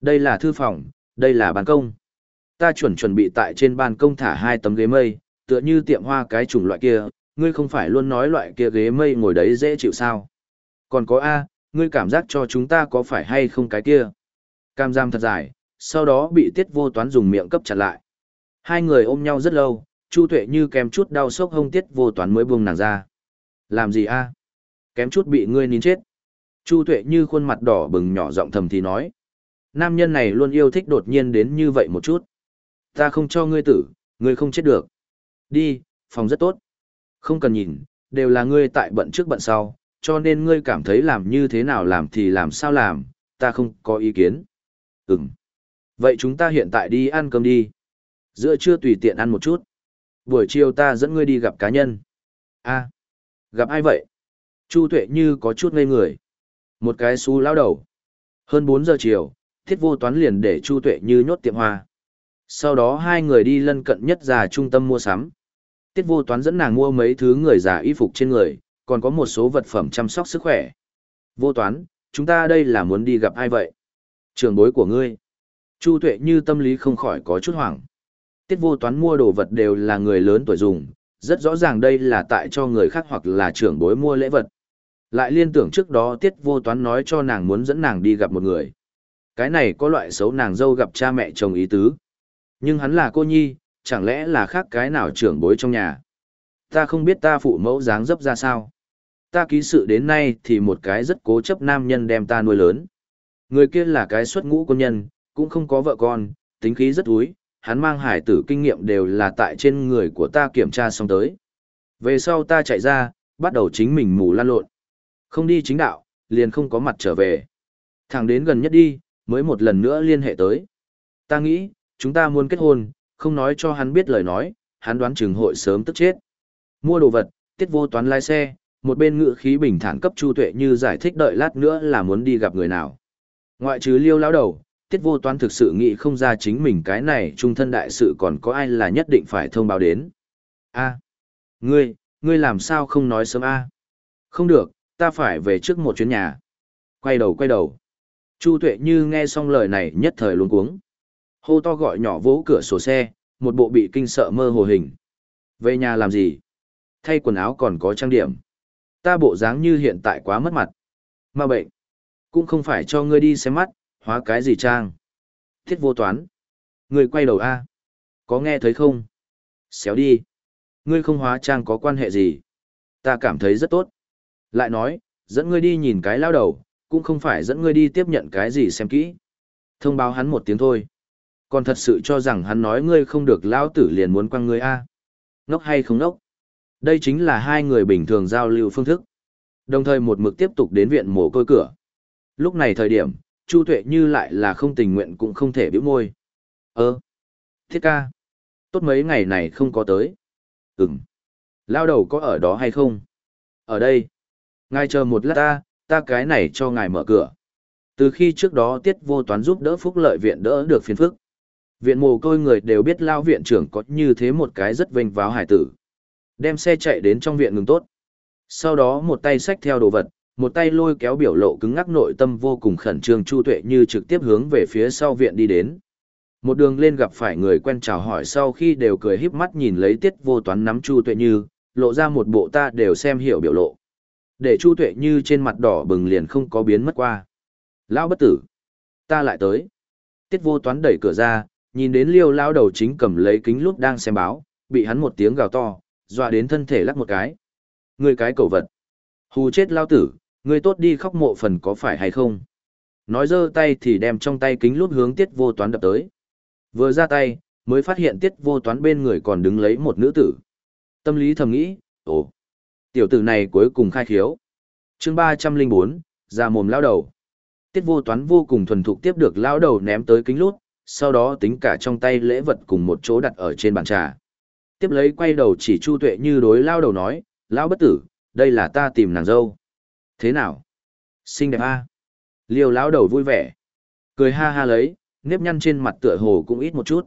Đây là thư phòng, đây là ban công. Ta chuẩn chuẩn bị tại trên ban công thả hai tấm ghế mây, tựa như tiệm hoa cái chủng loại kia, ngươi không phải luôn nói loại kia ghế mây ngồi đấy dễ chịu sao. Còn có A, ngươi cảm giác cho chúng ta có phải hay không cái kia. Cam giam thật dài, sau đó bị tiết vô toán dùng miệng cấp chặt lại. Hai người ôm nhau rất lâu, Chu Tuệ như kém chút đau sốc hông tiết vô toán mới buông nàng ra. Làm gì a? Kém chút bị ngươi nín chết. Chu Tuệ như khuôn mặt đỏ bừng nhỏ giọng thầm thì nói. Nam nhân này luôn yêu thích đột nhiên đến như vậy một chút. Ta không cho ngươi tử, ngươi không chết được. Đi, phòng rất tốt. Không cần nhìn, đều là ngươi tại bận trước bận sau, cho nên ngươi cảm thấy làm như thế nào làm thì làm sao làm, ta không có ý kiến. Ừm. Vậy chúng ta hiện tại đi ăn cơm đi. Giữa trưa tùy tiện ăn một chút. Buổi chiều ta dẫn ngươi đi gặp cá nhân. a gặp ai vậy? Chu Tuệ như có chút ngây người. Một cái xú lao đầu. Hơn 4 giờ chiều, thiết vô toán liền để Chu Tuệ như nhốt tiệm hoa. Sau đó hai người đi lân cận nhất già trung tâm mua sắm. Tiết vô toán dẫn nàng mua mấy thứ người già y phục trên người, còn có một số vật phẩm chăm sóc sức khỏe. Vô toán, chúng ta đây là muốn đi gặp ai vậy? Trường bối của ngươi. Chu tuệ như tâm lý không khỏi có chút hoảng. Tiết vô toán mua đồ vật đều là người lớn tuổi dùng, rất rõ ràng đây là tại cho người khác hoặc là trưởng bối mua lễ vật. Lại liên tưởng trước đó tiết vô toán nói cho nàng muốn dẫn nàng đi gặp một người. Cái này có loại xấu nàng dâu gặp cha mẹ chồng ý tứ. Nhưng hắn là cô nhi, chẳng lẽ là khác cái nào trưởng bối trong nhà. Ta không biết ta phụ mẫu dáng dấp ra sao. Ta ký sự đến nay thì một cái rất cố chấp nam nhân đem ta nuôi lớn. Người kia là cái xuất ngũ quân nhân, cũng không có vợ con, tính khí rất úi, hắn mang hải tử kinh nghiệm đều là tại trên người của ta kiểm tra xong tới. Về sau ta chạy ra, bắt đầu chính mình mù lan lộn. Không đi chính đạo, liền không có mặt trở về. Thẳng đến gần nhất đi, mới một lần nữa liên hệ tới. Ta nghĩ, chúng ta muốn kết hôn, không nói cho hắn biết lời nói, hắn đoán chừng hội sớm tức chết. Mua đồ vật, tiết vô toán lái xe, một bên ngự khí bình thản cấp Chu Tuệ như giải thích đợi lát nữa là muốn đi gặp người nào. Ngoại trừ liêu lão đầu, tiết vô toán thực sự nghĩ không ra chính mình cái này trung thân đại sự còn có ai là nhất định phải thông báo đến. a ngươi, ngươi làm sao không nói sớm a Không được, ta phải về trước một chuyến nhà. Quay đầu quay đầu. Chu Tuệ như nghe xong lời này nhất thời luống cuống. Hô to gọi nhỏ vỗ cửa sổ xe, một bộ bị kinh sợ mơ hồ hình. Về nhà làm gì? Thay quần áo còn có trang điểm. Ta bộ dáng như hiện tại quá mất mặt. mà bệnh. Cũng không phải cho ngươi đi xem mắt, hóa cái gì trang. Thiết vô toán. Ngươi quay đầu A. Có nghe thấy không? Xéo đi. Ngươi không hóa trang có quan hệ gì. Ta cảm thấy rất tốt. Lại nói, dẫn ngươi đi nhìn cái lao đầu, cũng không phải dẫn ngươi đi tiếp nhận cái gì xem kỹ. Thông báo hắn một tiếng thôi. Còn thật sự cho rằng hắn nói ngươi không được lão tử liền muốn quăng ngươi A. Ngốc hay không ngốc? Đây chính là hai người bình thường giao lưu phương thức. Đồng thời một mực tiếp tục đến viện mồ côi cửa. Lúc này thời điểm, Chu Tuệ như lại là không tình nguyện cũng không thể biễu môi. Ơ, thiết ca, tốt mấy ngày này không có tới. Ừm, lao đầu có ở đó hay không? Ở đây. Ngài chờ một lát ta, ta cái này cho ngài mở cửa. Từ khi trước đó tiết vô toán giúp đỡ phúc lợi viện đỡ được phiền phức. Viện mồ côi người đều biết lao viện trưởng có như thế một cái rất vinh váo hải tử. Đem xe chạy đến trong viện ngừng tốt. Sau đó một tay xách theo đồ vật, một tay lôi kéo biểu lộ cứng ngắc nội tâm vô cùng khẩn trương Chu Tuệ như trực tiếp hướng về phía sau viện đi đến. Một đường lên gặp phải người quen chào hỏi sau khi đều cười híp mắt nhìn lấy tiết vô toán nắm Chu Tuệ như, lộ ra một bộ ta đều xem hiểu biểu lộ. Để Chu Tuệ như trên mặt đỏ bừng liền không có biến mất qua. Lão bất tử. Ta lại tới. Tiết vô toán đẩy cửa ra, nhìn đến liêu lao đầu chính cầm lấy kính lúc đang xem báo, bị hắn một tiếng gào to, dọa đến thân thể lắc một cái. Người cái cầu vật. Hù chết lao tử, người tốt đi khóc mộ phần có phải hay không? Nói giơ tay thì đem trong tay kính lúc hướng tiết vô toán đập tới. Vừa ra tay, mới phát hiện tiết vô toán bên người còn đứng lấy một nữ tử. Tâm lý thầm nghĩ, ồ, tiểu tử này cuối cùng khai khiếu. chương ba trăm linh bốn ra mồm lao đầu. Tiết vô toán vô cùng thuần thục tiếp được lao đầu ném tới kính lút, sau đó tính cả trong tay lễ vật cùng một chỗ đặt ở trên bàn trà. Tiếp lấy quay đầu chỉ Chu Tuệ như đối lao đầu nói, lao bất tử, đây là ta tìm nàng dâu. Thế nào? Xinh đẹp a à? Liêu lão đầu vui vẻ. Cười ha ha lấy, nếp nhăn trên mặt tựa hồ cũng ít một chút.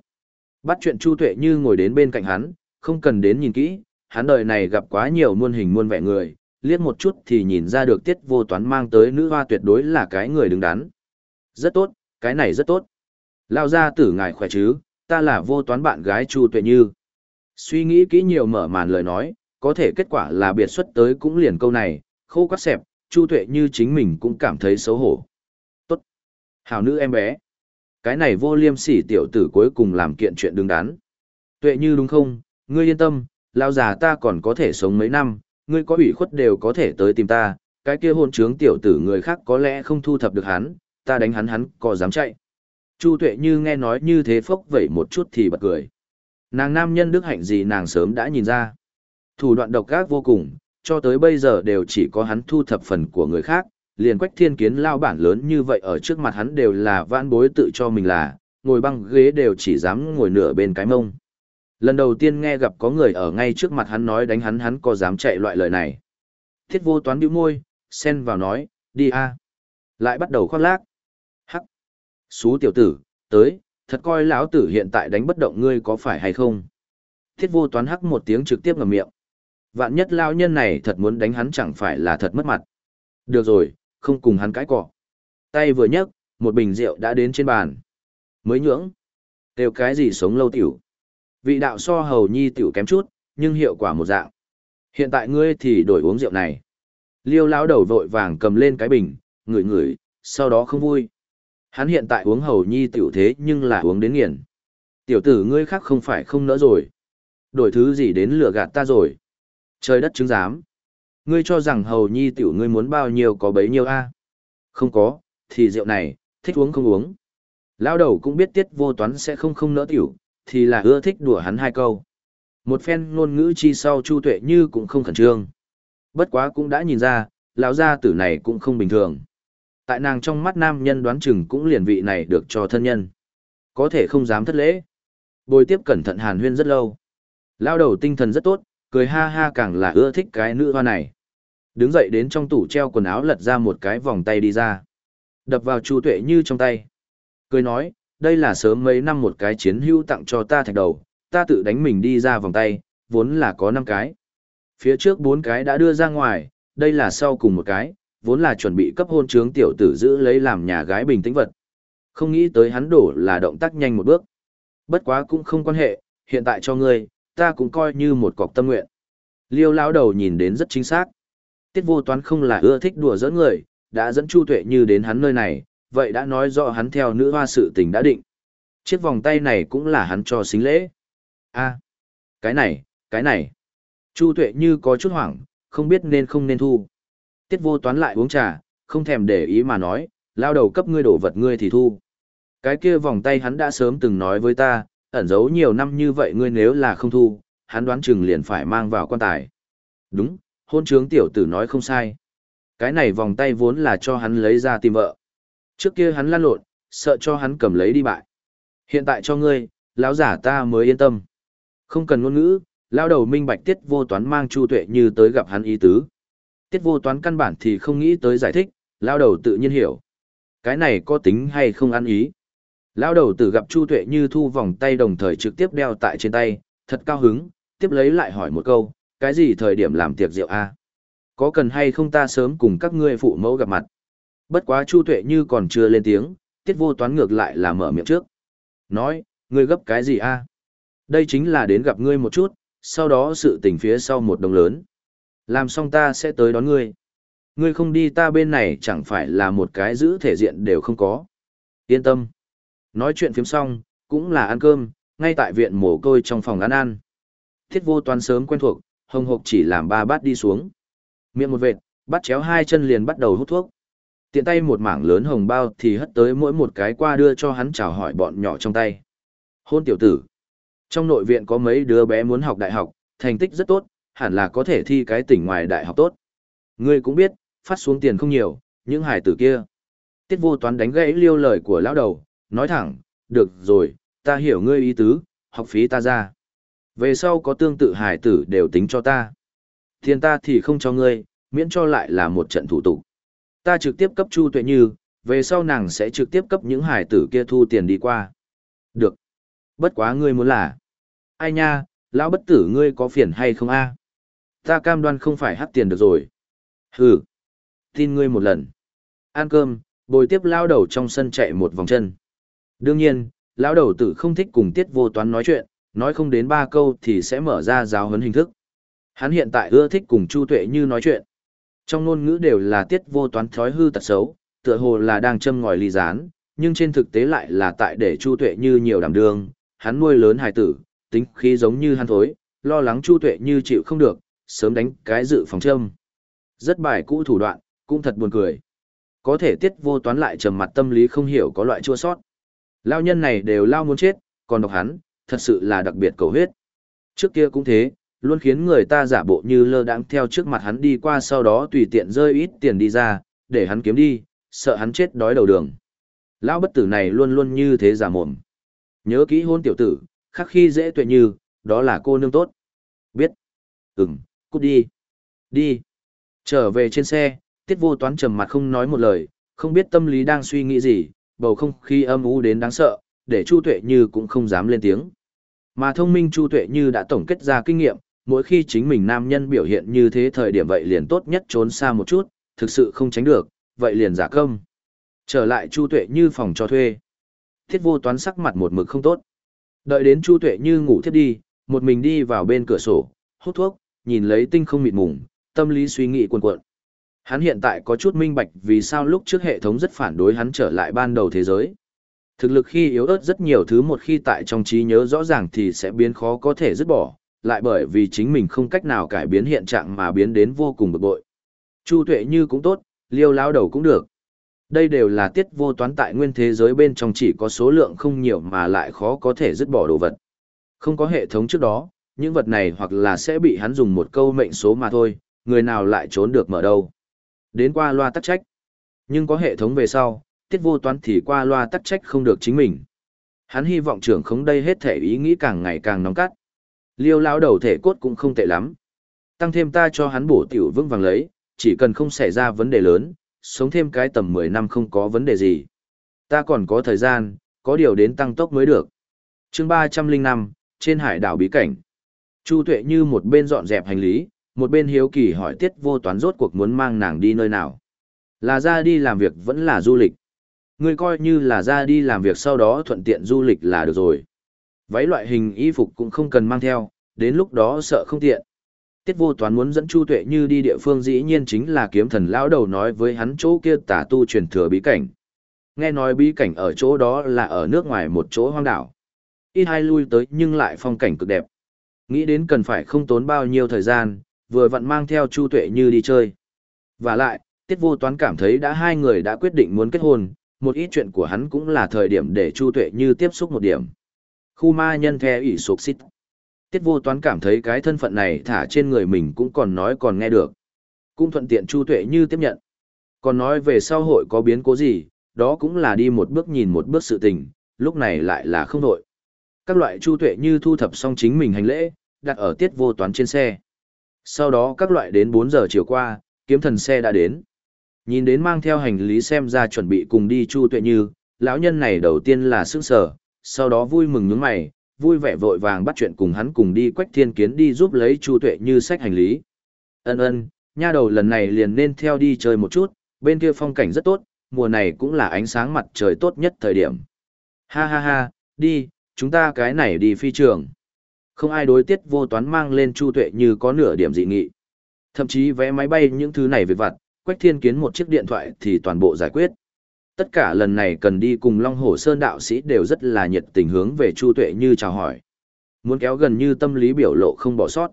Bắt chuyện Chu Tuệ như ngồi đến bên cạnh hắn, không cần đến nhìn kỹ, hắn đời này gặp quá nhiều muôn hình muôn vẻ người, liếc một chút thì nhìn ra được tiết vô toán mang tới nữ hoa tuyệt đối là cái người đứng đắn. Rất tốt, cái này rất tốt. Lao ra tử ngài khỏe chứ, ta là vô toán bạn gái Chu Tuệ Như. Suy nghĩ kỹ nhiều mở màn lời nói, có thể kết quả là biệt xuất tới cũng liền câu này, khô quát xẹp, Chu Tuệ Như chính mình cũng cảm thấy xấu hổ. Tốt. Hảo nữ em bé. Cái này vô liêm sỉ tiểu tử cuối cùng làm kiện chuyện đứng đắn. Tuệ Như đúng không, ngươi yên tâm, lao già ta còn có thể sống mấy năm, ngươi có ủy khuất đều có thể tới tìm ta, cái kia hôn trướng tiểu tử người khác có lẽ không thu thập được hắn, ta đánh hắn hắn có dám chạy. Chu Tuệ Như nghe nói như thế phốc vẩy một chút thì bật cười. Nàng nam nhân đức hạnh gì nàng sớm đã nhìn ra. Thủ đoạn độc ác vô cùng, cho tới bây giờ đều chỉ có hắn thu thập phần của người khác, liền quách thiên kiến lao bản lớn như vậy ở trước mặt hắn đều là vãn bối tự cho mình là, ngồi băng ghế đều chỉ dám ngồi nửa bên cái mông. Lần đầu tiên nghe gặp có người ở ngay trước mặt hắn nói đánh hắn hắn có dám chạy loại lời này. Thiết vô toán bĩu môi, xen vào nói, đi a Lại bắt đầu khoác lác. Xú tiểu tử, tới, thật coi lão tử hiện tại đánh bất động ngươi có phải hay không? Thiết vô toán hắc một tiếng trực tiếp ngầm miệng. Vạn nhất lao nhân này thật muốn đánh hắn chẳng phải là thật mất mặt. Được rồi, không cùng hắn cãi cọ. Tay vừa nhấc, một bình rượu đã đến trên bàn. Mới nhưỡng. Đều cái gì sống lâu tiểu. Vị đạo so hầu nhi tiểu kém chút, nhưng hiệu quả một dạng. Hiện tại ngươi thì đổi uống rượu này. Liêu lão đầu vội vàng cầm lên cái bình, ngửi ngửi, sau đó không vui. Hắn hiện tại uống hầu nhi tiểu thế nhưng là uống đến nghiền. Tiểu tử ngươi khác không phải không nỡ rồi. Đổi thứ gì đến lừa gạt ta rồi. Trời đất chứng giám. Ngươi cho rằng hầu nhi tiểu ngươi muốn bao nhiêu có bấy nhiêu a? Không có, thì rượu này, thích uống không uống. Lão đầu cũng biết tiết vô toán sẽ không không nỡ tiểu, thì là ưa thích đùa hắn hai câu. Một phen ngôn ngữ chi sau Chu Tuệ Như cũng không khẩn trương. Bất quá cũng đã nhìn ra, lão gia tử này cũng không bình thường. Tại nàng trong mắt nam nhân đoán chừng cũng liền vị này được cho thân nhân. Có thể không dám thất lễ. Bồi tiếp cẩn thận hàn huyên rất lâu. Lao đầu tinh thần rất tốt, cười ha ha càng là ưa thích cái nữ hoa này. Đứng dậy đến trong tủ treo quần áo lật ra một cái vòng tay đi ra. Đập vào Chu Tuệ Như trong tay. Cười nói, đây là sớm mấy năm một cái chiến hữu tặng cho ta thạch đầu, ta tự đánh mình đi ra vòng tay, vốn là có 5 cái. Phía trước 4 cái đã đưa ra ngoài, đây là sau cùng một cái, vốn là chuẩn bị cấp hôn trướng tiểu tử giữ lấy làm nhà gái bình tĩnh vật. Không nghĩ tới hắn đổ là động tác nhanh một bước. Bất quá cũng không quan hệ, hiện tại cho ngươi, ta cũng coi như một cọc tâm nguyện. Liêu lão đầu nhìn đến rất chính xác. Tiết vô toán không là ưa thích đùa giỡn người, đã dẫn Chu Tuệ như đến hắn nơi này, vậy đã nói rõ hắn theo nữ hoa sự tình đã định. Chiếc vòng tay này cũng là hắn cho xính lễ. a cái này, cái này. Chu Tuệ như có chút hoảng, không biết nên không nên thu. Tiết vô toán lại uống trà, không thèm để ý mà nói, lao đầu cấp ngươi đổ vật ngươi thì thu. Cái kia vòng tay hắn đã sớm từng nói với ta, ẩn giấu nhiều năm như vậy ngươi nếu là không thu, hắn đoán chừng liền phải mang vào quan tài. Đúng, hôn trướng tiểu tử nói không sai. Cái này vòng tay vốn là cho hắn lấy ra tìm vợ. Trước kia hắn lăn lộn, sợ cho hắn cầm lấy đi bại. Hiện tại cho ngươi, lão giả ta mới yên tâm. Không cần ngôn ngữ, lao đầu minh bạch tiết vô toán mang chu tuệ như tới gặp hắn ý tứ. Tiết vô toán căn bản thì không nghĩ tới giải thích, lao đầu tự nhiên hiểu. Cái này có tính hay không ăn ý. Lao đầu tử gặp chu tuệ như thu vòng tay đồng thời trực tiếp đeo tại trên tay, thật cao hứng, tiếp lấy lại hỏi một câu, cái gì thời điểm làm tiệc rượu a? Có cần hay không ta sớm cùng các ngươi phụ mẫu gặp mặt? Bất quá Chu Tuệ như còn chưa lên tiếng, tiết vô toán ngược lại là mở miệng trước. Nói, ngươi gấp cái gì a? Đây chính là đến gặp ngươi một chút, sau đó sự tình phía sau một đồng lớn. Làm xong ta sẽ tới đón ngươi. Ngươi không đi ta bên này chẳng phải là một cái giữ thể diện đều không có. Yên tâm. Nói chuyện phiếm xong, cũng là ăn cơm, ngay tại viện mồ côi trong phòng ăn ăn. Thiết vô toán sớm quen thuộc, hồng hộc chỉ làm ba bát đi xuống. Miệng một vệt, bắt chéo hai chân liền bắt đầu hút thuốc. Tiện tay một mảng lớn hồng bao thì hất tới mỗi một cái qua đưa cho hắn chào hỏi bọn nhỏ trong tay. Hôn tiểu tử. Trong nội viện có mấy đứa bé muốn học đại học, thành tích rất tốt, hẳn là có thể thi cái tỉnh ngoài đại học tốt. Ngươi cũng biết, phát xuống tiền không nhiều, những hải tử kia. Tiết vô toán đánh gãy liêu lời của lão đầu, nói thẳng, được rồi, ta hiểu ngươi ý tứ, học phí ta ra. Về sau có tương tự hải tử đều tính cho ta. Tiền ta thì không cho ngươi, miễn cho lại là một trận thủ tục. Ta trực tiếp cấp Chu Tuệ Như, về sau nàng sẽ trực tiếp cấp những hải tử kia thu tiền đi qua. Được. Bất quá ngươi muốn là. Ai nha, lão bất tử ngươi có phiền hay không a? Ta cam đoan không phải hắt tiền được rồi. Hừ. Tin ngươi một lần. Ăn cơm, bồi tiếp lao đầu trong sân chạy một vòng chân. Đương nhiên, lão đầu tử không thích cùng tiết vô toán nói chuyện, nói không đến ba câu thì sẽ mở ra giáo huấn hình thức. Hắn hiện tại ưa thích cùng Chu Tuệ Như nói chuyện. Trong ngôn ngữ đều là tiết vô toán thói hư tật xấu, tựa hồ là đang châm ngòi ly gián, nhưng trên thực tế lại là tại để Chu Tuệ Như nhiều đảm đương, hắn nuôi lớn hài tử, tính khí giống như hắn thối, lo lắng Chu Tuệ Như chịu không được, sớm đánh cái dự phòng châm. Rất bài cũ thủ đoạn, cũng thật buồn cười. Có thể tiết vô toán lại trầm mặt tâm lý không hiểu có loại chua sót. Lao nhân này đều lao muốn chết, còn độc hắn, thật sự là đặc biệt cầu huyết. Trước kia cũng thế, luôn khiến người ta giả bộ như lơ đãng theo trước mặt hắn đi qua sau đó tùy tiện rơi ít tiền đi ra, để hắn kiếm đi, sợ hắn chết đói đầu đường. Lão bất tử này luôn luôn như thế giả mồm. Nhớ kỹ hôn tiểu tử, khắc khi dễ tuệ như, đó là cô nương tốt. Biết. Ừm, cút đi. Đi. Trở về trên xe, tiết vô toán trầm mặt không nói một lời, không biết tâm lý đang suy nghĩ gì, bầu không khí âm u đến đáng sợ, để Chu Tuệ Như cũng không dám lên tiếng. Mà thông minh Chu Tuệ Như đã tổng kết ra kinh nghiệm, mỗi khi chính mình nam nhân biểu hiện như thế thời điểm vậy liền tốt nhất trốn xa một chút, thực sự không tránh được, vậy liền giả công. Trở lại Chu Tuệ Như phòng cho thuê. Thiết vô toán sắc mặt một mực không tốt. Đợi đến Chu Tuệ Như ngủ thiết đi, một mình đi vào bên cửa sổ, hút thuốc, nhìn lấy tinh không mịt mùng, tâm lý suy nghĩ cuồn cuộn. Hắn hiện tại có chút minh bạch vì sao lúc trước hệ thống rất phản đối hắn trở lại ban đầu thế giới. Thực lực khi yếu ớt rất nhiều thứ một khi tại trong trí nhớ rõ ràng thì sẽ biến khó có thể dứt bỏ, lại bởi vì chính mình không cách nào cải biến hiện trạng mà biến đến vô cùng bực bội. Chu tuệ như cũng tốt, liêu lao đầu cũng được. Đây đều là tiết vô toán tại nguyên thế giới bên trong chỉ có số lượng không nhiều mà lại khó có thể dứt bỏ đồ vật. Không có hệ thống trước đó, những vật này hoặc là sẽ bị hắn dùng một câu mệnh số mà thôi, người nào lại trốn được mở đâu. Đến qua loa tắc trách. Nhưng có hệ thống về sau, tiết vô toán thì qua loa tắc trách không được chính mình. Hắn hy vọng trưởng không đây hết thể ý nghĩ càng ngày càng nóng cắt. Liêu lão đầu thể cốt cũng không tệ lắm. Tăng thêm ta cho hắn bổ tiểu vững vàng lấy, chỉ cần không xảy ra vấn đề lớn, sống thêm cái tầm 10 năm không có vấn đề gì. Ta còn có thời gian, có điều đến tăng tốc mới được. chương 305, trên hải đảo bí cảnh. Chu tuệ như một bên dọn dẹp hành lý, một bên hiếu kỳ hỏi tiết vô toán rốt cuộc muốn mang nàng đi nơi nào. Là ra đi làm việc vẫn là du lịch. Ngươi coi như là ra đi làm việc sau đó thuận tiện du lịch là được rồi. Váy loại hình y phục cũng không cần mang theo, đến lúc đó sợ không tiện. Tiết vô toán muốn dẫn Chu Tuệ Như đi địa phương dĩ nhiên chính là kiếm thần lão đầu nói với hắn chỗ kia tả tu truyền thừa bí cảnh. Nghe nói bí cảnh ở chỗ đó là ở nước ngoài một chỗ hoang đảo. Ít hai lui tới nhưng lại phong cảnh cực đẹp. Nghĩ đến cần phải không tốn bao nhiêu thời gian, vừa vặn mang theo Chu Tuệ Như đi chơi. Và lại, Tiết Vô Toán cảm thấy đã hai người đã quyết định muốn kết hôn, một ít chuyện của hắn cũng là thời điểm để Chu Tuệ Như tiếp xúc một điểm. Khu ma nhân the ỷ sụp xít. Tiết Vô Toán cảm thấy cái thân phận này thả trên người mình cũng còn nói còn nghe được. Cũng thuận tiện Chu Tuệ Như tiếp nhận. Còn nói về sau hội có biến cố gì, đó cũng là đi một bước nhìn một bước sự tình, lúc này lại là không đội. Các loại Chu Tuệ Như thu thập xong chính mình hành lễ, đặt ở Tiết Vô Toán trên xe. Sau đó các loại đến 4 giờ chiều qua, kiếm thần xe đã đến. Nhìn đến mang theo hành lý xem ra chuẩn bị cùng đi Chu Tuệ Như, lão nhân này đầu tiên là sững sờ, sau đó vui mừng nhướng mày, vui vẻ vội vàng bắt chuyện cùng hắn cùng đi Quách Thiên Kiến đi giúp lấy Chu Tuệ Như sách hành lý. Ân ân, nha đầu lần này liền nên theo đi chơi một chút, bên kia phong cảnh rất tốt, mùa này cũng là ánh sáng mặt trời tốt nhất thời điểm. Ha ha ha, đi, chúng ta cái này đi phi trường. Không ai đối tiết vô toán mang lên Chu Tuệ như có nửa điểm dị nghị. Thậm chí vé máy bay những thứ này về vặt, Quách Thiên Kiến một chiếc điện thoại thì toàn bộ giải quyết. Tất cả lần này cần đi cùng Long hồ Sơn đạo sĩ đều rất là nhiệt tình hướng về Chu Tuệ như chào hỏi. Muốn kéo gần như tâm lý biểu lộ không bỏ sót.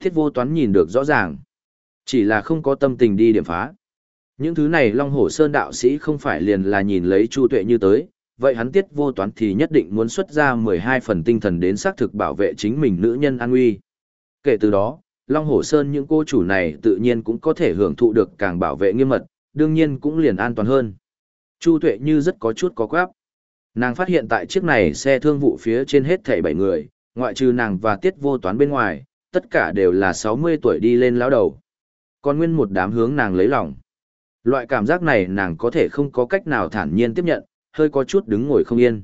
Thiết vô toán nhìn được rõ ràng. Chỉ là không có tâm tình đi điểm phá. Những thứ này Long hồ Sơn đạo sĩ không phải liền là nhìn lấy Chu Tuệ như tới, vậy hắn tiết vô toán thì nhất định muốn xuất ra 12 phần tinh thần đến xác thực bảo vệ chính mình nữ nhân an nguy. Kể từ đó, Long Hổ Sơn những cô chủ này tự nhiên cũng có thể hưởng thụ được càng bảo vệ nghiêm mật, đương nhiên cũng liền an toàn hơn. Chu Tuệ như rất có chút có quáp. Nàng phát hiện tại chiếc này xe thương vụ phía trên hết thảy 7 người, ngoại trừ nàng và tiết vô toán bên ngoài, tất cả đều là 60 tuổi đi lên lão đầu. Còn nguyên một đám hướng nàng lấy lòng. Loại cảm giác này nàng có thể không có cách nào thản nhiên tiếp nhận, hơi có chút đứng ngồi không yên.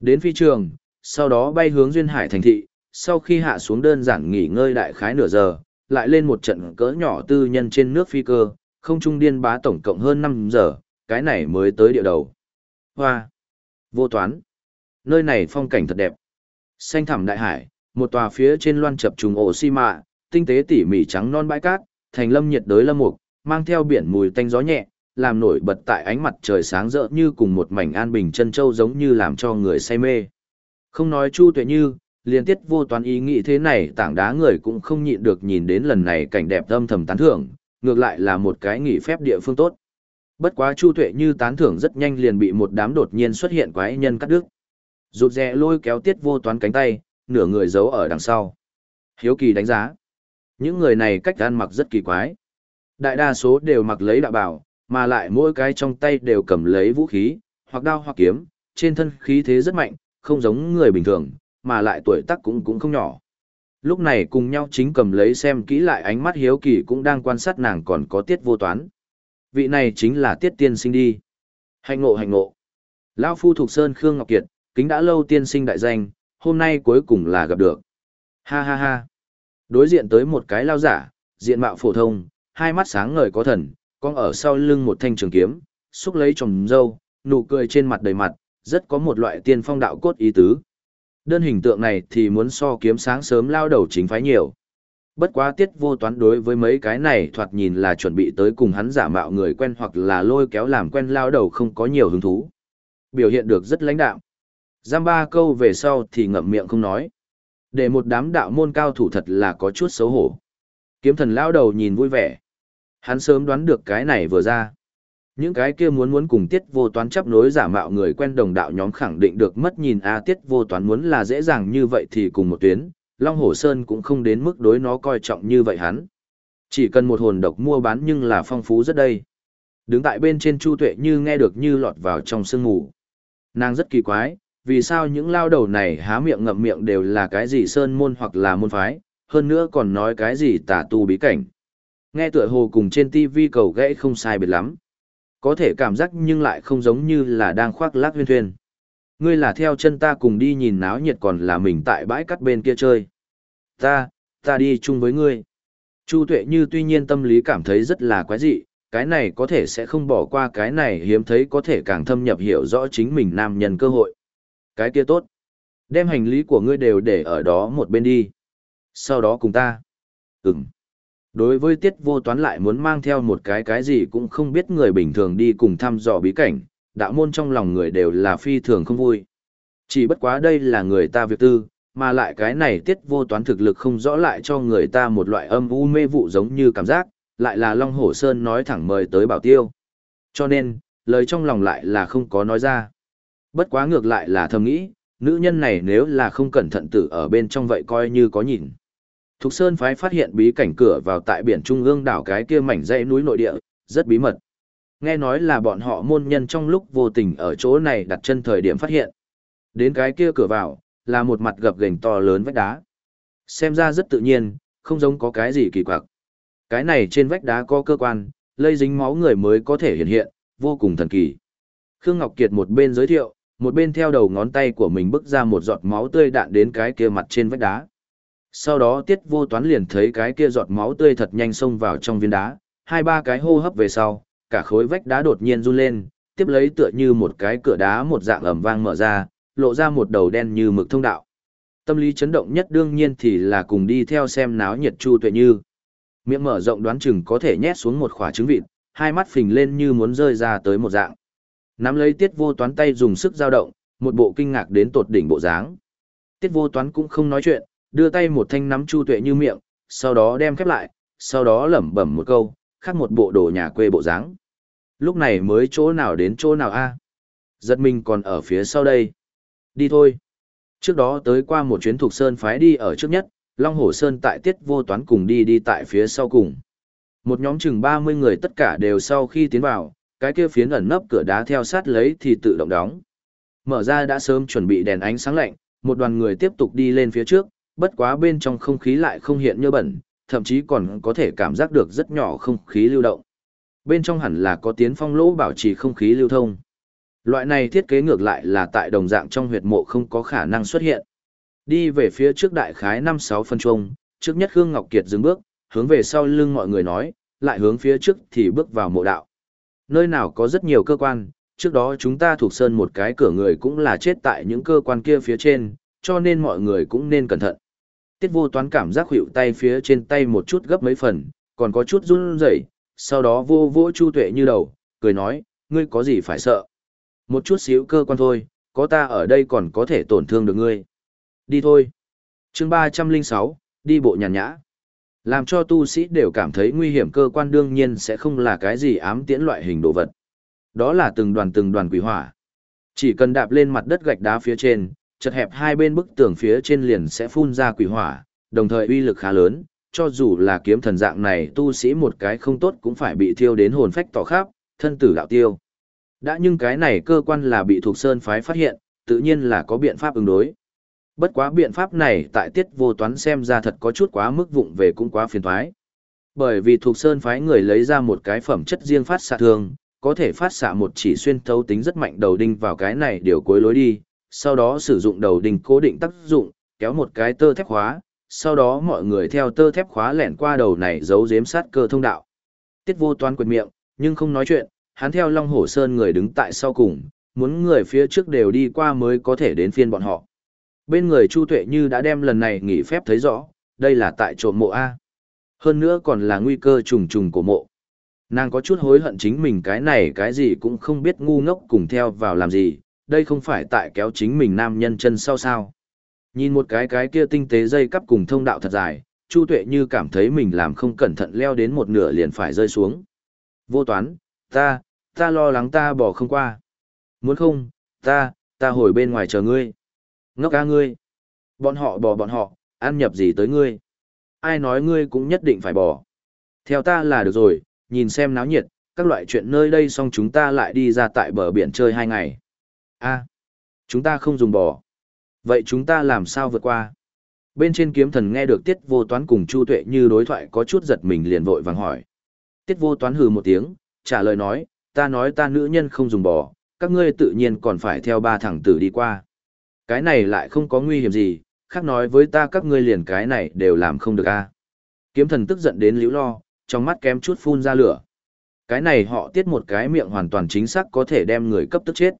Đến phi trường, sau đó bay hướng Duyên Hải thành thị, sau khi hạ xuống đơn giản nghỉ ngơi đại khái nửa giờ, lại lên một trận cỡ nhỏ tư nhân trên nước phi cơ, không trung điên bá tổng cộng hơn 5 giờ, cái này mới tới địa đầu. Hoa! Vô toán! Nơi này phong cảnh thật đẹp. Xanh thẳm đại hải, một tòa phía trên loan chập trùng ổ xi mạ, tinh tế tỉ mỉ trắng non bãi cát, thành lâm nhiệt đới lâm mục, mang theo biển mùi tanh gió nhẹ, làm nổi bật tại ánh mặt trời sáng rỡ như cùng một mảnh an bình chân châu giống như làm cho người say mê. Không nói Chu Tuệ Như, liên tiết vô toán ý nghĩ thế này tảng đá người cũng không nhịn được nhìn đến lần này cảnh đẹp âm thầm tán thưởng, ngược lại là một cái nghỉ phép địa phương tốt. Bất quá Chu Tuệ Như tán thưởng rất nhanh liền bị một đám đột nhiên xuất hiện quái nhân cắt đứt. Rụt rè lôi kéo tiết vô toán cánh tay, nửa người giấu ở đằng sau. Hiếu kỳ đánh giá. Những người này cách ăn mặc rất kỳ quái. Đại đa số đều mặc lấy đạo bảo, mà lại mỗi cái trong tay đều cầm lấy vũ khí, hoặc đao hoặc kiếm, trên thân khí thế rất mạnh, không giống người bình thường, mà lại tuổi tác cũng cũng không nhỏ. Lúc này cùng nhau chính cầm lấy xem kỹ lại ánh mắt hiếu kỳ cũng đang quan sát nàng còn có tiết vô toán. Vị này chính là tiết tiên sinh đi. Hành ngộ hành ngộ. Lão phu thuộc sơn Khương Ngọc Kiệt, kính đã lâu tiên sinh đại danh, hôm nay cuối cùng là gặp được. Ha ha ha. Đối diện tới một cái lao giả, diện mạo phổ thông, hai mắt sáng ngời có thần, con ở sau lưng một thanh trường kiếm, xúc lấy trồng dâu, nụ cười trên mặt đầy mặt, rất có một loại tiên phong đạo cốt ý tứ. Đơn hình tượng này thì muốn so kiếm sáng sớm lao đầu chính phái nhiều. Bất quá tiết vô toán đối với mấy cái này thoạt nhìn là chuẩn bị tới cùng hắn giả mạo người quen hoặc là lôi kéo làm quen lao đầu không có nhiều hứng thú. Biểu hiện được rất lãnh đạo. Giam ba câu về sau thì ngậm miệng không nói. Để một đám đạo môn cao thủ thật là có chút xấu hổ. Kiếm thần lao đầu nhìn vui vẻ. Hắn sớm đoán được cái này vừa ra. Những cái kia muốn muốn cùng tiết vô toán chấp nối giả mạo người quen đồng đạo nhóm khẳng định được mất nhìn a tiết vô toán muốn là dễ dàng như vậy thì cùng một tuyến, Long Hổ Sơn cũng không đến mức đối nó coi trọng như vậy hắn. Chỉ cần một hồn độc mua bán nhưng là phong phú rất đây. Đứng tại bên trên Chu Tuệ như nghe được như lọt vào trong sương ngủ. Nàng rất kỳ quái, vì sao những lao đầu này há miệng ngậm miệng đều là cái gì sơn môn hoặc là môn phái, hơn nữa còn nói cái gì tà tu bí cảnh. Nghe tựa hồ cùng trên TV cầu gãy không sai biệt lắm. Có thể cảm giác nhưng lại không giống như là đang khoác lác huyên thuyên. Ngươi là theo chân ta cùng đi nhìn náo nhiệt còn là mình tại bãi cắt bên kia chơi. Ta, ta đi chung với ngươi. Chu tuệ như tuy nhiên tâm lý cảm thấy rất là quái dị, cái này có thể sẽ không bỏ qua cái này hiếm thấy có thể càng thâm nhập hiểu rõ chính mình nam nhân cơ hội. Cái kia tốt. Đem hành lý của ngươi đều để ở đó một bên đi. Sau đó cùng ta. Ừm. Đối với tiết vô toán lại muốn mang theo một cái cái gì cũng không biết người bình thường đi cùng thăm dò bí cảnh, đạo môn trong lòng người đều là phi thường không vui. Chỉ bất quá đây là người ta việc tư, mà lại cái này tiết vô toán thực lực không rõ lại cho người ta một loại âm u mê vụ giống như cảm giác, lại là Long Hổ Sơn nói thẳng mời tới bảo tiêu. Cho nên, lời trong lòng lại là không có nói ra. Bất quá ngược lại là thầm nghĩ, nữ nhân này nếu là không cẩn thận tử ở bên trong vậy coi như có nhìn. Thục Sơn phái phát hiện bí cảnh cửa vào tại biển Trung ương đảo cái kia mảnh dãy núi nội địa, rất bí mật. Nghe nói là bọn họ môn nhân trong lúc vô tình ở chỗ này đặt chân thời điểm phát hiện. Đến cái kia cửa vào, là một mặt gập ghềnh to lớn vách đá. Xem ra rất tự nhiên, không giống có cái gì kỳ quặc. Cái này trên vách đá có cơ quan, lây dính máu người mới có thể hiện hiện, vô cùng thần kỳ. Khương Ngọc Kiệt một bên giới thiệu, một bên theo đầu ngón tay của mình bước ra một giọt máu tươi đạn đến cái kia mặt trên vách đá. Sau đó tiết vô toán liền thấy cái kia giọt máu tươi thật nhanh xông vào trong viên đá, hai ba cái hô hấp về sau, cả khối vách đá đột nhiên run lên, tiếp lấy tựa như một cái cửa đá một dạng ẩm vang mở ra, lộ ra một đầu đen như mực thông đạo. Tâm lý chấn động nhất đương nhiên thì là cùng đi theo xem náo nhiệt Chu Tuệ Như. Miệng mở rộng đoán chừng có thể nhét xuống một khỏa trứng vịt, hai mắt phình lên như muốn rơi ra tới một dạng. Nắm lấy tiết vô toán tay dùng sức dao động, một bộ kinh ngạc đến tột đỉnh bộ dáng. Tiết vô toán cũng không nói chuyện, đưa tay một thanh nắm Chu Tuệ Như miệng, sau đó đem khép lại, sau đó lẩm bẩm một câu, khác một bộ đồ nhà quê bộ dáng. Lúc này mới chỗ nào đến chỗ nào a? Giật mình còn ở phía sau đây. Đi thôi. Trước đó tới qua một chuyến thuộc sơn phái đi ở trước nhất, Long Hổ Sơn tại tiết vô toán cùng đi đi tại phía sau cùng. Một nhóm chừng 30 người tất cả đều sau khi tiến vào, cái kia phiến ẩn nấp cửa đá theo sát lấy thì tự động đóng. Mở ra đã sớm chuẩn bị đèn ánh sáng lạnh, một đoàn người tiếp tục đi lên phía trước, bất quá bên trong không khí lại không hiện như bẩn, thậm chí còn có thể cảm giác được rất nhỏ không khí lưu động. Bên trong hẳn là có tiến phong lỗ bảo trì không khí lưu thông. Loại này thiết kế ngược lại là tại đồng dạng trong huyệt mộ không có khả năng xuất hiện. Đi về phía trước đại khái 5-6 phân trung, trước nhất Khương Ngọc Kiệt dừng bước, hướng về sau lưng mọi người nói, lại hướng phía trước thì bước vào mộ đạo. Nơi nào có rất nhiều cơ quan, trước đó chúng ta thuộc sơn một cái cửa người cũng là chết tại những cơ quan kia phía trên, cho nên mọi người cũng nên cẩn thận. Tiết vô toán cảm giác hữu tay phía trên tay một chút gấp mấy phần, còn có chút run rẩy, sau đó vô vô chu tuệ như đầu, cười nói, ngươi có gì phải sợ. Một chút xíu cơ quan thôi, có ta ở đây còn có thể tổn thương được ngươi. Đi thôi. chương ba trăm linh sáu đi bộ nhàn nhã. Làm cho tu sĩ đều cảm thấy nguy hiểm cơ quan đương nhiên sẽ không là cái gì ám tiễn loại hình đồ vật. Đó là từng đoàn từng đoàn quỷ hỏa. Chỉ cần đạp lên mặt đất gạch đá phía trên, chật hẹp hai bên bức tường phía trên liền sẽ phun ra quỷ hỏa, đồng thời uy lực khá lớn, cho dù là kiếm thần dạng này tu sĩ một cái không tốt cũng phải bị thiêu đến hồn phách tỏ khắp, thân tử đạo tiêu. Đã nhưng cái này cơ quan là bị thuộc sơn phái phát hiện, tự nhiên là có biện pháp ứng đối. Bất quá biện pháp này tại tiết vô toán xem ra thật có chút quá mức vụng về cũng quá phiền thoái. Bởi vì thuộc sơn phái người lấy ra một cái phẩm chất riêng phát xạ thường, có thể phát xạ một chỉ xuyên thấu tính rất mạnh đầu đinh vào cái này điều cuối lối đi, sau đó sử dụng đầu đinh cố định tác dụng, kéo một cái tơ thép khóa, sau đó mọi người theo tơ thép khóa lẻn qua đầu này giấu giếm sát cơ thông đạo. Tiết vô toán quyền miệng, nhưng không nói chuyện, hắn theo Long Hổ Sơn người đứng tại sau cùng, muốn người phía trước đều đi qua mới có thể đến phiên bọn họ. Bên người Chu Tuệ Như đã đem lần này nghỉ phép thấy rõ, đây là tại trộm mộ A. Hơn nữa còn là nguy cơ trùng trùng của mộ. Nàng có chút hối hận chính mình cái này cái gì cũng không biết ngu ngốc cùng theo vào làm gì, đây không phải tại kéo chính mình nam nhân chân sau sao. Nhìn một cái cái kia tinh tế dây cắp cùng thông đạo thật dài, Chu Tuệ như cảm thấy mình làm không cẩn thận leo đến một nửa liền phải rơi xuống. Vô toán, ta, ta lo lắng ta bỏ không qua. Muốn không, ta, ta hồi bên ngoài chờ ngươi. Ngốc ca ngươi. Bọn họ bỏ bọn họ, ăn nhập gì tới ngươi. Ai nói ngươi cũng nhất định phải bỏ. Theo ta là được rồi, nhìn xem náo nhiệt, các loại chuyện nơi đây xong chúng ta lại đi ra tại bờ biển chơi hai ngày a chúng ta không dùng bò. Vậy chúng ta làm sao vượt qua? Bên trên kiếm thần nghe được tiết vô toán cùng Chu Tuệ như đối thoại có chút giật mình liền vội vàng hỏi. Tiết vô toán hừ một tiếng, trả lời nói, ta nói ta nữ nhân không dùng bò, các ngươi tự nhiên còn phải theo ba thằng tử đi qua. Cái này lại không có nguy hiểm gì, khác nói với ta các ngươi liền cái này đều làm không được a. Kiếm thần tức giận đến liễu lo, trong mắt kém chút phun ra lửa. Cái này họ tiết một cái miệng hoàn toàn chính xác có thể đem người cấp tức chết.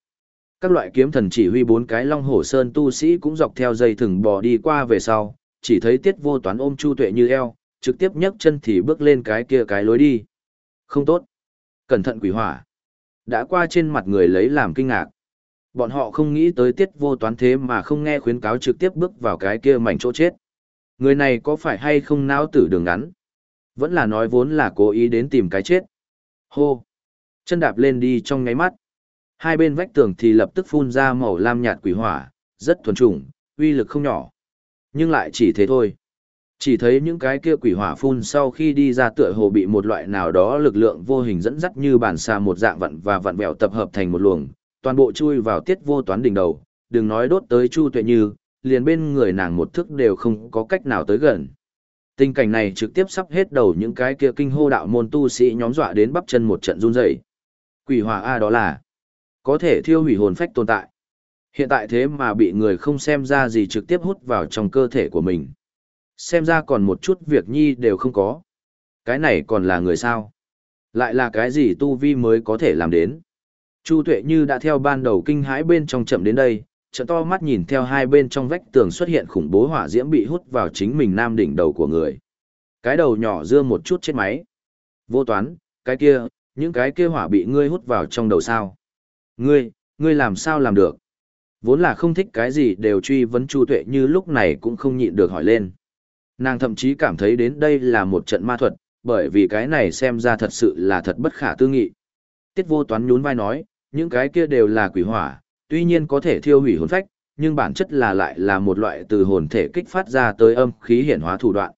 Các loại kiếm thần chỉ huy bốn cái long hổ sơn tu sĩ cũng dọc theo dây thừng bò đi qua về sau, chỉ thấy tiết vô toán ôm chu tuệ như eo, trực tiếp nhấc chân thì bước lên cái kia cái lối đi. Không tốt. Cẩn thận quỷ hỏa. Đã qua trên mặt người lấy làm kinh ngạc. Bọn họ không nghĩ tới tiết vô toán thế mà không nghe khuyến cáo trực tiếp bước vào cái kia mảnh chỗ chết. Người này có phải hay không não tử đường ngắn? Vẫn là nói vốn là cố ý đến tìm cái chết. Hô! Chân đạp lên đi trong ngáy mắt. Hai bên vách tường thì lập tức phun ra màu lam nhạt quỷ hỏa, rất thuần trùng, uy lực không nhỏ. Nhưng lại chỉ thế thôi. Chỉ thấy những cái kia quỷ hỏa phun sau khi đi ra tựa hồ bị một loại nào đó lực lượng vô hình dẫn dắt như bản xa một dạng vặn và vặn vẹo tập hợp thành một luồng, toàn bộ chui vào tiết vô toán đỉnh đầu, đừng nói đốt tới Chu Tuệ Như, liền bên người nàng một thức đều không có cách nào tới gần. Tình cảnh này trực tiếp sắp hết đầu những cái kia kinh hô đạo môn tu sĩ nhóm dọa đến bắp chân một trận run rẩy. Quỷ hỏa a đó là có thể thiêu hủy hồn phách tồn tại. Hiện tại thế mà bị người không xem ra gì trực tiếp hút vào trong cơ thể của mình. Xem ra còn một chút việc nhi đều không có. Cái này còn là người sao? Lại là cái gì tu vi mới có thể làm đến? Chu Tuệ Như đã theo ban đầu kinh hãi bên trong chậm đến đây, trợ to mắt nhìn theo hai bên trong vách tường xuất hiện khủng bố hỏa diễm bị hút vào chính mình nam đỉnh đầu của người. Cái đầu nhỏ dưa một chút chết máy. Vô toán, cái kia, những cái kia hỏa bị ngươi hút vào trong đầu sao? Ngươi, ngươi làm sao làm được? Vốn là không thích cái gì đều truy vấn Chu Tuệ Như lúc này cũng không nhịn được hỏi lên. Nàng thậm chí cảm thấy đến đây là một trận ma thuật, bởi vì cái này xem ra thật sự là thật bất khả tư nghị. Tiết vô toán nhún vai nói, những cái kia đều là quỷ hỏa, tuy nhiên có thể thiêu hủy hồn phách, nhưng bản chất là lại là một loại từ hồn thể kích phát ra tới âm khí hiển hóa thủ đoạn.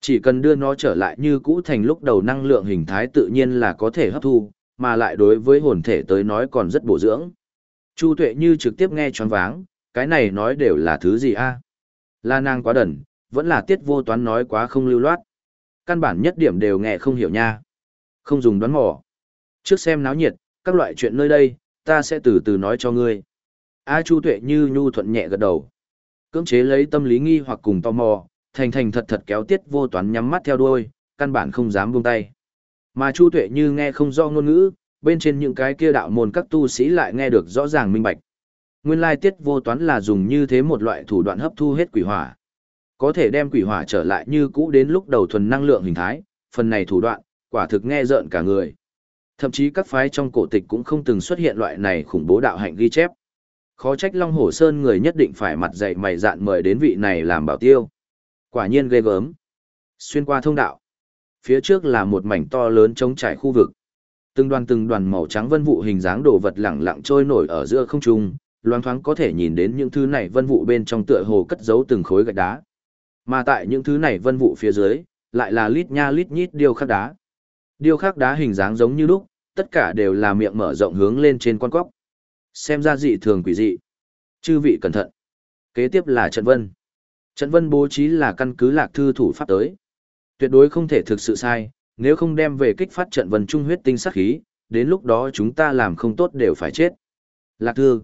Chỉ cần đưa nó trở lại như cũ thành lúc đầu năng lượng hình thái tự nhiên là có thể hấp thu, mà lại đối với hồn thể tới nói còn rất bổ dưỡng. Chu tuệ như trực tiếp nghe choáng váng, cái này nói đều là thứ gì a? La nàng quá đần, vẫn là tiết vô toán nói quá không lưu loát. Căn bản nhất điểm đều nghe không hiểu nha. Không dùng đoán mò. Trước xem náo nhiệt, các loại chuyện nơi đây, ta sẽ từ từ nói cho ngươi. A Chu Tuệ như nhu thuận nhẹ gật đầu. Cưỡng chế lấy tâm lý nghi hoặc cùng tò mò, thành thành thật thật kéo tiết vô toán nhắm mắt theo đuôi, căn bản không dám buông tay. Mà Chu Tuệ như nghe không do ngôn ngữ, bên trên những cái kia đạo môn các tu sĩ lại nghe được rõ ràng minh bạch. Nguyên lai tiết vô toán là dùng như thế một loại thủ đoạn hấp thu hết quỷ hỏa. Có thể đem quỷ hỏa trở lại như cũ đến lúc đầu thuần năng lượng hình thái, phần này thủ đoạn, quả thực nghe rợn cả người. Thậm chí các phái trong cổ tịch cũng không từng xuất hiện loại này khủng bố đạo hạnh ghi chép. Khó trách Long Hổ Sơn người nhất định phải mặt dày mày dạn mời đến vị này làm bảo tiêu. Quả nhiên ghê gớm. Xuyên qua thông đạo. Phía trước là một mảnh to lớn trống trải khu vực. Từng đoàn từng đoàn màu trắng vân vụ hình dáng đồ vật lẳng lặng trôi nổi ở giữa không trung, loáng thoáng có thể nhìn đến những thứ này vân vụ bên trong tựa hồ cất giấu từng khối gạch đá. Mà tại những thứ này vân vụ phía dưới, lại là lít nha lít nhít điêu khắc đá. Điêu khắc đá hình dáng giống như lúc, tất cả đều là miệng mở rộng hướng lên trên con quốc. Xem ra dị thường quỷ dị. Chư vị cẩn thận. Kế tiếp là trận vân. Trận vân bố trí là căn cứ lạc thư thủ pháp tới. Tuyệt đối không thể thực sự sai, nếu không đem về kích phát trận vân trung huyết tinh sát khí, đến lúc đó chúng ta làm không tốt đều phải chết. Lạc thư.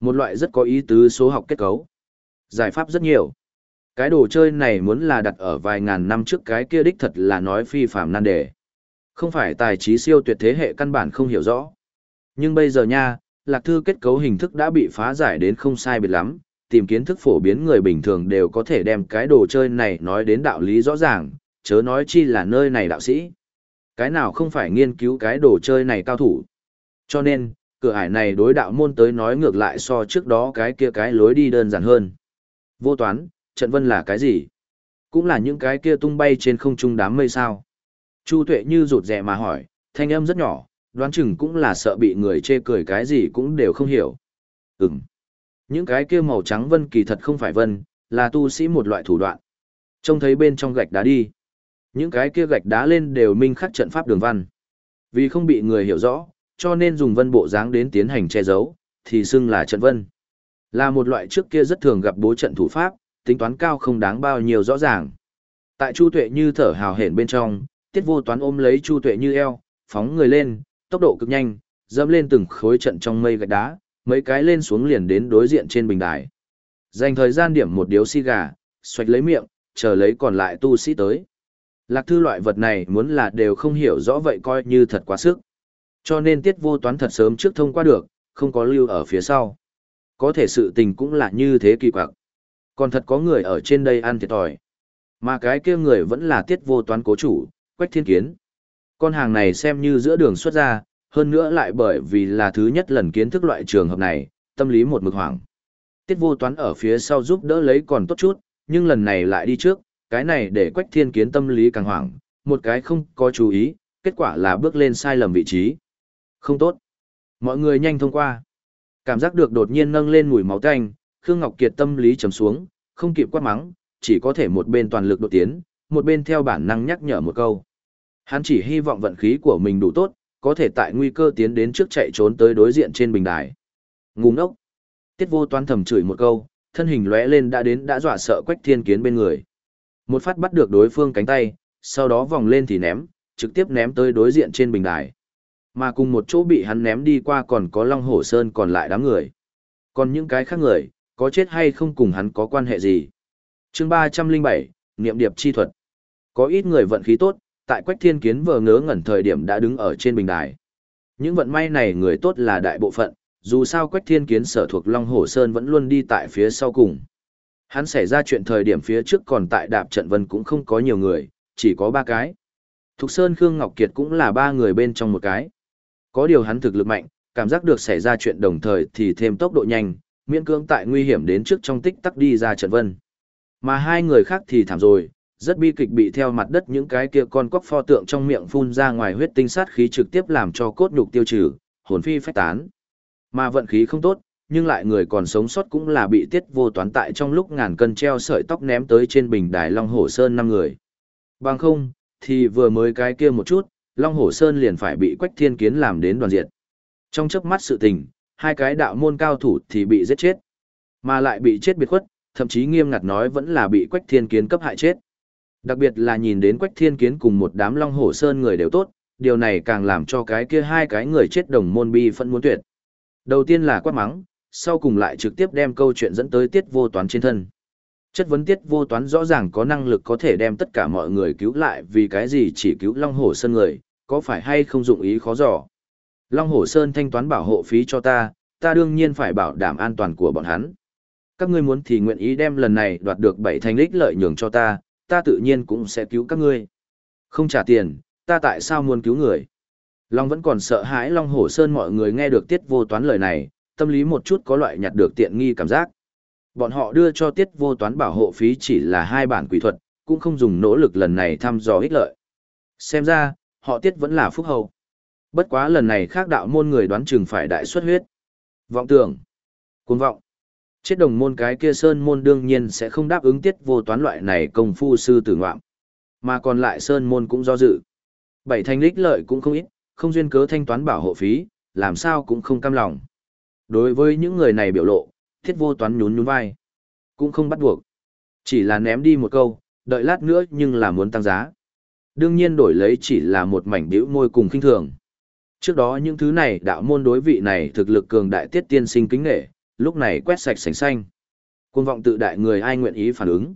Một loại rất có ý tứ số học kết cấu. Giải pháp rất nhiều. Cái đồ chơi này muốn là đặt ở vài ngàn năm trước cái kia đích thật là nói phi phạm nan đề. Không phải tài trí siêu tuyệt thế hệ căn bản không hiểu rõ. Nhưng bây giờ nha, lạc thư kết cấu hình thức đã bị phá giải đến không sai biệt lắm, tìm kiến thức phổ biến người bình thường đều có thể đem cái đồ chơi này nói đến đạo lý rõ ràng, chớ nói chi là nơi này đạo sĩ. Cái nào không phải nghiên cứu cái đồ chơi này cao thủ. Cho nên, cửa ải này đối đạo môn tới nói ngược lại so trước đó cái kia cái lối đi đơn giản hơn. Vô toán, trận vân là cái gì? Cũng là những cái kia tung bay trên không trung đám mây sao. Chu tuệ như rụt rè mà hỏi, thanh âm rất nhỏ, đoán chừng cũng là sợ bị người chê cười cái gì cũng đều không hiểu. Ừm. Những cái kia màu trắng vân kỳ thật không phải vân, là tu sĩ một loại thủ đoạn. Trông thấy bên trong gạch đá đi. Những cái kia gạch đá lên đều minh khắc trận pháp đường văn. Vì không bị người hiểu rõ, cho nên dùng vân bộ dáng đến tiến hành che giấu, thì xưng là trận vân. Là một loại trước kia rất thường gặp bố trận thủ pháp, tính toán cao không đáng bao nhiêu rõ ràng. Tại Chu Tuệ như thở hào hển bên trong, Tiết Vô Toán ôm lấy Chu Tuệ như eo, phóng người lên, tốc độ cực nhanh, dẫm lên từng khối trận trong mây gạch đá, mấy cái lên xuống liền đến đối diện trên bình đài. Dành thời gian điểm một điếu xi gà, xoạch lấy miệng, chờ lấy còn lại tu sĩ tới. Lạc thư loại vật này muốn là đều không hiểu rõ vậy coi như thật quá sức. Cho nên tiết vô toán thật sớm trước thông qua được, không có lưu ở phía sau. Có thể sự tình cũng là như thế kỳ quặc. Còn thật có người ở trên đây ăn thiệt thòi. Mà cái kia người vẫn là tiết vô toán cố chủ, quách thiên kiến. Con hàng này xem như giữa đường xuất ra, hơn nữa lại bởi vì là thứ nhất lần kiến thức loại trường hợp này, tâm lý một mực hoảng. Tiết vô toán ở phía sau giúp đỡ lấy còn tốt chút, nhưng lần này lại đi trước, cái này để quách thiên kiến tâm lý càng hoảng, một cái không có chú ý, kết quả là bước lên sai lầm vị trí. Không tốt. Mọi người nhanh thông qua. Cảm giác được đột nhiên nâng lên mùi máu tanh, Khương Ngọc Kiệt tâm lý trầm xuống, không kịp quát mắng, chỉ có thể một bên toàn lực đột tiến, một bên theo bản năng nhắc nhở một câu. Hắn chỉ hy vọng vận khí của mình đủ tốt, có thể tại nguy cơ tiến đến trước chạy trốn tới đối diện trên bình đài. Ngu ngốc. Tiết vô toán thầm chửi một câu, thân hình lóe lên đã đến đã dọa sợ quách thiên kiến bên người. Một phát bắt được đối phương cánh tay, sau đó vòng lên thì ném, trực tiếp ném tới đối diện trên bình đài. Mà cùng một chỗ bị hắn ném đi qua còn có Long Hổ Sơn còn lại đám người. Còn những cái khác người, có chết hay không cùng hắn có quan hệ gì. chương 307, Niệm Điệp Chi Thuật. Có ít người vận khí tốt, tại Quách Thiên Kiến vừa ngớ ngẩn thời điểm đã đứng ở trên bình đài. Những vận may này người tốt là đại bộ phận, dù sao Quách Thiên Kiến sở thuộc Long Hổ Sơn vẫn luôn đi tại phía sau cùng. Hắn xảy ra chuyện thời điểm phía trước còn tại đạp trận vân cũng không có nhiều người, chỉ có ba cái. Thục Sơn Khương Ngọc Kiệt cũng là ba người bên trong một cái. Có điều hắn thực lực mạnh, cảm giác được xảy ra chuyện đồng thời thì thêm tốc độ nhanh, miễn cưỡng tại nguy hiểm đến trước trong tích tắc đi ra trận vân. Mà hai người khác thì thảm rồi, rất bi kịch bị theo mặt đất những cái kia con quốc pho tượng trong miệng phun ra ngoài huyết tinh sát khí trực tiếp làm cho cốt nhục tiêu trừ, hồn phi phách tán. Mà vận khí không tốt, nhưng lại người còn sống sót cũng là bị tiết vô toán tại trong lúc ngàn cân treo sợi tóc ném tới trên bình đài Long Hổ Sơn năm người. Bằng không, thì vừa mới cái kia một chút, Long Hổ Sơn liền phải bị Quách Thiên Kiến làm đến đoàn diệt. Trong chớp mắt sự tình, hai cái đạo môn cao thủ thì bị giết chết, mà lại bị chết biệt khuất, thậm chí nghiêm ngặt nói vẫn là bị Quách Thiên Kiến cấp hại chết. Đặc biệt là nhìn đến Quách Thiên Kiến cùng một đám Long Hổ Sơn người đều tốt, điều này càng làm cho cái kia hai cái người chết đồng môn bi phân muốn tuyệt. Đầu tiên là quát mắng, sau cùng lại trực tiếp đem câu chuyện dẫn tới tiết vô toán trên thân. Chất vấn tiết vô toán rõ ràng có năng lực có thể đem tất cả mọi người cứu lại vì cái gì chỉ cứu Long Hổ Sơn người, có phải hay không dụng ý khó dò. Long Hổ Sơn thanh toán bảo hộ phí cho ta, ta đương nhiên phải bảo đảm an toàn của bọn hắn. Các ngươi muốn thì nguyện ý đem lần này đoạt được bảy thanh lích lợi nhường cho ta, ta tự nhiên cũng sẽ cứu các ngươi. Không trả tiền, ta tại sao muốn cứu người? Long vẫn còn sợ hãi Long Hổ Sơn mọi người nghe được tiết vô toán lời này, tâm lý một chút có loại nhặt được tiện nghi cảm giác. Bọn họ đưa cho tiết vô toán bảo hộ phí chỉ là hai bản quỷ thuật, cũng không dùng nỗ lực lần này thăm dò ích lợi. Xem ra, họ tiết vẫn là phúc hậu. Bất quá lần này khác đạo môn người đoán chừng phải đại xuất huyết. Vọng tưởng. Cuồng vọng. Chết đồng môn cái kia sơn môn đương nhiên sẽ không đáp ứng tiết vô toán loại này công phu sư tử ngoạm. Mà còn lại sơn môn cũng do dự. Bảy thanh lích lợi cũng không ít, không duyên cớ thanh toán bảo hộ phí, làm sao cũng không cam lòng. Đối với những người này biểu lộ, thiết vô toán nhún nhún vai. Cũng không bắt buộc. Chỉ là ném đi một câu, đợi lát nữa nhưng là muốn tăng giá. Đương nhiên đổi lấy chỉ là một mảnh biểu môi cùng khinh thường. Trước đó những thứ này đạo môn đối vị này thực lực cường đại tiết tiên sinh kính nghệ, lúc này quét sạch sành xanh. Côn vọng tự đại người ai nguyện ý phản ứng.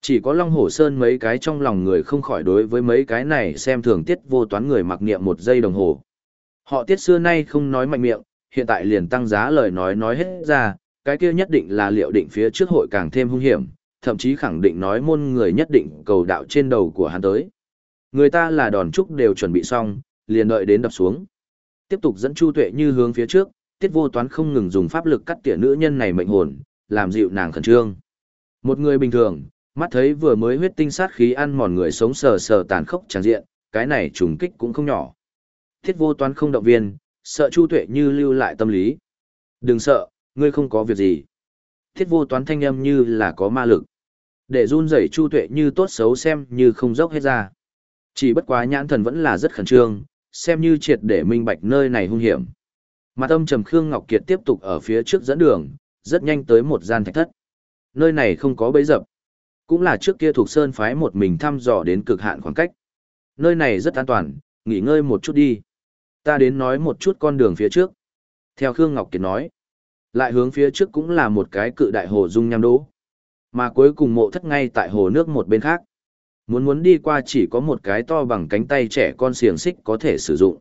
Chỉ có Long Hổ Sơn mấy cái trong lòng người không khỏi đối với mấy cái này xem thường tiết vô toán người mặc niệm một giây đồng hồ. Họ tiết xưa nay không nói mạnh miệng, hiện tại liền tăng giá lời nói nói hết ra, cái kia nhất định là liệu định phía trước hội càng thêm hung hiểm, thậm chí khẳng định nói môn người nhất định cầu đạo trên đầu của hắn tới. Người ta là đòn trúc đều chuẩn bị xong, liền đợi đến đập xuống. Tiếp tục dẫn Chu Tuệ như hướng phía trước, tiết vô toán không ngừng dùng pháp lực cắt tỉa nữ nhân này mệnh hồn, làm dịu nàng khẩn trương. Một người bình thường, mắt thấy vừa mới huyết tinh sát khí ăn mòn người sống sờ sờ tàn khốc tràn diện, cái này trùng kích cũng không nhỏ. Thiết vô toán không động viên, sợ Chu Tuệ như lưu lại tâm lý. Đừng sợ, ngươi không có việc gì. Thiết vô toán thanh âm như là có ma lực. Để run rẩy Chu Tuệ như tốt xấu xem như không dốc hết ra. Chỉ bất quá nhãn thần vẫn là rất khẩn trương, xem như triệt để minh bạch nơi này hung hiểm. Mặt âm trầm Khương Ngọc Kiệt tiếp tục ở phía trước dẫn đường, rất nhanh tới một gian thạch thất. Nơi này không có bấy dập. Cũng là trước kia thuộc sơn phái một mình thăm dò đến cực hạn khoảng cách. Nơi này rất an toàn, nghỉ ngơi một chút đi. Ta đến nói một chút con đường phía trước. Theo Khương Ngọc Kiệt nói, lại hướng phía trước cũng là một cái cự đại hồ dung nham đố. Mà cuối cùng mộ thất ngay tại hồ nước một bên khác. Muốn muốn đi qua chỉ có một cái to bằng cánh tay trẻ con xiềng xích có thể sử dụng.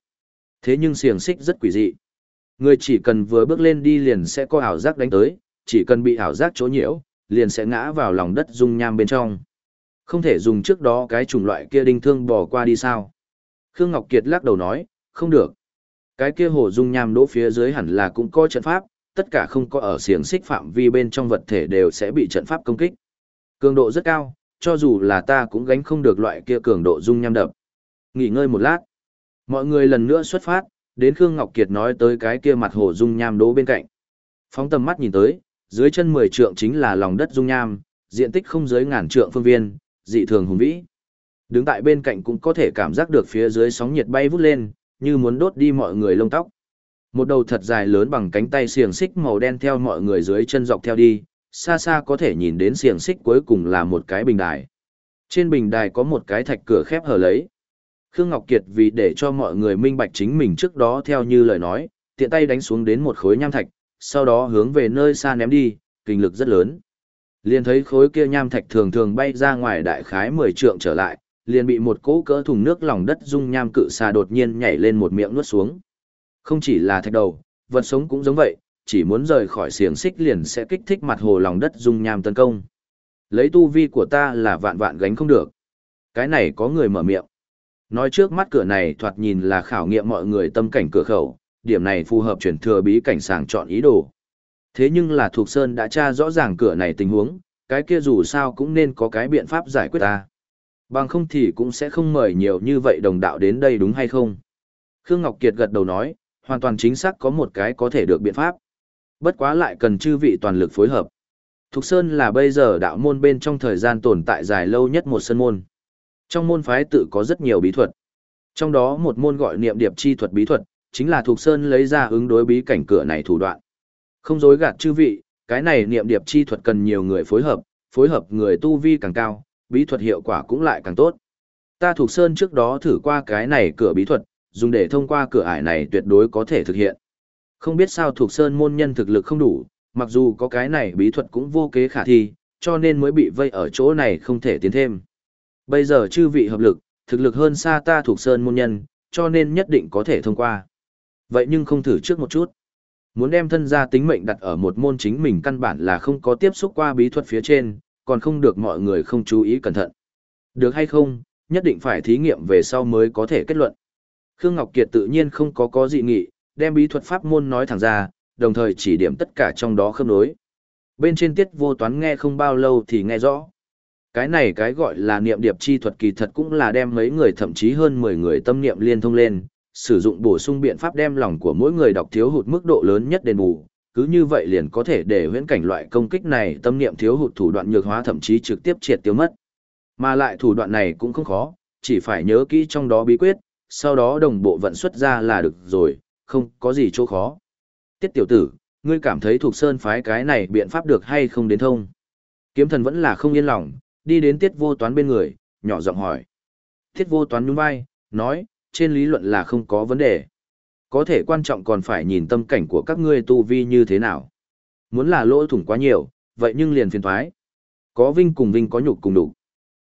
Thế nhưng xiềng xích rất quỷ dị. Người chỉ cần vừa bước lên đi liền sẽ có ảo giác đánh tới, chỉ cần bị ảo giác chỗ nhiễu, liền sẽ ngã vào lòng đất dung nham bên trong. Không thể dùng trước đó cái chủng loại kia đinh thương bỏ qua đi sao. Khương Ngọc Kiệt lắc đầu nói, không được. Cái kia hồ dung nham đỗ phía dưới hẳn là cũng có trận pháp, tất cả không có ở xiềng xích phạm vi bên trong vật thể đều sẽ bị trận pháp công kích. Cường độ rất cao, cho dù là ta cũng gánh không được loại kia cường độ dung nham đập. Nghỉ ngơi một lát. Mọi người lần nữa xuất phát, đến Khương Ngọc Kiệt nói tới cái kia mặt hồ dung nham đỗ bên cạnh. Phóng tầm mắt nhìn tới, dưới chân 10 trượng chính là lòng đất dung nham, diện tích không dưới ngàn trượng phương viên, dị thường hùng vĩ. Đứng tại bên cạnh cũng có thể cảm giác được phía dưới sóng nhiệt bay vút lên, như muốn đốt đi mọi người lông tóc. Một đầu thật dài lớn bằng cánh tay xiềng xích màu đen theo mọi người dưới chân dọc theo đi, xa xa có thể nhìn đến xiềng xích cuối cùng là một cái bình đài. Trên bình đài có một cái thạch cửa khép hờ lấy. Khương Ngọc Kiệt vì để cho mọi người minh bạch chính mình trước đó theo như lời nói, tiện tay đánh xuống đến một khối nham thạch, sau đó hướng về nơi xa ném đi, kinh lực rất lớn. Liền thấy khối kia nham thạch thường thường bay ra ngoài đại khái 10 trượng trở lại, liền bị một cỗ cỡ thùng nước lòng đất dung nham cự xà đột nhiên nhảy lên một miệng nuốt xuống. Không chỉ là thạch đầu, vật sống cũng giống vậy, chỉ muốn rời khỏi xiềng xích liền sẽ kích thích mặt hồ lòng đất dung nham tấn công. Lấy tu vi của ta là vạn vạn gánh không được. Cái này có người mở miệng. Nói trước mắt cửa này thoạt nhìn là khảo nghiệm mọi người tâm cảnh cửa khẩu, điểm này phù hợp chuyển thừa bí cảnh sàng chọn ý đồ. Thế nhưng là Thục Sơn đã tra rõ ràng cửa này tình huống, cái kia dù sao cũng nên có cái biện pháp giải quyết ta. Bằng không thì cũng sẽ không mời nhiều như vậy đồng đạo đến đây đúng hay không? Khương Ngọc Kiệt gật đầu nói, hoàn toàn chính xác có một cái có thể được biện pháp. Bất quá lại cần chư vị toàn lực phối hợp. Thục Sơn là bây giờ đạo môn bên trong thời gian tồn tại dài lâu nhất một sân môn. Trong môn phái tự có rất nhiều bí thuật. Trong đó một môn gọi niệm điệp chi thuật bí thuật, chính là Thục Sơn lấy ra ứng đối bí cảnh cửa này thủ đoạn. Không dối gạt chư vị, cái này niệm điệp chi thuật cần nhiều người phối hợp, phối hợp người tu vi càng cao, bí thuật hiệu quả cũng lại càng tốt. Ta thuộc Sơn trước đó thử qua cái này cửa bí thuật, dùng để thông qua cửa ải này tuyệt đối có thể thực hiện. Không biết sao thuộc Sơn môn nhân thực lực không đủ, mặc dù có cái này bí thuật cũng vô kế khả thi, cho nên mới bị vây ở chỗ này không thể tiến thêm. Bây giờ chư vị hợp lực, thực lực hơn xa ta thuộc Sơn môn nhân, cho nên nhất định có thể thông qua. Vậy nhưng không thử trước một chút. Muốn đem thân gia tính mệnh đặt ở một môn chính mình căn bản là không có tiếp xúc qua bí thuật phía trên, còn không được mọi người không chú ý cẩn thận. Được hay không, nhất định phải thí nghiệm về sau mới có thể kết luận. Khương Ngọc Kiệt tự nhiên không có có dị nghị, đem bí thuật pháp môn nói thẳng ra, đồng thời chỉ điểm tất cả trong đó khớp nối. Bên trên tiết vô toán nghe không bao lâu thì nghe rõ. Cái này cái gọi là niệm điệp chi thuật kỳ thật cũng là đem mấy người thậm chí hơn 10 người tâm niệm liên thông lên, sử dụng bổ sung biện pháp đem lòng của mỗi người đọc thiếu hụt mức độ lớn nhất đền bù, cứ như vậy liền có thể để huyễn cảnh loại công kích này tâm niệm thiếu hụt thủ đoạn nhược hóa thậm chí trực tiếp triệt tiêu mất. Mà lại thủ đoạn này cũng không khó, chỉ phải nhớ kỹ trong đó bí quyết, sau đó đồng bộ vận xuất ra là được rồi, không có gì chỗ khó. Tiết tiểu tử, ngươi cảm thấy thuộc sơn phái cái này biện pháp được hay không đến thông? Kiếm thần vẫn là không yên lòng, đi đến tiết vô toán bên người, nhỏ giọng hỏi. Tiết vô toán nhún vai, nói, trên lý luận là không có vấn đề. Có thể quan trọng còn phải nhìn tâm cảnh của các ngươi tu vi như thế nào. Muốn là lỗ thủng quá nhiều, vậy nhưng liền phiền thoái. Có vinh cùng vinh có nhục cùng đủ.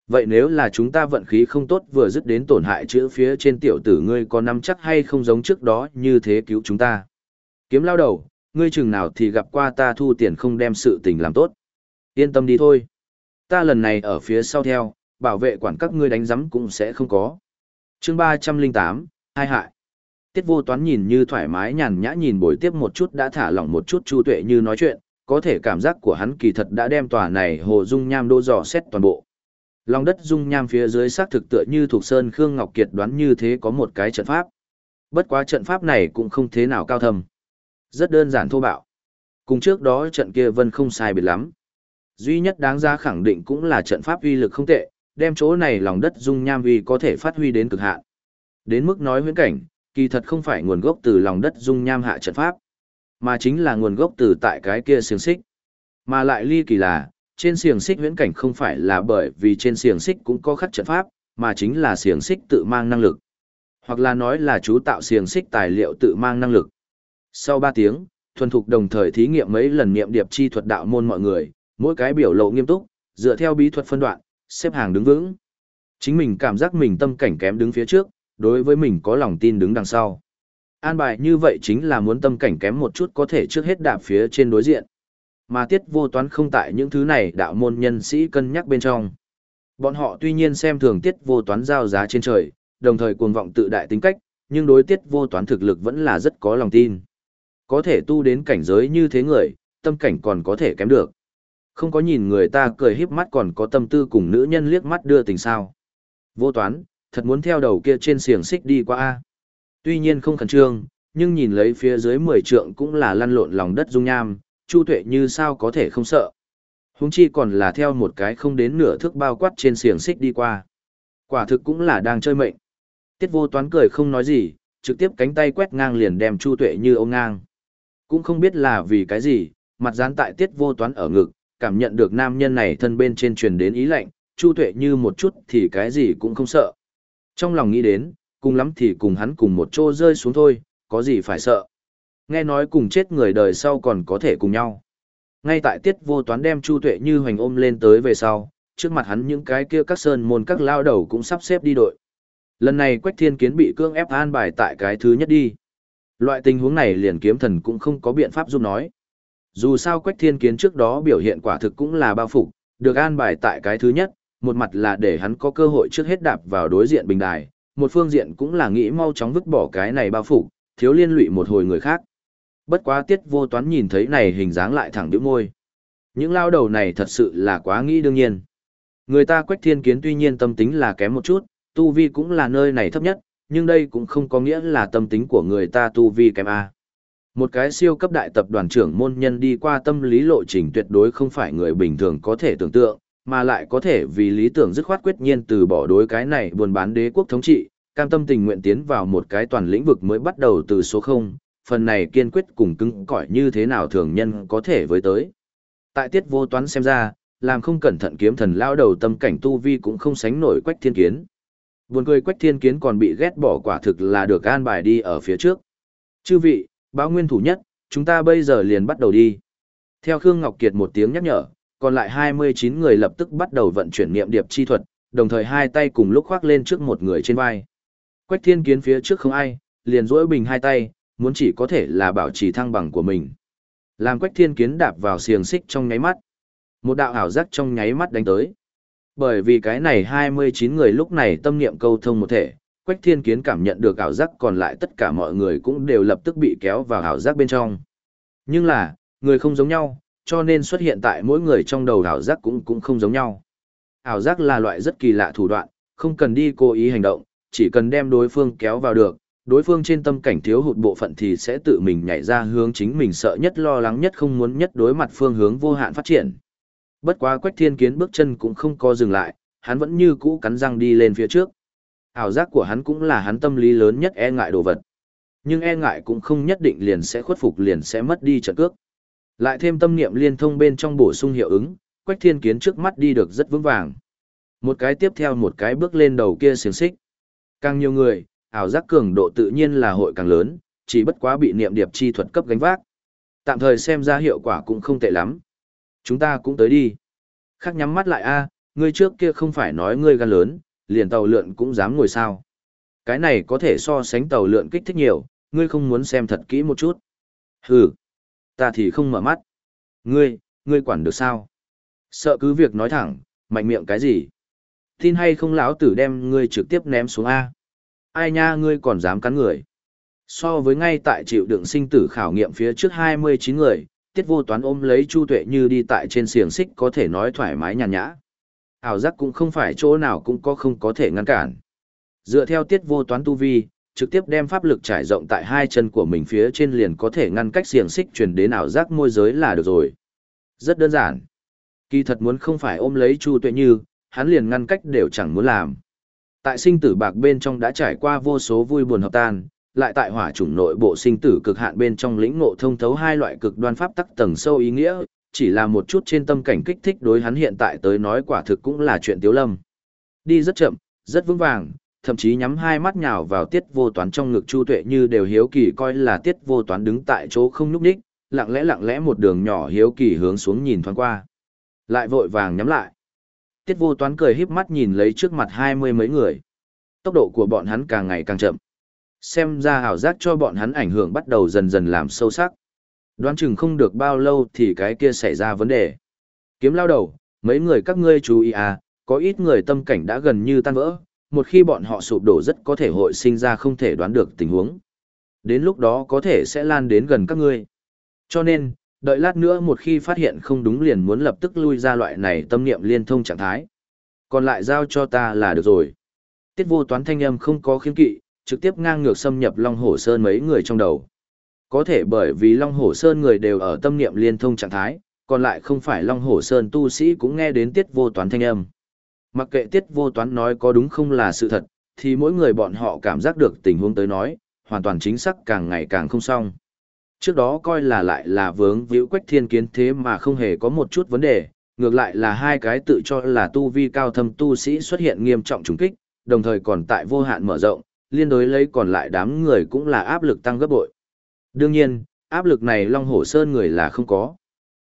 Vậy nếu là chúng ta vận khí không tốt vừa dứt đến tổn hại chữ phía trên tiểu tử ngươi có nắm chắc hay không giống trước đó như thế cứu chúng ta. Kiếm lao đầu, ngươi chừng nào thì gặp qua ta thu tiền không đem sự tình làm tốt. Yên tâm đi thôi. Ta lần này ở phía sau theo, bảo vệ quản các ngươi đánh giấm cũng sẽ không có. chương ba trăm linh tám hai hại. Tiết vô toán nhìn như thoải mái nhàn nhã nhìn buổi tiếp một chút đã thả lỏng một chút chu tuệ như nói chuyện, có thể cảm giác của hắn kỳ thật đã đem tòa này hồ dung nham đô dò xét toàn bộ. Lòng đất dung nham phía dưới xác thực tựa như thuộc sơn Khương Ngọc Kiệt đoán như thế có một cái trận pháp. Bất quá trận pháp này cũng không thế nào cao thâm. Rất đơn giản thô bạo. Cùng trước đó trận kia vân không sai biệt lắm. Duy nhất đáng ra khẳng định cũng là trận pháp uy lực không tệ, đem chỗ này lòng đất dung nham uy có thể phát huy đến cực hạn. Đến mức nói huyễn cảnh, kỳ thật không phải nguồn gốc từ lòng đất dung nham hạ trận pháp, mà chính là nguồn gốc từ tại cái kia xiềng xích. Mà lại ly kỳ là, trên xiềng xích huyễn cảnh không phải là bởi vì trên xiềng xích cũng có khắc trận pháp, mà chính là xiềng xích tự mang năng lực. Hoặc là nói là chú tạo xiềng xích tài liệu tự mang năng lực. Sau 3 tiếng, thuần thục đồng thời thí nghiệm mấy lần niệm điệp chi thuật đạo môn mọi người, mỗi cái biểu lộ nghiêm túc, dựa theo bí thuật phân đoạn, xếp hàng đứng vững. Chính mình cảm giác mình tâm cảnh kém đứng phía trước, đối với mình có lòng tin đứng đằng sau. An bài như vậy chính là muốn tâm cảnh kém một chút có thể trước hết đạp phía trên đối diện. Mà tiết vô toán không tại những thứ này đạo môn nhân sĩ cân nhắc bên trong. Bọn họ tuy nhiên xem thường tiết vô toán giao giá trên trời, đồng thời cuồng vọng tự đại tính cách, nhưng đối tiết vô toán thực lực vẫn là rất có lòng tin. Có thể tu đến cảnh giới như thế người, tâm cảnh còn có thể kém được. Không có nhìn người ta cười híp mắt còn có tâm tư cùng nữ nhân liếc mắt đưa tình sao. Vô toán, thật muốn theo đầu kia trên xiềng xích đi qua A. Tuy nhiên không khẩn trương, nhưng nhìn lấy phía dưới mười trượng cũng là lăn lộn lòng đất dung nham, Chu Tuệ như sao có thể không sợ. huống chi còn là theo một cái không đến nửa thước bao quát trên xiềng xích đi qua. Quả thực cũng là đang chơi mệnh. Tiết vô toán cười không nói gì, trực tiếp cánh tay quét ngang liền đem Chu Tuệ như ôm ngang. Cũng không biết là vì cái gì, mặt dán tại tiết vô toán ở ngực, cảm nhận được nam nhân này thân bên trên truyền đến ý lạnh, Chu Tuệ như một chút thì cái gì cũng không sợ. Trong lòng nghĩ đến, cùng lắm thì cùng hắn cùng một chỗ rơi xuống thôi, có gì phải sợ. Nghe nói cùng chết người đời sau còn có thể cùng nhau. Ngay tại tiết vô toán đem Chu Tuệ như hoành ôm lên tới về sau, trước mặt hắn những cái kia các sơn môn các lao đầu cũng sắp xếp đi đội. Lần này Quách Thiên Kiến bị cương ép an bài tại cái thứ nhất đi. Loại tình huống này liền kiếm thần cũng không có biện pháp giúp nói. Dù sao Quách Thiên Kiến trước đó biểu hiện quả thực cũng là bao phục, được an bài tại cái thứ nhất, một mặt là để hắn có cơ hội trước hết đạp vào đối diện bình đài, một phương diện cũng là nghĩ mau chóng vứt bỏ cái này bao phủ, thiếu liên lụy một hồi người khác. Bất quá tiết vô toán nhìn thấy này hình dáng lại thẳng điệu môi. Những lao đầu này thật sự là quá nghĩ đương nhiên. Người ta Quách Thiên Kiến tuy nhiên tâm tính là kém một chút, tu vi cũng là nơi này thấp nhất, nhưng đây cũng không có nghĩa là tâm tính của người ta tu vi kém A. Một cái siêu cấp đại tập đoàn trưởng môn nhân đi qua tâm lý lộ trình tuyệt đối không phải người bình thường có thể tưởng tượng, mà lại có thể vì lý tưởng dứt khoát quyết nhiên từ bỏ đối cái này buôn bán đế quốc thống trị, cam tâm tình nguyện tiến vào một cái toàn lĩnh vực mới bắt đầu từ số 0, phần này kiên quyết cùng cứng cỏi như thế nào thường nhân có thể với tới. Tại tiết vô toán xem ra, làm không cẩn thận kiếm thần lao đầu tâm cảnh tu vi cũng không sánh nổi quách thiên kiến. Buồn cười quách thiên kiến còn bị ghét bỏ quả thực là được an bài đi ở phía trước. Chư vị, báo nguyên thủ nhất, chúng ta bây giờ liền bắt đầu đi. Theo Khương Ngọc Kiệt một tiếng nhắc nhở, còn lại 29 người lập tức bắt đầu vận chuyển niệm điệp chi thuật, đồng thời hai tay cùng lúc khoác lên trước một người trên vai. Quách thiên kiến phía trước không ai, liền rỗi bình hai tay, muốn chỉ có thể là bảo trì thăng bằng của mình. Làm quách thiên kiến đạp vào xiềng xích trong nháy mắt. Một đạo ảo giác trong nháy mắt đánh tới. Bởi vì cái này 29 người lúc này tâm niệm câu thông một thể, Quách Thiên Kiến cảm nhận được ảo giác còn lại tất cả mọi người cũng đều lập tức bị kéo vào ảo giác bên trong. Nhưng là, người không giống nhau, cho nên xuất hiện tại mỗi người trong đầu ảo giác cũng cũng không giống nhau. Ảo giác là loại rất kỳ lạ thủ đoạn, không cần đi cố ý hành động, chỉ cần đem đối phương kéo vào được, đối phương trên tâm cảnh thiếu hụt bộ phận thì sẽ tự mình nhảy ra hướng chính mình sợ nhất lo lắng nhất không muốn nhất đối mặt phương hướng vô hạn phát triển. Bất quá Quách Thiên Kiến bước chân cũng không có dừng lại, hắn vẫn như cũ cắn răng đi lên phía trước. Ảo giác của hắn cũng là hắn tâm lý lớn nhất e ngại đồ vật. Nhưng e ngại cũng không nhất định liền sẽ khuất phục liền sẽ mất đi trận cước. Lại thêm tâm niệm liên thông bên trong bổ sung hiệu ứng, Quách Thiên Kiến trước mắt đi được rất vững vàng. Một cái tiếp theo một cái bước lên đầu kia xiềng xích. Càng nhiều người, ảo giác cường độ tự nhiên là hội càng lớn, chỉ bất quá bị niệm điệp chi thuật cấp gánh vác. Tạm thời xem ra hiệu quả cũng không tệ lắm. Chúng ta cũng tới đi. Khắc nhắm mắt lại a, ngươi trước kia không phải nói ngươi gan lớn, liền tàu lượn cũng dám ngồi sao. Cái này có thể so sánh tàu lượn kích thích nhiều, ngươi không muốn xem thật kỹ một chút. Hừ, ta thì không mở mắt. Ngươi, ngươi quản được sao? Sợ cứ việc nói thẳng, mạnh miệng cái gì? Tin hay không lão tử đem ngươi trực tiếp ném xuống A. Ai nha ngươi còn dám cắn người. So với ngay tại chịu đựng sinh tử khảo nghiệm phía trước 29 người, tiết vô toán ôm lấy Chu Tuệ như đi tại trên xiềng xích có thể nói thoải mái nhàn nhã. Ảo giác cũng không phải chỗ nào cũng có không có thể ngăn cản. Dựa theo tiết vô toán tu vi, trực tiếp đem pháp lực trải rộng tại hai chân của mình phía trên liền có thể ngăn cách xiềng xích truyền đến ảo giác môi giới là được rồi. Rất đơn giản. Kỳ thật muốn không phải ôm lấy Chu Tuệ Như, hắn liền ngăn cách đều chẳng muốn làm. Tại sinh tử bạc bên trong đã trải qua vô số vui buồn hợp tan, lại tại hỏa chủng nội bộ sinh tử cực hạn bên trong lĩnh ngộ thông thấu hai loại cực đoan pháp tắc tầng sâu ý nghĩa, chỉ là một chút trên tâm cảnh kích thích đối hắn hiện tại tới nói quả thực cũng là chuyện tiếu lâm. Đi rất chậm, rất vững vàng, thậm chí nhắm hai mắt nhào vào tiết vô toán trong ngực chu tuệ như đều hiếu kỳ coi là tiết vô toán đứng tại chỗ không nhúc ních lặng lẽ lặng lẽ một đường nhỏ hiếu kỳ hướng xuống nhìn thoáng qua. Lại vội vàng nhắm lại. Tiết vô toán cười híp mắt nhìn lấy trước mặt hai mươi mấy người. Tốc độ của bọn hắn càng ngày càng chậm. Xem ra hảo giác cho bọn hắn ảnh hưởng bắt đầu dần dần làm sâu sắc. Đoán chừng không được bao lâu thì cái kia xảy ra vấn đề. Kiếm lao đầu, mấy người các ngươi chú ý à, có ít người tâm cảnh đã gần như tan vỡ, một khi bọn họ sụp đổ rất có thể hội sinh ra không thể đoán được tình huống. Đến lúc đó có thể sẽ lan đến gần các ngươi. Cho nên, đợi lát nữa một khi phát hiện không đúng liền muốn lập tức lui ra loại này tâm niệm liên thông trạng thái. Còn lại giao cho ta là được rồi. Tiết vô toán thanh âm không có khiếm kỵ, trực tiếp ngang ngược xâm nhập Long Hổ Sơn mấy người trong đầu. Có thể bởi vì Long Hổ Sơn người đều ở tâm niệm liên thông trạng thái, còn lại không phải Long Hổ Sơn tu sĩ cũng nghe đến tiết vô toán thanh âm. Mặc kệ tiết vô toán nói có đúng không là sự thật, thì mỗi người bọn họ cảm giác được tình huống tới nói, hoàn toàn chính xác càng ngày càng không xong. Trước đó coi là lại là vướng víu quách thiên kiến thế mà không hề có một chút vấn đề, ngược lại là hai cái tự cho là tu vi cao thâm tu sĩ xuất hiện nghiêm trọng trùng kích, đồng thời còn tại vô hạn mở rộng, liên đối lấy còn lại đám người cũng là áp lực tăng gấp bội. Đương nhiên, áp lực này Long Hổ Sơn người là không có.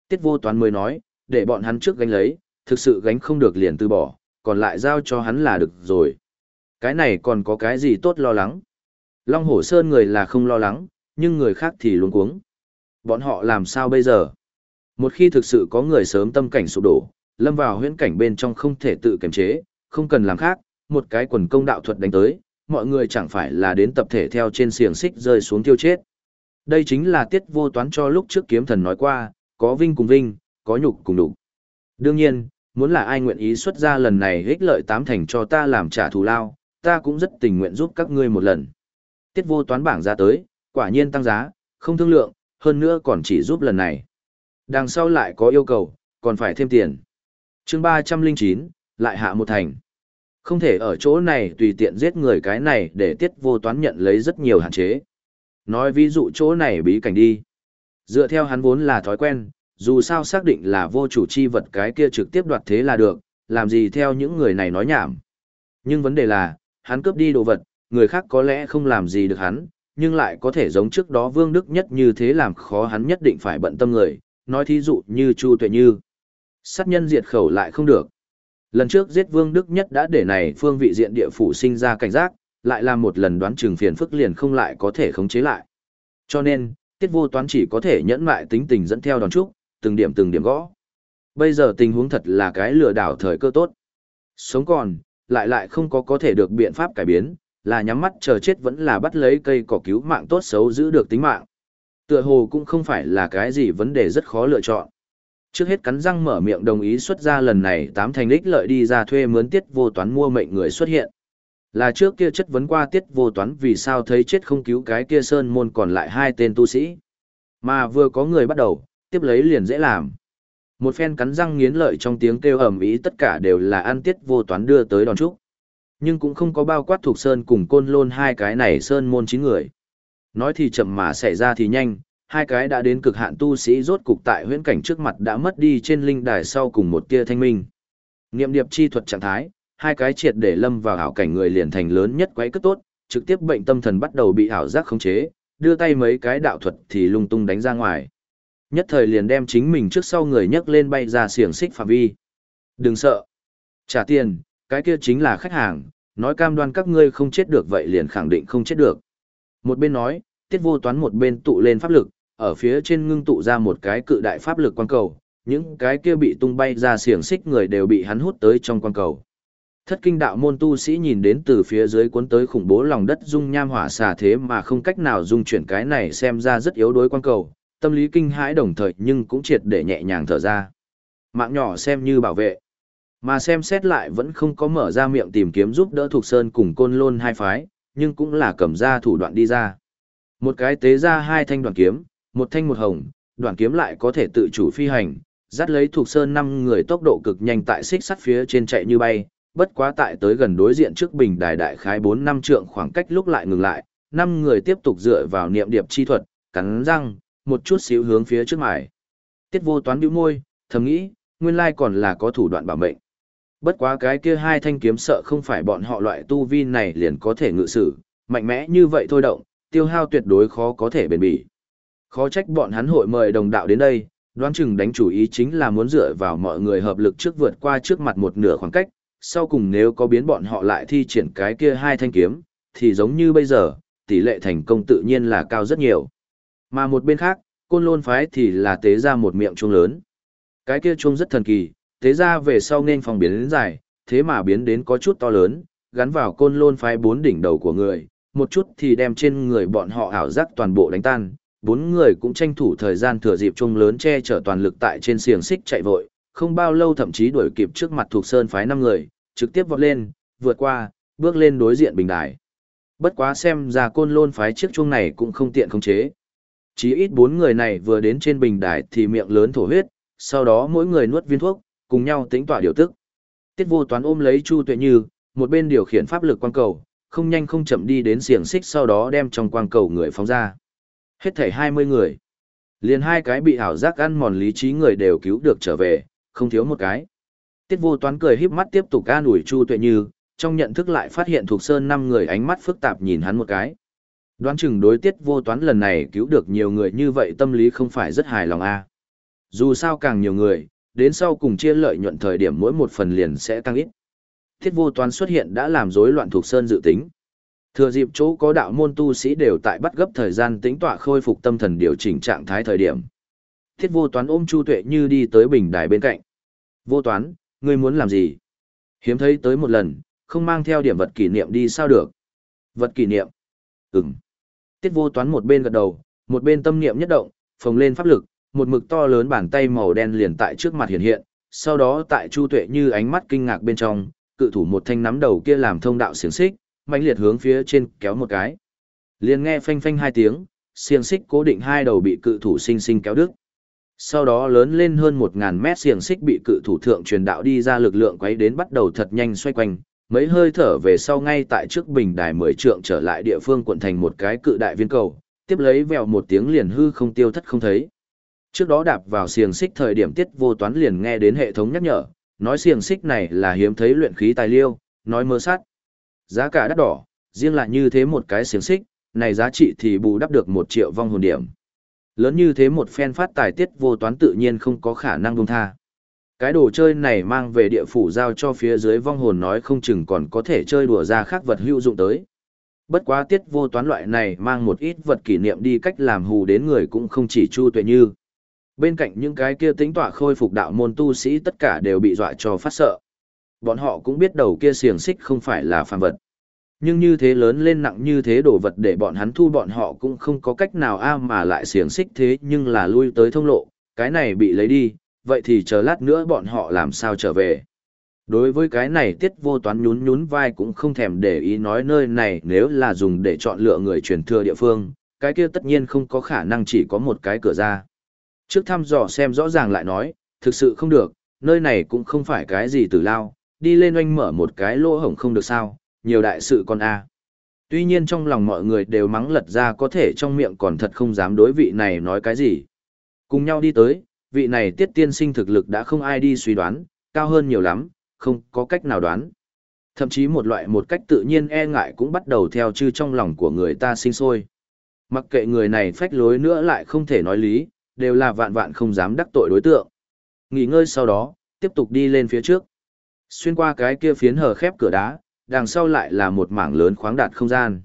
Tiết vô toán mới nói, để bọn hắn trước gánh lấy, thực sự gánh không được liền từ bỏ, còn lại giao cho hắn là được rồi. Cái này còn có cái gì tốt lo lắng. Long Hổ Sơn người là không lo lắng, nhưng người khác thì luống cuống. Bọn họ làm sao bây giờ? Một khi thực sự có người sớm tâm cảnh sụp đổ, lâm vào huyễn cảnh bên trong không thể tự kiềm chế, không cần làm khác, một cái quần công đạo thuật đánh tới, mọi người chẳng phải là đến tập thể theo trên xiềng xích rơi xuống tiêu chết. Đây chính là tiết vô toán cho lúc trước kiếm thần nói qua, có vinh cùng vinh, có nhục cùng nhục Đương nhiên, muốn là ai nguyện ý xuất ra lần này ích lợi tám thành cho ta làm trả thù lao, ta cũng rất tình nguyện giúp các ngươi một lần. Tiết vô toán bảng ra tới, quả nhiên tăng giá, không thương lượng, hơn nữa còn chỉ giúp lần này. Đằng sau lại có yêu cầu, còn phải thêm tiền. chương 309, lại hạ một thành. Không thể ở chỗ này tùy tiện giết người cái này để tiết vô toán nhận lấy rất nhiều hạn chế. Nói ví dụ chỗ này bí cảnh đi. Dựa theo hắn vốn là thói quen, dù sao xác định là vô chủ chi vật cái kia trực tiếp đoạt thế là được, làm gì theo những người này nói nhảm. Nhưng vấn đề là, hắn cướp đi đồ vật, người khác có lẽ không làm gì được hắn, nhưng lại có thể giống trước đó Vương Đức Nhất như thế làm khó hắn nhất định phải bận tâm người, nói thí dụ như Chu Tuệ Như. Sát nhân diệt khẩu lại không được. Lần trước giết Vương Đức Nhất đã để này phương vị diện địa phủ sinh ra cảnh giác, lại làm một lần đoán chừng phiền phức liền không lại có thể khống chế lại. Cho nên, tiết vô toán chỉ có thể nhẫn mại tính tình dẫn theo đòn trúc, từng điểm từng điểm gõ. Bây giờ tình huống thật là cái lừa đảo thời cơ tốt. Sống còn, lại lại không có có thể được biện pháp cải biến, là nhắm mắt chờ chết vẫn là bắt lấy cây cỏ cứu mạng tốt xấu giữ được tính mạng. Tựa hồ cũng không phải là cái gì vấn đề rất khó lựa chọn. Trước hết cắn răng mở miệng đồng ý xuất ra lần này tám thành lích lợi đi ra thuê mướn tiết vô toán mua mệnh người xuất hiện. Là trước kia chất vấn qua tiết vô toán vì sao thấy chết không cứu cái kia sơn môn còn lại hai tên tu sĩ. Mà vừa có người bắt đầu, tiếp lấy liền dễ làm. Một phen cắn răng nghiến lợi trong tiếng kêu ầm ĩ tất cả đều là an tiết vô toán đưa tới đòn trúc. Nhưng cũng không có bao quát thuộc sơn cùng côn lôn hai cái này sơn môn chín người. Nói thì chậm mà xảy ra thì nhanh, hai cái đã đến cực hạn tu sĩ rốt cục tại huyễn cảnh trước mặt đã mất đi trên linh đài sau cùng một tia thanh minh. Niệm điệp chi thuật trạng thái, hai cái triệt để lâm vào ảo cảnh người liền thành lớn nhất quấy cất tốt, trực tiếp bệnh tâm thần bắt đầu bị ảo giác khống chế, đưa tay mấy cái đạo thuật thì lung tung đánh ra ngoài. Nhất thời liền đem chính mình trước sau người nhấc lên bay ra xiềng xích phạm vi. Đừng sợ. Trả tiền, cái kia chính là khách hàng, nói cam đoan các ngươi không chết được vậy liền khẳng định không chết được. Một bên nói, tiết vô toán một bên tụ lên pháp lực, ở phía trên ngưng tụ ra một cái cự đại pháp lực quang cầu, những cái kia bị tung bay ra xiềng xích người đều bị hắn hút tới trong quang cầu. Thất kinh đạo môn tu sĩ nhìn đến từ phía dưới cuốn tới khủng bố lòng đất dung nham hỏa xà thế mà không cách nào dung chuyển cái này xem ra rất yếu đuối quang cầu, tâm lý kinh hãi đồng thời nhưng cũng triệt để nhẹ nhàng thở ra. Mạng nhỏ xem như bảo vệ. Mà xem xét lại vẫn không có mở ra miệng tìm kiếm giúp đỡ thuộc sơn cùng côn lôn hai phái, nhưng cũng là cầm ra thủ đoạn đi ra. Một cái tế ra hai thanh đoạn kiếm, một thanh một hồng, đoạn kiếm lại có thể tự chủ phi hành, dắt lấy thuộc sơn năm người tốc độ cực nhanh tại xích sắt phía trên chạy như bay, bất quá tại tới gần đối diện trước bình đài đại khái 4 năm trượng khoảng cách lúc lại ngừng lại, năm người tiếp tục dựa vào niệm điệp chi thuật, cắn răng, một chút xíu hướng phía trước mải. Tiết vô toán bĩu môi, thầm nghĩ, nguyên lai còn là có thủ đoạn bảo mệnh. Bất quá cái kia hai thanh kiếm sợ không phải bọn họ loại tu vi này liền có thể ngự sử, mạnh mẽ như vậy thôi động, tiêu hao tuyệt đối khó có thể bền bỉ. Khó trách bọn hắn hội mời đồng đạo đến đây, đoán chừng đánh chủ ý chính là muốn dựa vào mọi người hợp lực trước vượt qua trước mặt một nửa khoảng cách, sau cùng nếu có biến bọn họ lại thi triển cái kia hai thanh kiếm, thì giống như bây giờ, tỷ lệ thành công tự nhiên là cao rất nhiều. Mà một bên khác, côn lôn phái thì là tế ra một miệng chuông lớn. Cái kia chuông rất thần kỳ, tế ra về sau nên phòng biến đến dài, thế mà biến đến có chút to lớn, gắn vào côn lôn phái bốn đỉnh đầu của người, một chút thì đem trên người bọn họ ảo giác toàn bộ đánh tan. Bốn người cũng tranh thủ thời gian thừa dịp chuông lớn che chở toàn lực tại trên xiềng xích chạy vội, không bao lâu thậm chí đuổi kịp trước mặt thuộc sơn phái năm người, trực tiếp vọt lên, vượt qua, bước lên đối diện bình đài. Bất quá xem ra côn lôn phái chiếc chuông này cũng không tiện khống chế. Chí ít bốn người này vừa đến trên bình đài thì miệng lớn thổ huyết, sau đó mỗi người nuốt viên thuốc, cùng nhau tính tỏa điều tức. Tiết vô toán ôm lấy Chu Tuệ Như, một bên điều khiển pháp lực quang cầu, không nhanh không chậm đi đến xiềng xích sau đó đem trong quang cầu người phóng ra. Hết thảy 20 người. Liền hai cái bị ảo giác ăn mòn lý trí người đều cứu được trở về, không thiếu một cái. Tiết vô toán cười híp mắt tiếp tục an ủi Chu Tuệ Như, trong nhận thức lại phát hiện thuộc sơn năm người ánh mắt phức tạp nhìn hắn một cái. Đoán chừng đối tiết vô toán lần này cứu được nhiều người như vậy tâm lý không phải rất hài lòng a. À. Dù sao càng nhiều người, đến sau cùng chia lợi nhuận thời điểm mỗi một phần liền sẽ tăng ít. Tiết vô toán xuất hiện đã làm rối loạn thuộc sơn dự tính. Thừa dịp chỗ có đạo môn tu sĩ đều tại bắt gấp thời gian tính tọa khôi phục tâm thần điều chỉnh trạng thái thời điểm. Thiết vô toán ôm Chu Tuệ Như đi tới bình đài bên cạnh. Vô toán, ngươi muốn làm gì? Hiếm thấy tới một lần, không mang theo điểm vật kỷ niệm đi sao được? Vật kỷ niệm? Ừm. Tiết vô toán một bên gật đầu, một bên tâm niệm nhất động, phồng lên pháp lực, một mực to lớn bàn tay màu đen liền tại trước mặt hiện hiện, sau đó tại Chu Tuệ như ánh mắt kinh ngạc bên trong, cự thủ một thanh nắm đầu kia làm thông đạo xiềng xích, mạnh liệt hướng phía trên kéo một cái. Liền nghe phanh phanh hai tiếng, xiềng xích cố định hai đầu bị cự thủ sinh sinh kéo đứt. Sau đó lớn lên hơn 1000 mét xiềng xích bị cự thủ thượng truyền đạo đi ra lực lượng quấy đến bắt đầu thật nhanh xoay quanh, mấy hơi thở về sau ngay tại trước bình đài mười trượng trở lại địa phương quận thành một cái cự đại viên cầu, tiếp lấy vèo một tiếng liền hư không tiêu thất không thấy. Trước đó đạp vào xiềng xích thời điểm tiết vô toán liền nghe đến hệ thống nhắc nhở, nói xiềng xích này là hiếm thấy luyện khí tài liêu, nói mơ sát. Giá cả đắt đỏ, riêng là như thế một cái xiềng xích, này giá trị thì bù đắp được một triệu vong hồn điểm. Lớn như thế một phen phát tài tiết vô toán tự nhiên không có khả năng buông tha. Cái đồ chơi này mang về địa phủ giao cho phía dưới vong hồn nói không chừng còn có thể chơi đùa ra khác vật hữu dụng tới. Bất quá tiết vô toán loại này mang một ít vật kỷ niệm đi cách làm hù đến người cũng không chỉ chu tuệ như. Bên cạnh những cái kia tính tọa khôi phục đạo môn tu sĩ tất cả đều bị dọa cho phát sợ. Bọn họ cũng biết đầu kia xiềng xích không phải là phàm vật. Nhưng như thế lớn lên nặng như thế đồ vật để bọn hắn thu bọn họ cũng không có cách nào a mà lại xiềng xích thế nhưng là lui tới thông lộ, cái này bị lấy đi, vậy thì chờ lát nữa bọn họ làm sao trở về. Đối với cái này tiết vô toán nhún nhún vai cũng không thèm để ý nói nơi này nếu là dùng để chọn lựa người truyền thừa địa phương, cái kia tất nhiên không có khả năng chỉ có một cái cửa ra. Trước thăm dò xem rõ ràng lại nói, thực sự không được, nơi này cũng không phải cái gì tử lao, đi lên oanh mở một cái lỗ hổng không được sao, nhiều đại sự con a. Tuy nhiên trong lòng mọi người đều mắng lật ra có thể trong miệng còn thật không dám đối vị này nói cái gì. Cùng nhau đi tới, vị này tiết tiên sinh thực lực đã không ai đi suy đoán, cao hơn nhiều lắm, không có cách nào đoán. Thậm chí một loại một cách tự nhiên e ngại cũng bắt đầu theo chư trong lòng của người ta sinh sôi. Mặc kệ người này phách lối nữa lại không thể nói lý, đều là vạn vạn không dám đắc tội đối tượng. Nghỉ ngơi sau đó, tiếp tục đi lên phía trước. Xuyên qua cái kia phiến hờ khép cửa đá, đằng sau lại là một mảng lớn khoáng đạt không gian.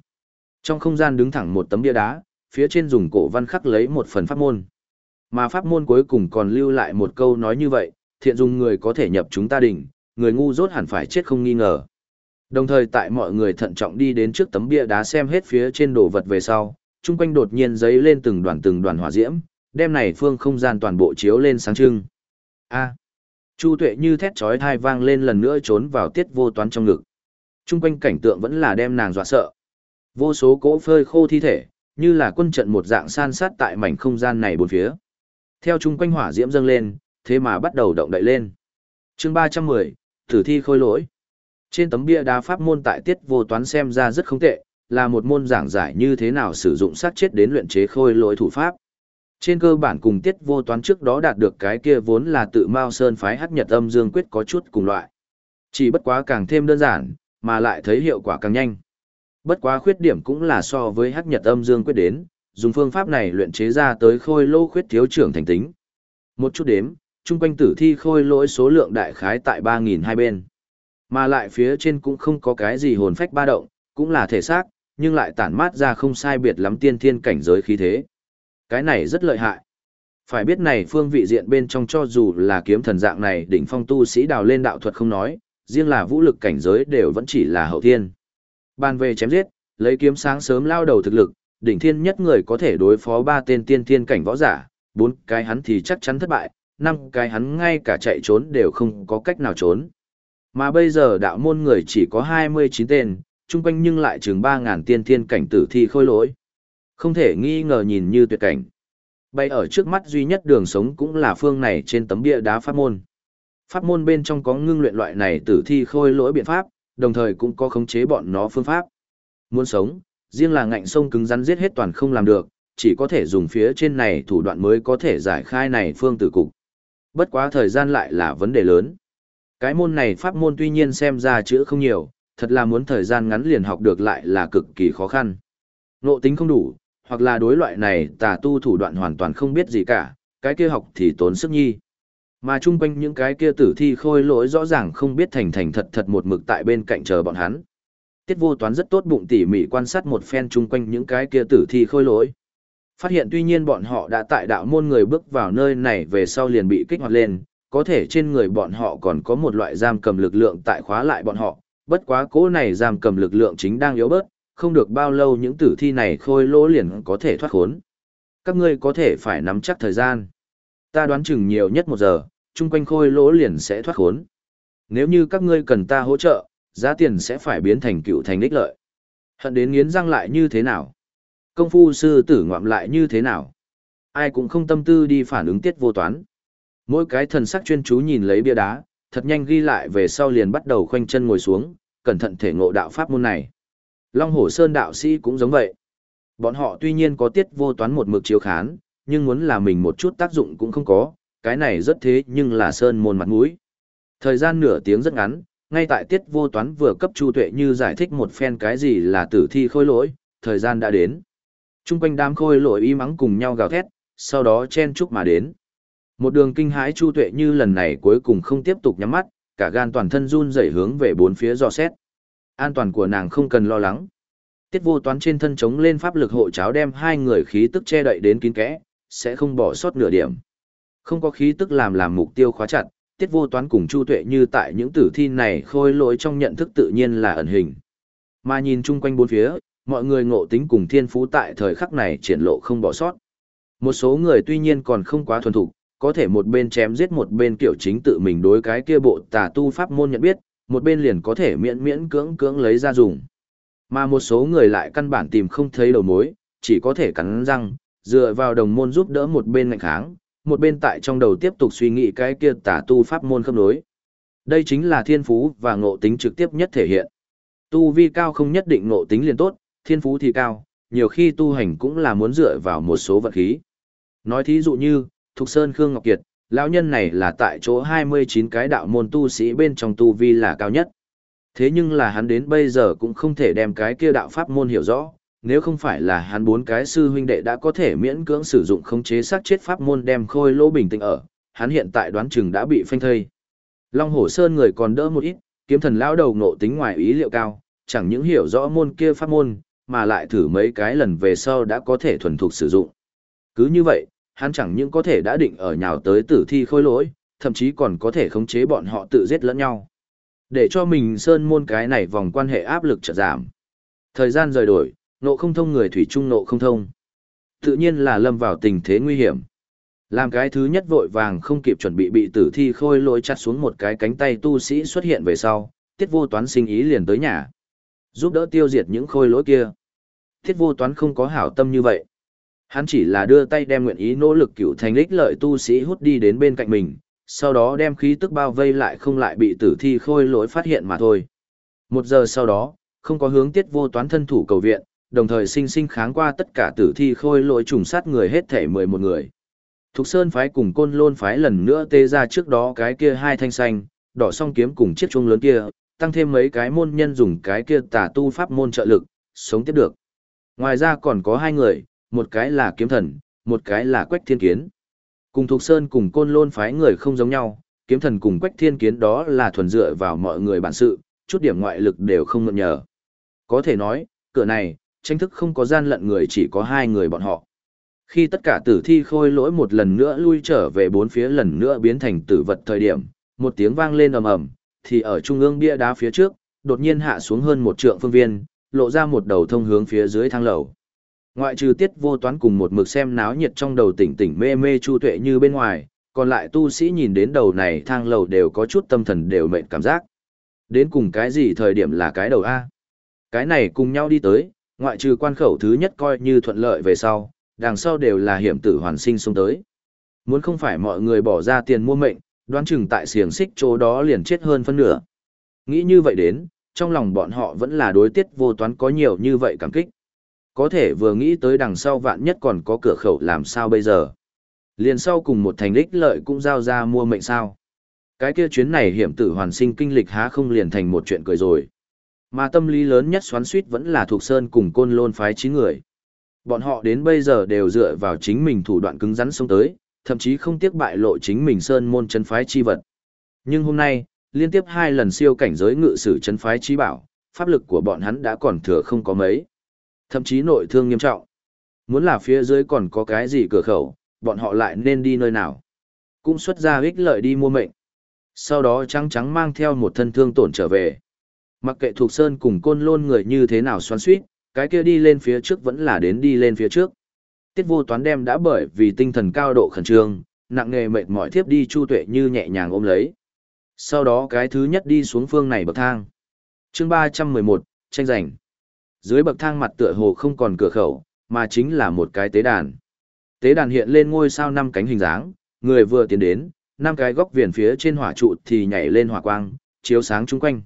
Trong không gian đứng thẳng một tấm bia đá, phía trên dùng cổ văn khắc lấy một phần pháp môn. Mà pháp môn cuối cùng còn lưu lại một câu nói như vậy, thiện dùng người có thể nhập chúng ta đỉnh, người ngu dốt hẳn phải chết không nghi ngờ. Đồng thời tại mọi người thận trọng đi đến trước tấm bia đá xem hết phía trên đồ vật về sau, chung quanh đột nhiên giấy lên từng đoàn từng đoàn hỏa diễm, đem này phương không gian toàn bộ chiếu lên sáng trưng. A. Chu Tuệ như thét chói tai vang lên lần nữa trốn vào tiết vô toán trong ngực. Trung quanh cảnh tượng vẫn là đem nàng dọa sợ. Vô số cỗ phơi khô thi thể, như là quân trận một dạng san sát tại mảnh không gian này bốn phía. Theo trung quanh hỏa diễm dâng lên, thế mà bắt đầu động đậy lên. Chương 310, Tử thi khôi lỗi. Trên tấm bia đá pháp môn tại tiết vô toán xem ra rất không tệ, là một môn giảng giải như thế nào sử dụng sát chết đến luyện chế khôi lỗi thủ pháp. Trên cơ bản cùng tiết vô toán trước đó đạt được cái kia vốn là tự Mao Sơn phái hắc nhật âm dương quyết có chút cùng loại. Chỉ bất quá càng thêm đơn giản, mà lại thấy hiệu quả càng nhanh. Bất quá khuyết điểm cũng là so với hắc nhật âm dương quyết đến, dùng phương pháp này luyện chế ra tới khôi lô khuyết thiếu trưởng thành tính. Một chút đếm, chung quanh tử thi khôi lỗi số lượng đại khái tại 3.000 hai bên. Mà lại phía trên cũng không có cái gì hồn phách ba động, cũng là thể xác, nhưng lại tản mát ra không sai biệt lắm tiên thiên cảnh giới khí thế. Cái này rất lợi hại. Phải biết này phương vị diện bên trong cho dù là kiếm thần dạng này đỉnh phong tu sĩ đào lên đạo thuật không nói, riêng là vũ lực cảnh giới đều vẫn chỉ là hậu thiên. Bàn về chém giết, lấy kiếm sáng sớm lao đầu thực lực, đỉnh thiên nhất người có thể đối phó ba tên tiên thiên cảnh võ giả, bốn cái hắn thì chắc chắn thất bại, năm cái hắn ngay cả chạy trốn đều không có cách nào trốn. Mà bây giờ đạo môn người chỉ có 29 tên, chung quanh nhưng lại chừng 3.000 tiên thiên cảnh tử thi khôi lỗi. Không thể nghi ngờ nhìn như tuyệt cảnh. Bay ở trước mắt duy nhất đường sống cũng là phương này trên tấm bia đá pháp môn. Pháp môn bên trong có ngưng luyện loại này tử thi khôi lỗi biện pháp, đồng thời cũng có khống chế bọn nó phương pháp. Muốn sống, riêng là ngạnh sông cứng rắn giết hết toàn không làm được, chỉ có thể dùng phía trên này thủ đoạn mới có thể giải khai này phương tử cục. Bất quá thời gian lại là vấn đề lớn. Cái môn này pháp môn tuy nhiên xem ra chữ không nhiều, thật là muốn thời gian ngắn liền học được lại là cực kỳ khó khăn. Nộ tính không đủ, hoặc là đối loại này tà tu thủ đoạn hoàn toàn không biết gì cả, cái kia học thì tốn sức nhi. Mà chung quanh những cái kia tử thi khôi lỗi rõ ràng không biết thành thành thật thật một mực tại bên cạnh chờ bọn hắn. Tiết vô toán rất tốt bụng tỉ mỉ quan sát một phen chung quanh những cái kia tử thi khôi lỗi. Phát hiện tuy nhiên bọn họ đã tại đạo môn người bước vào nơi này về sau liền bị kích hoạt lên, có thể trên người bọn họ còn có một loại giam cầm lực lượng tại khóa lại bọn họ, bất quá cố này giam cầm lực lượng chính đang yếu bớt, không được bao lâu những tử thi này khôi lỗ liền có thể thoát khốn. Các ngươi có thể phải nắm chắc thời gian. Ta đoán chừng nhiều nhất một giờ, chung quanh khôi lỗ liền sẽ thoát khốn. Nếu như các ngươi cần ta hỗ trợ, giá tiền sẽ phải biến thành cựu thành ích lợi. Hận đến nghiến răng lại như thế nào? Công phu sư tử ngoạm lại như thế nào? Ai cũng không tâm tư đi phản ứng tiết vô toán. Mỗi cái thần sắc chuyên chú nhìn lấy bia đá, thật nhanh ghi lại về sau liền bắt đầu khoanh chân ngồi xuống, cẩn thận thể ngộ đạo pháp môn này. Long Hổ Sơn đạo sĩ cũng giống vậy. Bọn họ tuy nhiên có tiết vô toán một mực chiếu khán, nhưng muốn là mình một chút tác dụng cũng không có, cái này rất thế nhưng là Sơn môn mặt mũi. Thời gian nửa tiếng rất ngắn, ngay tại tiết vô toán vừa cấp Chu Tuệ Như giải thích một phen cái gì là tử thi khôi lỗi, thời gian đã đến. Trung quanh đám khôi lỗi y mắng cùng nhau gào thét, sau đó chen chúc mà đến. Một đường kinh hãi Chu Tuệ Như lần này cuối cùng không tiếp tục nhắm mắt, cả gan toàn thân run rẩy hướng về bốn phía dò xét. An toàn của nàng không cần lo lắng. Tiết vô toán trên thân chống lên pháp lực hộ cháo đem hai người khí tức che đậy đến kín kẽ, sẽ không bỏ sót nửa điểm. Không có khí tức làm làm mục tiêu khóa chặt, tiết vô toán cùng Chu Tuệ như tại những tử thi này khôi lỗi trong nhận thức tự nhiên là ẩn hình. Mà nhìn chung quanh bốn phía, mọi người ngộ tính cùng thiên phú tại thời khắc này triển lộ không bỏ sót. Một số người tuy nhiên còn không quá thuần thục, có thể một bên chém giết một bên kiểu chính tự mình đối cái kia bộ tà tu pháp môn nhận biết, một bên liền có thể miễn miễn cưỡng cưỡng lấy ra dùng. Mà một số người lại căn bản tìm không thấy đầu mối, chỉ có thể cắn răng, dựa vào đồng môn giúp đỡ một bên ngạnh kháng, một bên tại trong đầu tiếp tục suy nghĩ cái kia tả tu pháp môn khâm đối. Đây chính là thiên phú và ngộ tính trực tiếp nhất thể hiện. Tu vi cao không nhất định ngộ tính liền tốt, thiên phú thì cao, nhiều khi tu hành cũng là muốn dựa vào một số vật khí. Nói thí dụ như, Thục Sơn Khương Ngọc Kiệt, lão nhân này là tại chỗ 29 cái đạo môn tu sĩ bên trong tu vi là cao nhất. Thế nhưng là hắn đến bây giờ cũng không thể đem cái kia đạo pháp môn hiểu rõ, nếu không phải là hắn bốn cái sư huynh đệ đã có thể miễn cưỡng sử dụng khống chế sát chết pháp môn đem khôi lỗ bình tĩnh ở, hắn hiện tại đoán chừng đã bị phanh thây. Long Hổ Sơn người còn đỡ một ít, kiếm thần lão đầu nộ tính ngoài ý liệu cao, chẳng những hiểu rõ môn kia pháp môn, mà lại thử mấy cái lần về sau đã có thể thuần thục sử dụng. Cứ như vậy, hắn chẳng những có thể đã định ở nhào tới tử thi khôi lỗi, thậm chí còn có thể khống chế bọn họ tự giết lẫn nhau. Để cho mình sơn môn cái này vòng quan hệ áp lực chợt giảm. Thời gian rời đổi, nộ không thông người thủy trung nộ không thông. Tự nhiên là lâm vào tình thế nguy hiểm. Làm cái thứ nhất vội vàng không kịp chuẩn bị bị tử thi khôi lỗi chặt xuống một cái cánh tay tu sĩ xuất hiện về sau, tiết vô toán sinh ý liền tới nhà. Giúp đỡ tiêu diệt những khôi lỗi kia. Tiết vô toán không có hảo tâm như vậy. Hắn chỉ là đưa tay đem nguyện ý nỗ lực cựu thành lích lợi tu sĩ hút đi đến bên cạnh mình, sau đó đem khí tức bao vây lại không lại bị tử thi khôi lỗi phát hiện mà thôi. Một giờ sau đó, không có hướng tiết vô toán thân thủ cầu viện, đồng thời sinh sinh kháng qua tất cả tử thi khôi lỗi trùng sát người hết thể mười một người. Thục Sơn phái cùng côn lôn phái lần nữa tê ra trước đó cái kia hai thanh xanh, đỏ song kiếm cùng chiếc chuông lớn kia, tăng thêm mấy cái môn nhân dùng cái kia tà tu pháp môn trợ lực, sống tiếp được. Ngoài ra còn có hai người, một cái là kiếm thần, một cái là quách thiên kiến. Cùng Thục Sơn cùng côn lôn phái người không giống nhau, kiếm thần cùng quách thiên kiến đó là thuần dựa vào mọi người bản sự, chút điểm ngoại lực đều không mượn nhờ. Có thể nói, cửa này, tranh thức không có gian lận người chỉ có hai người bọn họ. Khi tất cả tử thi khôi lỗi một lần nữa lui trở về bốn phía lần nữa biến thành tử vật thời điểm, một tiếng vang lên ầm ầm, thì ở trung ương bia đá phía trước, đột nhiên hạ xuống hơn một trượng phương viên, lộ ra một đầu thông hướng phía dưới thang lầu. Ngoại trừ tiết vô toán cùng một mực xem náo nhiệt trong đầu tỉnh tỉnh mê mê chu tuệ như bên ngoài, còn lại tu sĩ nhìn đến đầu này thang lầu đều có chút tâm thần đều mệt cảm giác. Đến cùng cái gì thời điểm là cái đầu A? Cái này cùng nhau đi tới, ngoại trừ quan khẩu thứ nhất coi như thuận lợi về sau, đằng sau đều là hiểm tử hoàn sinh xuống tới. Muốn không phải mọi người bỏ ra tiền mua mệnh, đoán chừng tại xiềng xích chỗ đó liền chết hơn phân nửa. Nghĩ như vậy đến, trong lòng bọn họ vẫn là đối tiết vô toán có nhiều như vậy cảm kích. Có thể vừa nghĩ tới đằng sau vạn nhất còn có cửa khẩu làm sao bây giờ. Liền sau cùng một thành lích lợi cũng giao ra mua mệnh sao. Cái kia chuyến này hiểm tử hoàn sinh kinh lịch há không liền thành một chuyện cười rồi. Mà tâm lý lớn nhất xoắn suýt vẫn là thuộc sơn cùng côn lôn phái chín người. Bọn họ đến bây giờ đều dựa vào chính mình thủ đoạn cứng rắn sống tới, thậm chí không tiếc bại lộ chính mình sơn môn chân phái chi vật. Nhưng hôm nay, liên tiếp hai lần siêu cảnh giới ngự sử chân phái chi bảo, pháp lực của bọn hắn đã còn thừa không có mấy. Thậm chí nội thương nghiêm trọng. Muốn là phía dưới còn có cái gì cửa khẩu, bọn họ lại nên đi nơi nào. Cũng xuất ra ích lợi đi mua mệnh. Sau đó trắng trắng mang theo một thân thương tổn trở về. Mặc kệ thuộc sơn cùng côn lôn người như thế nào xoắn suýt, cái kia đi lên phía trước vẫn là đến đi lên phía trước. Tiết vô toán đem đã bởi vì tinh thần cao độ khẩn trương, nặng nghề mệt mỏi thiếp đi chu tuệ như nhẹ nhàng ôm lấy. Sau đó cái thứ nhất đi xuống phương này bậc thang. chương 311, tranh giành. Dưới bậc thang mặt tựa hồ không còn cửa khẩu, mà chính là một cái tế đàn. Tế đàn hiện lên ngôi sao năm cánh hình dáng, người vừa tiến đến, năm cái góc viền phía trên hỏa trụ thì nhảy lên hỏa quang, chiếu sáng chung quanh.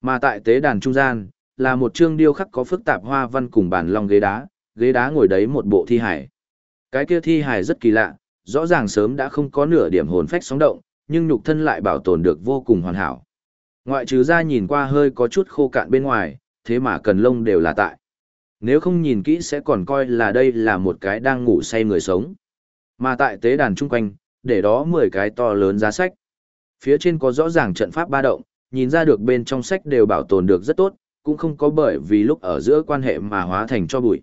Mà tại tế đàn trung gian, là một chương điêu khắc có phức tạp hoa văn cùng bàn long ghế đá, ghế đá ngồi đấy một bộ thi hải. Cái kia thi hải rất kỳ lạ, rõ ràng sớm đã không có nửa điểm hồn phách sóng động, nhưng nhục thân lại bảo tồn được vô cùng hoàn hảo. Ngoại trừ ra nhìn qua hơi có chút khô cạn bên ngoài, thế mà cần lông đều là tại. Nếu không nhìn kỹ sẽ còn coi là đây là một cái đang ngủ say người sống. Mà tại tế đàn chung quanh, để đó 10 cái to lớn giá sách. Phía trên có rõ ràng trận pháp ba động, nhìn ra được bên trong sách đều bảo tồn được rất tốt, cũng không có bởi vì lúc ở giữa quan hệ mà hóa thành cho bụi.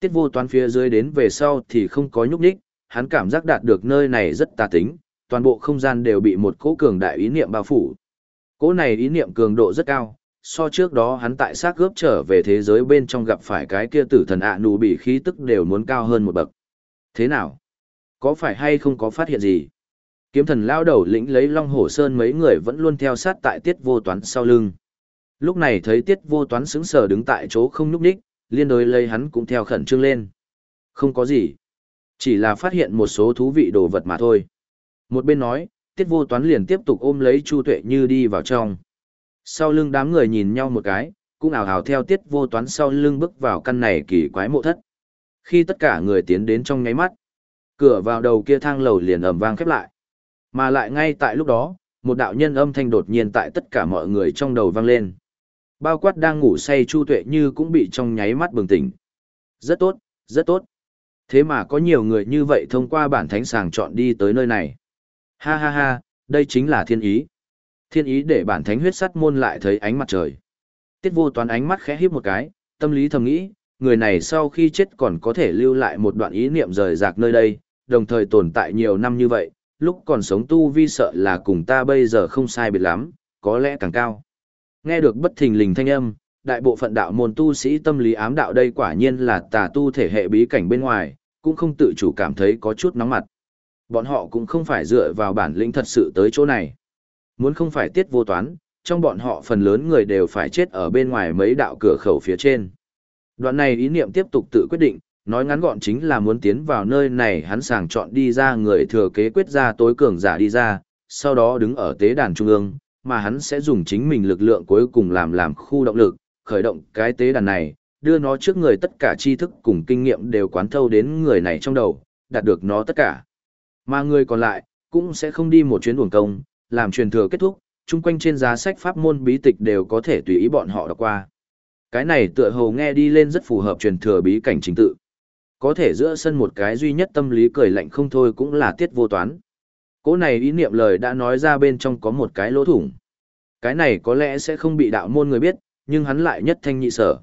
Tiết vô toán phía dưới đến về sau thì không có nhúc nhích, hắn cảm giác đạt được nơi này rất tà tính, toàn bộ không gian đều bị một cỗ cường đại ý niệm bao phủ. Cỗ này ý niệm cường độ rất cao, so trước đó hắn tại xác gớp trở về thế giới bên trong gặp phải cái kia tử thần ạ nụ bị khí tức đều muốn cao hơn một bậc. Thế nào? Có phải hay không có phát hiện gì? Kiếm thần lao đầu lĩnh lấy Long Hổ Sơn mấy người vẫn luôn theo sát tại tiết vô toán sau lưng. Lúc này thấy tiết vô toán sững sờ đứng tại chỗ không nhúc đích, liên đối lấy hắn cũng theo khẩn trương lên. Không có gì. Chỉ là phát hiện một số thú vị đồ vật mà thôi. Một bên nói, tiết vô toán liền tiếp tục ôm lấy Chu Tuệ Như đi vào trong. Sau lưng đám người nhìn nhau một cái, cũng ảo hào theo tiết vô toán sau lưng bước vào căn này kỳ quái mộ thất. Khi tất cả người tiến đến trong nháy mắt, cửa vào đầu kia thang lầu liền ầm vang khép lại. Mà lại ngay tại lúc đó, một đạo nhân âm thanh đột nhiên tại tất cả mọi người trong đầu vang lên. Bao quát đang ngủ say Chu Tuệ Như cũng bị trong nháy mắt bừng tỉnh. Rất tốt, rất tốt. Thế mà có nhiều người như vậy thông qua bản thánh sàng chọn đi tới nơi này. Ha ha ha, đây chính là thiên ý. Thiên ý để bản thánh huyết sắt môn lại thấy ánh mặt trời. Tiết vô toán ánh mắt khẽ híp một cái, tâm lý thầm nghĩ, người này sau khi chết còn có thể lưu lại một đoạn ý niệm rời rạc nơi đây, đồng thời tồn tại nhiều năm như vậy, lúc còn sống tu vi sợ là cùng ta bây giờ không sai biệt lắm, có lẽ càng cao. Nghe được bất thình lình thanh âm, đại bộ phận đạo môn tu sĩ tâm lý ám đạo đây quả nhiên là tà tu thể hệ bí cảnh bên ngoài, cũng không tự chủ cảm thấy có chút nóng mặt. Bọn họ cũng không phải dựa vào bản lĩnh thật sự tới chỗ này. Muốn không phải tiết vô toán, trong bọn họ phần lớn người đều phải chết ở bên ngoài mấy đạo cửa khẩu phía trên. Đoạn này ý niệm tiếp tục tự quyết định, nói ngắn gọn chính là muốn tiến vào nơi này hắn sàng chọn đi ra người thừa kế quyết ra tối cường giả đi ra, sau đó đứng ở tế đàn trung ương, mà hắn sẽ dùng chính mình lực lượng cuối cùng làm làm khu động lực, khởi động cái tế đàn này, đưa nó trước người tất cả tri thức cùng kinh nghiệm đều quán thâu đến người này trong đầu, đạt được nó tất cả. Mà người còn lại, cũng sẽ không đi một chuyến uổng công, làm truyền thừa kết thúc, chung quanh trên giá sách pháp môn bí tịch đều có thể tùy ý bọn họ đọc qua. Cái này tựa hồ nghe đi lên rất phù hợp truyền thừa bí cảnh chính tự. Có thể giữa sân một cái duy nhất tâm lý cười lạnh không thôi cũng là tiết vô toán. Cố này ý niệm lời đã nói ra bên trong có một cái lỗ thủng. Cái này có lẽ sẽ không bị đạo môn người biết, nhưng hắn lại nhất thanh nhị sở.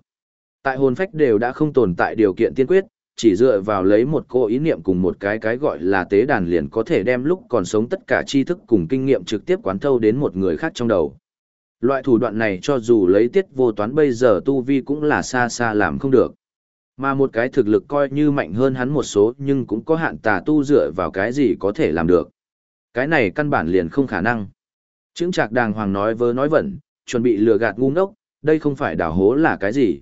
Tại hồn phách đều đã không tồn tại điều kiện tiên quyết, chỉ dựa vào lấy một cô ý niệm cùng một cái cái gọi là tế đàn liền có thể đem lúc còn sống tất cả tri thức cùng kinh nghiệm trực tiếp quán thâu đến một người khác trong đầu. Loại thủ đoạn này cho dù lấy tiết vô toán bây giờ tu vi cũng là xa xa làm không được. Mà một cái thực lực coi như mạnh hơn hắn một số nhưng cũng có hạn tà tu dựa vào cái gì có thể làm được. Cái này căn bản liền không khả năng. Chứng trạc đàng hoàng nói vớ nói vẩn, chuẩn bị lừa gạt ngu ngốc, đây không phải đảo hố là cái gì.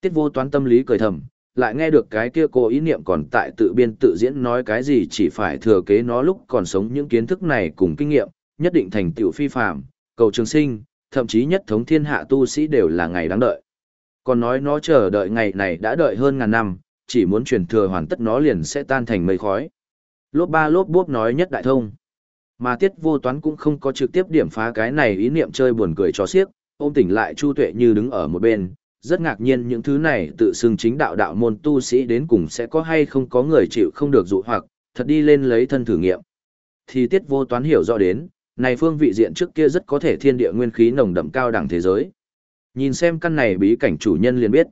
Tiết vô toán tâm lý cười thầm, lại nghe được cái kia cô ý niệm còn tại tự biên tự diễn nói cái gì chỉ phải thừa kế nó lúc còn sống những kiến thức này cùng kinh nghiệm, nhất định thành tựu phi phạm, cầu trường sinh, thậm chí nhất thống thiên hạ tu sĩ đều là ngày đáng đợi. Còn nói nó chờ đợi ngày này đã đợi hơn ngàn năm, chỉ muốn truyền thừa hoàn tất nó liền sẽ tan thành mây khói. Lốp ba lốp bốp nói nhất đại thông. Mà tiết vô toán cũng không có trực tiếp điểm phá cái này ý niệm chơi buồn cười cho xiếc, ôm tỉnh lại Chu Tuệ như đứng ở một bên, rất ngạc nhiên những thứ này tự xưng chính đạo đạo môn tu sĩ đến cùng sẽ có hay không có người chịu không được dụ hoặc, thật đi lên lấy thân thử nghiệm. Thì tiết vô toán hiểu rõ đến, này phương vị diện trước kia rất có thể thiên địa nguyên khí nồng đậm cao đẳng thế giới. Nhìn xem căn này bí cảnh chủ nhân liền biết.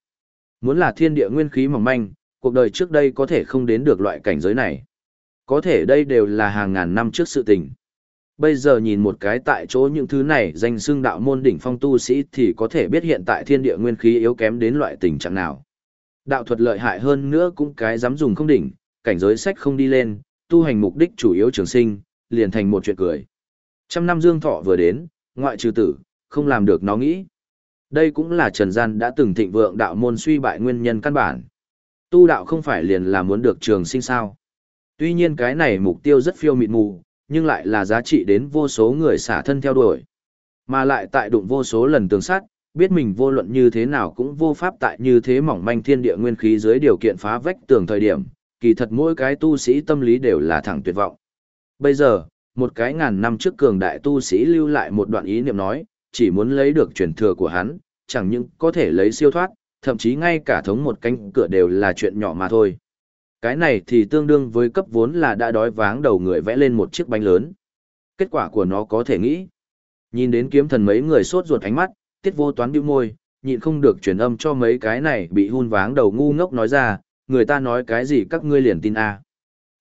Muốn là thiên địa nguyên khí mỏng manh, cuộc đời trước đây có thể không đến được loại cảnh giới này. Có thể đây đều là hàng ngàn năm trước sự tình. Bây giờ nhìn một cái tại chỗ những thứ này danh xưng đạo môn đỉnh phong tu sĩ thì có thể biết hiện tại thiên địa nguyên khí yếu kém đến loại tình trạng nào. Đạo thuật lợi hại hơn nữa cũng cái dám dùng không đỉnh, cảnh giới sách không đi lên, tu hành mục đích chủ yếu trường sinh, liền thành một chuyện cười. Trăm năm dương thọ vừa đến, ngoại trừ tử, không làm được nó nghĩ. Đây cũng là Trần Gian đã từng thịnh vượng đạo môn suy bại nguyên nhân căn bản. Tu đạo không phải liền là muốn được trường sinh sao. Tuy nhiên cái này mục tiêu rất phiêu mịt mù, nhưng lại là giá trị đến vô số người xả thân theo đuổi. Mà lại tại đụng vô số lần tường sát, biết mình vô luận như thế nào cũng vô pháp tại như thế mỏng manh thiên địa nguyên khí dưới điều kiện phá vách tường thời điểm, kỳ thật mỗi cái tu sĩ tâm lý đều là thẳng tuyệt vọng. Bây giờ, một cái ngàn năm trước cường đại tu sĩ lưu lại một đoạn ý niệm nói, chỉ muốn lấy được truyền thừa của hắn, chẳng những có thể lấy siêu thoát, thậm chí ngay cả thống một cánh cửa đều là chuyện nhỏ mà thôi. Cái này thì tương đương với cấp vốn là đã đói váng đầu người vẽ lên một chiếc bánh lớn. Kết quả của nó có thể nghĩ. Nhìn đến kiếm thần mấy người sốt ruột ánh mắt, tiết vô toán bĩu môi, nhịn không được truyền âm cho mấy cái này bị hun váng đầu ngu ngốc nói ra, người ta nói cái gì các ngươi liền tin a.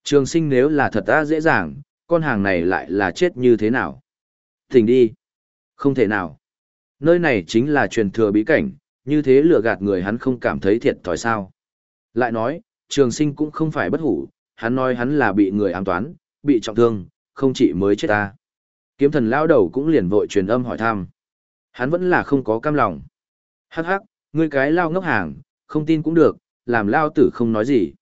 Trường sinh nếu là thật ta dễ dàng, con hàng này lại là chết như thế nào? Tỉnh đi. Không thể nào. Nơi này chính là truyền thừa bí cảnh, như thế lừa gạt người hắn không cảm thấy thiệt thòi sao. Lại nói, trường sinh cũng không phải bất hủ, hắn nói hắn là bị người ám toán, bị trọng thương, không chỉ mới chết ta. Kiếm thần lao đầu cũng liền vội truyền âm hỏi thăm. Hắn vẫn là không có cam lòng. Hắc hắc, ngươi cái lao ngốc hàng, không tin cũng được, làm lao tử không nói gì.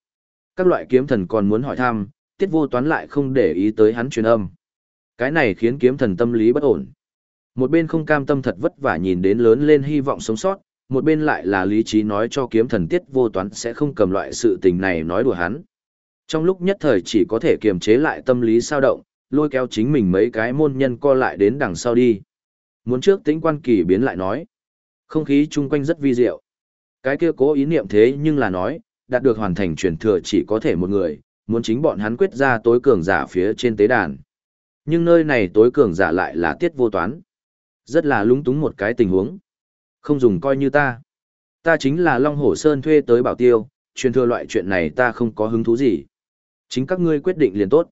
Các loại kiếm thần còn muốn hỏi thăm, tiết vô toán lại không để ý tới hắn truyền âm. Cái này khiến kiếm thần tâm lý bất ổn. Một bên không cam tâm thật vất vả nhìn đến lớn lên hy vọng sống sót, một bên lại là lý trí nói cho kiếm thần tiết vô toán sẽ không cầm loại sự tình này nói đùa hắn. Trong lúc nhất thời chỉ có thể kiềm chế lại tâm lý sao động, lôi kéo chính mình mấy cái môn nhân co lại đến đằng sau đi. Muốn trước tính quan kỳ biến lại nói. Không khí chung quanh rất vi diệu. Cái kia cố ý niệm thế nhưng là nói, đạt được hoàn thành truyền thừa chỉ có thể một người, muốn chính bọn hắn quyết ra tối cường giả phía trên tế đàn. Nhưng nơi này tối cường giả lại là tiết vô toán. Rất là lúng túng một cái tình huống. Không dùng coi như ta. Ta chính là Long Hổ Sơn thuê tới bảo tiêu, truyền thừa loại chuyện này ta không có hứng thú gì. Chính các ngươi quyết định liền tốt.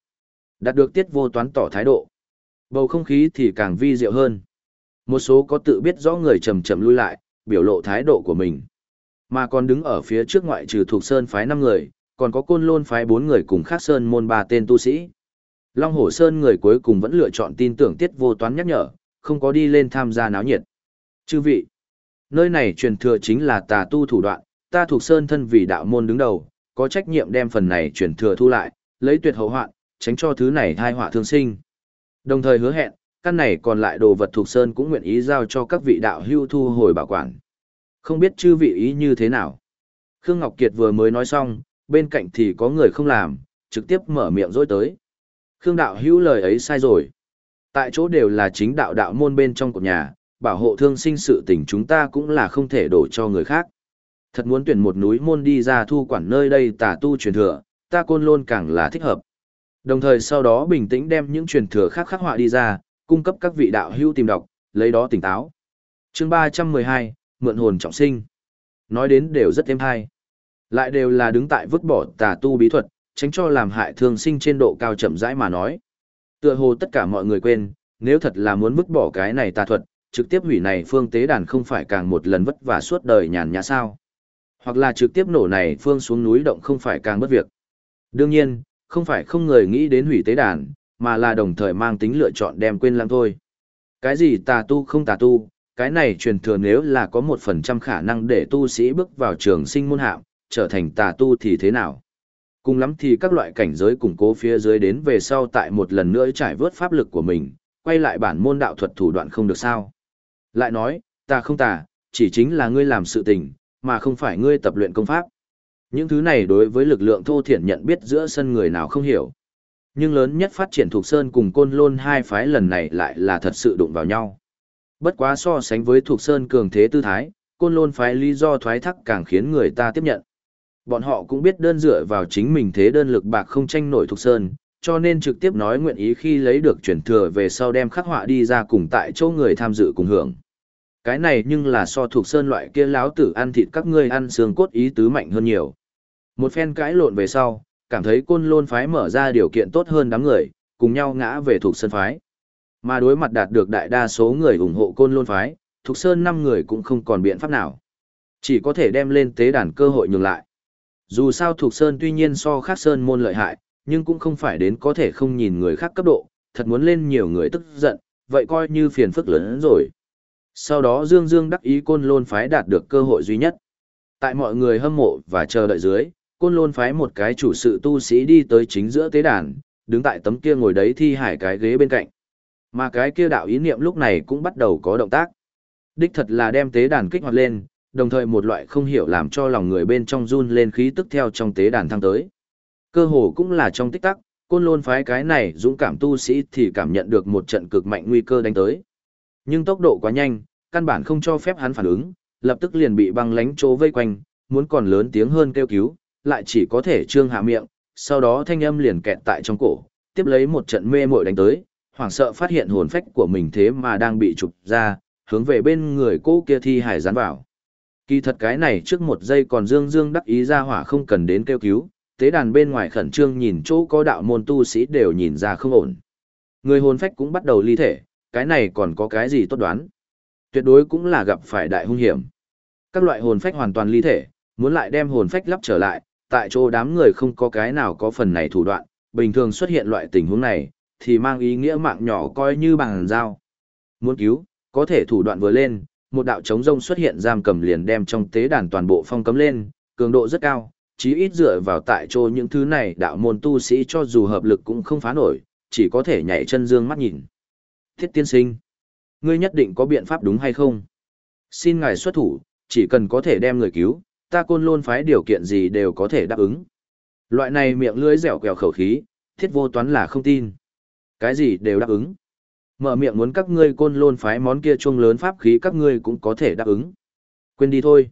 Đạt được tiết vô toán tỏ thái độ. Bầu không khí thì càng vi diệu hơn. Một số có tự biết rõ người chầm chậm lui lại, biểu lộ thái độ của mình. Mà còn đứng ở phía trước ngoại trừ thuộc Sơn phái 5 người, còn có côn lôn phái 4 người cùng khác Sơn môn ba tên tu sĩ. Long Hổ Sơn người cuối cùng vẫn lựa chọn tin tưởng tiết vô toán nhắc nhở, không có đi lên tham gia náo nhiệt. Chư vị, nơi này truyền thừa chính là tà tu thủ đoạn, ta thuộc Sơn thân vì đạo môn đứng đầu, có trách nhiệm đem phần này truyền thừa thu lại, lấy tuyệt hậu hoạn, tránh cho thứ này thai họa thương sinh. Đồng thời hứa hẹn, căn này còn lại đồ vật thuộc Sơn cũng nguyện ý giao cho các vị đạo hưu thu hồi bảo quản. Không biết chư vị ý như thế nào. Khương Ngọc Kiệt vừa mới nói xong, bên cạnh thì có người không làm, trực tiếp mở miệng dối tới. Khương đạo hữu lời ấy sai rồi. Tại chỗ đều là chính đạo đạo môn bên trong của nhà, bảo hộ thương sinh sự tình chúng ta cũng là không thể đổ cho người khác. Thật muốn tuyển một núi môn đi ra thu quản nơi đây tả tu truyền thừa, ta côn lôn càng là thích hợp. Đồng thời sau đó bình tĩnh đem những truyền thừa khác khắc họa đi ra, cung cấp các vị đạo hữu tìm đọc, lấy đó tỉnh táo. Chương 312, mượn hồn trọng sinh. Nói đến đều rất êm hay. Lại đều là đứng tại vứt bỏ tà tu bí thuật, tránh cho làm hại thương sinh trên độ cao chậm rãi mà nói. Tựa hồ tất cả mọi người quên, nếu thật là muốn vứt bỏ cái này tà thuật, trực tiếp hủy này phương tế đàn không phải càng một lần vất vả suốt đời nhàn nhã sao. Hoặc là trực tiếp nổ này phương xuống núi động không phải càng bất việc. Đương nhiên, không phải không người nghĩ đến hủy tế đàn, mà là đồng thời mang tính lựa chọn đem quên lãng thôi. Cái gì tà tu không tà tu, cái này truyền thừa nếu là có một phần trăm khả năng để tu sĩ bước vào trường sinh môn hạm, trở thành tà tu thì thế nào? Cùng lắm thì các loại cảnh giới củng cố phía dưới đến về sau tại một lần nữa trải vớt pháp lực của mình, quay lại bản môn đạo thuật thủ đoạn không được sao. Lại nói, ta không tà, chỉ chính là ngươi làm sự tình, mà không phải ngươi tập luyện công pháp. Những thứ này đối với lực lượng thô thiển nhận biết giữa sân người nào không hiểu. Nhưng lớn nhất phát triển thuộc Sơn cùng Côn Lôn hai phái lần này lại là thật sự đụng vào nhau. Bất quá so sánh với thuộc Sơn cường thế tư thái, Côn Lôn phái lý do thoái thác càng khiến người ta tiếp nhận. Bọn họ cũng biết đơn dựa vào chính mình thế đơn lực bạc không tranh nổi thuộc Sơn, cho nên trực tiếp nói nguyện ý khi lấy được chuyển thừa về sau đem khắc họa đi ra cùng tại chỗ người tham dự cùng hưởng. Cái này nhưng là so thuộc Sơn loại kia láo tử ăn thịt các ngươi ăn xương cốt ý tứ mạnh hơn nhiều. Một phen cãi lộn về sau, cảm thấy côn lôn phái mở ra điều kiện tốt hơn đám người, cùng nhau ngã về thuộc sơn phái. Mà đối mặt đạt được đại đa số người ủng hộ côn lôn phái, thuộc sơn năm người cũng không còn biện pháp nào. Chỉ có thể đem lên tế đàn cơ hội nhường lại. Dù sao thuộc sơn tuy nhiên so khác sơn môn lợi hại, nhưng cũng không phải đến có thể không nhìn người khác cấp độ, thật muốn lên nhiều người tức giận, vậy coi như phiền phức lớn hơn rồi. Sau đó Dương Dương đắc ý côn lôn phái đạt được cơ hội duy nhất. Tại mọi người hâm mộ và chờ đợi dưới, côn lôn phái một cái chủ sự tu sĩ đi tới chính giữa tế đàn, đứng tại tấm kia ngồi đấy thi hải cái ghế bên cạnh. Mà cái kia đạo ý niệm lúc này cũng bắt đầu có động tác. Đích thật là đem tế đàn kích hoạt lên, đồng thời một loại không hiểu làm cho lòng người bên trong run lên khí tức theo trong tế đàn thăng tới. Cơ hồ cũng là trong tích tắc, côn lôn phái cái này dũng cảm tu sĩ thì cảm nhận được một trận cực mạnh nguy cơ đánh tới. Nhưng tốc độ quá nhanh, căn bản không cho phép hắn phản ứng, lập tức liền bị băng lánh chỗ vây quanh, muốn còn lớn tiếng hơn kêu cứu, lại chỉ có thể trương hạ miệng, sau đó thanh âm liền kẹt tại trong cổ, tiếp lấy một trận mê muội đánh tới, hoảng sợ phát hiện hồn phách của mình thế mà đang bị chụp ra, hướng về bên người cô kia thi hải dán vào. Kỳ thật cái này trước một giây còn dương dương đắc ý ra hỏa không cần đến kêu cứu, tế đàn bên ngoài khẩn trương nhìn chỗ có đạo môn tu sĩ đều nhìn ra không ổn. Người hồn phách cũng bắt đầu ly thể, cái này còn có cái gì tốt đoán. Tuyệt đối cũng là gặp phải đại hung hiểm. Các loại hồn phách hoàn toàn ly thể, muốn lại đem hồn phách lắp trở lại, tại chỗ đám người không có cái nào có phần này thủ đoạn, bình thường xuất hiện loại tình huống này, thì mang ý nghĩa mạng nhỏ coi như bằng dao. Muốn cứu, có thể thủ đoạn vừa lên, một đạo chống rông xuất hiện giam cầm liền đem trong tế đàn toàn bộ phong cấm lên, cường độ rất cao, chí ít dựa vào tại chỗ những thứ này đạo môn tu sĩ cho dù hợp lực cũng không phá nổi, chỉ có thể nhảy chân dương mắt nhìn. Thiết tiên sinh, ngươi nhất định có biện pháp đúng hay không? Xin ngài xuất thủ, chỉ cần có thể đem người cứu, ta côn lôn phái điều kiện gì đều có thể đáp ứng. Loại này miệng lưỡi dẻo quẹo khẩu khí, thiết vô toán là không tin. Cái gì đều đáp ứng. Mở miệng muốn các ngươi côn lôn phái món kia chuông lớn pháp khí các ngươi cũng có thể đáp ứng. Quên đi thôi.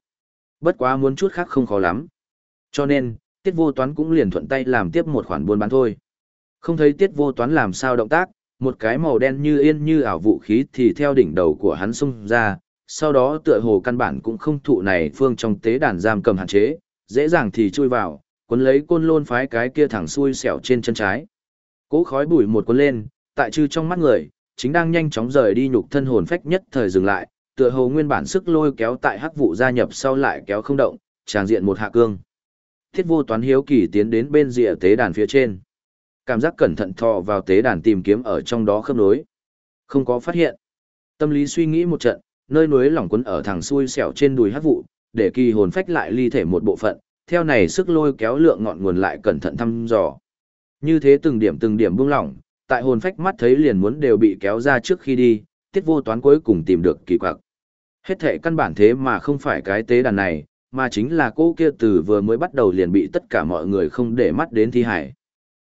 Bất quá muốn chút khác không khó lắm. Cho nên, tiết vô toán cũng liền thuận tay làm tiếp một khoản buôn bán thôi. Không thấy tiết vô toán làm sao động tác, một cái màu đen như yên như ảo vũ khí thì theo đỉnh đầu của hắn xung ra, sau đó tựa hồ căn bản cũng không thụ này phương trong tế đàn giam cầm hạn chế, dễ dàng thì chui vào, cuốn lấy côn lôn phái cái kia thẳng xuôi xẻo trên chân trái. cố khói bụi một cuốn lên, tại chư trong mắt người, chính đang nhanh chóng rời đi nhục thân hồn phách nhất thời dừng lại, tựa hồ nguyên bản sức lôi kéo tại hắc vụ gia nhập sau lại kéo không động, tràng diện một hạ cương. Thiết vô toán hiếu kỳ tiến đến bên rìa tế đàn phía trên. Cảm giác cẩn thận thò vào tế đàn tìm kiếm ở trong đó khớp nối. Không có phát hiện. Tâm lý suy nghĩ một trận, nơi núi lỏng quấn ở thằng xuôi xẻo trên đùi hắc vụ, để kỳ hồn phách lại ly thể một bộ phận, theo này sức lôi kéo lượng ngọn nguồn lại cẩn thận thăm dò. Như thế từng điểm từng điểm buông lỏng, tại hồn phách mắt thấy liền muốn đều bị kéo ra trước khi đi, tiết vô toán cuối cùng tìm được kỳ quặc. Hết thệ căn bản thế mà không phải cái tế đàn này, mà chính là cô kia từ vừa mới bắt đầu liền bị tất cả mọi người không để mắt đến thi hải.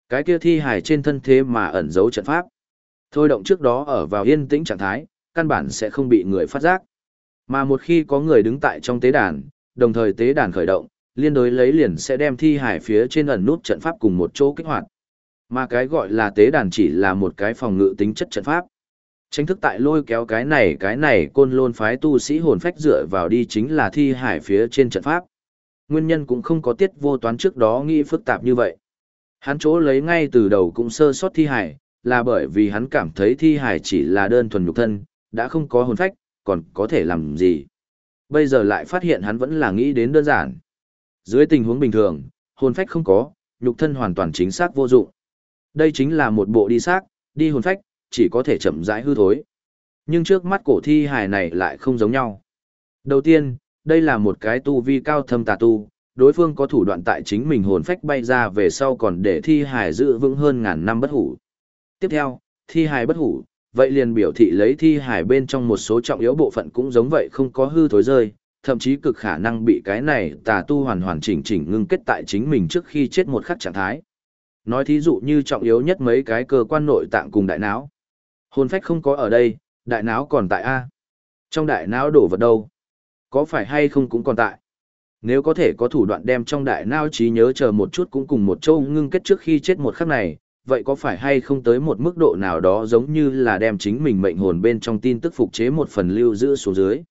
Cái kia thi hải trên thân thế mà ẩn giấu trận pháp. Thôi động trước đó ở vào yên tĩnh trạng thái, căn bản sẽ không bị người phát giác. Mà một khi có người đứng tại trong tế đàn, đồng thời tế đàn khởi động, liên đối lấy liền sẽ đem thi hải phía trên ẩn nút trận pháp cùng một chỗ kích hoạt. Mà cái gọi là tế đàn chỉ là một cái phòng ngự tính chất trận pháp. Tranh thức tại lôi kéo cái này cái này côn lôn phái tu sĩ hồn phách dựa vào đi chính là thi hải phía trên trận pháp. Nguyên nhân cũng không có tiết vô toán trước đó nghĩ phức tạp như vậy. Hắn chỗ lấy ngay từ đầu cũng sơ sót thi hải, là bởi vì hắn cảm thấy thi hải chỉ là đơn thuần nhục thân, đã không có hồn phách, còn có thể làm gì. Bây giờ lại phát hiện hắn vẫn là nghĩ đến đơn giản. Dưới tình huống bình thường, hồn phách không có, nhục thân hoàn toàn chính xác vô dụng. Đây chính là một bộ đi xác, đi hồn phách, chỉ có thể chậm rãi hư thối. Nhưng trước mắt cổ thi hài này lại không giống nhau. Đầu tiên, đây là một cái tu vi cao thâm tà tu, đối phương có thủ đoạn tại chính mình hồn phách bay ra về sau còn để thi hài giữ vững hơn ngàn năm bất hủ. Tiếp theo, thi hài bất hủ, vậy liền biểu thị lấy thi hài bên trong một số trọng yếu bộ phận cũng giống vậy không có hư thối rơi, thậm chí cực khả năng bị cái này tà tu hoàn hoàn chỉnh chỉnh ngưng kết tại chính mình trước khi chết một khắc trạng thái. Nói thí dụ như trọng yếu nhất mấy cái cơ quan nội tạng cùng đại não. Hồn phách không có ở đây, đại não còn tại A. Trong đại não đổ vật đâu? Có phải hay không cũng còn tại? Nếu có thể có thủ đoạn đem trong đại não trí nhớ chờ một chút cũng cùng một châu ngưng kết trước khi chết một khắc này, vậy có phải hay không tới một mức độ nào đó giống như là đem chính mình mệnh hồn bên trong tin tức phục chế một phần lưu giữ xuống dưới?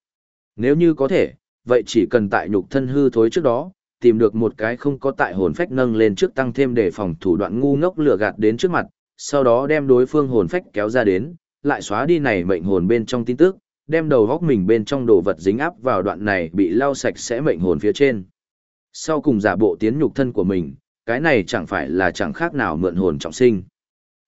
Nếu như có thể, vậy chỉ cần tại nhục thân hư thối trước đó, tìm được một cái không có tại hồn phách nâng lên trước tăng thêm để phòng thủ đoạn ngu ngốc lừa gạt đến trước mặt, sau đó đem đối phương hồn phách kéo ra đến, lại xóa đi này mệnh hồn bên trong tin tức, đem đầu góc mình bên trong đồ vật dính áp vào đoạn này bị lau sạch sẽ mệnh hồn phía trên. Sau cùng giả bộ tiến nhục thân của mình, cái này chẳng phải là chẳng khác nào mượn hồn trọng sinh.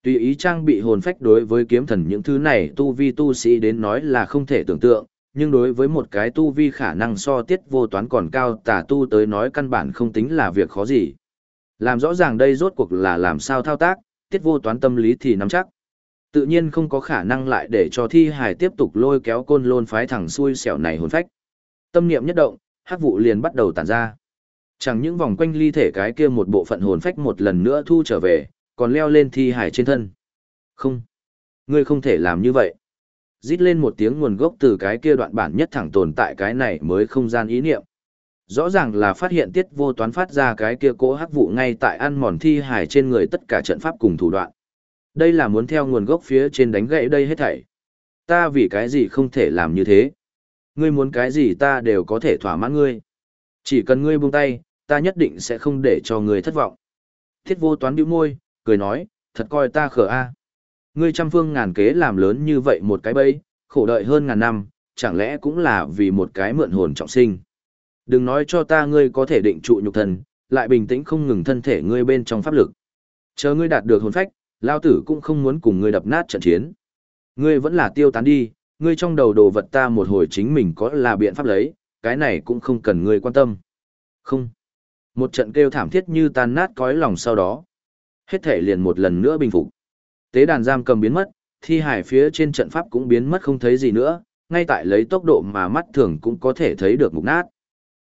Tùy ý trang bị hồn phách đối với kiếm thần những thứ này tu vi tu sĩ đến nói là không thể tưởng tượng, nhưng đối với một cái tu vi khả năng so tiết vô toán còn cao tà tu tới nói căn bản không tính là việc khó gì. Làm rõ ràng đây rốt cuộc là làm sao thao tác, tiết vô toán tâm lý thì nắm chắc. Tự nhiên không có khả năng lại để cho thi hải tiếp tục lôi kéo côn lôn phái thẳng xuôi xẻo này hồn phách. Tâm niệm nhất động, hắc vụ liền bắt đầu tản ra. Chẳng những vòng quanh ly thể cái kia một bộ phận hồn phách một lần nữa thu trở về, còn leo lên thi hải trên thân. Không, ngươi không thể làm như vậy rít lên một tiếng nguồn gốc từ cái kia đoạn bản nhất thẳng tồn tại cái này mới không gian ý niệm. Rõ ràng là phát hiện tiết vô toán phát ra cái kia cỗ hắc vụ ngay tại ăn mòn thi hải trên người tất cả trận pháp cùng thủ đoạn. Đây là muốn theo nguồn gốc phía trên đánh gãy đây hết thảy. Ta vì cái gì không thể làm như thế? Ngươi muốn cái gì ta đều có thể thỏa mãn ngươi. Chỉ cần ngươi buông tay, ta nhất định sẽ không để cho ngươi thất vọng. Thiết vô toán bĩu môi, cười nói, thật coi ta khờ a. Ngươi trăm phương ngàn kế làm lớn như vậy một cái bẫy, khổ đợi hơn ngàn năm, chẳng lẽ cũng là vì một cái mượn hồn trọng sinh. Đừng nói cho ta ngươi có thể định trụ nhục thần, lại bình tĩnh không ngừng thân thể ngươi bên trong pháp lực. Chờ ngươi đạt được hồn phách, lao tử cũng không muốn cùng ngươi đập nát trận chiến. Ngươi vẫn là tiêu tán đi, ngươi trong đầu đồ vật ta một hồi chính mình có là biện pháp lấy, cái này cũng không cần ngươi quan tâm. Không. Một trận kêu thảm thiết như tan nát cõi lòng sau đó. Hết thể liền một lần nữa bình phục. Tế đàn giam cầm biến mất, thi hải phía trên trận pháp cũng biến mất không thấy gì nữa, ngay tại lấy tốc độ mà mắt thường cũng có thể thấy được mục nát.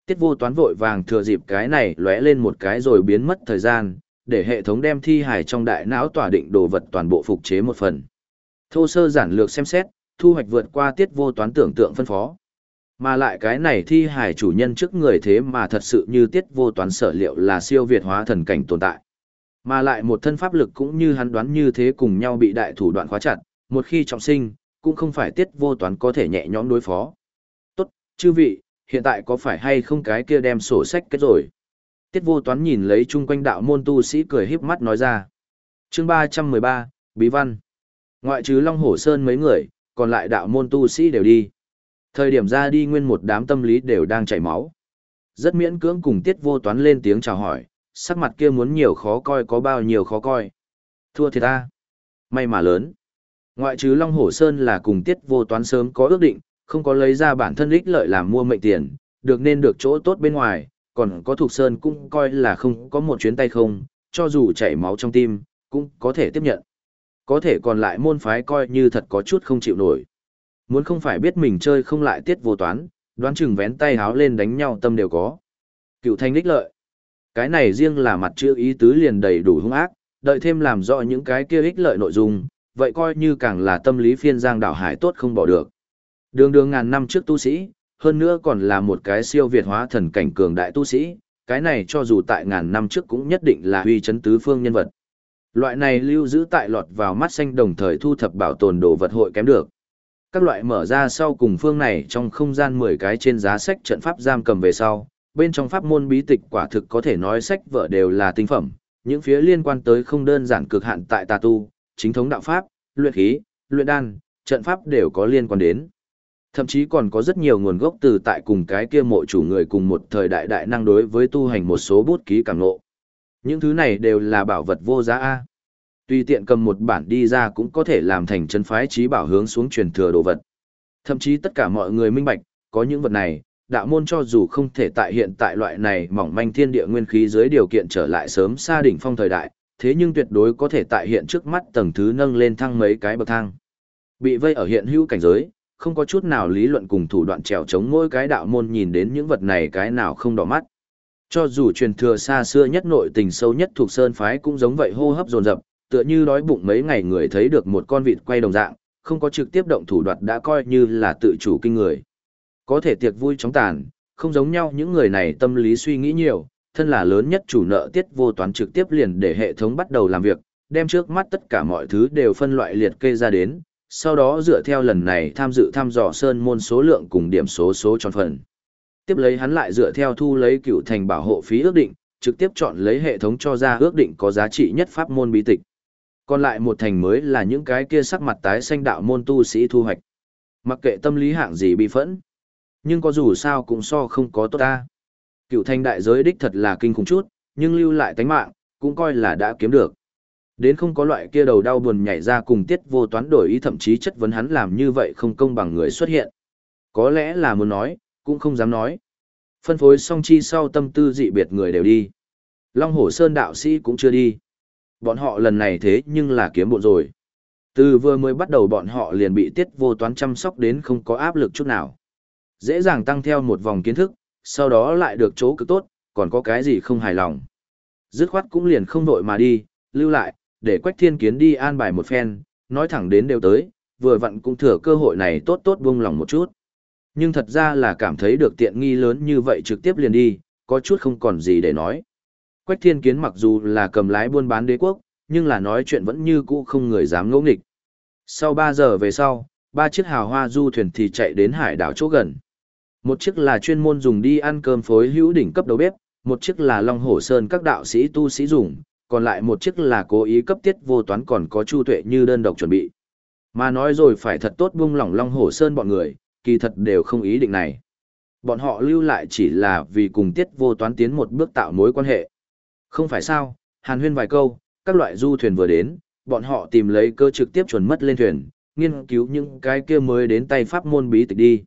Tiết vô toán vội vàng thừa dịp cái này lóe lên một cái rồi biến mất thời gian, để hệ thống đem thi hài trong đại não tỏa định đồ vật toàn bộ phục chế một phần. Thô sơ giản lược xem xét, thu hoạch vượt qua tiết vô toán tưởng tượng phân phó. Mà lại cái này thi hài chủ nhân trước người thế mà thật sự như tiết vô toán sở liệu là siêu việt hóa thần cảnh tồn tại. Mà lại một thân pháp lực cũng như hắn đoán như thế cùng nhau bị đại thủ đoạn khóa chặt, một khi trọng sinh, cũng không phải tiết vô toán có thể nhẹ nhõm đối phó. Tốt, chư vị, hiện tại có phải hay không cái kia đem sổ sách kết rồi? Tiết vô toán nhìn lấy chung quanh đạo môn tu sĩ cười híp mắt nói ra. chương ba trăm mười ba Bí Văn. Ngoại trừ Long Hổ Sơn mấy người, còn lại đạo môn tu sĩ đều đi. Thời điểm ra đi nguyên một đám tâm lý đều đang chảy máu. Rất miễn cưỡng cùng tiết vô toán lên tiếng chào hỏi, sắc mặt kia muốn nhiều khó coi có bao nhiêu khó coi. Thua thì ta. May mà lớn. Ngoại trừ Long Hổ Sơn là cùng tiết vô toán sớm có ước định, không có lấy ra bản thân ích lợi làm mua mệnh tiền, được nên được chỗ tốt bên ngoài, còn có thuộc Sơn cũng coi là không có một chuyến tay không, cho dù chảy máu trong tim, cũng có thể tiếp nhận. Có thể còn lại môn phái coi như thật có chút không chịu nổi. Muốn không phải biết mình chơi không lại tiết vô toán, đoán chừng vén tay háo lên đánh nhau tâm đều có. Cựu thanh đích lợi. Cái này riêng là mặt chữ ý tứ liền đầy đủ hung ác, đợi thêm làm rõ những cái kia ích lợi nội dung, vậy coi như càng là tâm lý phiên giang đảo hải tốt không bỏ được. Đường đường ngàn năm trước tu sĩ, hơn nữa còn là một cái siêu việt hóa thần cảnh cường đại tu sĩ, cái này cho dù tại ngàn năm trước cũng nhất định là huy chấn tứ phương nhân vật. Loại này lưu giữ tại lọt vào mắt xanh đồng thời thu thập bảo tồn đồ vật hội kém được. Các loại mở ra sau cùng phương này trong không gian 10 cái trên giá sách trận pháp giam cầm về sau, bên trong pháp môn bí tịch quả thực có thể nói sách vở đều là tinh phẩm, những phía liên quan tới không đơn giản cực hạn tại tà tu, chính thống đạo pháp, luyện khí, luyện đan, trận pháp đều có liên quan đến. Thậm chí còn có rất nhiều nguồn gốc từ tại cùng cái kia mộ chủ người cùng một thời đại đại năng đối với tu hành một số bút ký cảm ngộ. Những thứ này đều là bảo vật vô giá A. Tùy tiện cầm một bản đi ra cũng có thể làm thành chân phái trí bảo hướng xuống truyền thừa đồ vật. Thậm chí tất cả mọi người minh bạch, có những vật này, đạo môn cho dù không thể tại hiện tại loại này mỏng manh thiên địa nguyên khí dưới điều kiện trở lại sớm xa đỉnh phong thời đại, thế nhưng tuyệt đối có thể tại hiện trước mắt tầng thứ nâng lên thăng mấy cái bậc thang. Bị vây ở hiện hữu cảnh giới, không có chút nào lý luận cùng thủ đoạn trèo chống mỗi cái đạo môn nhìn đến những vật này cái nào không đỏ mắt. Cho dù truyền thừa xa xưa nhất nội tình sâu nhất thuộc sơn phái cũng giống vậy hô hấp dồn dập, tựa như đói bụng mấy ngày người thấy được một con vịt quay đồng dạng, không có trực tiếp động thủ đoạt đã coi như là tự chủ kinh người. Có thể tiệc vui chóng tàn, không giống nhau những người này tâm lý suy nghĩ nhiều, thân là lớn nhất chủ nợ tiết vô toán trực tiếp liền để hệ thống bắt đầu làm việc, đem trước mắt tất cả mọi thứ đều phân loại liệt kê ra đến, sau đó dựa theo lần này tham dự thăm dò sơn môn số lượng cùng điểm số số tròn phần. Tiếp lấy hắn lại dựa theo thu lấy cựu thành bảo hộ phí ước định, trực tiếp chọn lấy hệ thống cho ra ước định có giá trị nhất pháp môn bí tịch. Còn lại một thành mới là những cái kia sắc mặt tái xanh đạo môn tu sĩ thu hoạch. Mặc kệ tâm lý hạng gì bị phẫn. Nhưng có dù sao cũng so không có tốt ta. Cựu thanh đại giới đích thật là kinh khủng chút, nhưng lưu lại tánh mạng, cũng coi là đã kiếm được. Đến không có loại kia đầu đau buồn nhảy ra cùng tiết vô toán đổi ý thậm chí chất vấn hắn làm như vậy không công bằng người xuất hiện. Có lẽ là muốn nói, cũng không dám nói. Phân phối song chi sau tâm tư dị biệt người đều đi. Long Hổ Sơn đạo sĩ cũng chưa đi. Bọn họ lần này thế nhưng là kiếm bộ rồi. Từ vừa mới bắt đầu bọn họ liền bị tiết vô toán chăm sóc đến không có áp lực chút nào. Dễ dàng tăng theo một vòng kiến thức, sau đó lại được chỗ cực tốt, còn có cái gì không hài lòng. Dứt khoát cũng liền không đội mà đi, lưu lại, để Quách Thiên Kiến đi an bài một phen, nói thẳng đến đều tới, vừa vặn cũng thừa cơ hội này tốt tốt buông lòng một chút. Nhưng thật ra là cảm thấy được tiện nghi lớn như vậy trực tiếp liền đi, có chút không còn gì để nói. Quách Thiên Kiến mặc dù là cầm lái buôn bán đế quốc, nhưng là nói chuyện vẫn như cũ không người dám ngỗ nghịch. Sau 3 giờ về sau, ba chiếc hào hoa du thuyền thì chạy đến hải đảo chỗ gần. Một chiếc là chuyên môn dùng đi ăn cơm phối hữu đỉnh cấp đầu bếp, một chiếc là Long Hổ Sơn các đạo sĩ tu sĩ dùng, còn lại một chiếc là cố ý cấp tiết vô toán còn có chu tuệ như đơn độc chuẩn bị. Mà nói rồi phải thật tốt buông lỏng Long Hổ Sơn bọn người, kỳ thật đều không ý định này. Bọn họ lưu lại chỉ là vì cùng tiết vô toán tiến một bước tạo mối quan hệ. Không phải sao, hàn huyên vài câu, các loại du thuyền vừa đến, bọn họ tìm lấy cơ trực tiếp chuẩn mất lên thuyền, nghiên cứu những cái kia mới đến tay pháp môn bí tịch đi.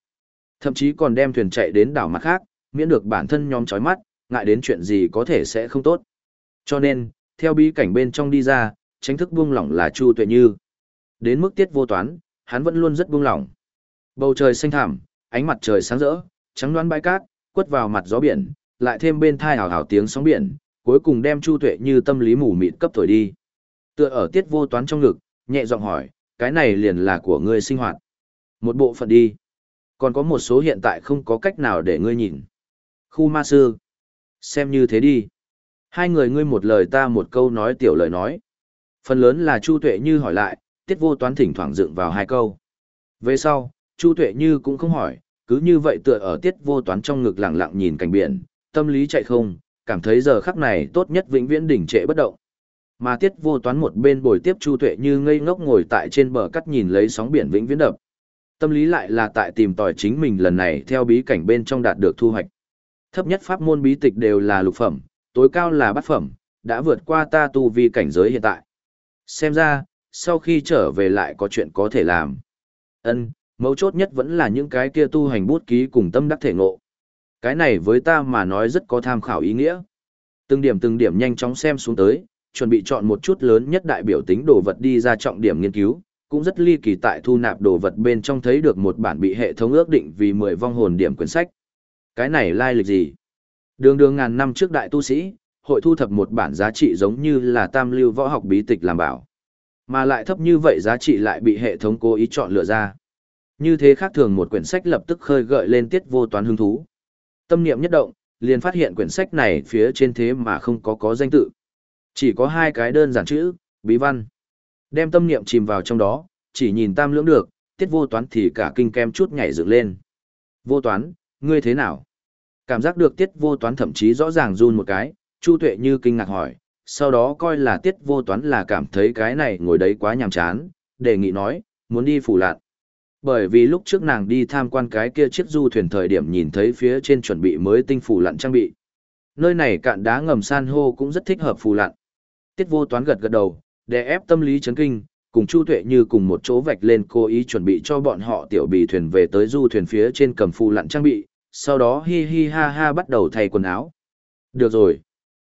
Thậm chí còn đem thuyền chạy đến đảo mặt khác, miễn được bản thân nhóm chói mắt, ngại đến chuyện gì có thể sẽ không tốt. Cho nên, theo bí cảnh bên trong đi ra, tránh thức buông lỏng là Chu Tuệ Như. Đến mức tiết vô toán, hắn vẫn luôn rất buông lỏng. Bầu trời xanh thẳm, ánh mặt trời sáng rỡ, trắng đoán bãi cát, quất vào mặt gió biển, lại thêm bên thai hào hào tiếng sóng biển, cuối cùng đem Chu Tuệ như tâm lý mù mịt cấp thổi đi. Tựa ở tiết vô toán trong ngực, nhẹ giọng hỏi, cái này liền là của ngươi sinh hoạt. Một bộ phận đi. Còn có một số hiện tại không có cách nào để ngươi nhìn. Khu ma sư. Xem như thế đi. Hai người ngươi một lời ta một câu nói tiểu lời nói. Phần lớn là Chu Tuệ Như hỏi lại, tiết vô toán thỉnh thoảng dựng vào hai câu. Về sau, Chu Tuệ Như cũng không hỏi, cứ như vậy tựa ở tiết vô toán trong ngực lặng lặng nhìn cảnh biển, tâm lý chạy không, cảm thấy giờ khắc này tốt nhất vĩnh viễn đỉnh trệ bất động. Mà tiết vô toán một bên bồi tiếp Chu Tuệ Như ngây ngốc ngồi tại trên bờ cắt nhìn lấy sóng biển vĩnh viễn đập. Tâm lý lại là tại tìm tòi chính mình lần này theo bí cảnh bên trong đạt được thu hoạch. Thấp nhất pháp môn bí tịch đều là lục phẩm, tối cao là bát phẩm, đã vượt qua ta tu vi cảnh giới hiện tại. Xem ra, sau khi trở về lại có chuyện có thể làm. Ân, mấu chốt nhất vẫn là những cái kia tu hành bút ký cùng tâm đắc thể ngộ. Cái này với ta mà nói rất có tham khảo ý nghĩa. Từng điểm từng điểm nhanh chóng xem xuống tới, chuẩn bị chọn một chút lớn nhất đại biểu tính đồ vật đi ra trọng điểm nghiên cứu, cũng rất ly kỳ tại thu nạp đồ vật bên trong thấy được một bản bị hệ thống ước định vì 10 vong hồn điểm quyển sách. Cái này lai lịch gì? Đường đường ngàn năm trước đại tu sĩ, hội thu thập một bản giá trị giống như là tam lưu võ học bí tịch làm bảo. Mà lại thấp như vậy giá trị lại bị hệ thống cố ý chọn lựa ra. Như thế khác thường một quyển sách lập tức khơi gợi lên tiết vô toán hứng thú. Tâm niệm nhất động, liền phát hiện quyển sách này phía trên thế mà không có có danh tự. Chỉ có hai cái đơn giản chữ, bí văn. Đem tâm niệm chìm vào trong đó, chỉ nhìn tam lưỡng được, tiết vô toán thì cả kinh kem chút nhảy dựng lên. Vô toán, ngươi thế nào? Cảm giác được tiết vô toán thậm chí rõ ràng run một cái, Chu Tuệ như kinh ngạc hỏi, sau đó coi là tiết vô toán là cảm thấy cái này ngồi đấy quá nhàm chán, đề nghị nói, muốn đi phủ lạn. Bởi vì lúc trước nàng đi tham quan cái kia chiếc du thuyền thời điểm nhìn thấy phía trên chuẩn bị mới tinh phủ lặn trang bị. Nơi này cạn đá ngầm san hô cũng rất thích hợp phủ lặn. Tiết vô toán gật gật đầu, để ép tâm lý chấn kinh, cùng Chu Tuệ như cùng một chỗ vạch lên cố ý chuẩn bị cho bọn họ tiểu bì thuyền về tới du thuyền phía trên cầm phù lặn trang bị, sau đó hi hi ha ha bắt đầu thay quần áo. Được rồi.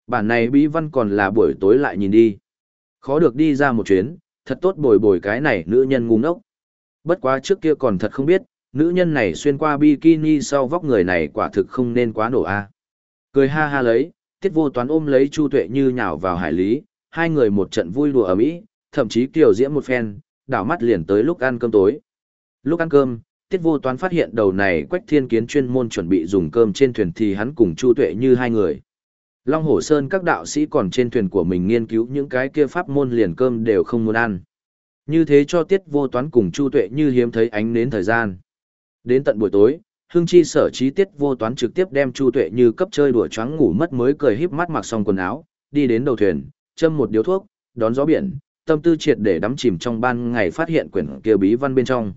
Bản này bí văn còn là buổi tối lại nhìn đi. Khó được đi ra một chuyến, thật tốt bồi bồi cái này nữ nhân ngu ngốc. Bất quá trước kia còn thật không biết, nữ nhân này xuyên qua bikini sau vóc người này quả thực không nên quá nổ a. Cười ha ha lấy, tiết vô toán ôm lấy Chu Tuệ như nhào vào hải lý, hai người một trận vui đùa ở mỹ, thậm chí kiều diễm một phen, đảo mắt liền tới lúc ăn cơm tối. Lúc ăn cơm, tiết vô toán phát hiện đầu này quách thiên kiến chuyên môn chuẩn bị dùng cơm trên thuyền thì hắn cùng Chu Tuệ như hai người. Long hồ Sơn các đạo sĩ còn trên thuyền của mình nghiên cứu những cái kia pháp môn liền cơm đều không muốn ăn. Như thế cho tiết vô toán cùng Chu Tuệ như hiếm thấy ánh nến thời gian. Đến tận buổi tối, Hương Chi sở trí tiết vô toán trực tiếp đem Chu Tuệ như cấp chơi đùa choáng ngủ mất mới cười híp mắt mặc xong quần áo, đi đến đầu thuyền, châm một điếu thuốc, đón gió biển, tâm tư triệt để đắm chìm trong ban ngày phát hiện quyển kia bí văn bên trong.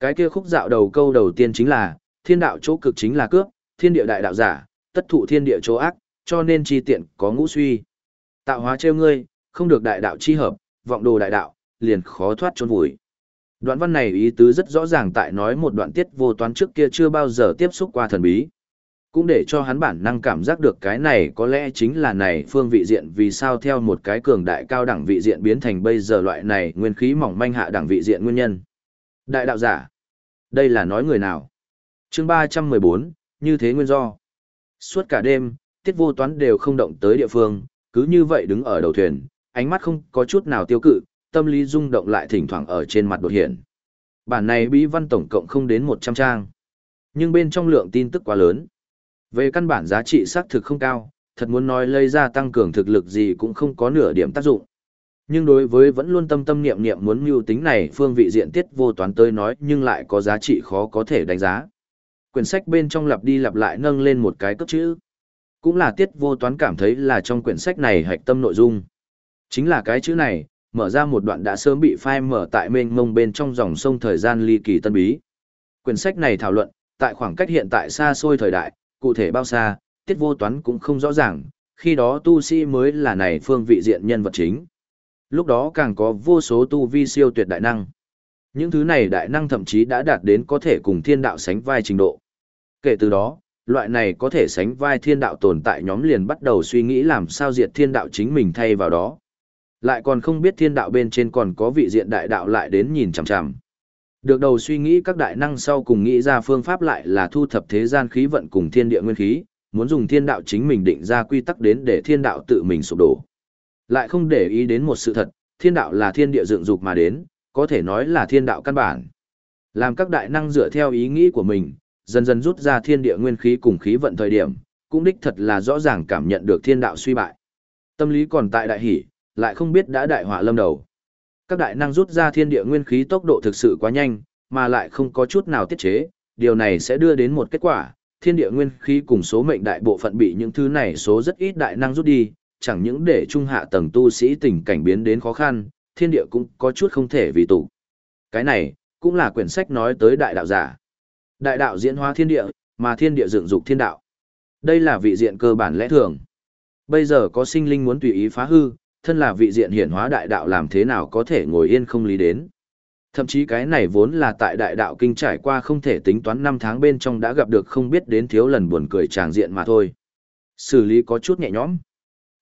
Cái kia khúc dạo đầu câu đầu tiên chính là, thiên đạo chỗ cực chính là cướp, thiên địa đại đạo giả, tất thụ thiên địa chỗ ác, cho nên chi tiện có ngũ suy. Tạo hóa trêu ngươi, không được đại đạo chi hợp, vọng đồ đại đạo, liền khó thoát trốn vùi. Đoạn văn này ý tứ rất rõ ràng tại nói một đoạn tiết vô toán trước kia chưa bao giờ tiếp xúc qua thần bí. Cũng để cho hắn bản năng cảm giác được cái này có lẽ chính là này phương vị diện vì sao theo một cái cường đại cao đẳng vị diện biến thành bây giờ loại này nguyên khí mỏng manh hạ đẳng vị diện nguyên nhân. Đại đạo giả. Đây là nói người nào? chương 314, như thế nguyên do. Suốt cả đêm, tiết vô toán đều không động tới địa phương, cứ như vậy đứng ở đầu thuyền, ánh mắt không có chút nào tiêu cự, tâm lý rung động lại thỉnh thoảng ở trên mặt đột hiện. Bản này bí văn tổng cộng không đến 100 trang. Nhưng bên trong lượng tin tức quá lớn. Về căn bản giá trị xác thực không cao, thật muốn nói lấy ra tăng cường thực lực gì cũng không có nửa điểm tác dụng. Nhưng đối với vẫn luôn tâm tâm niệm niệm muốn mưu tính này phương vị diện tiết vô toán tới nói nhưng lại có giá trị khó có thể đánh giá. Quyển sách bên trong lặp đi lặp lại nâng lên một cái cấp chữ. Cũng là tiết vô toán cảm thấy là trong quyển sách này hạch tâm nội dung. Chính là cái chữ này, mở ra một đoạn đã sớm bị phai mở tại mênh mông bên trong dòng sông thời gian ly kỳ tân bí. Quyển sách này thảo luận, tại khoảng cách hiện tại xa xôi thời đại, cụ thể bao xa, tiết vô toán cũng không rõ ràng, khi đó tu sĩ mới là này phương vị diện nhân vật chính. Lúc đó càng có vô số tu vi siêu tuyệt đại năng. Những thứ này đại năng thậm chí đã đạt đến có thể cùng thiên đạo sánh vai trình độ. Kể từ đó, loại này có thể sánh vai thiên đạo tồn tại nhóm liền bắt đầu suy nghĩ làm sao diệt thiên đạo chính mình thay vào đó. Lại còn không biết thiên đạo bên trên còn có vị diện đại đạo lại đến nhìn chằm chằm. Được đầu suy nghĩ các đại năng sau cùng nghĩ ra phương pháp lại là thu thập thế gian khí vận cùng thiên địa nguyên khí, muốn dùng thiên đạo chính mình định ra quy tắc đến để thiên đạo tự mình sụp đổ. Lại không để ý đến một sự thật, thiên đạo là thiên địa dựng dục mà đến, có thể nói là thiên đạo căn bản. Làm các đại năng dựa theo ý nghĩ của mình, dần dần rút ra thiên địa nguyên khí cùng khí vận thời điểm, cũng đích thật là rõ ràng cảm nhận được thiên đạo suy bại. Tâm lý còn tại đại hỷ, lại không biết đã đại họa lâm đầu. Các đại năng rút ra thiên địa nguyên khí tốc độ thực sự quá nhanh, mà lại không có chút nào tiết chế, điều này sẽ đưa đến một kết quả, thiên địa nguyên khí cùng số mệnh đại bộ phận bị những thứ này số rất ít đại năng rút đi, chẳng những để trung hạ tầng tu sĩ tình cảnh biến đến khó khăn, thiên địa cũng có chút không thể vì tụ. Cái này, cũng là quyển sách nói tới đại đạo giả. Đại đạo diễn hóa thiên địa, mà thiên địa dựng dục thiên đạo. Đây là vị diện cơ bản lẽ thường. Bây giờ có sinh linh muốn tùy ý phá hư, thân là vị diện hiển hóa đại đạo làm thế nào có thể ngồi yên không lý đến. Thậm chí cái này vốn là tại đại đạo kinh trải qua không thể tính toán năm tháng bên trong đã gặp được không biết đến thiếu lần buồn cười tràng diện mà thôi. Xử lý có chút nhẹ nhõm.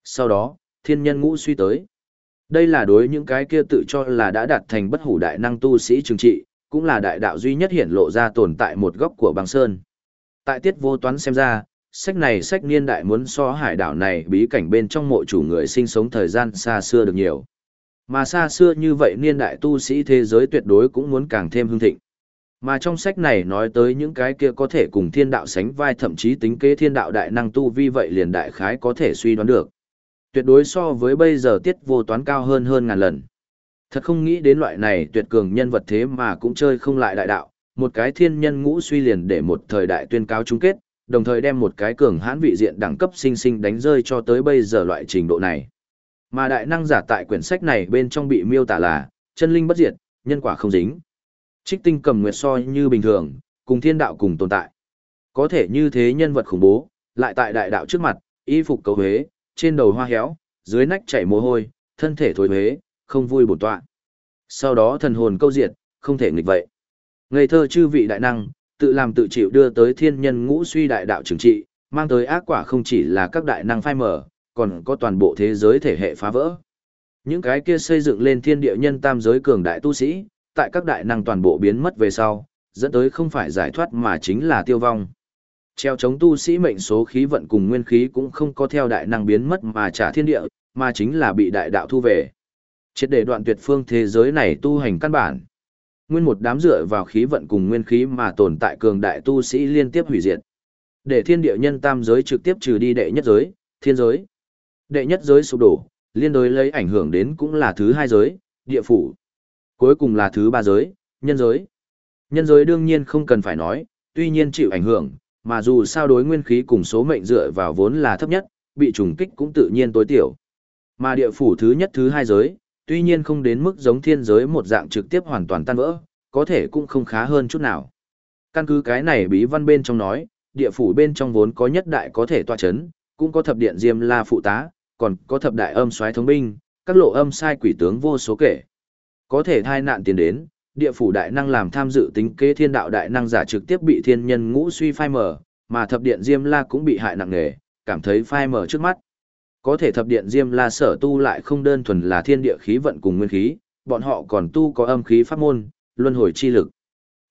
Sau đó, thiên nhân ngũ suy tới. Đây là đối những cái kia tự cho là đã đạt thành bất hủ đại năng tu sĩ trừng trị, cũng là đại đạo duy nhất hiển lộ ra tồn tại một góc của băng sơn. Tại tiết vô toán xem ra, sách này sách niên đại muốn so hải đảo này bí cảnh bên trong mộ chủ người sinh sống thời gian xa xưa được nhiều. Mà xa xưa như vậy niên đại tu sĩ thế giới tuyệt đối cũng muốn càng thêm hưng thịnh. Mà trong sách này nói tới những cái kia có thể cùng thiên đạo sánh vai thậm chí tính kế thiên đạo đại năng tu vi vậy liền đại khái có thể suy đoán được. Tuyệt đối so với bây giờ tiết vô toán cao hơn hơn ngàn lần. Thật không nghĩ đến loại này tuyệt cường nhân vật thế mà cũng chơi không lại đại đạo, một cái thiên nhân ngũ suy liền để một thời đại tuyên cáo chung kết, đồng thời đem một cái cường hãn vị diện đẳng cấp sinh sinh đánh rơi cho tới bây giờ loại trình độ này. Mà đại năng giả tại quyển sách này bên trong bị miêu tả là, chân linh bất diệt, nhân quả không dính. Trích tinh cầm nguyệt soi như bình thường, cùng thiên đạo cùng tồn tại. Có thể như thế nhân vật khủng bố, lại tại đại đạo trước mặt, y phục cầu huế, trên đầu hoa héo, dưới nách chảy mồ hôi, thân thể thối huế, không vui bổn tọa. Sau đó thần hồn câu diệt, không thể nghịch vậy. Ngây thơ chư vị đại năng, tự làm tự chịu đưa tới thiên nhân ngũ suy đại đạo trừng trị, mang tới ác quả không chỉ là các đại năng phai mở, còn có toàn bộ thế giới thể hệ phá vỡ. Những cái kia xây dựng lên thiên địa nhân tam giới cường đại tu sĩ, tại các đại năng toàn bộ biến mất về sau, dẫn tới không phải giải thoát mà chính là tiêu vong. Treo chống tu sĩ mệnh số khí vận cùng nguyên khí cũng không có theo đại năng biến mất mà trả thiên địa, mà chính là bị đại đạo thu về. Chết để đoạn tuyệt phương thế giới này tu hành căn bản. Nguyên một đám dựa vào khí vận cùng nguyên khí mà tồn tại cường đại tu sĩ liên tiếp hủy diệt. Để thiên địa nhân tam giới trực tiếp trừ đi đệ nhất giới, thiên giới. Đệ nhất giới sụp đổ, liên đối lấy ảnh hưởng đến cũng là thứ hai giới, địa phủ. Cuối cùng là thứ ba giới, nhân giới. Nhân giới đương nhiên không cần phải nói, tuy nhiên chịu ảnh hưởng, mà dù sao đối nguyên khí cùng số mệnh dựa vào vốn là thấp nhất, bị trùng kích cũng tự nhiên tối tiểu. Mà địa phủ thứ nhất thứ hai giới, tuy nhiên không đến mức giống thiên giới một dạng trực tiếp hoàn toàn tan vỡ, có thể cũng không khá hơn chút nào. Căn cứ cái này bí văn bên trong nói, địa phủ bên trong vốn có nhất đại có thể tọa chấn, cũng có thập điện diêm la phụ tá, còn có thập đại âm soái thống binh, các lộ âm sai quỷ tướng vô số kể. Có thể thai nạn tiền đến, địa phủ đại năng làm tham dự tính kế thiên đạo đại năng giả trực tiếp bị thiên nhân ngũ suy phai mở, mà thập điện diêm la cũng bị hại nặng nề, cảm thấy phai mở trước mắt. Có thể thập điện diêm la sở tu lại không đơn thuần là thiên địa khí vận cùng nguyên khí, bọn họ còn tu có âm khí pháp môn, luân hồi chi lực.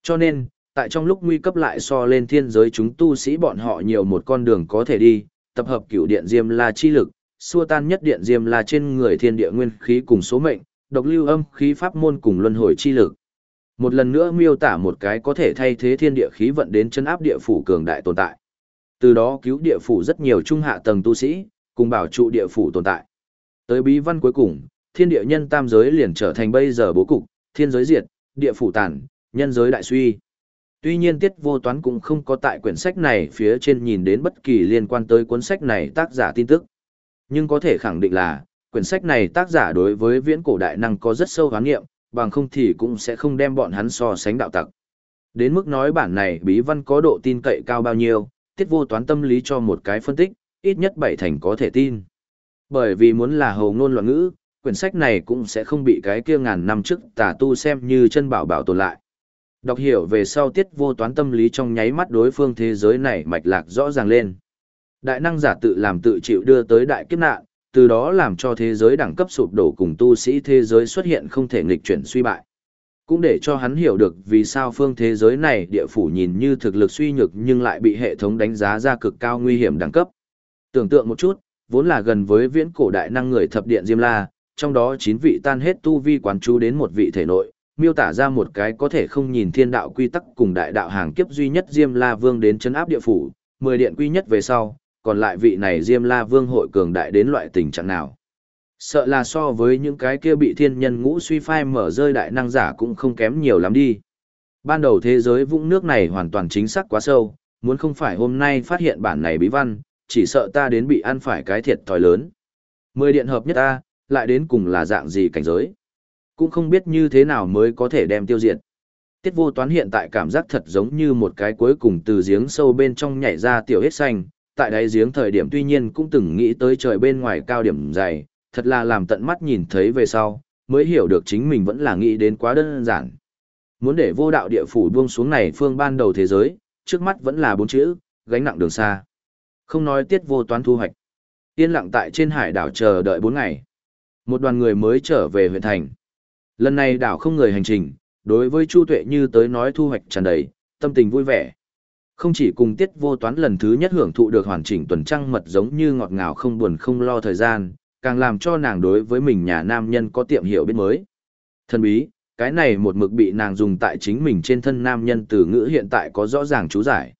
Cho nên, tại trong lúc nguy cấp lại so lên thiên giới chúng tu sĩ bọn họ nhiều một con đường có thể đi, tập hợp cửu điện diêm la chi lực, xua tan nhất điện diêm la trên người thiên địa nguyên khí cùng số mệnh, độc lưu âm khí pháp môn cùng luân hồi chi lực. Một lần nữa miêu tả một cái có thể thay thế thiên địa khí vận đến chân áp địa phủ cường đại tồn tại. Từ đó cứu địa phủ rất nhiều trung hạ tầng tu sĩ, cùng bảo trụ địa phủ tồn tại. Tới bí văn cuối cùng, thiên địa nhân tam giới liền trở thành bây giờ bố cục, thiên giới diệt, địa phủ tàn, nhân giới đại suy. Tuy nhiên tiết vô toán cũng không có tại quyển sách này phía trên nhìn đến bất kỳ liên quan tới cuốn sách này tác giả tin tức. Nhưng có thể khẳng định là, quyển sách này tác giả đối với viễn cổ đại năng có rất sâu hoán nghiệm, bằng không thì cũng sẽ không đem bọn hắn so sánh đạo tặc. Đến mức nói bản này bí văn có độ tin cậy cao bao nhiêu, tiết vô toán tâm lý cho một cái phân tích, ít nhất bảy thành có thể tin. Bởi vì muốn là hầu ngôn loạn ngữ, quyển sách này cũng sẽ không bị cái kia ngàn năm trước tà tu xem như chân bảo bảo tồn lại. Đọc hiểu về sau tiết vô toán tâm lý trong nháy mắt đối phương thế giới này mạch lạc rõ ràng lên. Đại năng giả tự làm tự chịu đưa tới đại kiếp nạn, từ đó làm cho thế giới đẳng cấp sụp đổ cùng tu sĩ thế giới xuất hiện không thể nghịch chuyển suy bại. Cũng để cho hắn hiểu được vì sao phương thế giới này địa phủ nhìn như thực lực suy nhược nhưng lại bị hệ thống đánh giá ra cực cao nguy hiểm đẳng cấp. Tưởng tượng một chút, vốn là gần với viễn cổ đại năng người thập điện Diêm La, trong đó 9 vị tan hết tu vi quán chú đến một vị thể nội, miêu tả ra một cái có thể không nhìn thiên đạo quy tắc cùng đại đạo hàng kiếp duy nhất Diêm La Vương đến chấn áp địa phủ, 10 điện quy nhất về sau, còn lại vị này Diêm La Vương hội cường đại đến loại tình trạng nào. Sợ là so với những cái kia bị thiên nhân ngũ suy phai mở rơi đại năng giả cũng không kém nhiều lắm đi. Ban đầu thế giới vũng nước này hoàn toàn chính xác quá sâu, muốn không phải hôm nay phát hiện bản này bí văn, chỉ sợ ta đến bị ăn phải cái thiệt thòi lớn. Mười điện hợp nhất ta, lại đến cùng là dạng gì cảnh giới. Cũng không biết như thế nào mới có thể đem tiêu diệt. Tiết vô toán hiện tại cảm giác thật giống như một cái cuối cùng từ giếng sâu bên trong nhảy ra tiểu hết xanh, tại đáy giếng thời điểm tuy nhiên cũng từng nghĩ tới trời bên ngoài cao điểm dày, thật là làm tận mắt nhìn thấy về sau, mới hiểu được chính mình vẫn là nghĩ đến quá đơn giản. Muốn để vô đạo địa phủ buông xuống này phương ban đầu thế giới, trước mắt vẫn là bốn chữ, gánh nặng đường xa. Không nói tiết vô toán thu hoạch. Yên lặng tại trên hải đảo chờ đợi bốn ngày. Một đoàn người mới trở về huyện thành. Lần này đảo không người hành trình, đối với Chu Tuệ như tới nói thu hoạch tràn đầy, tâm tình vui vẻ. Không chỉ cùng tiết vô toán lần thứ nhất hưởng thụ được hoàn chỉnh tuần trăng mật giống như ngọt ngào không buồn không lo thời gian, càng làm cho nàng đối với mình nhà nam nhân có tiệm hiểu biết mới. Thân bí, cái này một mực bị nàng dùng tại chính mình trên thân nam nhân từ ngữ hiện tại có rõ ràng chú giải.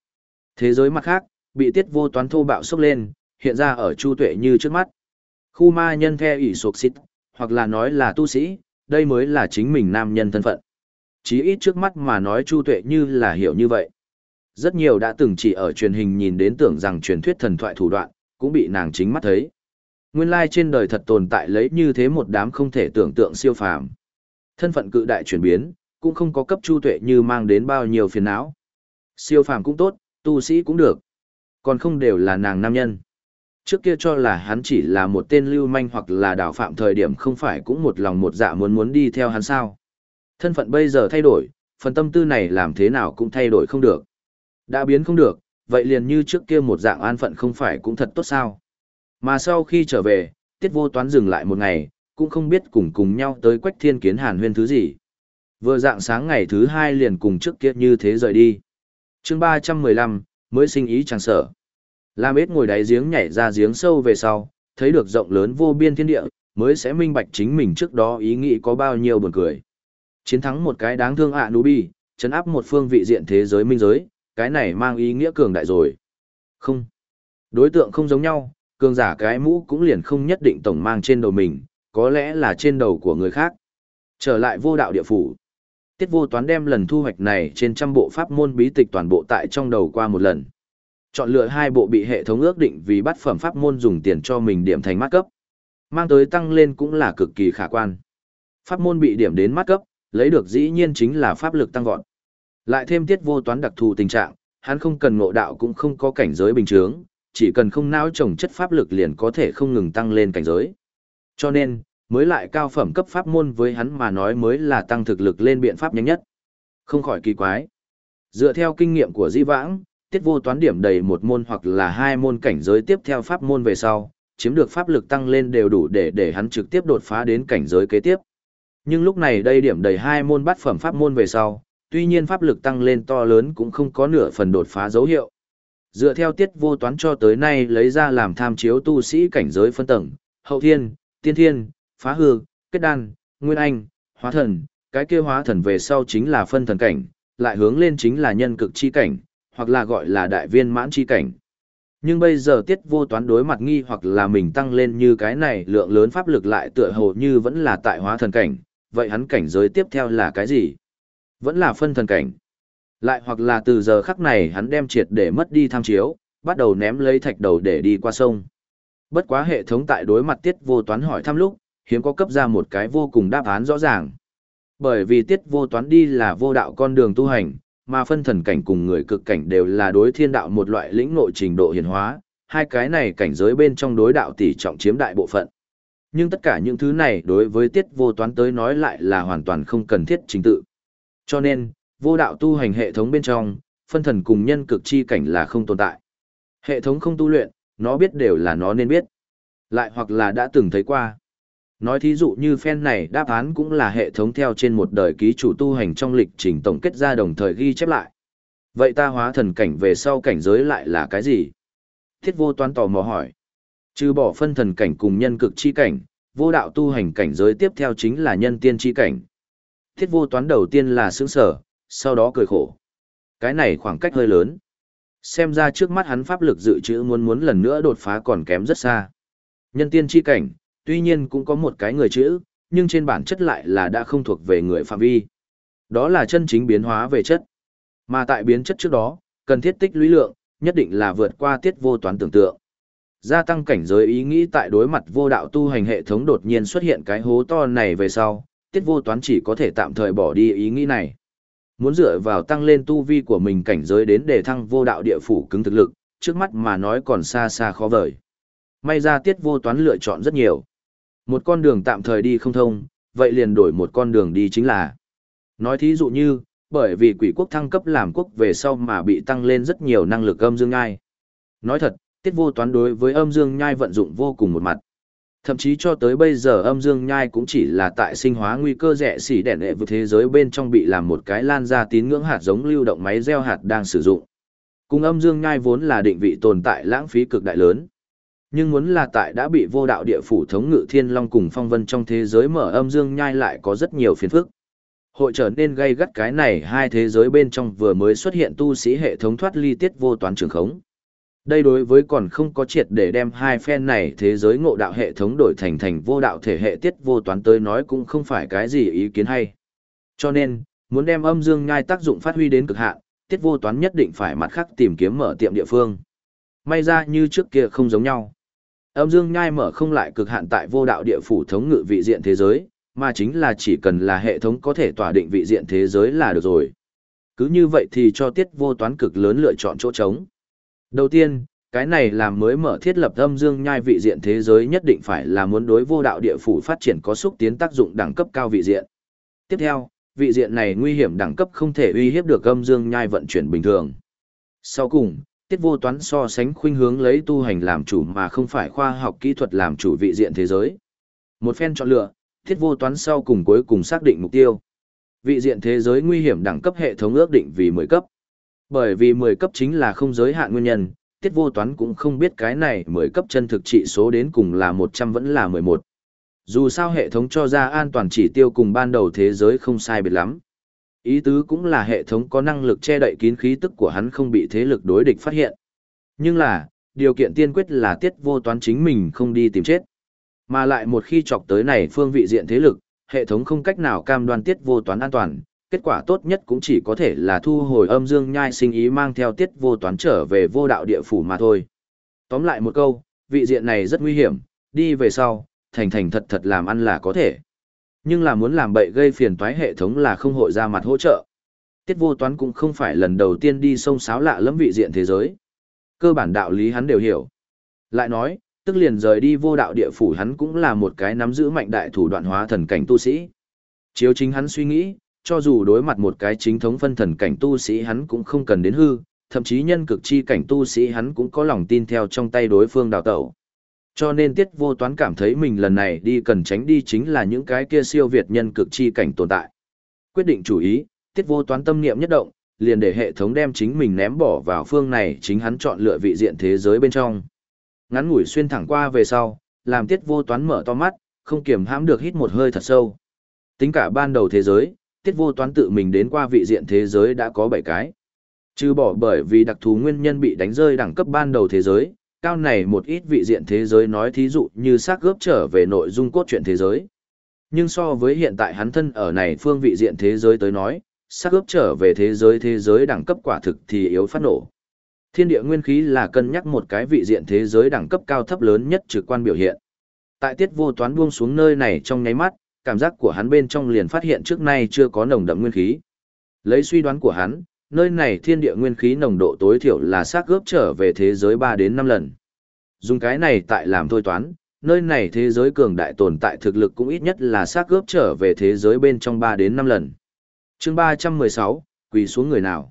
Thế giới mặt khác, bị tiết vô toán thô bạo sốc lên, hiện ra ở chu tuệ như trước mắt. Khu ma nhân theo ỷ sụp xít, hoặc là nói là tu sĩ, đây mới là chính mình nam nhân thân phận. Chí ít trước mắt mà nói chu tuệ như là hiểu như vậy. Rất nhiều đã từng chỉ ở truyền hình nhìn đến tưởng rằng truyền thuyết thần thoại thủ đoạn, cũng bị nàng chính mắt thấy. Nguyên lai trên đời thật tồn tại lấy như thế một đám không thể tưởng tượng siêu phàm. Thân phận cự đại chuyển biến, cũng không có cấp chu tuệ như mang đến bao nhiêu phiền não. Siêu phàm cũng tốt, tu sĩ cũng được. Còn không đều là nàng nam nhân. Trước kia cho là hắn chỉ là một tên lưu manh hoặc là đảo phạm thời điểm không phải cũng một lòng một dạ muốn muốn đi theo hắn sao. Thân phận bây giờ thay đổi, phần tâm tư này làm thế nào cũng thay đổi không được. Đã biến không được, vậy liền như trước kia một dạng an phận không phải cũng thật tốt sao. Mà sau khi trở về, tiết vô toán dừng lại một ngày, cũng không biết cùng cùng nhau tới quách thiên kiến hàn huyên thứ gì. Vừa dạng sáng ngày thứ hai liền cùng trước kia như thế rời đi. chương ba trăm mười lăm mới sinh ý chẳng sợ. Lam ết ngồi đáy giếng nhảy ra giếng sâu về sau, thấy được rộng lớn vô biên thiên địa, mới sẽ minh bạch chính mình trước đó ý nghĩ có bao nhiêu buồn cười. Chiến thắng một cái đáng thương ạ à nú bi, chấn áp một phương vị diện thế giới minh giới, cái này mang ý nghĩa cường đại rồi. Không. Đối tượng không giống nhau, cường giả cái mũ cũng liền không nhất định tổng mang trên đầu mình, có lẽ là trên đầu của người khác. Trở lại vô đạo địa phủ. Tiết vô toán đem lần thu hoạch này trên trăm bộ pháp môn bí tịch toàn bộ tại trong đầu qua một lần. Chọn lựa hai bộ bị hệ thống ước định vì bắt phẩm pháp môn dùng tiền cho mình điểm thành mắt cấp. Mang tới tăng lên cũng là cực kỳ khả quan. Pháp môn bị điểm đến mắt cấp, lấy được dĩ nhiên chính là pháp lực tăng vọt. Lại thêm tiết vô toán đặc thù tình trạng, hắn không cần ngộ đạo cũng không có cảnh giới bình thường, chỉ cần không não trồng chất pháp lực liền có thể không ngừng tăng lên cảnh giới. Cho nên, mới lại cao phẩm cấp pháp môn với hắn mà nói mới là tăng thực lực lên biện pháp nhanh nhất. Không khỏi kỳ quái. Dựa theo kinh nghiệm của Di Vãng, tiết vô toán điểm đầy một môn hoặc là hai môn cảnh giới tiếp theo pháp môn về sau, chiếm được pháp lực tăng lên đều đủ để để hắn trực tiếp đột phá đến cảnh giới kế tiếp. Nhưng lúc này đây điểm đầy hai môn bát phẩm pháp môn về sau, tuy nhiên pháp lực tăng lên to lớn cũng không có nửa phần đột phá dấu hiệu. Dựa theo tiết vô toán cho tới nay lấy ra làm tham chiếu tu sĩ cảnh giới phân tầng, hậu thiên, tiên thiên, phá hư, kết đan, nguyên anh, hóa thần, cái kia hóa thần về sau chính là phân thần cảnh, lại hướng lên chính là nhân cực chi cảnh, hoặc là gọi là đại viên mãn chi cảnh. Nhưng bây giờ tiết vô toán đối mặt nghi hoặc là mình tăng lên như cái này lượng lớn pháp lực lại tựa hồ như vẫn là tại hóa thần cảnh, vậy hắn cảnh giới tiếp theo là cái gì? Vẫn là phân thần cảnh. Lại hoặc là từ giờ khắc này hắn đem triệt để mất đi tham chiếu, bắt đầu ném lấy thạch đầu để đi qua sông. Bất quá hệ thống tại đối mặt tiết vô toán hỏi thăm lúc, hiếm có cấp ra một cái vô cùng đáp án rõ ràng. Bởi vì tiết vô toán đi là vô đạo con đường tu hành, mà phân thần cảnh cùng người cực cảnh đều là đối thiên đạo một loại lĩnh nội trình độ hiền hóa, hai cái này cảnh giới bên trong đối đạo tỷ trọng chiếm đại bộ phận. Nhưng tất cả những thứ này đối với tiết vô toán tới nói lại là hoàn toàn không cần thiết trình tự. Cho nên, vô đạo tu hành hệ thống bên trong, phân thần cùng nhân cực chi cảnh là không tồn tại. Hệ thống không tu luyện, nó biết đều là nó nên biết. Lại hoặc là đã từng thấy qua. Nói thí dụ như phen này đáp án cũng là hệ thống theo trên một đời ký chủ tu hành trong lịch trình tổng kết ra đồng thời ghi chép lại. Vậy ta hóa thần cảnh về sau cảnh giới lại là cái gì? Thiết vô toán tò mò hỏi. Trừ bỏ phân thần cảnh cùng nhân cực chi cảnh, vô đạo tu hành cảnh giới tiếp theo chính là nhân tiên chi cảnh. Thiết vô toán đầu tiên là sướng sở, sau đó cười khổ. Cái này khoảng cách hơi lớn. Xem ra trước mắt hắn pháp lực dự trữ muốn muốn lần nữa đột phá còn kém rất xa. Nhân tiên chi cảnh, tuy nhiên cũng có một cái người chữ, nhưng trên bản chất lại là đã không thuộc về người phạm vi. Đó là chân chính biến hóa về chất. Mà tại biến chất trước đó, cần thiết tích lũy lượng, nhất định là vượt qua tiết vô toán tưởng tượng. Gia tăng cảnh giới ý nghĩ tại đối mặt vô đạo tu hành hệ thống đột nhiên xuất hiện cái hố to này về sau, tiết vô toán chỉ có thể tạm thời bỏ đi ý nghĩ này. Muốn dựa vào tăng lên tu vi của mình cảnh giới đến để thăng vô đạo địa phủ cứng thực lực, trước mắt mà nói còn xa xa khó vời. May ra tiết vô toán lựa chọn rất nhiều. Một con đường tạm thời đi không thông, vậy liền đổi một con đường đi chính là. Nói thí dụ như, bởi vì quỷ quốc thăng cấp làm quốc về sau mà bị tăng lên rất nhiều năng lực âm dương nhai. Nói thật, tiết vô toán đối với âm dương nhai vận dụng vô cùng một mặt. Thậm chí cho tới bây giờ âm dương nhai cũng chỉ là tại sinh hóa nguy cơ rẻ xỉ đẻ nệ vượt thế giới bên trong bị làm một cái lan ra tín ngưỡng hạt giống lưu động máy gieo hạt đang sử dụng. Cùng âm dương nhai vốn là định vị tồn tại lãng phí cực đại lớn. Nhưng muốn là tại đã bị vô đạo địa phủ thống ngự thiên long cùng phong vân trong thế giới mở âm dương nhai lại có rất nhiều phiền phức. Hội trở nên gây gắt cái này hai thế giới bên trong vừa mới xuất hiện tu sĩ hệ thống thoát ly tiết vô toán trường khống. Đây đối với còn không có triệt để đem hai phen này thế giới ngộ đạo hệ thống đổi thành thành vô đạo thể hệ tiết vô toán tới nói cũng không phải cái gì ý kiến hay. Cho nên, muốn đem âm dương nhai tác dụng phát huy đến cực hạn, tiết vô toán nhất định phải mặt khác tìm kiếm mở tiệm địa phương. May ra như trước kia không giống nhau. Âm dương nhai mở không lại cực hạn tại vô đạo địa phủ thống ngự vị diện thế giới, mà chính là chỉ cần là hệ thống có thể tỏa định vị diện thế giới là được rồi. Cứ như vậy thì cho tiết vô toán cực lớn lựa chọn chỗ trống. Đầu tiên, cái này làm mới mở thiết lập âm dương nhai vị diện thế giới nhất định phải là muốn đối vô đạo địa phủ phát triển có xúc tiến tác dụng đẳng cấp cao vị diện. Tiếp theo, vị diện này nguy hiểm đẳng cấp không thể uy hiếp được âm dương nhai vận chuyển bình thường. Sau cùng, tiết vô toán so sánh khuynh hướng lấy tu hành làm chủ mà không phải khoa học kỹ thuật làm chủ vị diện thế giới. Một phen chọn lựa, tiết vô toán sau cùng cuối cùng xác định mục tiêu. Vị diện thế giới nguy hiểm đẳng cấp hệ thống ước định vì 10 cấp. Bởi vì 10 cấp chính là không giới hạn nguyên nhân, tiết vô toán cũng không biết cái này 10 cấp chân thực trị số đến cùng là 100 vẫn là 11. Dù sao hệ thống cho ra an toàn chỉ tiêu cùng ban đầu thế giới không sai biệt lắm. Ý tứ cũng là hệ thống có năng lực che đậy kín khí tức của hắn không bị thế lực đối địch phát hiện. Nhưng là, điều kiện tiên quyết là tiết vô toán chính mình không đi tìm chết. Mà lại một khi chọc tới này phương vị diện thế lực, hệ thống không cách nào cam đoan tiết vô toán an toàn, kết quả tốt nhất cũng chỉ có thể là thu hồi âm dương nhai sinh ý mang theo tiết vô toán trở về vô đạo địa phủ mà thôi. Tóm lại một câu, vị diện này rất nguy hiểm, đi về sau, thành thành thật thật làm ăn là có thể. Nhưng là muốn làm bậy gây phiền toái hệ thống là không hội ra mặt hỗ trợ. Tiết vô toán cũng không phải lần đầu tiên đi sông sáo lạ lẫm vị diện thế giới. Cơ bản đạo lý hắn đều hiểu. Lại nói, tức liền rời đi vô đạo địa phủ hắn cũng là một cái nắm giữ mạnh đại thủ đoạn hóa thần cảnh tu sĩ. Chiếu chính hắn suy nghĩ, cho dù đối mặt một cái chính thống phân thần cảnh tu sĩ hắn cũng không cần đến hư, thậm chí nhân cực chi cảnh tu sĩ hắn cũng có lòng tin theo trong tay đối phương đào tẩu. Cho nên tiết vô toán cảm thấy mình lần này đi cần tránh đi chính là những cái kia siêu việt nhân cực chi cảnh tồn tại. Quyết định chủ ý, tiết vô toán tâm niệm nhất động, liền để hệ thống đem chính mình ném bỏ vào phương này chính hắn chọn lựa vị diện thế giới bên trong. Ngắn ngủi xuyên thẳng qua về sau, làm tiết vô toán mở to mắt, không kiềm hãm được hít một hơi thật sâu. Tính cả ban đầu thế giới, tiết vô toán tự mình đến qua vị diện thế giới đã có 7 cái. Trừ bỏ bởi vì đặc thù nguyên nhân bị đánh rơi đẳng cấp ban đầu thế giới, cao này một ít vị diện thế giới nói thí dụ như xác gớp trở về nội dung cốt truyện thế giới. Nhưng so với hiện tại hắn thân ở này phương vị diện thế giới tới nói, xác gớp trở về thế giới thế giới đẳng cấp quả thực thì yếu phát nổ. Thiên địa nguyên khí là cân nhắc một cái vị diện thế giới đẳng cấp cao thấp lớn nhất trực quan biểu hiện. Tại tiết vô toán buông xuống nơi này trong nháy mắt, cảm giác của hắn bên trong liền phát hiện trước nay chưa có nồng đậm nguyên khí. Lấy suy đoán của hắn, nơi này thiên địa nguyên khí nồng độ tối thiểu là xác gớp trở về thế giới 3 đến 5 lần. Dùng cái này tại làm thôi toán, nơi này thế giới cường đại tồn tại thực lực cũng ít nhất là xác gớp trở về thế giới bên trong 3 đến 5 lần. chương 316, quỳ xuống người nào?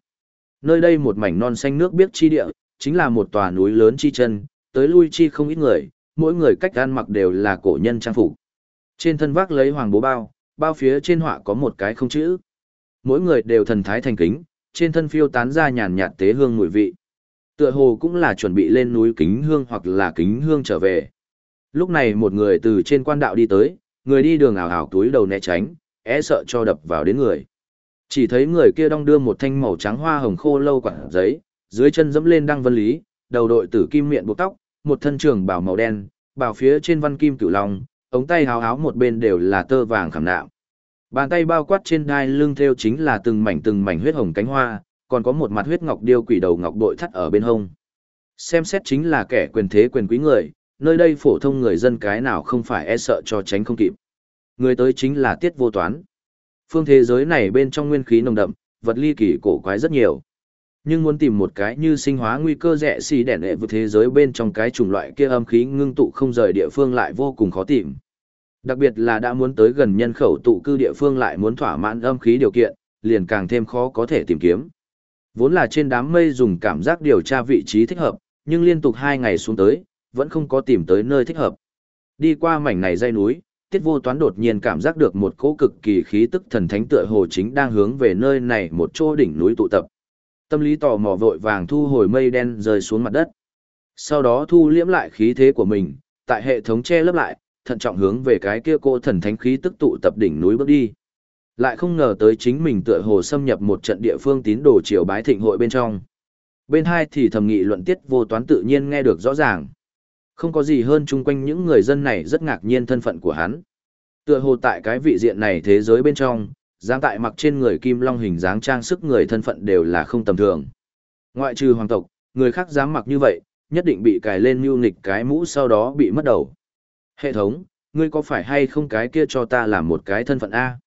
Nơi đây một mảnh non xanh nước biếc chi địa, chính là một tòa núi lớn chi chân, tới lui chi không ít người, mỗi người cách ăn mặc đều là cổ nhân trang phục. Trên thân vác lấy hoàng bố bao, bao phía trên họa có một cái không chữ. Mỗi người đều thần thái thành kính, trên thân phiêu tán ra nhàn nhạt tế hương mùi vị. Tựa hồ cũng là chuẩn bị lên núi kính hương hoặc là kính hương trở về. Lúc này một người từ trên quan đạo đi tới, người đi đường ảo ảo túi đầu né tránh, é sợ cho đập vào đến người. Chỉ thấy người kia đong đưa một thanh màu trắng hoa hồng khô lâu quả giấy, dưới chân dẫm lên đăng vân lý, đầu đội tử kim miệng buộc tóc, một thân trường bảo màu đen, bảo phía trên văn kim cửu long, ống tay háo háo một bên đều là tơ vàng khảm nạm. Bàn tay bao quát trên đai lưng theo chính là từng mảnh từng mảnh huyết hồng cánh hoa, còn có một mặt huyết ngọc điêu quỷ đầu ngọc bội thắt ở bên hông. Xem xét chính là kẻ quyền thế quyền quý người, nơi đây phổ thông người dân cái nào không phải e sợ cho tránh không kịp. Người tới chính là tiết vô toán. Phương thế giới này bên trong nguyên khí nồng đậm, vật ly kỳ cổ quái rất nhiều. Nhưng muốn tìm một cái như sinh hóa nguy cơ rẻ xì đẻ nệ vượt thế giới bên trong cái chủng loại kia âm khí ngưng tụ không rời địa phương lại vô cùng khó tìm. Đặc biệt là đã muốn tới gần nhân khẩu tụ cư địa phương lại muốn thỏa mãn âm khí điều kiện, liền càng thêm khó có thể tìm kiếm. Vốn là trên đám mây dùng cảm giác điều tra vị trí thích hợp, nhưng liên tục hai ngày xuống tới, vẫn không có tìm tới nơi thích hợp. Đi qua mảnh này dây núi, tiết vô toán đột nhiên cảm giác được một cỗ cực kỳ khí tức thần thánh tựa hồ chính đang hướng về nơi này một chỗ đỉnh núi tụ tập. Tâm lý tò mò vội vàng thu hồi mây đen rơi xuống mặt đất. Sau đó thu liễm lại khí thế của mình, tại hệ thống che lấp lại, thận trọng hướng về cái kia cô thần thánh khí tức tụ tập đỉnh núi bước đi. Lại không ngờ tới chính mình tựa hồ xâm nhập một trận địa phương tín đồ triều bái thịnh hội bên trong. Bên hai thì thầm nghị luận tiết vô toán tự nhiên nghe được rõ ràng. Không có gì hơn chung quanh những người dân này rất ngạc nhiên thân phận của hắn. Tựa hồ tại cái vị diện này thế giới bên trong, dáng tại mặc trên người kim long hình dáng trang sức người thân phận đều là không tầm thường. Ngoại trừ hoàng tộc, người khác dám mặc như vậy, nhất định bị cài lên mưu nghịch cái mũ sau đó bị mất đầu. Hệ thống, ngươi có phải hay không cái kia cho ta làm một cái thân phận A?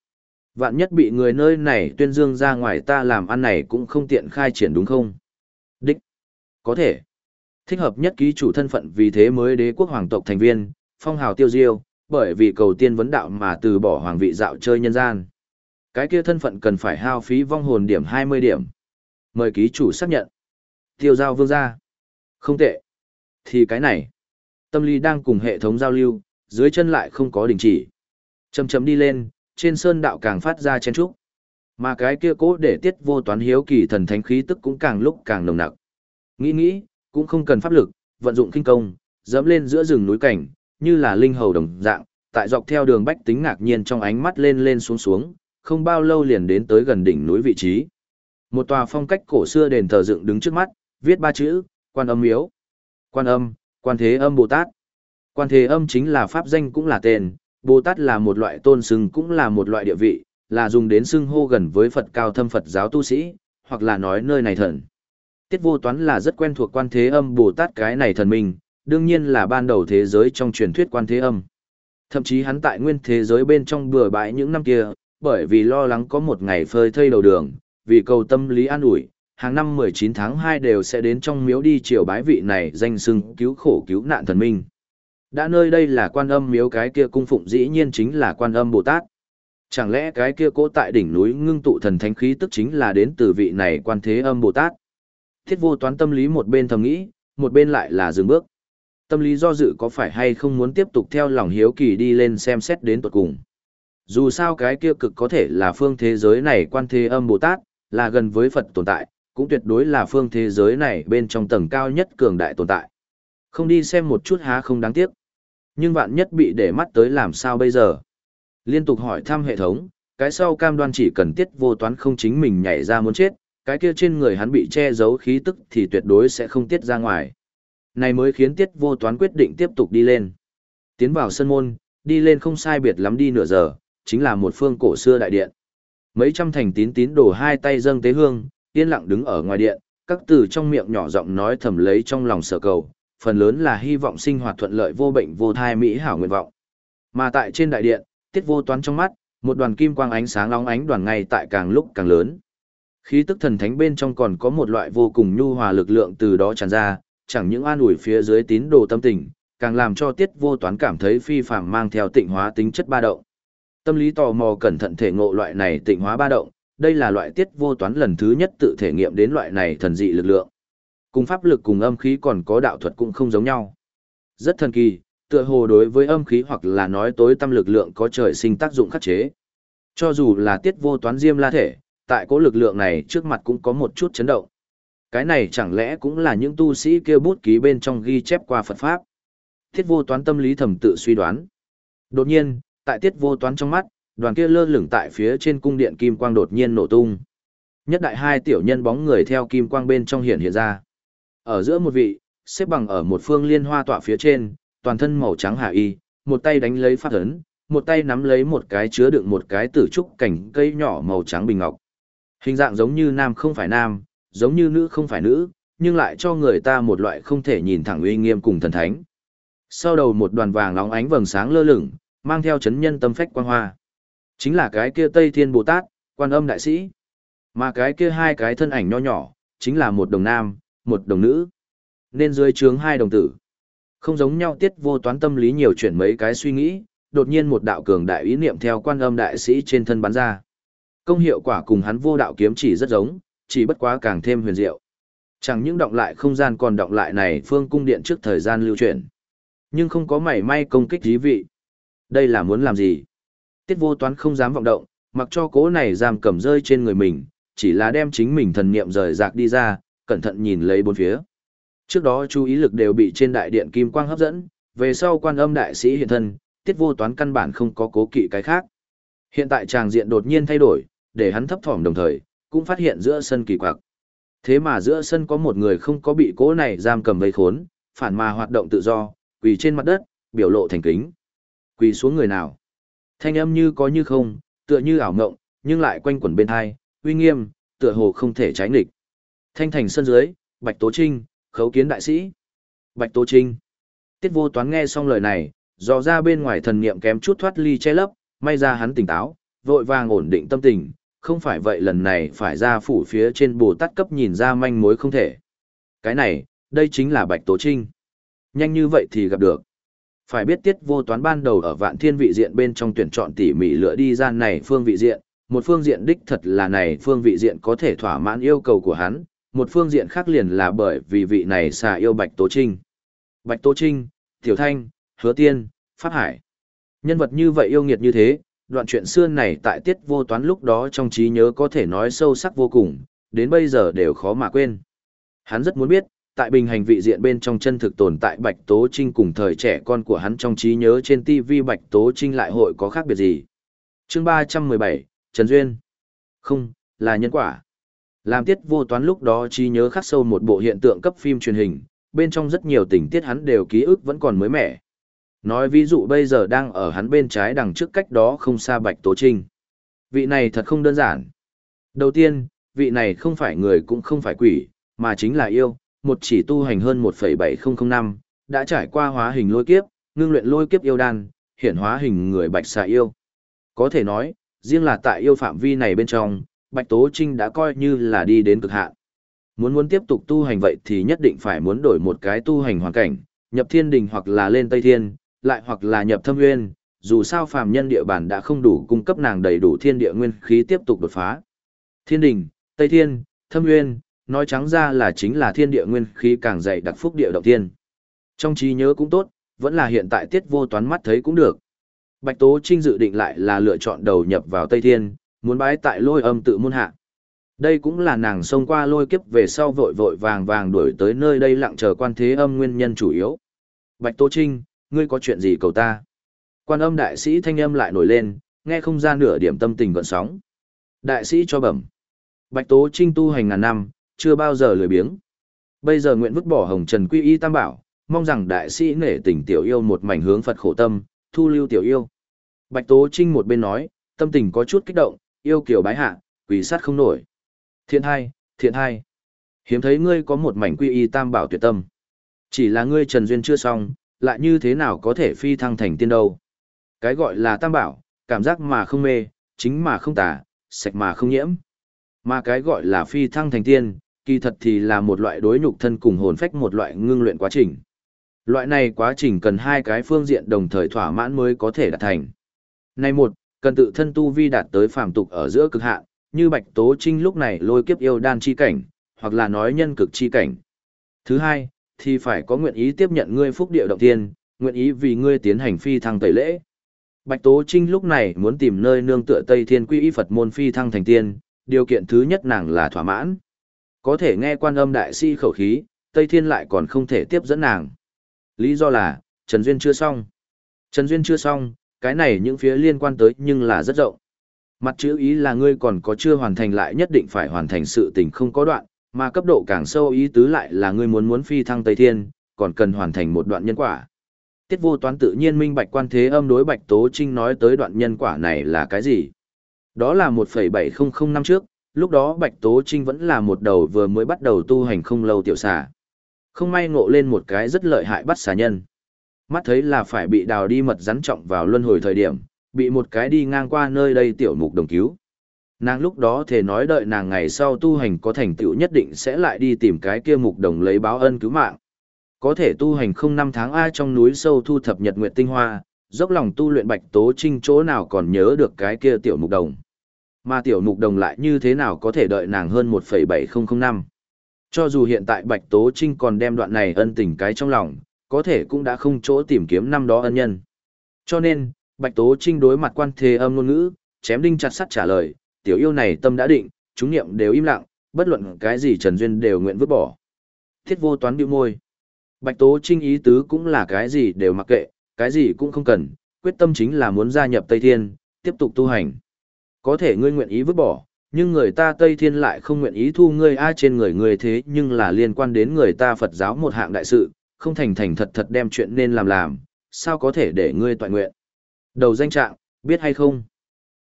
Vạn nhất bị người nơi này tuyên dương ra ngoài ta làm ăn này cũng không tiện khai triển đúng không? Đích. Có thể. Thích hợp nhất ký chủ thân phận vì thế mới đế quốc hoàng tộc thành viên, phong hào tiêu diêu, bởi vì cầu tiên vấn đạo mà từ bỏ hoàng vị dạo chơi nhân gian. Cái kia thân phận cần phải hao phí vong hồn điểm 20 điểm. Mời ký chủ xác nhận. Tiêu giao vương gia. Không tệ. Thì cái này. Tâm lý đang cùng hệ thống giao lưu, dưới chân lại không có đình chỉ. Chầm chầm đi lên, trên sơn đạo càng phát ra chen trúc. Mà cái kia cố để tiết vô toán hiếu kỳ thần thánh khí tức cũng càng lúc càng nồng nặc. Nghĩ nghĩ, cũng không cần pháp lực, vận dụng kinh công, dẫm lên giữa rừng núi cảnh, như là linh hầu đồng dạng, tại dọc theo đường bách tính ngạc nhiên trong ánh mắt lên lên xuống xuống, không bao lâu liền đến tới gần đỉnh núi vị trí. Một tòa phong cách cổ xưa đền thờ dựng đứng trước mắt, viết ba chữ, quan âm miếu. Quan âm, quan thế âm Bồ Tát. Quan thế âm chính là pháp danh cũng là tên, Bồ Tát là một loại tôn xưng cũng là một loại địa vị, là dùng đến xưng hô gần với Phật cao thâm Phật giáo tu sĩ, hoặc là nói nơi này thần. Tiết vô toán là rất quen thuộc quan thế âm Bồ Tát cái này thần minh, đương nhiên là ban đầu thế giới trong truyền thuyết quan thế âm. Thậm chí hắn tại nguyên thế giới bên trong bừa bãi những năm kia, bởi vì lo lắng có một ngày phơi thây đầu đường, vì cầu tâm lý an ủi, hàng năm 19 tháng 2 đều sẽ đến trong miếu đi triều bái vị này danh xưng cứu khổ cứu nạn thần minh. Đã nơi đây là quan âm miếu cái kia cung phụng dĩ nhiên chính là quan âm Bồ Tát. Chẳng lẽ cái kia cố tại đỉnh núi ngưng tụ thần thánh khí tức chính là đến từ vị này quan thế âm Bồ Tát? Thiết vô toán tâm lý một bên thầm nghĩ, một bên lại là dừng bước. Tâm lý do dự có phải hay không muốn tiếp tục theo lòng hiếu kỳ đi lên xem xét đến tuật cùng. Dù sao cái kia cực có thể là phương thế giới này quan thế âm Bồ Tát, là gần với Phật tồn tại, cũng tuyệt đối là phương thế giới này bên trong tầng cao nhất cường đại tồn tại. Không đi xem một chút há không đáng tiếc. Nhưng vạn nhất bị để mắt tới làm sao bây giờ? Liên tục hỏi thăm hệ thống, cái sau cam đoan chỉ cần tiết vô toán không chính mình nhảy ra muốn chết, cái kia trên người hắn bị che giấu khí tức thì tuyệt đối sẽ không tiết ra ngoài. Này mới khiến tiết vô toán quyết định tiếp tục đi lên. Tiến vào sân môn, đi lên không sai biệt lắm đi nửa giờ, chính là một phương cổ xưa đại điện. Mấy trăm thành tín tín đổ hai tay dâng tế hương, yên lặng đứng ở ngoài điện, các từ trong miệng nhỏ giọng nói thầm lấy trong lòng sở cầu, phần lớn là hy vọng sinh hoạt thuận lợi vô bệnh vô thai mỹ hảo nguyện vọng. Mà tại trên đại điện, tiết vô toán trong mắt, một đoàn kim quang ánh sáng long ánh đoàn ngay tại càng lúc càng lớn. Khí tức thần thánh bên trong còn có một loại vô cùng nhu hòa lực lượng từ đó tràn ra, chẳng những an ủi phía dưới tín đồ tâm tình, càng làm cho tiết vô toán cảm thấy phi phàm mang theo tịnh hóa tính chất ba động. Tâm lý tò mò cẩn thận thể ngộ loại này tịnh hóa ba động, đây là loại tiết vô toán lần thứ nhất tự thể nghiệm đến loại này thần dị lực lượng. Cùng pháp lực cùng âm khí còn có đạo thuật cũng không giống nhau. Rất thần kỳ, Tựa hồ đối với âm khí hoặc là nói tối tâm lực lượng có trời sinh tác dụng khắc chế. Cho dù là tiết vô toán diêm la thể, tại cố lực lượng này trước mặt cũng có một chút chấn động. Cái này chẳng lẽ cũng là những tu sĩ kêu bút ký bên trong ghi chép qua Phật Pháp. Tiết vô toán tâm lý thầm tự suy đoán. Đột nhiên, tại tiết vô toán trong mắt, đoàn kia lơ lửng tại phía trên cung điện kim quang đột nhiên nổ tung. Nhất đại hai tiểu nhân bóng người theo kim quang bên trong hiện hiện ra. Ở giữa một vị, xếp bằng ở một phương liên hoa tọa phía trên, toàn thân màu trắng hạ y, một tay đánh lấy phát ấn, một tay nắm lấy một cái chứa đựng một cái tử trúc cảnh cây nhỏ màu trắng bình ngọc. Hình dạng giống như nam không phải nam, giống như nữ không phải nữ, nhưng lại cho người ta một loại không thể nhìn thẳng uy nghiêm cùng thần thánh. Sau đầu một đoàn vàng nóng ánh vầng sáng lơ lửng, mang theo chấn nhân tâm phách quang hoa. Chính là cái kia Tây Thiên Bồ Tát, quan âm đại sĩ. Mà cái kia hai cái thân ảnh nho nhỏ, chính là một đồng nam, một đồng nữ. Nên dưới trướng hai đồng tử. Không giống nhau tiết vô toán tâm lý nhiều chuyển mấy cái suy nghĩ, đột nhiên một đạo cường đại ý niệm theo quan âm đại sĩ trên thân bắn ra. Công hiệu quả cùng hắn vô đạo kiếm chỉ rất giống, chỉ bất quá càng thêm huyền diệu. Chẳng những động lại không gian còn động lại này phương cung điện trước thời gian lưu chuyển. Nhưng không có mảy may công kích dí vị. Đây là muốn làm gì? Tiết vô toán không dám vọng động, mặc cho cố này giam cầm rơi trên người mình, chỉ là đem chính mình thần niệm rời rạc đi ra, cẩn thận nhìn lấy bốn phía. Trước đó chú ý lực đều bị trên đại điện kim quang hấp dẫn, về sau quan âm đại sĩ hiện thân, tiết vô toán căn bản không có cố kỵ cái khác. Hiện tại tràng diện đột nhiên thay đổi, để hắn thấp thỏm đồng thời, cũng phát hiện giữa sân kỳ quặc. Thế mà giữa sân có một người không có bị cố này giam cầm vây khốn, phản mà hoạt động tự do, quỳ trên mặt đất, biểu lộ thành kính. Quỳ xuống người nào? Thanh âm như có như không, tựa như ảo ngộng, nhưng lại quanh quẩn bên hai, uy nghiêm, tựa hồ không thể trái địch. Thanh thành sân dưới, Bạch Tố Trinh, khấu kiến đại sĩ. Bạch Tố Trinh. Tiết vô toán nghe xong lời này, dò ra bên ngoài thần niệm kém chút thoát ly che lấp, may ra hắn tỉnh táo, vội vàng ổn định tâm tình, không phải vậy lần này phải ra phủ phía trên Bồ Tát cấp nhìn ra manh mối không thể. Cái này, đây chính là Bạch Tố Trinh. Nhanh như vậy thì gặp được. Phải biết tiết vô toán ban đầu ở vạn thiên vị diện bên trong tuyển chọn tỉ mỉ lựa đi ra này phương vị diện, một phương diện đích thật là này phương vị diện có thể thỏa mãn yêu cầu của hắn, một phương diện khác liền là bởi vì vị này xà yêu Bạch Tố Trinh. Bạch Tố Trinh, Tiểu Thanh, Hứa Tiên, Pháp Hải. Nhân vật như vậy yêu nghiệt như thế, đoạn chuyện xưa này tại tiết vô toán lúc đó trong trí nhớ có thể nói sâu sắc vô cùng, đến bây giờ đều khó mà quên. Hắn rất muốn biết, tại bình hành vị diện bên trong chân thực tồn tại Bạch Tố Trinh cùng thời trẻ con của hắn trong trí nhớ trên TV Bạch Tố Trinh lại hội có khác biệt gì. chương 317, Trần Duyên. Không, là nhân quả. Làm tiết vô toán lúc đó trí nhớ khắc sâu một bộ hiện tượng cấp phim truyền hình, bên trong rất nhiều tình tiết hắn đều ký ức vẫn còn mới mẻ. Nói ví dụ bây giờ đang ở hắn bên trái đằng trước cách đó không xa Bạch Tố Trinh. Vị này thật không đơn giản. Đầu tiên, vị này không phải người cũng không phải quỷ, mà chính là yêu, một chỉ tu hành hơn 1,7005, đã trải qua hóa hình lôi kiếp, ngưng luyện lôi kiếp yêu đan, hiện hóa hình người Bạch xà yêu. Có thể nói, riêng là tại yêu phạm vi này bên trong, Bạch Tố Trinh đã coi như là đi đến cực hạn. Muốn muốn tiếp tục tu hành vậy thì nhất định phải muốn đổi một cái tu hành hoàn cảnh, nhập thiên đình hoặc là lên Tây Thiên, lại hoặc là nhập thâm nguyên, dù sao phàm nhân địa bàn đã không đủ cung cấp nàng đầy đủ thiên địa nguyên khí tiếp tục đột phá. Thiên đình, Tây Thiên, thâm nguyên, nói trắng ra là chính là thiên địa nguyên khí càng dày đặc phúc địa động thiên. Trong trí nhớ cũng tốt, vẫn là hiện tại tiết vô toán mắt thấy cũng được. Bạch Tố Trinh dự định lại là lựa chọn đầu nhập vào Tây Thiên, muốn bái tại lôi âm tự môn hạ. Đây cũng là nàng xông qua lôi kiếp về sau vội vội vàng vàng đuổi tới nơi đây lặng chờ quan thế âm nguyên nhân chủ yếu. Bạch Tố Trinh, ngươi có chuyện gì cầu ta? Quan âm đại sĩ thanh âm lại nổi lên, nghe không ra nửa điểm tâm tình gợn sóng. Đại sĩ cho bẩm. Bạch Tố Trinh tu hành ngàn năm, chưa bao giờ lười biếng. Bây giờ nguyện vứt bỏ hồng trần quy y tam bảo, mong rằng đại sĩ nể tình tiểu yêu một mảnh hướng Phật khổ tâm, thu lưu tiểu yêu. Bạch Tố Trinh một bên nói, tâm tình có chút kích động, yêu kiều bái hạ, quỷ sát không nổi. Thiện hai, thiện hai. Hiếm thấy ngươi có một mảnh quy y tam bảo tuyệt tâm. Chỉ là ngươi trần duyên chưa xong, lại như thế nào có thể phi thăng thành tiên đâu. Cái gọi là tam bảo, cảm giác mà không mê, chính mà không tà, sạch mà không nhiễm. Mà cái gọi là phi thăng thành tiên, kỳ thật thì là một loại đối nhục thân cùng hồn phách một loại ngưng luyện quá trình. Loại này quá trình cần hai cái phương diện đồng thời thỏa mãn mới có thể đạt thành. Này một, cần tự thân tu vi đạt tới phàm tục ở giữa cực hạn, như Bạch Tố Trinh lúc này lôi kiếp yêu đan chi cảnh, hoặc là nói nhân cực chi cảnh. Thứ hai, thì phải có nguyện ý tiếp nhận ngươi phúc địa động tiên, nguyện ý vì ngươi tiến hành phi thăng tẩy lễ. Bạch Tố Trinh lúc này muốn tìm nơi nương tựa Tây Thiên Quy Y Phật môn phi thăng thành tiên, điều kiện thứ nhất nàng là thỏa mãn. Có thể nghe quan âm đại si khẩu khí, Tây Thiên lại còn không thể tiếp dẫn nàng. Lý do là, Trần Duyên chưa xong. Trần Duyên chưa xong, cái này những phía liên quan tới nhưng là rất rộng. Mặt chữ ý là ngươi còn có chưa hoàn thành lại nhất định phải hoàn thành sự tình không có đoạn, mà cấp độ càng sâu ý tứ lại là ngươi muốn muốn phi thăng Tây Thiên, còn cần hoàn thành một đoạn nhân quả. Tiết vô toán tự nhiên minh bạch quan thế âm đối bạch tố trinh nói tới đoạn nhân quả này là cái gì. Đó là 1,700 năm trước, lúc đó bạch tố trinh vẫn là một đầu vừa mới bắt đầu tu hành không lâu tiểu xà. Không may ngộ lên một cái rất lợi hại bắt xà nhân. Mắt thấy là phải bị đào đi mật rắn trọng vào luân hồi thời điểm, bị một cái đi ngang qua nơi đây tiểu mục đồng cứu. Nàng lúc đó thể nói đợi nàng ngày sau tu hành có thành tựu nhất định sẽ lại đi tìm cái kia mục đồng lấy báo ân cứu mạng. Có thể tu hành không năm tháng A trong núi sâu thu thập nhật nguyệt tinh hoa, dốc lòng tu luyện bạch tố trinh chỗ nào còn nhớ được cái kia tiểu mục đồng. Mà tiểu mục đồng lại như thế nào có thể đợi nàng hơn 1,7005. Cho dù hiện tại bạch tố trinh còn đem đoạn này ân tình cái trong lòng, có thể cũng đã không chỗ tìm kiếm năm đó ân nhân. Cho nên, bạch tố trinh đối mặt quan thế âm ngôn ngữ, chém đinh chặt sắt trả lời, tiểu yêu này tâm đã định, chúng niệm đều im lặng, bất luận cái gì Trần Duyên đều nguyện vứt bỏ. Thiết vô toán bĩu môi. Bạch Tố Trinh ý tứ cũng là cái gì đều mặc kệ, cái gì cũng không cần, quyết tâm chính là muốn gia nhập Tây Thiên, tiếp tục tu hành. Có thể ngươi nguyện ý vứt bỏ, nhưng người ta Tây Thiên lại không nguyện ý thu ngươi ai trên người ngươi thế nhưng là liên quan đến người ta Phật giáo một hạng đại sự, không thành thành thật thật đem chuyện nên làm làm, sao có thể để ngươi toàn nguyện. Đầu danh trạng, biết hay không?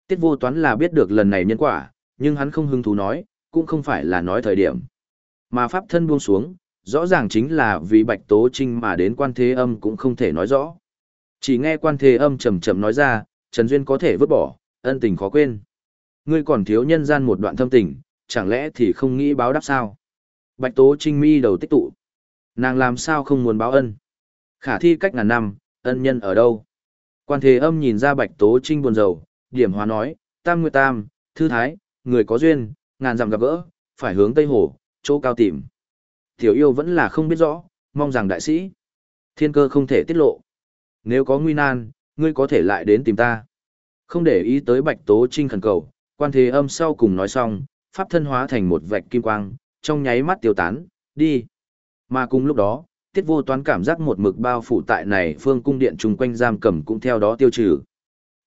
Tiết vô toán là biết được lần này nhân quả, nhưng hắn không hứng thú nói, cũng không phải là nói thời điểm. Mà pháp thân buông xuống, rõ ràng chính là vì bạch tố trinh mà đến quan thế âm cũng không thể nói rõ. Chỉ nghe quan thế âm chầm chầm nói ra, Trần Duyên có thể vứt bỏ, ân tình khó quên. Ngươi còn thiếu nhân gian một đoạn thâm tình, chẳng lẽ thì không nghĩ báo đáp sao? Bạch tố trinh mi đầu tích tụ. Nàng làm sao không muốn báo ân? Khả thi cách ngàn năm, ân nhân ở đâu? Quan thế âm nhìn ra bạch tố trinh buồn rầu, điểm hóa nói, tam nguyệt tam, thư thái, người có duyên, ngàn dặm gặp gỡ, phải hướng Tây Hồ, chỗ cao tìm. Tiểu yêu vẫn là không biết rõ, mong rằng đại sĩ, thiên cơ không thể tiết lộ. Nếu có nguy nan, ngươi có thể lại đến tìm ta. Không để ý tới bạch tố trinh khẩn cầu, quan thế âm sau cùng nói xong, pháp thân hóa thành một vạch kim quang, trong nháy mắt tiêu tán, đi. Mà cùng lúc đó, tiết vô toán cảm giác một mực bao phủ tại này phương cung điện chung quanh giam cầm cũng theo đó tiêu trừ.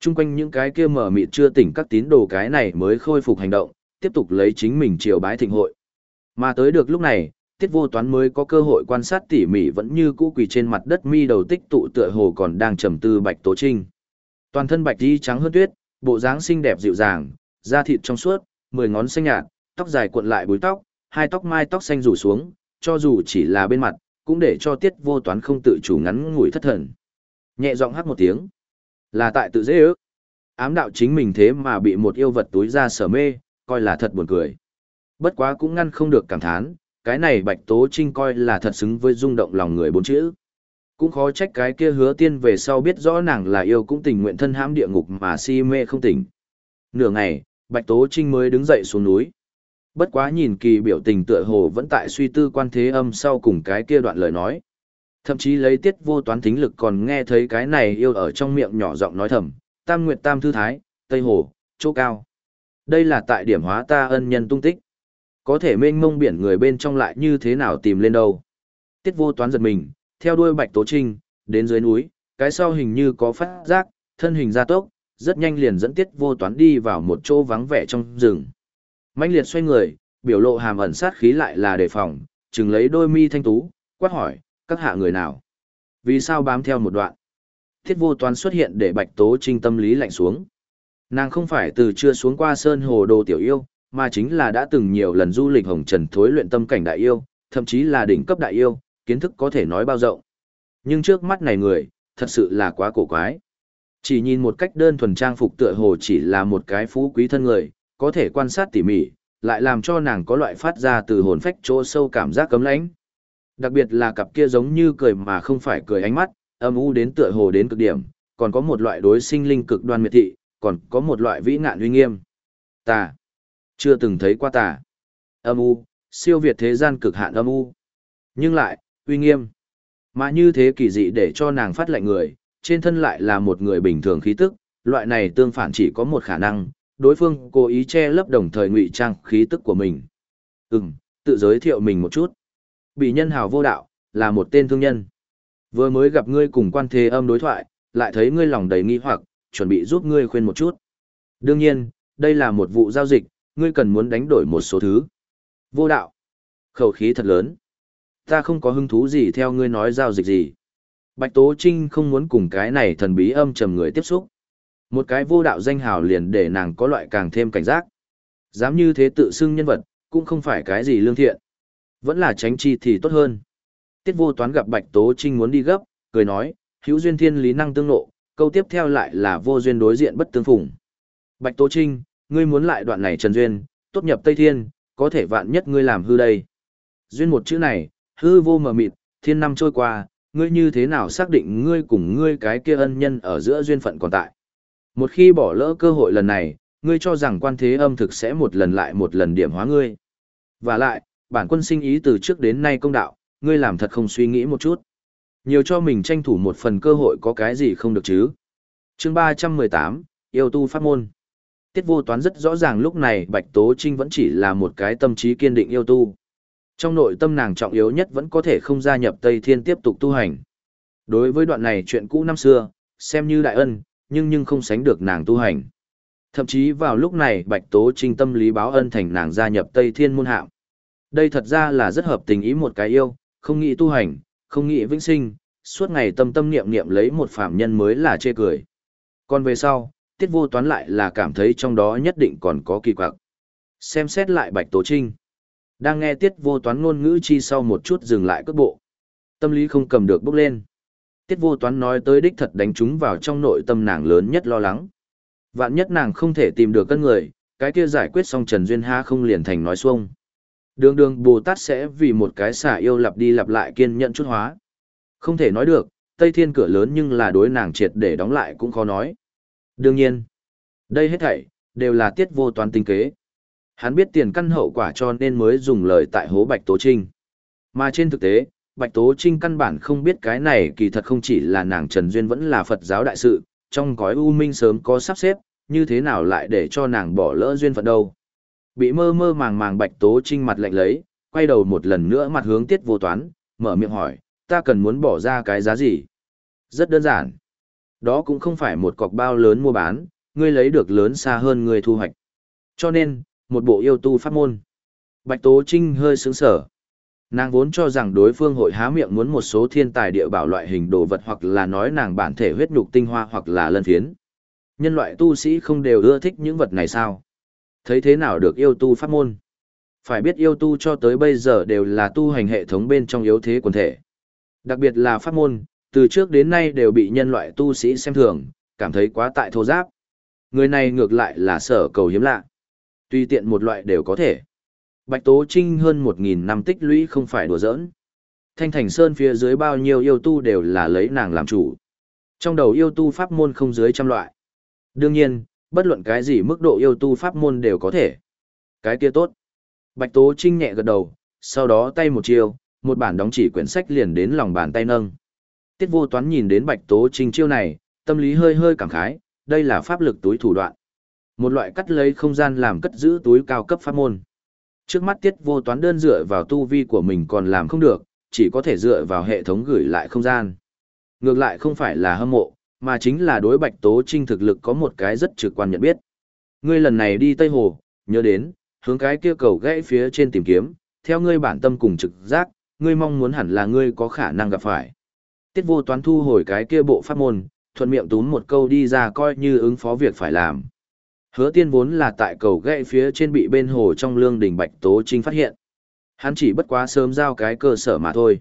Chung quanh những cái kia mở mịt chưa tỉnh các tín đồ cái này mới khôi phục hành động, tiếp tục lấy chính mình triều bái thịnh hội. Mà tới được lúc này, tiết vô toán mới có cơ hội quan sát tỉ mỉ vẫn như cũ quỳ trên mặt đất mi đầu tích tụ tựa hồ còn đang trầm tư bạch tố trinh. Toàn thân bạch đi trắng hơn tuyết, bộ dáng xinh đẹp dịu dàng, da thịt trong suốt, mười ngón xanh nhạt, tóc dài cuộn lại búi tóc, hai tóc mai tóc xanh rủ xuống, cho dù chỉ là bên mặt, cũng để cho tiết vô toán không tự chủ ngắn ngủi thất thần. Nhẹ giọng hát một tiếng. Là tại tự dễ ước. Ám đạo chính mình thế mà bị một yêu vật túi ra sở mê, coi là thật buồn cười. Bất quá cũng ngăn không được cảm thán, cái này Bạch Tố Trinh coi là thật xứng với rung động lòng người bốn chữ. Cũng khó trách cái kia hứa tiên về sau biết rõ nàng là yêu cũng tình nguyện thân hãm địa ngục mà si mê không tỉnh. Nửa ngày, Bạch Tố Trinh mới đứng dậy xuống núi. Bất quá nhìn kỳ biểu tình tựa hồ vẫn tại suy tư quan thế âm sau cùng cái kia đoạn lời nói. Thậm chí lấy tiết vô toán thính lực còn nghe thấy cái này yêu ở trong miệng nhỏ giọng nói thầm, tam nguyệt tam thư thái, tây hồ, chỗ cao. Đây là tại điểm hóa ta ân nhân tung tích. Có thể mênh mông biển người bên trong lại như thế nào tìm lên đâu. Tiết vô toán giật mình, theo đuôi bạch tố trinh, đến dưới núi, cái sau hình như có phát giác, thân hình ra tốc, rất nhanh liền dẫn tiết vô toán đi vào một chỗ vắng vẻ trong rừng. Mạnh liệt xoay người, biểu lộ hàm ẩn sát khí lại là đề phòng, chừng lấy đôi mi thanh tú, quát hỏi, các hạ người nào? Vì sao bám theo một đoạn? Thiết vô toán xuất hiện để bạch tố trinh tâm lý lạnh xuống. Nàng không phải từ chưa xuống qua sơn hồ đồ tiểu yêu, mà chính là đã từng nhiều lần du lịch hồng trần thối luyện tâm cảnh đại yêu, thậm chí là đỉnh cấp đại yêu, kiến thức có thể nói bao rộng. Nhưng trước mắt này người, thật sự là quá cổ quái. Chỉ nhìn một cách đơn thuần trang phục tựa hồ chỉ là một cái phú quý thân người, có thể quan sát tỉ mỉ, lại làm cho nàng có loại phát ra từ hồn phách chỗ sâu cảm giác cấm lãnh. Đặc biệt là cặp kia giống như cười mà không phải cười ánh mắt, âm u đến tựa hồ đến cực điểm, còn có một loại đối sinh linh cực đoan miệt thị, còn có một loại vĩ ngạn uy nghiêm. Tà. Chưa từng thấy qua tà. Âm u, siêu việt thế gian cực hạn âm u. Nhưng lại, uy nghiêm. Mà như thế kỳ dị để cho nàng phát lạnh người, trên thân lại là một người bình thường khí tức, loại này tương phản chỉ có một khả năng, đối phương cố ý che lấp đồng thời ngụy trang khí tức của mình. Ừm, tự giới thiệu mình một chút. Bị nhân hào vô đạo, là một tên thương nhân. Vừa mới gặp ngươi cùng quan thế âm đối thoại, lại thấy ngươi lòng đầy nghi hoặc, chuẩn bị giúp ngươi khuyên một chút. Đương nhiên, đây là một vụ giao dịch, ngươi cần muốn đánh đổi một số thứ. Vô đạo. Khẩu khí thật lớn. Ta không có hứng thú gì theo ngươi nói giao dịch gì. Bạch Tố Trinh không muốn cùng cái này thần bí âm trầm người tiếp xúc. Một cái vô đạo danh hào liền để nàng có loại càng thêm cảnh giác. Dám như thế tự xưng nhân vật, cũng không phải cái gì lương thiện. Vẫn là tránh chi thì tốt hơn. Tiết vô toán gặp Bạch Tố Trinh muốn đi gấp, cười nói, hữu duyên thiên lý năng tương nộ, câu tiếp theo lại là vô duyên đối diện bất tương phùng. Bạch Tố Trinh, ngươi muốn lại đoạn này trần duyên, tốt nhập Tây Thiên, có thể vạn nhất ngươi làm hư đây. Duyên một chữ này, hư vô mờ mịt, thiên năm trôi qua, ngươi như thế nào xác định ngươi cùng ngươi cái kia ân nhân ở giữa duyên phận còn tại. Một khi bỏ lỡ cơ hội lần này, ngươi cho rằng quan thế âm thực sẽ một lần lại một lần điểm hóa ngươi. Và lại, bản quân sinh ý từ trước đến nay công đạo, ngươi làm thật không suy nghĩ một chút. Nhiều cho mình tranh thủ một phần cơ hội có cái gì không được chứ. chương 318, yêu tu pháp môn. Tiết vô toán rất rõ ràng lúc này Bạch Tố Trinh vẫn chỉ là một cái tâm trí kiên định yêu tu. Trong nội tâm nàng trọng yếu nhất vẫn có thể không gia nhập Tây Thiên tiếp tục tu hành. Đối với đoạn này chuyện cũ năm xưa, xem như đại ân, nhưng nhưng không sánh được nàng tu hành. Thậm chí vào lúc này Bạch Tố Trinh tâm lý báo ân thành nàng gia nhập Tây Thiên môn hạm. Đây thật ra là rất hợp tình ý một cái yêu, không nghĩ tu hành, không nghĩ vĩnh sinh, suốt ngày tâm tâm niệm niệm lấy một phạm nhân mới là chê cười. Còn về sau, tiết vô toán lại là cảm thấy trong đó nhất định còn có kỳ quặc. Xem xét lại Bạch Tố Trinh. Đang nghe tiết vô toán ngôn ngữ chi sau một chút dừng lại cước bộ. Tâm lý không cầm được bốc lên. Tiết vô toán nói tới đích thật đánh chúng vào trong nội tâm nàng lớn nhất lo lắng. Vạn nhất nàng không thể tìm được cân người, cái kia giải quyết xong Trần Duyên Ha không liền thành nói xuông. Đường đường Bồ Tát sẽ vì một cái xả yêu lặp đi lặp lại kiên nhận chút hóa. Không thể nói được, Tây Thiên cửa lớn nhưng là đối nàng triệt để đóng lại cũng khó nói. Đương nhiên, đây hết thảy, đều là tiết vô toán tinh kế. Hắn biết tiền căn hậu quả cho nên mới dùng lời tại hố Bạch Tố Trinh. Mà trên thực tế, Bạch Tố Trinh căn bản không biết cái này kỳ thật không chỉ là nàng Trần Duyên vẫn là Phật giáo đại sự, trong gói U Minh sớm có sắp xếp, như thế nào lại để cho nàng bỏ lỡ duyên phận đâu. Bị mơ mơ màng màng Bạch Tố Trinh mặt lạnh lấy, quay đầu một lần nữa mặt hướng tiết vô toán, mở miệng hỏi, ta cần muốn bỏ ra cái giá gì? Rất đơn giản. Đó cũng không phải một cọc bao lớn mua bán, ngươi lấy được lớn xa hơn ngươi thu hoạch. Cho nên, một bộ yêu tu pháp môn. Bạch Tố Trinh hơi sướng sở. Nàng vốn cho rằng đối phương hội há miệng muốn một số thiên tài địa bảo loại hình đồ vật hoặc là nói nàng bản thể huyết nhục tinh hoa hoặc là lân phiến. Nhân loại tu sĩ không đều ưa thích những vật này sao? Thấy thế nào được yêu tu pháp môn? Phải biết yêu tu cho tới bây giờ đều là tu hành hệ thống bên trong yếu thế quần thể. Đặc biệt là pháp môn, từ trước đến nay đều bị nhân loại tu sĩ xem thường, cảm thấy quá tại thô giáp. Người này ngược lại là sở cầu hiếm lạ. Tuy tiện một loại đều có thể. Bạch Tố Trinh hơn một nghìn năm tích lũy không phải đùa giỡn. Thanh Thành Sơn phía dưới bao nhiêu yêu tu đều là lấy nàng làm chủ. Trong đầu yêu tu pháp môn không dưới trăm loại. Đương nhiên, bất luận cái gì mức độ yêu tu pháp môn đều có thể. Cái kia tốt. Bạch Tố Trinh nhẹ gật đầu, sau đó tay một chiêu, một bản đóng chỉ quyển sách liền đến lòng bàn tay nâng. Tiết vô toán nhìn đến Bạch Tố Trinh chiêu này, tâm lý hơi hơi cảm khái, đây là pháp lực túi thủ đoạn. Một loại cắt lấy không gian làm cất giữ túi cao cấp pháp môn. Trước mắt tiết vô toán đơn dựa vào tu vi của mình còn làm không được, chỉ có thể dựa vào hệ thống gửi lại không gian. Ngược lại không phải là hâm mộ, mà chính là đối bạch tố trinh thực lực có một cái rất trực quan nhận biết. Ngươi lần này đi Tây Hồ, nhớ đến, hướng cái kia cầu gãy phía trên tìm kiếm, theo ngươi bản tâm cùng trực giác, ngươi mong muốn hẳn là ngươi có khả năng gặp phải. Tiết vô toán thu hồi cái kia bộ pháp môn, thuận miệng túm một câu đi ra coi như ứng phó việc phải làm. Hứa tiên vốn là tại cầu gậy phía trên bị bên hồ trong lương đình Bạch Tố Trinh phát hiện. Hắn chỉ bất quá sớm giao cái cơ sở mà thôi.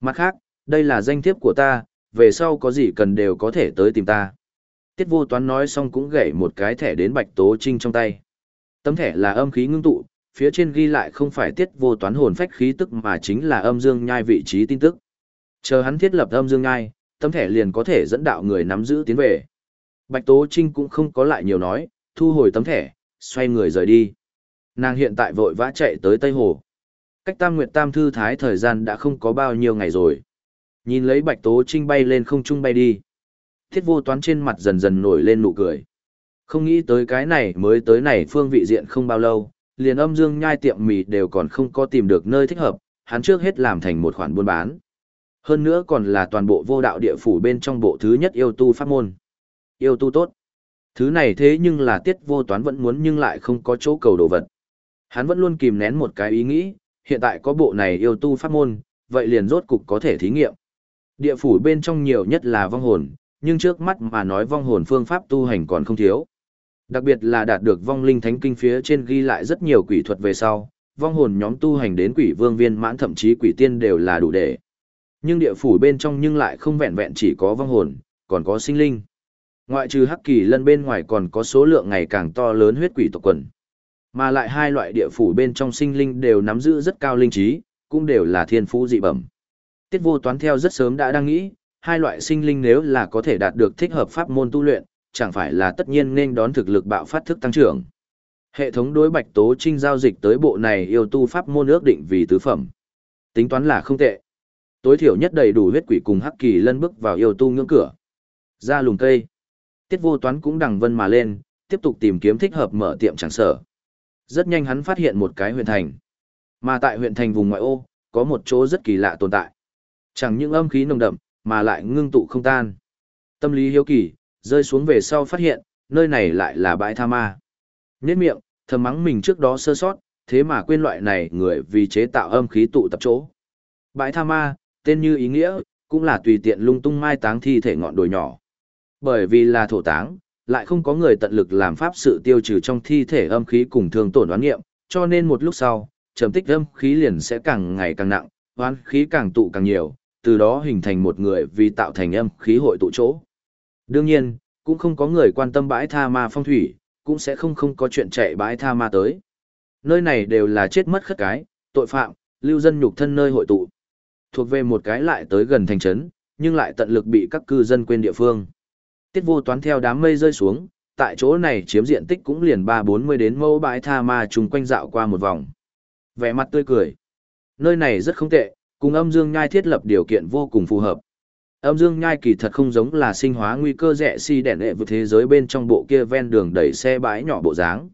Mặt khác, đây là danh thiếp của ta, về sau có gì cần đều có thể tới tìm ta. Tiết vô toán nói xong cũng gậy một cái thẻ đến Bạch Tố Trinh trong tay. Tấm thẻ là âm khí ngưng tụ, phía trên ghi lại không phải tiết vô toán hồn phách khí tức mà chính là âm dương nhai vị trí tin tức. Chờ hắn thiết lập âm dương nhai, tấm thẻ liền có thể dẫn đạo người nắm giữ tiến về. Bạch Tố Trinh cũng không có lại nhiều nói, thu hồi tấm thẻ, xoay người rời đi. Nàng hiện tại vội vã chạy tới Tây Hồ. Cách Tam Nguyệt Tam Thư Thái thời gian đã không có bao nhiêu ngày rồi. Nhìn lấy Bạch Tố Trinh bay lên không trung bay đi. Thiết vô toán trên mặt dần dần nổi lên nụ cười. Không nghĩ tới cái này mới tới này phương vị diện không bao lâu, liền âm dương nhai tiệm mì đều còn không có tìm được nơi thích hợp, hắn trước hết làm thành một khoản buôn bán. Hơn nữa còn là toàn bộ vô đạo địa phủ bên trong bộ thứ nhất yêu tu pháp môn. Yêu tu tốt. Thứ này thế nhưng là tiết vô toán vẫn muốn nhưng lại không có chỗ cầu đồ vật. Hắn vẫn luôn kìm nén một cái ý nghĩ, hiện tại có bộ này yêu tu pháp môn, vậy liền rốt cục có thể thí nghiệm. Địa phủ bên trong nhiều nhất là vong hồn, nhưng trước mắt mà nói vong hồn phương pháp tu hành còn không thiếu. Đặc biệt là đạt được vong linh thánh kinh phía trên ghi lại rất nhiều quỷ thuật về sau, vong hồn nhóm tu hành đến quỷ vương viên mãn thậm chí quỷ tiên đều là đủ để. Nhưng địa phủ bên trong nhưng lại không vẹn vẹn chỉ có vong hồn, còn có sinh linh. Ngoại trừ hắc kỳ lân bên ngoài còn có số lượng ngày càng to lớn huyết quỷ tộc quần. Mà lại hai loại địa phủ bên trong sinh linh đều nắm giữ rất cao linh trí, cũng đều là thiên phú dị bẩm. Tiết vô toán theo rất sớm đã đang nghĩ, hai loại sinh linh nếu là có thể đạt được thích hợp pháp môn tu luyện, chẳng phải là tất nhiên nên đón thực lực bạo phát thức tăng trưởng. Hệ thống đối bạch tố trinh giao dịch tới bộ này yêu tu pháp môn ước định vì tứ phẩm. Tính toán là không tệ. Tối thiểu nhất đầy đủ huyết quỷ cùng hắc kỳ lân bước vào yêu tu ngưỡng cửa. Ra lùng cây. Tiết vô toán cũng đằng vân mà lên, tiếp tục tìm kiếm thích hợp mở tiệm chẳng sở. Rất nhanh hắn phát hiện một cái huyện thành. Mà tại huyện thành vùng ngoại ô, có một chỗ rất kỳ lạ tồn tại. Chẳng những âm khí nồng đậm, mà lại ngưng tụ không tan. Tâm lý hiếu kỳ, rơi xuống về sau phát hiện, nơi này lại là bãi tha ma. Nhết miệng, thầm mắng mình trước đó sơ sót, thế mà quên loại này người vì chế tạo âm khí tụ tập chỗ. Bãi tha ma, tên như ý nghĩa, cũng là tùy tiện lung tung mai táng thi thể ngọn đồi nhỏ. Bởi vì là thổ táng, lại không có người tận lực làm pháp sự tiêu trừ trong thi thể âm khí cùng thường tổn oán nghiệm, cho nên một lúc sau, trầm tích âm khí liền sẽ càng ngày càng nặng, oán khí càng tụ càng nhiều, từ đó hình thành một người vì tạo thành âm khí hội tụ chỗ. Đương nhiên, cũng không có người quan tâm bãi tha ma phong thủy, cũng sẽ không không có chuyện chạy bãi tha ma tới. Nơi này đều là chết mất khất cái, tội phạm, lưu dân nhục thân nơi hội tụ. Thuộc về một cái lại tới gần thành trấn, nhưng lại tận lực bị các cư dân quên địa phương. Tiết vô toán theo đám mây rơi xuống, tại chỗ này chiếm diện tích cũng liền ba bốn mươi đến mẫu bãi tha ma chung quanh dạo qua một vòng. Vẻ mặt tươi cười. Nơi này rất không tệ, cùng âm dương nhai thiết lập điều kiện vô cùng phù hợp. Âm dương nhai kỳ thật không giống là sinh hóa nguy cơ rẻ si đèn đệ vượt thế giới bên trong bộ kia ven đường đẩy xe bãi nhỏ bộ dáng.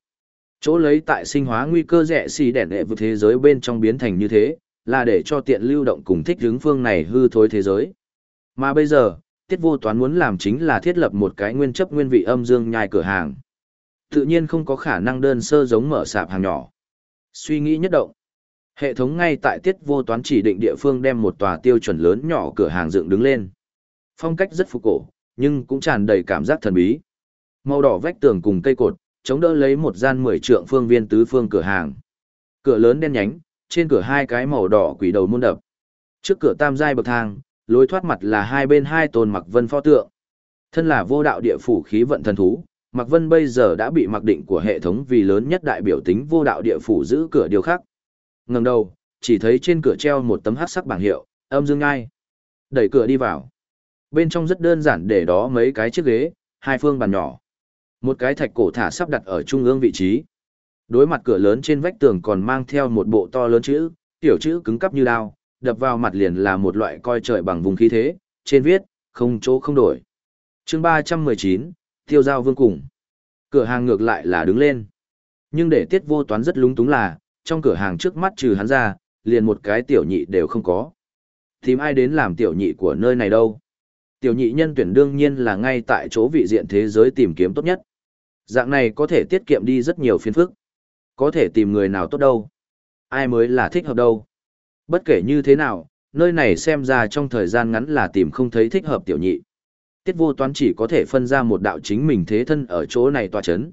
Chỗ lấy tại sinh hóa nguy cơ rẻ si đèn đệ vượt thế giới bên trong biến thành như thế, là để cho tiện lưu động cùng thích hướng phương này hư thối thế giới. Mà bây giờ, tiết vô toán muốn làm chính là thiết lập một cái nguyên chấp nguyên vị âm dương nhai cửa hàng. Tự nhiên không có khả năng đơn sơ giống mở sạp hàng nhỏ. Suy nghĩ nhất động. Hệ thống ngay tại tiết vô toán chỉ định địa phương đem một tòa tiêu chuẩn lớn nhỏ cửa hàng dựng đứng lên. Phong cách rất phục cổ, nhưng cũng tràn đầy cảm giác thần bí. Màu đỏ vách tường cùng cây cột, chống đỡ lấy một gian mười trượng phương viên tứ phương cửa hàng. Cửa lớn đen nhánh, trên cửa hai cái màu đỏ quỷ đầu môn đập. Trước cửa tam giai bậc thang, lối thoát mặt là hai bên hai tôn mặc vân pho tượng. Thân là vô đạo địa phủ khí vận thần thú, Mặc Vân bây giờ đã bị mặc định của hệ thống vì lớn nhất đại biểu tính vô đạo địa phủ giữ cửa điều khắc. Ngẩng đầu, chỉ thấy trên cửa treo một tấm hắc sắc bảng hiệu, âm dương ngai. Đẩy cửa đi vào. Bên trong rất đơn giản để đó mấy cái chiếc ghế, hai phương bàn nhỏ. Một cái thạch cổ thả sắp đặt ở trung ương vị trí. Đối mặt cửa lớn trên vách tường còn mang theo một bộ to lớn chữ, tiểu chữ cứng cắp như đao, đập vào mặt liền là một loại coi trời bằng vùng khí thế, trên viết, không chỗ không đổi. chương 319, tiêu giao vương cùng. Cửa hàng ngược lại là đứng lên. Nhưng để tiết vô toán rất lúng túng là, trong cửa hàng trước mắt trừ hắn ra, liền một cái tiểu nhị đều không có. Tìm ai đến làm tiểu nhị của nơi này đâu? Tiểu nhị nhân tuyển đương nhiên là ngay tại chỗ vị diện thế giới tìm kiếm tốt nhất. Dạng này có thể tiết kiệm đi rất nhiều phiền phức. Có thể tìm người nào tốt đâu. Ai mới là thích hợp đâu. Bất kể như thế nào, nơi này xem ra trong thời gian ngắn là tìm không thấy thích hợp tiểu nhị. Tiết vô toán chỉ có thể phân ra một đạo chính mình thế thân ở chỗ này tòa chấn.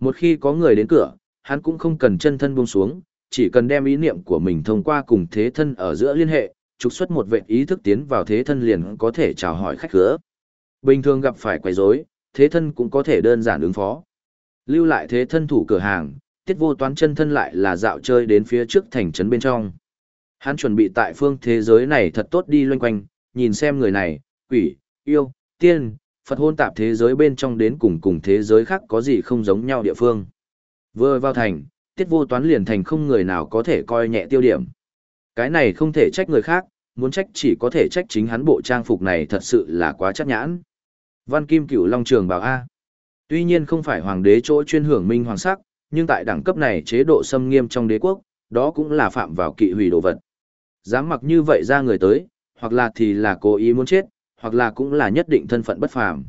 Một khi có người đến cửa, hắn cũng không cần chân thân buông xuống, chỉ cần đem ý niệm của mình thông qua cùng thế thân ở giữa liên hệ, trục xuất một vệ ý thức tiến vào thế thân liền có thể chào hỏi khách khứa. Bình thường gặp phải quấy rối, thế thân cũng có thể đơn giản ứng phó. Lưu lại thế thân thủ cửa hàng, tiết vô toán chân thân lại là dạo chơi đến phía trước thành trấn bên trong. Hắn chuẩn bị tại phương thế giới này thật tốt đi loanh quanh, nhìn xem người này, quỷ, yêu, tiên, Phật hôn tạp thế giới bên trong đến cùng cùng thế giới khác có gì không giống nhau địa phương. Vừa vào thành, tiết vô toán liền thành không người nào có thể coi nhẹ tiêu điểm. Cái này không thể trách người khác, muốn trách chỉ có thể trách chính hắn bộ trang phục này thật sự là quá chắc nhãn. Văn Kim Cửu Long Trường bảo A. Tuy nhiên không phải hoàng đế chỗ chuyên hưởng minh hoàng sắc, nhưng tại đẳng cấp này chế độ xâm nghiêm trong đế quốc, đó cũng là phạm vào kỵ hủy đồ vật. Dám mặc như vậy ra người tới, hoặc là thì là cố ý muốn chết, hoặc là cũng là nhất định thân phận bất phàm.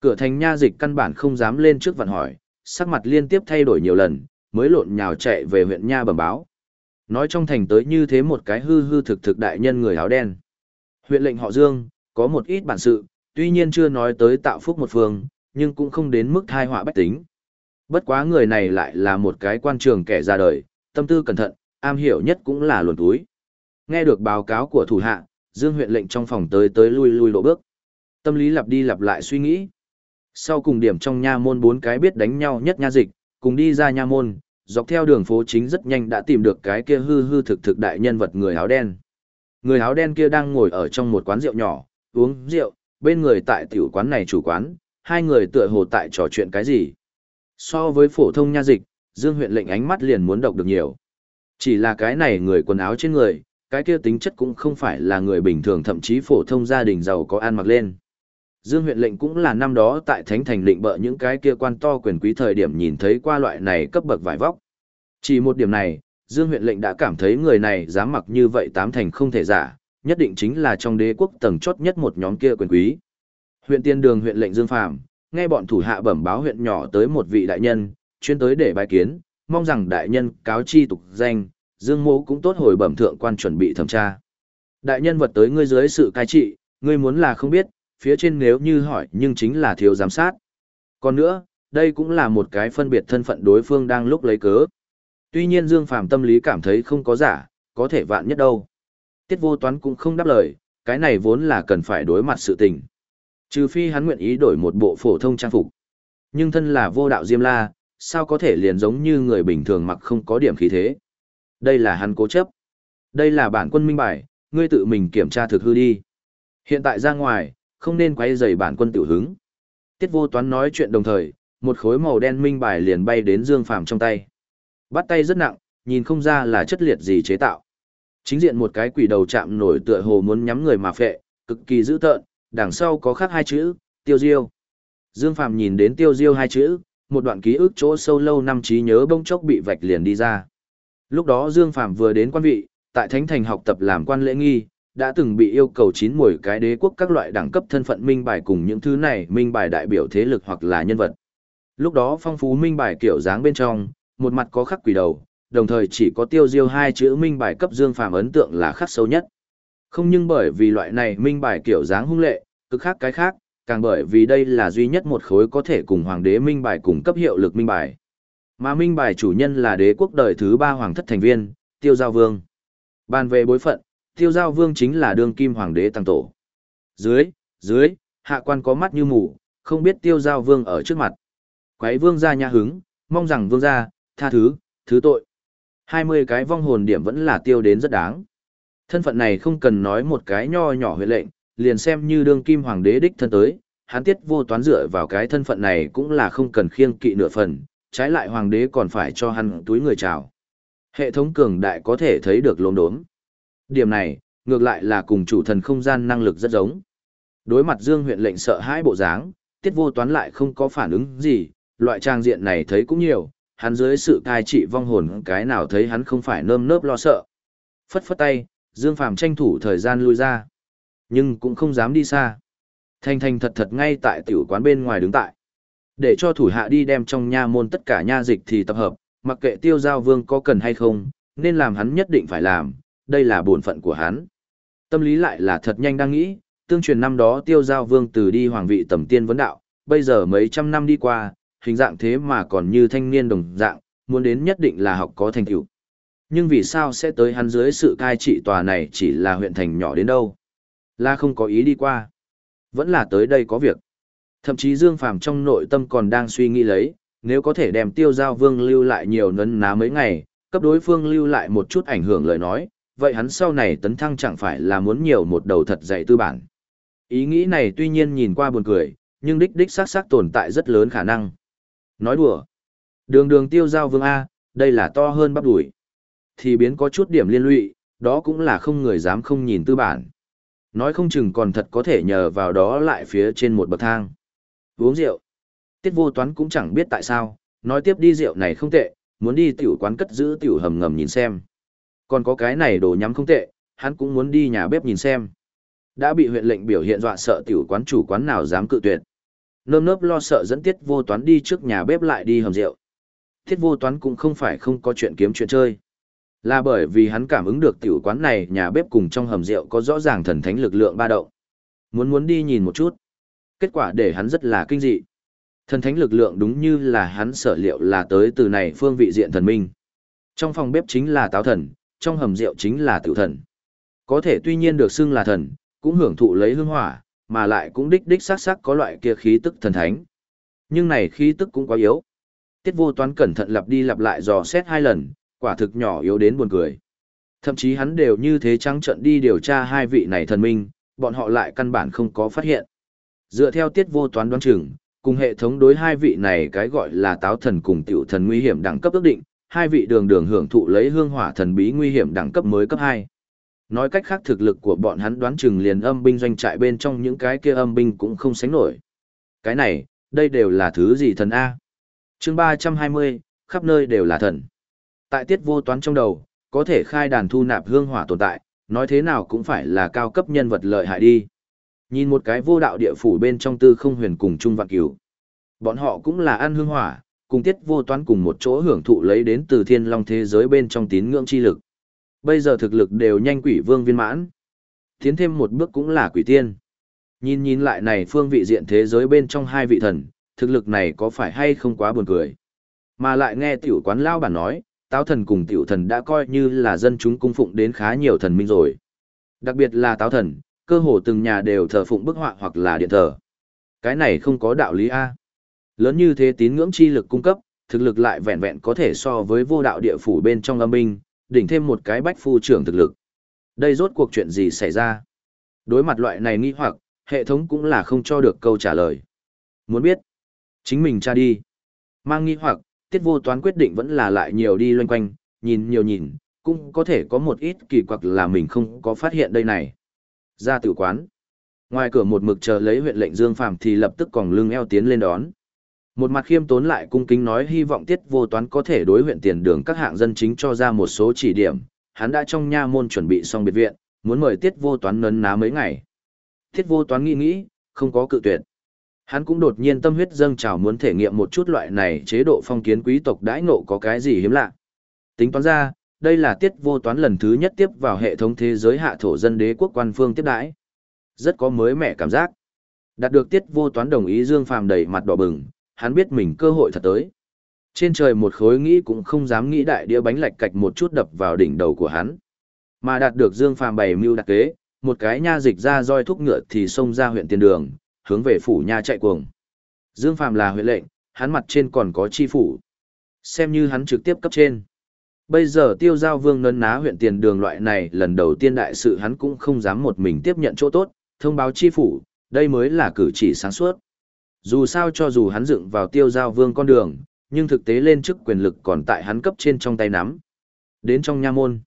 Cửa thành nha dịch căn bản không dám lên trước vặn hỏi, sắc mặt liên tiếp thay đổi nhiều lần, mới lộn nhào chạy về huyện nha bẩm báo. Nói trong thành tới như thế một cái hư hư thực thực đại nhân người áo đen. Huyện lệnh họ Dương, có một ít bản sự, tuy nhiên chưa nói tới tạo phúc một phương, nhưng cũng không đến mức thai họa bách tính. Bất quá người này lại là một cái quan trường kẻ ra đời, tâm tư cẩn thận, am hiểu nhất cũng là luồn túi. Nghe được báo cáo của thủ hạ, Dương huyện lệnh trong phòng tới tới lui lui lộ bước. Tâm lý lặp đi lặp lại suy nghĩ. Sau cùng điểm trong nha môn bốn cái biết đánh nhau nhất nha dịch, cùng đi ra nha môn, dọc theo đường phố chính rất nhanh đã tìm được cái kia hư hư thực thực đại nhân vật người áo đen. Người áo đen kia đang ngồi ở trong một quán rượu nhỏ, uống rượu, bên người tại tiểu quán này chủ quán, hai người tựa hồ tại trò chuyện cái gì. So với phổ thông nha dịch, Dương huyện lệnh ánh mắt liền muốn độc được nhiều. Chỉ là cái này người quần áo trên người, cái kia tính chất cũng không phải là người bình thường thậm chí phổ thông gia đình giàu có ăn mặc lên. Dương huyện lệnh cũng là năm đó tại Thánh Thành định bợ những cái kia quan to quyền quý thời điểm nhìn thấy qua loại này cấp bậc vải vóc. Chỉ một điểm này, Dương huyện lệnh đã cảm thấy người này dám mặc như vậy tám thành không thể giả, nhất định chính là trong đế quốc tầng chốt nhất một nhóm kia quyền quý. Huyện Tiên Đường huyện lệnh Dương Phàm, nghe bọn thủ hạ bẩm báo huyện nhỏ tới một vị đại nhân, chuyên tới để bài kiến, mong rằng đại nhân cáo chi tục danh, Dương Mộ cũng tốt hồi bẩm thượng quan chuẩn bị thẩm tra. Đại nhân vật tới ngươi dưới sự cai trị, ngươi muốn là không biết, phía trên nếu như hỏi nhưng chính là thiếu giám sát. Còn nữa, đây cũng là một cái phân biệt thân phận đối phương đang lúc lấy cớ. Tuy nhiên Dương Phàm tâm lý cảm thấy không có giả, có thể vạn nhất đâu. Tiết vô toán cũng không đáp lời, cái này vốn là cần phải đối mặt sự tình. Trừ phi hắn nguyện ý đổi một bộ phổ thông trang phục. Nhưng thân là vô đạo Diêm La, sao có thể liền giống như người bình thường mặc không có điểm khí thế. Đây là hắn cố chấp. Đây là bản quân minh bài, ngươi tự mình kiểm tra thực hư đi. Hiện tại ra ngoài, không nên quay dày bản quân tiểu hứng. Tiết vô toán nói chuyện đồng thời, một khối màu đen minh bài liền bay đến Dương Phàm trong tay. Bắt tay rất nặng, nhìn không ra là chất liệt gì chế tạo. Chính diện một cái quỷ đầu chạm nổi tựa hồ muốn nhắm người mà phệ, cực kỳ dữ tợn, đằng sau có khắc hai chữ, tiêu diêu. Dương Phàm nhìn đến tiêu diêu hai chữ, một đoạn ký ức chỗ sâu lâu năm trí nhớ bông chốc bị vạch liền đi ra. Lúc đó Dương Phàm vừa đến quan vị, tại Thánh Thành học tập làm quan lễ nghi, đã từng bị yêu cầu chín mùi cái đế quốc các loại đẳng cấp thân phận minh bài cùng những thứ này minh bài đại biểu thế lực hoặc là nhân vật. Lúc đó phong phú minh bài kiểu dáng bên trong, một mặt có khắc quỷ đầu, đồng thời chỉ có tiêu diêu hai chữ minh bài cấp Dương Phàm ấn tượng là khắc sâu nhất. Không nhưng bởi vì loại này minh bài kiểu dáng hung lệ, cực khác cái khác, càng bởi vì đây là duy nhất một khối có thể cùng hoàng đế minh bài cùng cấp hiệu lực minh bài. Mà minh bài chủ nhân là đế quốc đời thứ ba hoàng thất thành viên, Tiêu Giao Vương. Bàn về bối phận, Tiêu Giao Vương chính là đương kim hoàng đế tăng tổ. Dưới, dưới, hạ quan có mắt như mù, không biết Tiêu Giao Vương ở trước mặt. Quấy vương gia nha hứng, mong rằng vương gia, tha thứ, thứ tội. hai mươi cái vong hồn điểm vẫn là tiêu đến rất đáng. Thân phận này không cần nói một cái nho nhỏ huệ lệnh, liền xem như đương kim hoàng đế đích thân tới, hắn tiết vô toán dựa vào cái thân phận này cũng là không cần khiêng kỵ nửa phần, trái lại hoàng đế còn phải cho hắn túi người chào. Hệ thống cường đại có thể thấy được lốm đốm. Điểm này, ngược lại là cùng chủ thần không gian năng lực rất giống. Đối mặt Dương huyện lệnh sợ hãi bộ dáng, tiết vô toán lại không có phản ứng gì, loại trang diện này thấy cũng nhiều, hắn dưới sự cai trị vong hồn cái nào thấy hắn không phải nơm nớp lo sợ. Phất phất tay, Dương Phàm tranh thủ thời gian lui ra. Nhưng cũng không dám đi xa. Thanh thanh thật thật ngay tại tiểu quán bên ngoài đứng tại. Để cho thủ hạ đi đem trong nha môn tất cả nha dịch thì tập hợp, mặc kệ tiêu giao vương có cần hay không, nên làm hắn nhất định phải làm, đây là bổn phận của hắn. Tâm lý lại là thật nhanh đang nghĩ, tương truyền năm đó tiêu giao vương từ đi hoàng vị tầm tiên vấn đạo, bây giờ mấy trăm năm đi qua, hình dạng thế mà còn như thanh niên đồng dạng, muốn đến nhất định là học có thành tựu. Nhưng vì sao sẽ tới hắn dưới sự cai trị tòa này chỉ là huyện thành nhỏ đến đâu? Là không có ý đi qua. Vẫn là tới đây có việc. Thậm chí Dương Phàm trong nội tâm còn đang suy nghĩ lấy, nếu có thể đem tiêu giao vương lưu lại nhiều nấn ná mấy ngày, cấp đối phương lưu lại một chút ảnh hưởng lời nói, vậy hắn sau này tấn thăng chẳng phải là muốn nhiều một đầu thật dạy tư bản. Ý nghĩ này tuy nhiên nhìn qua buồn cười, nhưng đích đích xác xác tồn tại rất lớn khả năng. Nói đùa. Đường đường tiêu giao vương A, đây là to hơn bắp đuổi. Thì biến có chút điểm liên lụy, đó cũng là không người dám không nhìn tư bản. Nói không chừng còn thật có thể nhờ vào đó lại phía trên một bậc thang. Uống rượu. Tiết vô toán cũng chẳng biết tại sao, nói tiếp đi rượu này không tệ, muốn đi tiểu quán cất giữ tiểu hầm ngầm nhìn xem. Còn có cái này đồ nhắm không tệ, hắn cũng muốn đi nhà bếp nhìn xem. Đã bị huyện lệnh biểu hiện dọa sợ tiểu quán chủ quán nào dám cự tuyệt. Nơm nớp lo sợ dẫn tiết vô toán đi trước nhà bếp lại đi hầm rượu. Tiết vô toán cũng không phải không có chuyện kiếm chuyện chơi. Là bởi vì hắn cảm ứng được tiểu quán này nhà bếp cùng trong hầm rượu có rõ ràng thần thánh lực lượng ba động. Muốn muốn đi nhìn một chút. Kết quả để hắn rất là kinh dị. Thần thánh lực lượng đúng như là hắn sở liệu là tới từ này phương vị diện thần minh. Trong phòng bếp chính là táo thần, trong hầm rượu chính là tiểu thần. Có thể tuy nhiên được xưng là thần, cũng hưởng thụ lấy hương hỏa, mà lại cũng đích đích sắc sắc có loại kia khí tức thần thánh. Nhưng này khí tức cũng quá yếu. Tiết vô toán cẩn thận lặp đi lặp lại dò xét hai lần, quả thực nhỏ yếu đến buồn cười. Thậm chí hắn đều như thế trắng trận đi điều tra hai vị này thần minh, bọn họ lại căn bản không có phát hiện. Dựa theo tiết vô toán đoán chừng, cùng hệ thống đối hai vị này cái gọi là táo thần cùng tiểu thần nguy hiểm đẳng cấp ước định, hai vị đường đường hưởng thụ lấy hương hỏa thần bí nguy hiểm đẳng cấp mới cấp 2. Nói cách khác thực lực của bọn hắn đoán chừng liền âm binh doanh trại bên trong những cái kia âm binh cũng không sánh nổi. Cái này, đây đều là thứ gì thần A? chương 320, khắp nơi đều là thần. Tại tiết vô toán trong đầu, có thể khai đàn thu nạp hương hỏa tồn tại, nói thế nào cũng phải là cao cấp nhân vật lợi hại đi. Nhìn một cái vô đạo địa phủ bên trong tư không huyền cùng Trung Vạn Cửu. Bọn họ cũng là ăn hương hỏa, cùng tiết vô toán cùng một chỗ hưởng thụ lấy đến từ thiên long thế giới bên trong tín ngưỡng chi lực. Bây giờ thực lực đều nhanh quỷ vương viên mãn. Tiến thêm một bước cũng là quỷ tiên. Nhìn nhìn lại này phương vị diện thế giới bên trong hai vị thần, thực lực này có phải hay không quá buồn cười. Mà lại nghe tiểu quán lao bản nói, táo thần cùng tiểu thần đã coi như là dân chúng cung phụng đến khá nhiều thần minh rồi. Đặc biệt là táo thần, cơ hồ từng nhà đều thờ phụng bức họa hoặc là điện thờ. Cái này không có đạo lý A. Lớn như thế tín ngưỡng chi lực cung cấp, thực lực lại vẹn vẹn có thể so với vô đạo địa phủ bên trong âm binh, đỉnh thêm một cái bách phu trưởng thực lực. Đây rốt cuộc chuyện gì xảy ra? Đối mặt loại này nghi hoặc, hệ thống cũng là không cho được câu trả lời. Muốn biết? Chính mình tra đi. Mang nghi hoặc, tiết vô toán quyết định vẫn là lại nhiều đi loanh quanh, nhìn nhiều nhìn, cũng có thể có một ít kỳ quặc là mình không có phát hiện đây này. Ra tử quán. Ngoài cửa một mực chờ lấy huyện lệnh Dương Phàm thì lập tức còn lưng eo tiến lên đón. Một mặt khiêm tốn lại cung kính nói hy vọng tiết vô toán có thể đối huyện tiền đường các hạng dân chính cho ra một số chỉ điểm, hắn đã trong nha môn chuẩn bị xong biệt viện, muốn mời tiết vô toán nấn ná mấy ngày. Tiết vô toán nghĩ nghĩ, không có cự tuyệt. Hắn cũng đột nhiên tâm huyết dâng trào muốn thể nghiệm một chút loại này chế độ phong kiến quý tộc đãi ngộ có cái gì hiếm lạ. Tính toán ra, đây là tiết vô toán lần thứ nhất tiếp vào hệ thống thế giới hạ thổ dân đế quốc quan phương tiếp đãi. Rất có mới mẻ cảm giác. Đạt được tiết vô toán đồng ý Dương Phàm đầy mặt đỏ bừng, hắn biết mình cơ hội thật tới. Trên trời một khối nghĩ cũng không dám nghĩ đại đĩa bánh lạch cạch một chút đập vào đỉnh đầu của hắn. Mà đạt được Dương Phàm bày mưu đặc kế, một cái nha dịch ra roi thúc ngựa thì xông ra huyện tiền đường, hướng về phủ nha chạy cuồng. Dương Phàm là huyện lệnh, hắn mặt trên còn có chi phủ. Xem như hắn trực tiếp cấp trên. Bây giờ tiêu giao vương nấn ná huyện tiền đường loại này lần đầu tiên đại sự hắn cũng không dám một mình tiếp nhận chỗ tốt, thông báo chi phủ, đây mới là cử chỉ sáng suốt. Dù sao cho dù hắn dựng vào tiêu giao vương con đường, nhưng thực tế lên chức quyền lực còn tại hắn cấp trên trong tay nắm. Đến trong nha môn,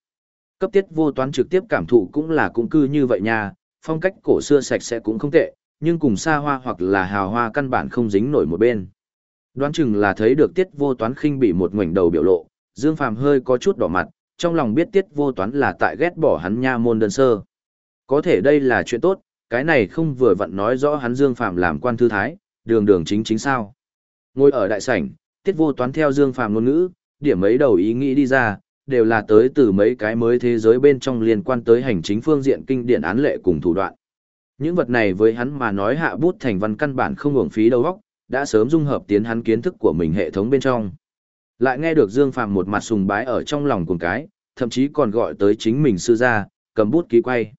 cấp tiết vô toán trực tiếp cảm thụ cũng là cũng cư như vậy nha, phong cách cổ xưa sạch sẽ cũng không tệ, nhưng cùng xa hoa hoặc là hào hoa căn bản không dính nổi một bên. Đoán chừng là thấy được tiết vô toán khinh bị một ngoảnh đầu biểu lộ, Dương Phàm hơi có chút đỏ mặt, trong lòng biết tiết vô toán là tại ghét bỏ hắn nha môn đơn sơ. Có thể đây là chuyện tốt, cái này không vừa vặn nói rõ hắn Dương Phàm làm quan thư thái, đường đường chính chính sao. Ngồi ở đại sảnh, tiết vô toán theo Dương Phàm ngôn ngữ, điểm mấy đầu ý nghĩ đi ra, đều là tới từ mấy cái mới thế giới bên trong liên quan tới hành chính phương diện kinh điển án lệ cùng thủ đoạn. Những vật này với hắn mà nói hạ bút thành văn căn bản không uổng phí đầu óc, đã sớm dung hợp tiến hắn kiến thức của mình hệ thống bên trong. Lại nghe được Dương Phàm một mặt sùng bái ở trong lòng cùng cái, thậm chí còn gọi tới chính mình sư gia, cầm bút ký quay.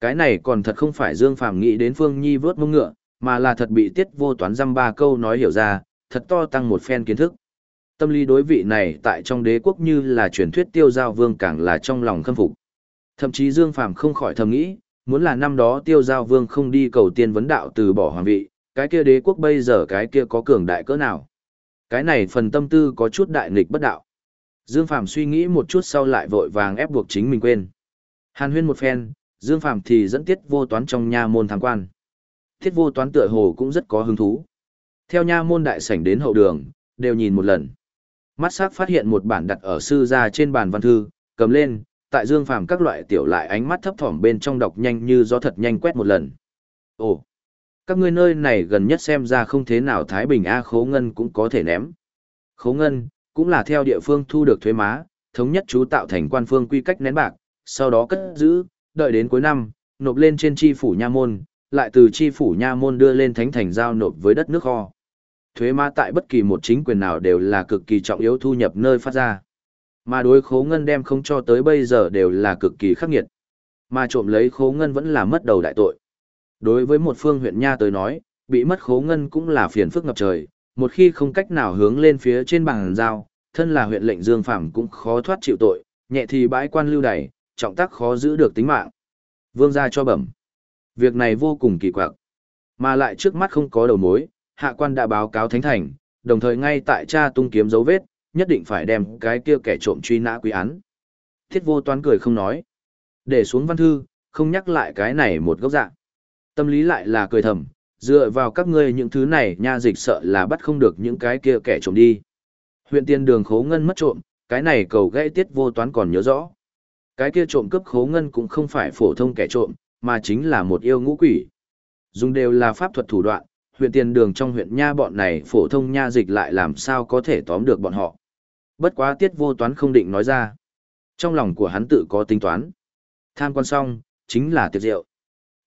Cái này còn thật không phải Dương Phàm nghĩ đến Phương Nhi vớt mông ngựa, mà là thật bị tiết vô toán dăm ba câu nói hiểu ra, thật to tăng một phen kiến thức. Tâm lý đối vị này tại trong đế quốc như là truyền thuyết tiêu giao vương càng là trong lòng khâm phục. Thậm chí Dương Phàm không khỏi thầm nghĩ, muốn là năm đó tiêu giao vương không đi cầu tiên vấn đạo từ bỏ hoàng vị, cái kia đế quốc bây giờ cái kia có cường đại cỡ nào. Cái này phần tâm tư có chút đại nghịch bất đạo. Dương Phàm suy nghĩ một chút sau lại vội vàng ép buộc chính mình quên. Hàn huyên một phen, Dương Phạm thì dẫn tiết vô toán trong nha môn tham quan. Tiết vô toán tựa hồ cũng rất có hứng thú. Theo nha môn đại sảnh đến hậu đường, đều nhìn một lần. Mắt sắc phát hiện một bản đặt ở sư gia trên bàn văn thư, cầm lên, tại Dương Phàm các loại tiểu lại ánh mắt thấp thỏm bên trong đọc nhanh như gió thật nhanh quét một lần. Ồ, các ngươi nơi này gần nhất xem ra không thế nào Thái Bình A khố ngân cũng có thể ném. Khố ngân, cũng là theo địa phương thu được thuế má, thống nhất chú tạo thành quan phương quy cách nén bạc, sau đó cất giữ, đợi đến cuối năm, nộp lên trên chi phủ nha môn, lại từ chi phủ nha môn đưa lên thánh thành giao nộp với đất nước kho. Thuế má tại bất kỳ một chính quyền nào đều là cực kỳ trọng yếu thu nhập nơi phát ra. Mà đối khố ngân đem không cho tới bây giờ đều là cực kỳ khắc nghiệt. Mà trộm lấy khố ngân vẫn là mất đầu đại tội. Đối với một phương huyện nha tới nói, bị mất khố ngân cũng là phiền phức ngập trời, một khi không cách nào hướng lên phía trên bàn giao, thân là huyện lệnh Dương Phàm cũng khó thoát chịu tội, nhẹ thì bãi quan lưu đày, trọng tác khó giữ được tính mạng. Vương gia cho bẩm. Việc này vô cùng kỳ quặc. Mà lại trước mắt không có đầu mối, hạ quan đã báo cáo thánh thành, đồng thời ngay tại cha tung kiếm dấu vết, nhất định phải đem cái kia kẻ trộm truy nã quý án. Thiết vô toán cười không nói. Để xuống văn thư, không nhắc lại cái này một gốc dạng. Tâm lý lại là cười thầm, dựa vào các ngươi những thứ này nha dịch sợ là bắt không được những cái kia kẻ trộm đi. Huyện tiên đường khố ngân mất trộm, cái này cầu gãy tiết vô toán còn nhớ rõ. Cái kia trộm cướp khố ngân cũng không phải phổ thông kẻ trộm, mà chính là một yêu ngũ quỷ. Dùng đều là pháp thuật thủ đoạn, huyện tiền đường trong huyện nha bọn này phổ thông nha dịch lại làm sao có thể tóm được bọn họ. Bất quá tiết vô toán không định nói ra. Trong lòng của hắn tự có tính toán. Tham quan xong, chính là tiệc rượu.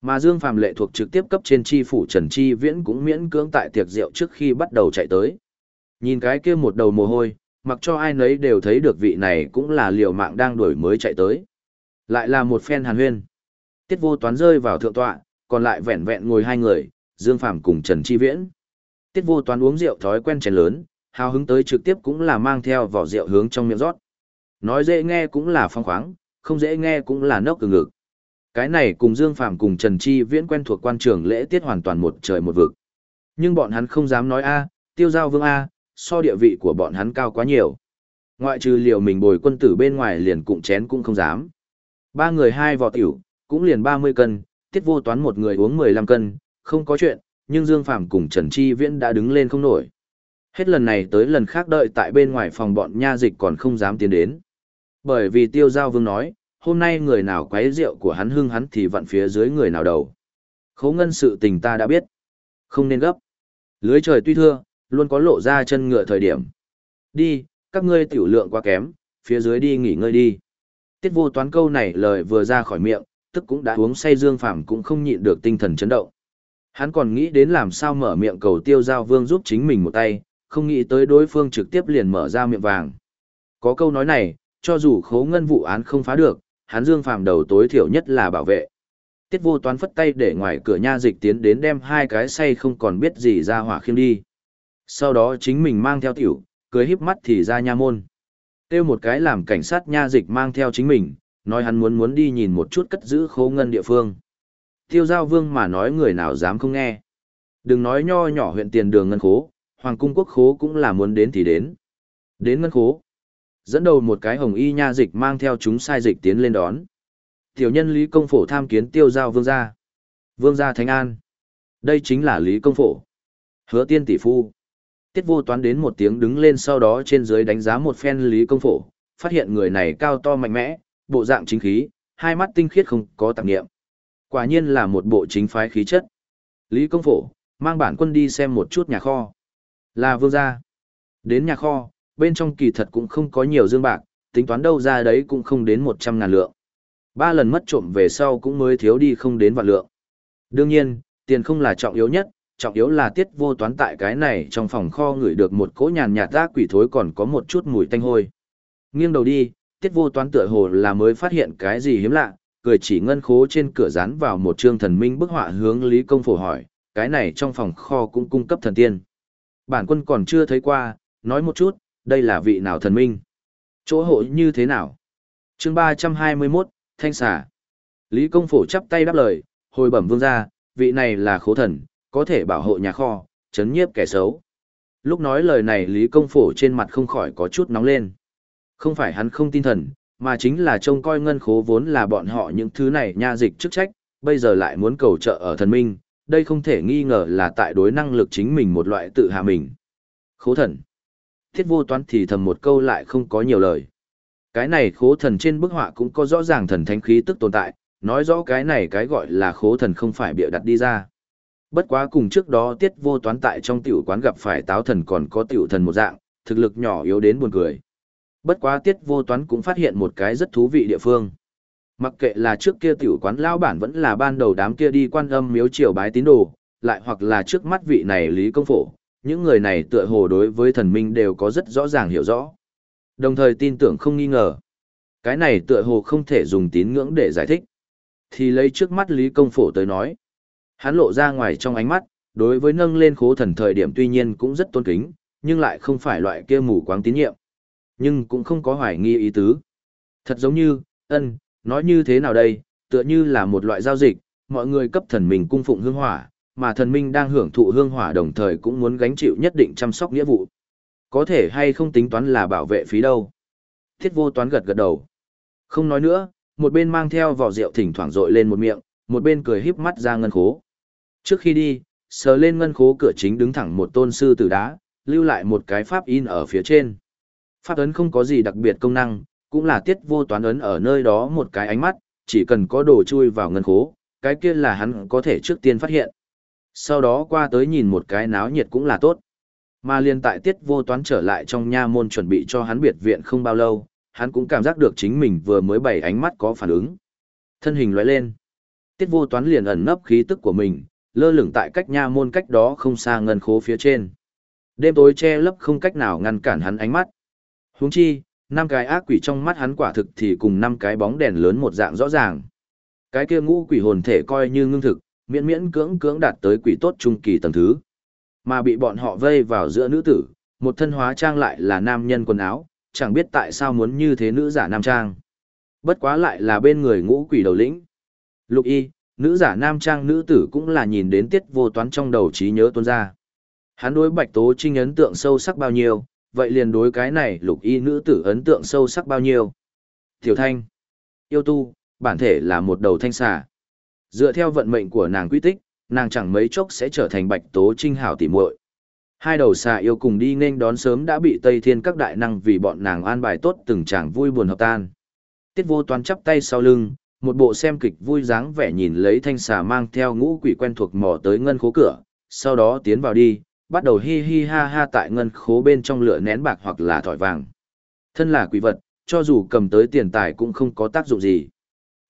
Mà Dương Phàm lệ thuộc trực tiếp cấp trên chi phủ Trần Chi Viễn cũng miễn cưỡng tại tiệc rượu trước khi bắt đầu chạy tới. Nhìn cái kia một đầu mồ hôi, mặc cho ai nấy đều thấy được vị này cũng là liều mạng đang đuổi mới chạy tới. Lại là một phen hàn huyên. Tiết vô toán rơi vào thượng tọa, còn lại vẹn vẹn ngồi hai người, Dương Phàm cùng Trần Chi Viễn. Tiết vô toán uống rượu thói quen chén lớn, hào hứng tới trực tiếp cũng là mang theo vỏ rượu hướng trong miệng rót. Nói dễ nghe cũng là phong khoáng, không dễ nghe cũng là nốc từ ngực. Cái này cùng Dương Phàm cùng Trần Chi Viễn quen thuộc quan trường lễ tiết hoàn toàn một trời một vực. Nhưng bọn hắn không dám nói a, tiêu giao vương a, so địa vị của bọn hắn cao quá nhiều. Ngoại trừ liều mình bồi quân tử bên ngoài liền cụng chén cũng không dám. Ba người hai vỏ tiểu, cũng liền 30 cân, tiết vô toán một người uống 15 cân, không có chuyện, nhưng Dương Phàm cùng Trần Chi Viễn đã đứng lên không nổi. Hết lần này tới lần khác đợi tại bên ngoài phòng bọn nha dịch còn không dám tiến đến. Bởi vì tiêu giao vương nói, hôm nay người nào quấy rượu của hắn hưng hắn thì vặn phía dưới người nào đầu. Khấu ngân sự tình ta đã biết. Không nên gấp. Lưới trời tuy thưa, luôn có lộ ra chân ngựa thời điểm. Đi, các ngươi tiểu lượng quá kém, phía dưới đi nghỉ ngơi đi. Tiết vô toán câu này lời vừa ra khỏi miệng, tức cũng đã uống say dương phàm cũng không nhịn được tinh thần chấn động. Hắn còn nghĩ đến làm sao mở miệng cầu tiêu giao vương giúp chính mình một tay, không nghĩ tới đối phương trực tiếp liền mở ra miệng vàng. Có câu nói này, cho dù khấu ngân vụ án không phá được, hắn dương phàm đầu tối thiểu nhất là bảo vệ. Tiết vô toán phất tay để ngoài cửa nha dịch tiến đến đem hai cái say không còn biết gì ra hỏa khiêm đi. Sau đó chính mình mang theo tiểu, cười híp mắt thì ra nha môn. Tiêu một cái làm cảnh sát nha dịch mang theo chính mình, nói hắn muốn muốn đi nhìn một chút cất giữ khố ngân địa phương. Tiêu giao vương mà nói người nào dám không nghe. Đừng nói nho nhỏ huyện tiền đường ngân khố, hoàng cung quốc khố cũng là muốn đến thì đến. Đến ngân khố. Dẫn đầu một cái hồng y nha dịch mang theo chúng sai dịch tiến lên đón. Tiểu nhân Lý Công Phổ tham kiến tiêu giao vương gia. Vương gia Thánh An. Đây chính là Lý Công Phổ. Hứa tiên tỷ phu. Tiết vô toán đến một tiếng đứng lên sau đó trên dưới đánh giá một phen Lý Công Phổ, phát hiện người này cao to mạnh mẽ, bộ dạng chính khí, hai mắt tinh khiết không có tạp nghiệm. Quả nhiên là một bộ chính phái khí chất. Lý Công Phổ, mang bản quân đi xem một chút nhà kho. Là vương gia. Đến nhà kho, bên trong kỳ thật cũng không có nhiều dương bạc, tính toán đâu ra đấy cũng không đến 100 ngàn lượng. Ba lần mất trộm về sau cũng mới thiếu đi không đến vạn lượng. Đương nhiên, tiền không là trọng yếu nhất, trọng yếu là tiết vô toán tại cái này trong phòng kho ngửi được một cỗ nhàn nhạt rác quỷ thối còn có một chút mùi tanh hôi. Nghiêng đầu đi, tiết vô toán tựa hồ là mới phát hiện cái gì hiếm lạ, cười chỉ ngân khố trên cửa dán vào một trương thần minh bức họa hướng Lý Công Phổ hỏi, cái này trong phòng kho cũng cung cấp thần tiên. Bản quân còn chưa thấy qua, nói một chút, đây là vị nào thần minh? Chỗ hộ như thế nào? chương 321, Thanh xà. Lý Công Phổ chắp tay đáp lời, hồi bẩm vương gia, vị này là khố thần, có thể bảo hộ nhà kho, chấn nhiếp kẻ xấu. Lúc nói lời này Lý Công Phổ trên mặt không khỏi có chút nóng lên. Không phải hắn không tin thần, mà chính là trông coi ngân khố vốn là bọn họ những thứ này nha dịch chức trách, bây giờ lại muốn cầu trợ ở thần minh, đây không thể nghi ngờ là tại đối năng lực chính mình một loại tự hạ mình. Khố thần. Thiết vô toán thì thầm một câu lại không có nhiều lời. Cái này khố thần trên bức họa cũng có rõ ràng thần thánh khí tức tồn tại, nói rõ cái này cái gọi là khố thần không phải bịa đặt đi ra. Bất quá cùng trước đó tiết vô toán tại trong tiểu quán gặp phải táo thần còn có tiểu thần một dạng, thực lực nhỏ yếu đến buồn cười. Bất quá tiết vô toán cũng phát hiện một cái rất thú vị địa phương. Mặc kệ là trước kia tiểu quán lao bản vẫn là ban đầu đám kia đi quan âm miếu triều bái tín đồ, lại hoặc là trước mắt vị này Lý Công Phổ, những người này tựa hồ đối với thần minh đều có rất rõ ràng hiểu rõ. Đồng thời tin tưởng không nghi ngờ. Cái này tựa hồ không thể dùng tín ngưỡng để giải thích. Thì lấy trước mắt Lý Công Phổ tới nói. Hắn lộ ra ngoài trong ánh mắt, đối với nâng lên khố thần thời điểm tuy nhiên cũng rất tôn kính, nhưng lại không phải loại kia mù quáng tín nhiệm. Nhưng cũng không có hoài nghi ý tứ. Thật giống như, ân, nói như thế nào đây, tựa như là một loại giao dịch, mọi người cấp thần mình cung phụng hương hỏa, mà thần minh đang hưởng thụ hương hỏa đồng thời cũng muốn gánh chịu nhất định chăm sóc nghĩa vụ. Có thể hay không tính toán là bảo vệ phí đâu. Thiết vô toán gật gật đầu. Không nói nữa, một bên mang theo vỏ rượu thỉnh thoảng rội lên một miệng, một bên cười híp mắt ra ngân khố. Trước khi đi, sờ lên ngân khố cửa chính đứng thẳng một tôn sư tử đá, lưu lại một cái pháp in ở phía trên. Pháp ấn không có gì đặc biệt công năng, cũng là tiết vô toán ấn ở nơi đó một cái ánh mắt, chỉ cần có đồ chui vào ngân khố, cái kia là hắn có thể trước tiên phát hiện. Sau đó qua tới nhìn một cái náo nhiệt cũng là tốt. Mà liên tại tiết vô toán trở lại trong nha môn chuẩn bị cho hắn biệt viện không bao lâu, hắn cũng cảm giác được chính mình vừa mới bày ánh mắt có phản ứng. Thân hình lóe lên. Tiết vô toán liền ẩn nấp khí tức của mình, lơ lửng tại cách nha môn cách đó không xa ngân khố phía trên. Đêm tối che lấp không cách nào ngăn cản hắn ánh mắt. Huống chi, năm cái ác quỷ trong mắt hắn quả thực thì cùng năm cái bóng đèn lớn một dạng rõ ràng. Cái kia ngũ quỷ hồn thể coi như ngưng thực, miễn miễn cưỡng cưỡng đạt tới quỷ tốt trung kỳ tầng thứ. Mà bị bọn họ vây vào giữa nữ tử, một thân hóa trang lại là nam nhân quần áo, chẳng biết tại sao muốn như thế nữ giả nam trang. Bất quá lại là bên người ngũ quỷ đầu lĩnh. Lục y, nữ giả nam trang nữ tử cũng là nhìn đến tiết vô toán trong đầu trí nhớ tuôn ra. Hắn đối bạch tố trinh ấn tượng sâu sắc bao nhiêu, vậy liền đối cái này lục y nữ tử ấn tượng sâu sắc bao nhiêu. Tiểu thanh, yêu tu, bản thể là một đầu thanh xà. Dựa theo vận mệnh của nàng quy tích, nàng chẳng mấy chốc sẽ trở thành bạch tố trinh hảo tỉ muội. Hai đầu xà yêu cùng đi nên đón sớm đã bị Tây Thiên các đại năng vì bọn nàng an bài tốt từng chàng vui buồn hợp tan. Tiết vô toán chắp tay sau lưng, một bộ xem kịch vui dáng vẻ nhìn lấy thanh xà mang theo ngũ quỷ quen thuộc mò tới ngân khố cửa, sau đó tiến vào đi, bắt đầu hi hi ha ha tại ngân khố bên trong lửa nén bạc hoặc là thỏi vàng. Thân là quỷ vật, cho dù cầm tới tiền tài cũng không có tác dụng gì.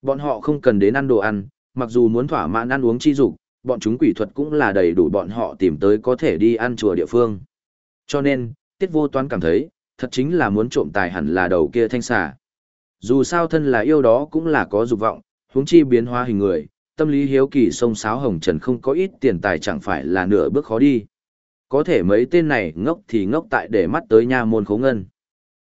Bọn họ không cần đến ăn đồ ăn, mặc dù muốn thỏa mãn ăn uống chi dục, bọn chúng quỷ thuật cũng là đầy đủ bọn họ tìm tới có thể đi ăn chùa địa phương. Cho nên, Tiết Vô Toán cảm thấy, thật chính là muốn trộm tài hẳn là đầu kia thanh xà. Dù sao thân là yêu đó cũng là có dục vọng, huống chi biến hóa hình người, tâm lý hiếu kỳ sông sáo hồng trần không có ít tiền tài chẳng phải là nửa bước khó đi. Có thể mấy tên này ngốc thì ngốc tại để mắt tới nha môn khố ngân.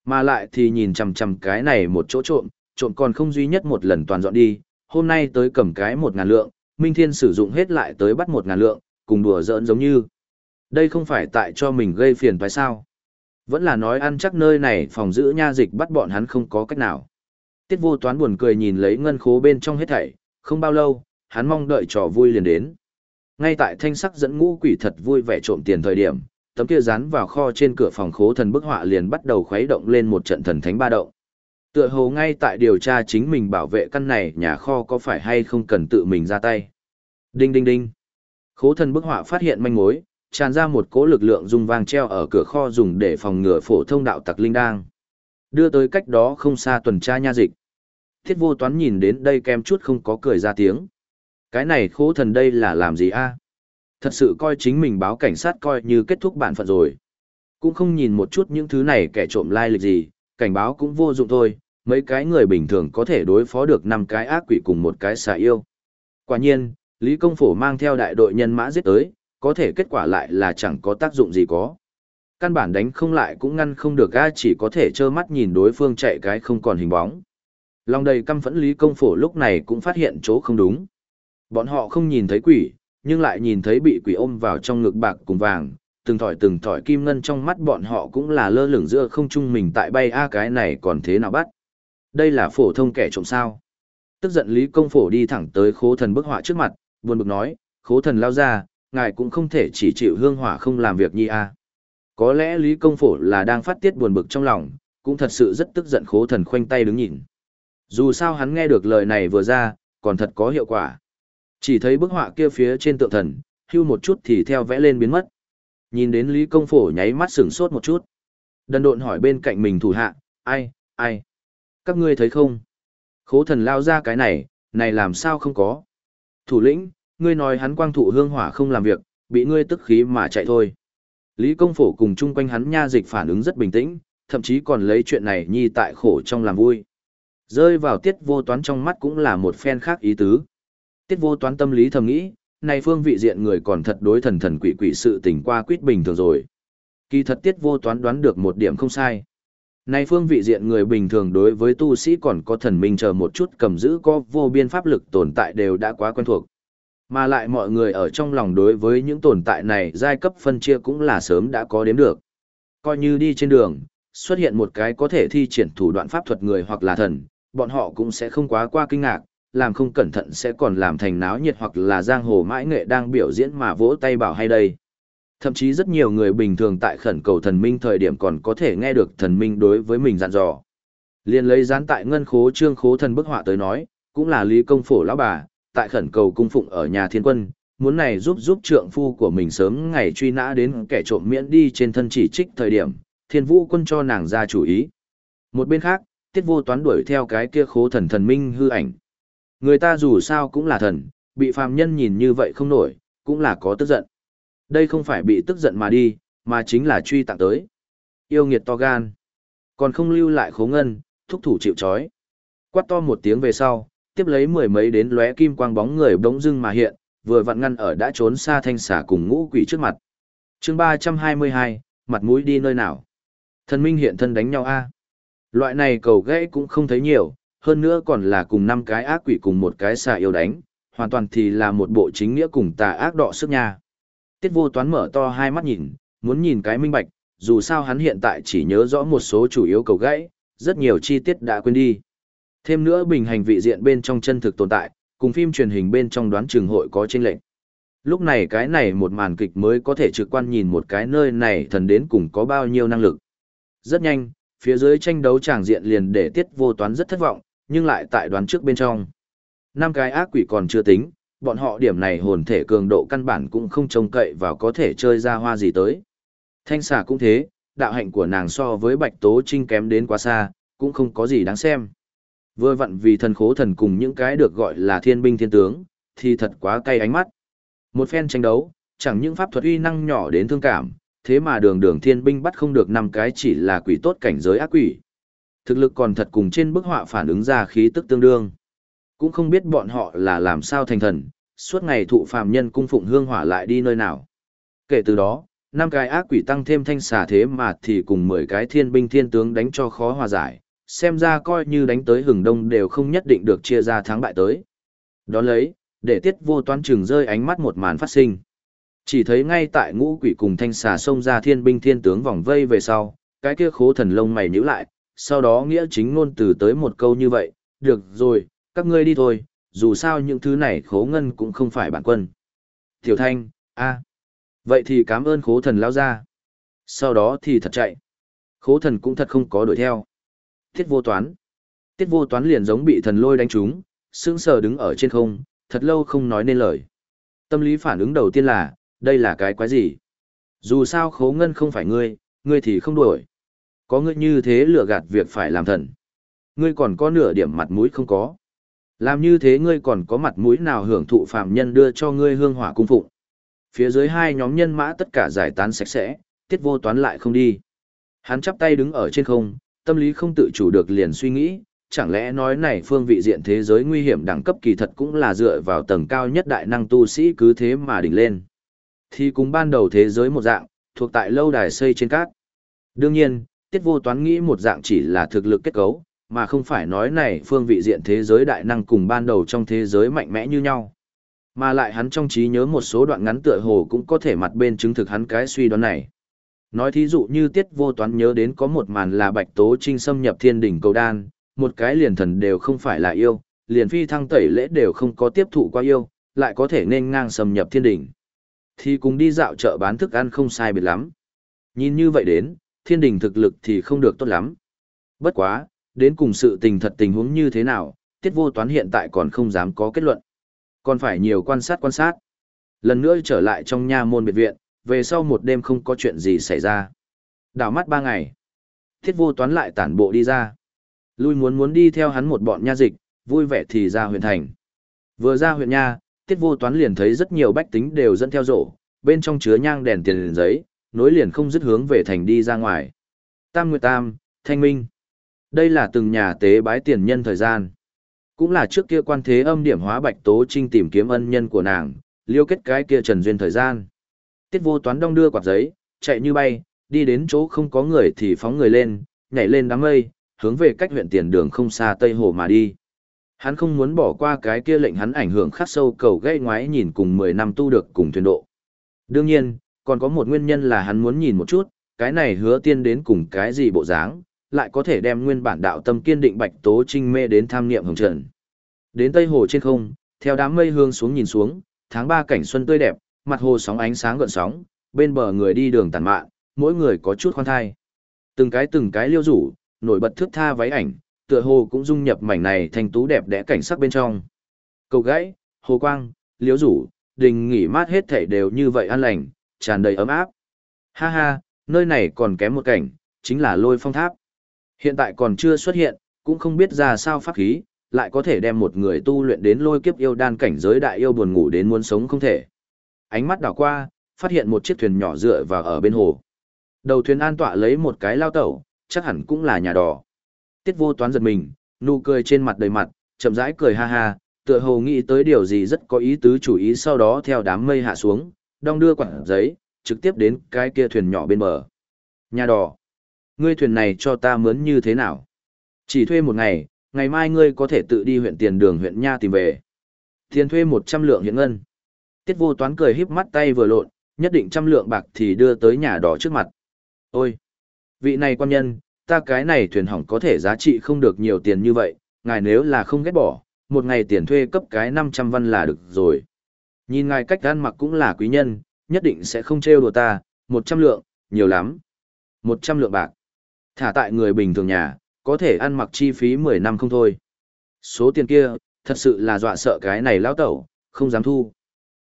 Mà lại thì nhìn chằm chằm cái này một chỗ trộm, trộm còn không duy nhất một lần toàn dọn đi, hôm nay tới cầm cái một ngàn lượng, Minh Thiên sử dụng hết lại tới bắt một ngàn lượng, cùng đùa giỡn giống như. Đây không phải tại cho mình gây phiền phải sao. Vẫn là nói ăn chắc nơi này phòng giữ nha dịch bắt bọn hắn không có cách nào. Tiết vô toán buồn cười nhìn lấy ngân khố bên trong hết thảy, không bao lâu, hắn mong đợi trò vui liền đến. Ngay tại thanh sắc dẫn ngũ quỷ thật vui vẻ trộm tiền thời điểm, tấm kia dán vào kho trên cửa phòng khố thần bức họa liền bắt đầu khuấy động lên một trận thần thánh ba động. Tựa hồ ngay tại điều tra chính mình bảo vệ căn này nhà kho có phải hay không cần tự mình ra tay. Đinh đinh đinh. Khố thần bức họa phát hiện manh mối, tràn ra một cỗ lực lượng dùng vàng treo ở cửa kho dùng để phòng ngừa phổ thông đạo tặc linh đang. Đưa tới cách đó không xa tuần tra nha dịch. Thiết vô toán nhìn đến đây kem chút không có cười ra tiếng. Cái này khố thần đây là làm gì a? Thật sự coi chính mình báo cảnh sát coi như kết thúc bản phận rồi. Cũng không nhìn một chút những thứ này kẻ trộm lai lịch gì, cảnh báo cũng vô dụng thôi, mấy cái người bình thường có thể đối phó được năm cái ác quỷ cùng một cái xà yêu. Quả nhiên, Lý Công Phổ mang theo đại đội nhân mã giết tới, có thể kết quả lại là chẳng có tác dụng gì có. Căn bản đánh không lại cũng ngăn không được ga chỉ có thể trơ mắt nhìn đối phương chạy cái không còn hình bóng. Lòng đầy căm phẫn Lý Công Phổ lúc này cũng phát hiện chỗ không đúng. Bọn họ không nhìn thấy quỷ, nhưng lại nhìn thấy bị quỷ ôm vào trong ngực bạc cùng vàng, từng thỏi từng thỏi kim ngân trong mắt bọn họ cũng là lơ lửng giữa không trung mình tại bay a cái này còn thế nào bắt. Đây là phổ thông kẻ trộm sao. Tức giận Lý Công Phổ đi thẳng tới khố thần bức họa trước mặt, buồn bực nói, khố thần lao ra, ngài cũng không thể chỉ chịu hương hỏa không làm việc nhi a. Có lẽ Lý Công Phổ là đang phát tiết buồn bực trong lòng, cũng thật sự rất tức giận khố thần khoanh tay đứng nhìn. Dù sao hắn nghe được lời này vừa ra, còn thật có hiệu quả. Chỉ thấy bức họa kia phía trên tượng thần, hưu một chút thì theo vẽ lên biến mất. Nhìn đến Lý Công Phổ nháy mắt sửng sốt một chút. Đần độn hỏi bên cạnh mình thủ hạ, ai, ai? Các ngươi thấy không? Khố thần lao ra cái này, này làm sao không có? Thủ lĩnh, ngươi nói hắn quang thụ hương hỏa không làm việc, bị ngươi tức khí mà chạy thôi. Lý công phổ cùng chung quanh hắn nha dịch phản ứng rất bình tĩnh, thậm chí còn lấy chuyện này nhi tại khổ trong làm vui. Rơi vào tiết vô toán trong mắt cũng là một phen khác ý tứ. Tiết vô toán tâm lý thầm nghĩ, này phương vị diện người còn thật đối thần thần quỷ quỷ sự tình qua quyết bình thường rồi. Kỳ thật tiết vô toán đoán được một điểm không sai. Này phương vị diện người bình thường đối với tu sĩ còn có thần minh chờ một chút cầm giữ có vô biên pháp lực tồn tại đều đã quá quen thuộc. Mà lại mọi người ở trong lòng đối với những tồn tại này giai cấp phân chia cũng là sớm đã có đếm được. Coi như đi trên đường, xuất hiện một cái có thể thi triển thủ đoạn pháp thuật người hoặc là thần, bọn họ cũng sẽ không quá qua kinh ngạc, làm không cẩn thận sẽ còn làm thành náo nhiệt hoặc là giang hồ mãi nghệ đang biểu diễn mà vỗ tay bảo hay đây. Thậm chí rất nhiều người bình thường tại khẩn cầu thần minh thời điểm còn có thể nghe được thần minh đối với mình dặn dò. Liên lấy dán tại ngân khố trương khố thần bức họa tới nói, cũng là lý công phổ lão bà, tại khẩn cầu cung phụng ở nhà thiên quân, muốn này giúp giúp trượng phu của mình sớm ngày truy nã đến kẻ trộm miễn đi trên thân chỉ trích thời điểm, thiên vũ quân cho nàng ra chủ ý. Một bên khác, tiết vô toán đuổi theo cái kia khố thần thần minh hư ảnh. Người ta dù sao cũng là thần, bị phàm nhân nhìn như vậy không nổi, cũng là có tức giận. Đây không phải bị tức giận mà đi, mà chính là truy tặng tới. Yêu nghiệt to gan. Còn không lưu lại khố ngân, thúc thủ chịu chói. Quát to một tiếng về sau, tiếp lấy mười mấy đến lóe kim quang bóng người bỗng dưng mà hiện, vừa vặn ngăn ở đã trốn xa thanh xả cùng ngũ quỷ trước mặt. chương ba trăm hai mươi hai mặt mũi đi nơi nào? Thần minh hiện thân đánh nhau a Loại này cầu gãy cũng không thấy nhiều, hơn nữa còn là cùng năm cái ác quỷ cùng một cái xà yêu đánh, hoàn toàn thì là một bộ chính nghĩa cùng tà ác đọ sức nha. Tiết vô toán mở to hai mắt nhìn, muốn nhìn cái minh bạch, dù sao hắn hiện tại chỉ nhớ rõ một số chủ yếu cầu gãy, rất nhiều chi tiết đã quên đi. Thêm nữa bình hành vị diện bên trong chân thực tồn tại, cùng phim truyền hình bên trong đoán trường hội có chênh lệnh. Lúc này cái này một màn kịch mới có thể trực quan nhìn một cái nơi này thần đến cùng có bao nhiêu năng lực. Rất nhanh, phía dưới tranh đấu tràng diện liền để tiết vô toán rất thất vọng, nhưng lại tại đoán trước bên trong. Năm cái ác quỷ còn chưa tính, bọn họ điểm này hồn thể cường độ căn bản cũng không trông cậy vào có thể chơi ra hoa gì tới. Thanh xà cũng thế, đạo hạnh của nàng so với bạch tố trinh kém đến quá xa, cũng không có gì đáng xem. Vừa vặn vì thần khố thần cùng những cái được gọi là thiên binh thiên tướng, thì thật quá cay ánh mắt. Một phen tranh đấu, chẳng những pháp thuật uy năng nhỏ đến thương cảm, thế mà đường đường thiên binh bắt không được năm cái chỉ là quỷ tốt cảnh giới ác quỷ. Thực lực còn thật cùng trên bức họa phản ứng ra khí tức tương đương. Cũng không biết bọn họ là làm sao thành thần, suốt ngày thụ phàm nhân cung phụng hương hỏa lại đi nơi nào. Kể từ đó, năm cái ác quỷ tăng thêm thanh xà thế mà thì cùng 10 cái thiên binh thiên tướng đánh cho khó hòa giải, xem ra coi như đánh tới hừng đông đều không nhất định được chia ra thắng bại tới. Đón lấy, để tiết vô toán trừng rơi ánh mắt một màn phát sinh. Chỉ thấy ngay tại ngũ quỷ cùng thanh xà xông ra thiên binh thiên tướng vòng vây về sau, cái kia khố thần lông mày nhíu lại, sau đó nghĩa chính ngôn từ tới một câu như vậy, được rồi, các ngươi đi thôi, dù sao những thứ này khố ngân cũng không phải bản quân. Tiểu thanh, a vậy thì cảm ơn khố thần lao ra. Sau đó thì thật chạy. Khố thần cũng thật không có đuổi theo. Tiết vô toán. Tiết vô toán liền giống bị thần lôi đánh trúng, sững sờ đứng ở trên không, thật lâu không nói nên lời. Tâm lý phản ứng đầu tiên là, đây là cái quái gì? Dù sao khố ngân không phải ngươi, ngươi thì không đuổi. Có ngươi như thế lừa gạt việc phải làm thần. Ngươi còn có nửa điểm mặt mũi không có. Làm như thế ngươi còn có mặt mũi nào hưởng thụ phạm nhân đưa cho ngươi hương hỏa cung phụng. Phía dưới hai nhóm nhân mã tất cả giải tán sạch sẽ, tiết vô toán lại không đi. Hắn chắp tay đứng ở trên không, tâm lý không tự chủ được liền suy nghĩ, chẳng lẽ nói này phương vị diện thế giới nguy hiểm đẳng cấp kỳ thật cũng là dựa vào tầng cao nhất đại năng tu sĩ cứ thế mà đỉnh lên. Thì cùng ban đầu thế giới một dạng, thuộc tại lâu đài xây trên cát. Đương nhiên, tiết vô toán nghĩ một dạng chỉ là thực lực kết cấu, mà không phải nói này phương vị diện thế giới đại năng cùng ban đầu trong thế giới mạnh mẽ như nhau. Mà lại hắn trong trí nhớ một số đoạn ngắn tựa hồ cũng có thể mặt bên chứng thực hắn cái suy đoán này. Nói thí dụ như tiết vô toán nhớ đến có một màn là bạch tố trinh xâm nhập thiên đỉnh cầu đan, một cái liền thần đều không phải là yêu, liền phi thăng tẩy lễ đều không có tiếp thụ qua yêu, lại có thể nên ngang xâm nhập thiên đỉnh. Thì cùng đi dạo chợ bán thức ăn không sai biệt lắm. Nhìn như vậy đến, thiên đình thực lực thì không được tốt lắm. Bất quá, đến cùng sự tình thật tình huống như thế nào, tiết vô toán hiện tại còn không dám có kết luận. Còn phải nhiều quan sát quan sát. Lần nữa trở lại trong nha môn biệt viện, về sau một đêm không có chuyện gì xảy ra. Đảo mắt ba ngày. Thiết vô toán lại tản bộ đi ra. Lui muốn muốn đi theo hắn một bọn nha dịch, vui vẻ thì ra huyện thành. Vừa ra huyện nha, tiết vô toán liền thấy rất nhiều bách tính đều dẫn theo rổ, bên trong chứa nhang đèn tiền giấy, nối liền không dứt hướng về thành đi ra ngoài. Tam Nguyệt Tam, Thanh Minh. Đây là từng nhà tế bái tiền nhân thời gian. Cũng là trước kia quan thế âm điểm hóa bạch tố trinh tìm kiếm ân nhân của nàng, liêu kết cái kia trần duyên thời gian. Tiết vô toán đong đưa quạt giấy, chạy như bay, đi đến chỗ không có người thì phóng người lên, nhảy lên đám mây, hướng về cách huyện tiền đường không xa Tây Hồ mà đi. Hắn không muốn bỏ qua cái kia lệnh hắn ảnh hưởng khắc sâu cầu gây ngoái nhìn cùng 10 năm tu được cùng thuyền độ. Đương nhiên, còn có một nguyên nhân là hắn muốn nhìn một chút, cái này hứa tiên đến cùng cái gì bộ dáng, lại có thể đem nguyên bản đạo tâm kiên định bạch tố trinh mê đến tham niệm hồng trần. Đến Tây Hồ trên không, theo đám mây hương xuống nhìn xuống, tháng 3 cảnh xuân tươi đẹp, mặt hồ sóng ánh sáng gợn sóng, bên bờ người đi đường tàn mạn, mỗi người có chút khoan thai. Từng cái từng cái liêu rủ, nổi bật thước tha váy ảnh, tựa hồ cũng dung nhập mảnh này thành tú đẹp đẽ cảnh sắc bên trong. Cầu gãy, hồ quang, liêu rủ, đình nghỉ mát hết thảy đều như vậy an lành, tràn đầy ấm áp. Ha ha, nơi này còn kém một cảnh, chính là lôi phong tháp. Hiện tại còn chưa xuất hiện, cũng không biết ra sao pháp khí, lại có thể đem một người tu luyện đến lôi kiếp yêu đan cảnh giới đại yêu buồn ngủ đến muốn sống không thể. Ánh mắt đảo qua, phát hiện một chiếc thuyền nhỏ dựa vào ở bên hồ. Đầu thuyền an tọa lấy một cái lao tẩu, chắc hẳn cũng là nhà đỏ. Tiết vô toán giật mình, nụ cười trên mặt đầy mặt, chậm rãi cười ha ha, tựa hồ nghĩ tới điều gì rất có ý tứ chủ ý sau đó theo đám mây hạ xuống, đong đưa quảng giấy, trực tiếp đến cái kia thuyền nhỏ bên bờ. Nhà đỏ, ngươi thuyền này cho ta mướn như thế nào? Chỉ thuê một ngày, ngày mai ngươi có thể tự đi huyện tiền đường huyện Nha tìm về. Tiền thuê 100 lượng hiện ngân. Tiết vô toán cười híp mắt tay vừa lộn, nhất định trăm lượng bạc thì đưa tới nhà đỏ trước mặt. Ôi! Vị này quan nhân, ta cái này thuyền hỏng có thể giá trị không được nhiều tiền như vậy, ngài nếu là không ghét bỏ, một ngày tiền thuê cấp cái 500 văn là được rồi. Nhìn ngài cách ăn mặc cũng là quý nhân, nhất định sẽ không trêu đùa ta, 100 lượng, nhiều lắm. 100 lượng bạc. Thả tại người bình thường nhà, có thể ăn mặc chi phí 10 năm không thôi. Số tiền kia, thật sự là dọa sợ cái này lão tẩu, không dám thu.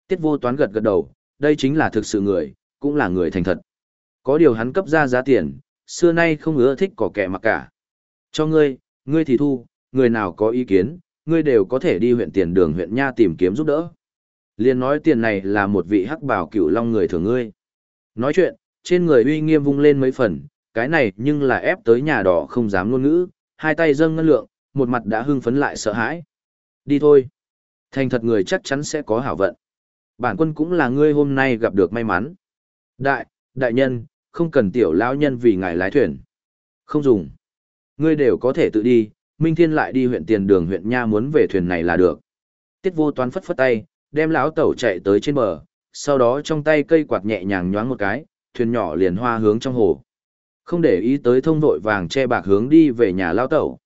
Tiết vô toán gật gật đầu, đây chính là thực sự người, cũng là người thành thật. Có điều hắn cấp ra giá tiền, xưa nay không ưa thích có kẻ mặc cả. Cho ngươi, ngươi thì thu, người nào có ý kiến, ngươi đều có thể đi huyện tiền đường huyện Nha tìm kiếm giúp đỡ. Liên nói tiền này là một vị hắc bảo cửu long người thường ngươi. Nói chuyện, trên người uy nghiêm vung lên mấy phần, cái này nhưng là ép tới nhà đỏ không dám ngôn ngữ, hai tay dâng ngân lượng, một mặt đã hưng phấn lại sợ hãi. Đi thôi. Thành thật người chắc chắn sẽ có hảo vận. Bản quân cũng là ngươi hôm nay gặp được may mắn. Đại, đại nhân, không cần tiểu lão nhân vì ngài lái thuyền. Không dùng. Ngươi đều có thể tự đi, Minh Thiên lại đi huyện tiền đường huyện Nha muốn về thuyền này là được. Tiết vô toán phất phất tay, đem lão tẩu chạy tới trên bờ, sau đó trong tay cây quạt nhẹ nhàng nhoáng một cái, thuyền nhỏ liền hoa hướng trong hồ. Không để ý tới thông vội vàng che bạc hướng đi về nhà lao tẩu.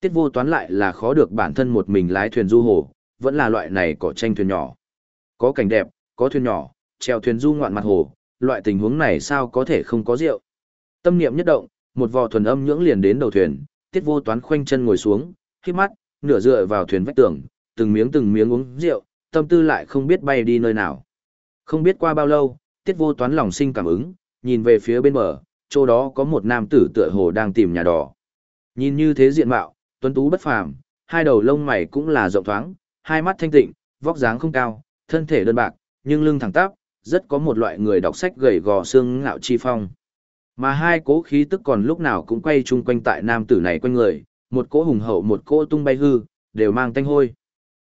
Tiết vô toán lại là khó được bản thân một mình lái thuyền du hồ, vẫn là loại này có tranh thuyền nhỏ. Có cảnh đẹp, có thuyền nhỏ, treo thuyền du ngoạn mặt hồ, loại tình huống này sao có thể không có rượu. Tâm niệm nhất động, một vò thuần âm nhưỡng liền đến đầu thuyền, tiết vô toán khoanh chân ngồi xuống, khi mắt, nửa dựa vào thuyền vách tường, từng miếng từng miếng uống rượu, tâm tư lại không biết bay đi nơi nào. Không biết qua bao lâu, tiết vô toán lòng sinh cảm ứng, nhìn về phía bên bờ, chỗ đó có một nam tử tựa hồ đang tìm nhà đỏ. Nhìn như thế diện mạo, tuấn tú bất phàm, hai đầu lông mày cũng là rộng thoáng, hai mắt thanh tịnh, vóc dáng không cao, thân thể đơn bạc, nhưng lưng thẳng tắp, rất có một loại người đọc sách gầy gò xương ngạo chi phong. Mà hai cố khí tức còn lúc nào cũng quay chung quanh tại nam tử này quanh người, một cỗ hùng hậu một cỗ tung bay hư, đều mang tanh hôi.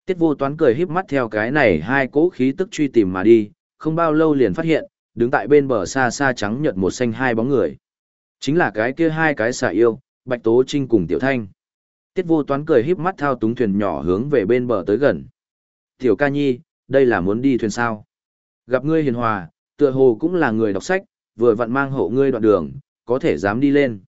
Tiết vô toán cười híp mắt theo cái này hai cỗ khí tức truy tìm mà đi, không bao lâu liền phát hiện, đứng tại bên bờ xa xa trắng nhợt một xanh hai bóng người. Chính là cái kia hai cái xà yêu, Bạch Tố Trinh cùng Tiểu Thanh. Tiết vô toán cười híp mắt thao túng thuyền nhỏ hướng về bên bờ tới gần. Tiểu ca nhi, đây là muốn đi thuyền sao. Gặp ngươi hiền hòa, tựa hồ cũng là người đọc sách, vừa vặn mang hộ ngươi đoạn đường, có thể dám đi lên.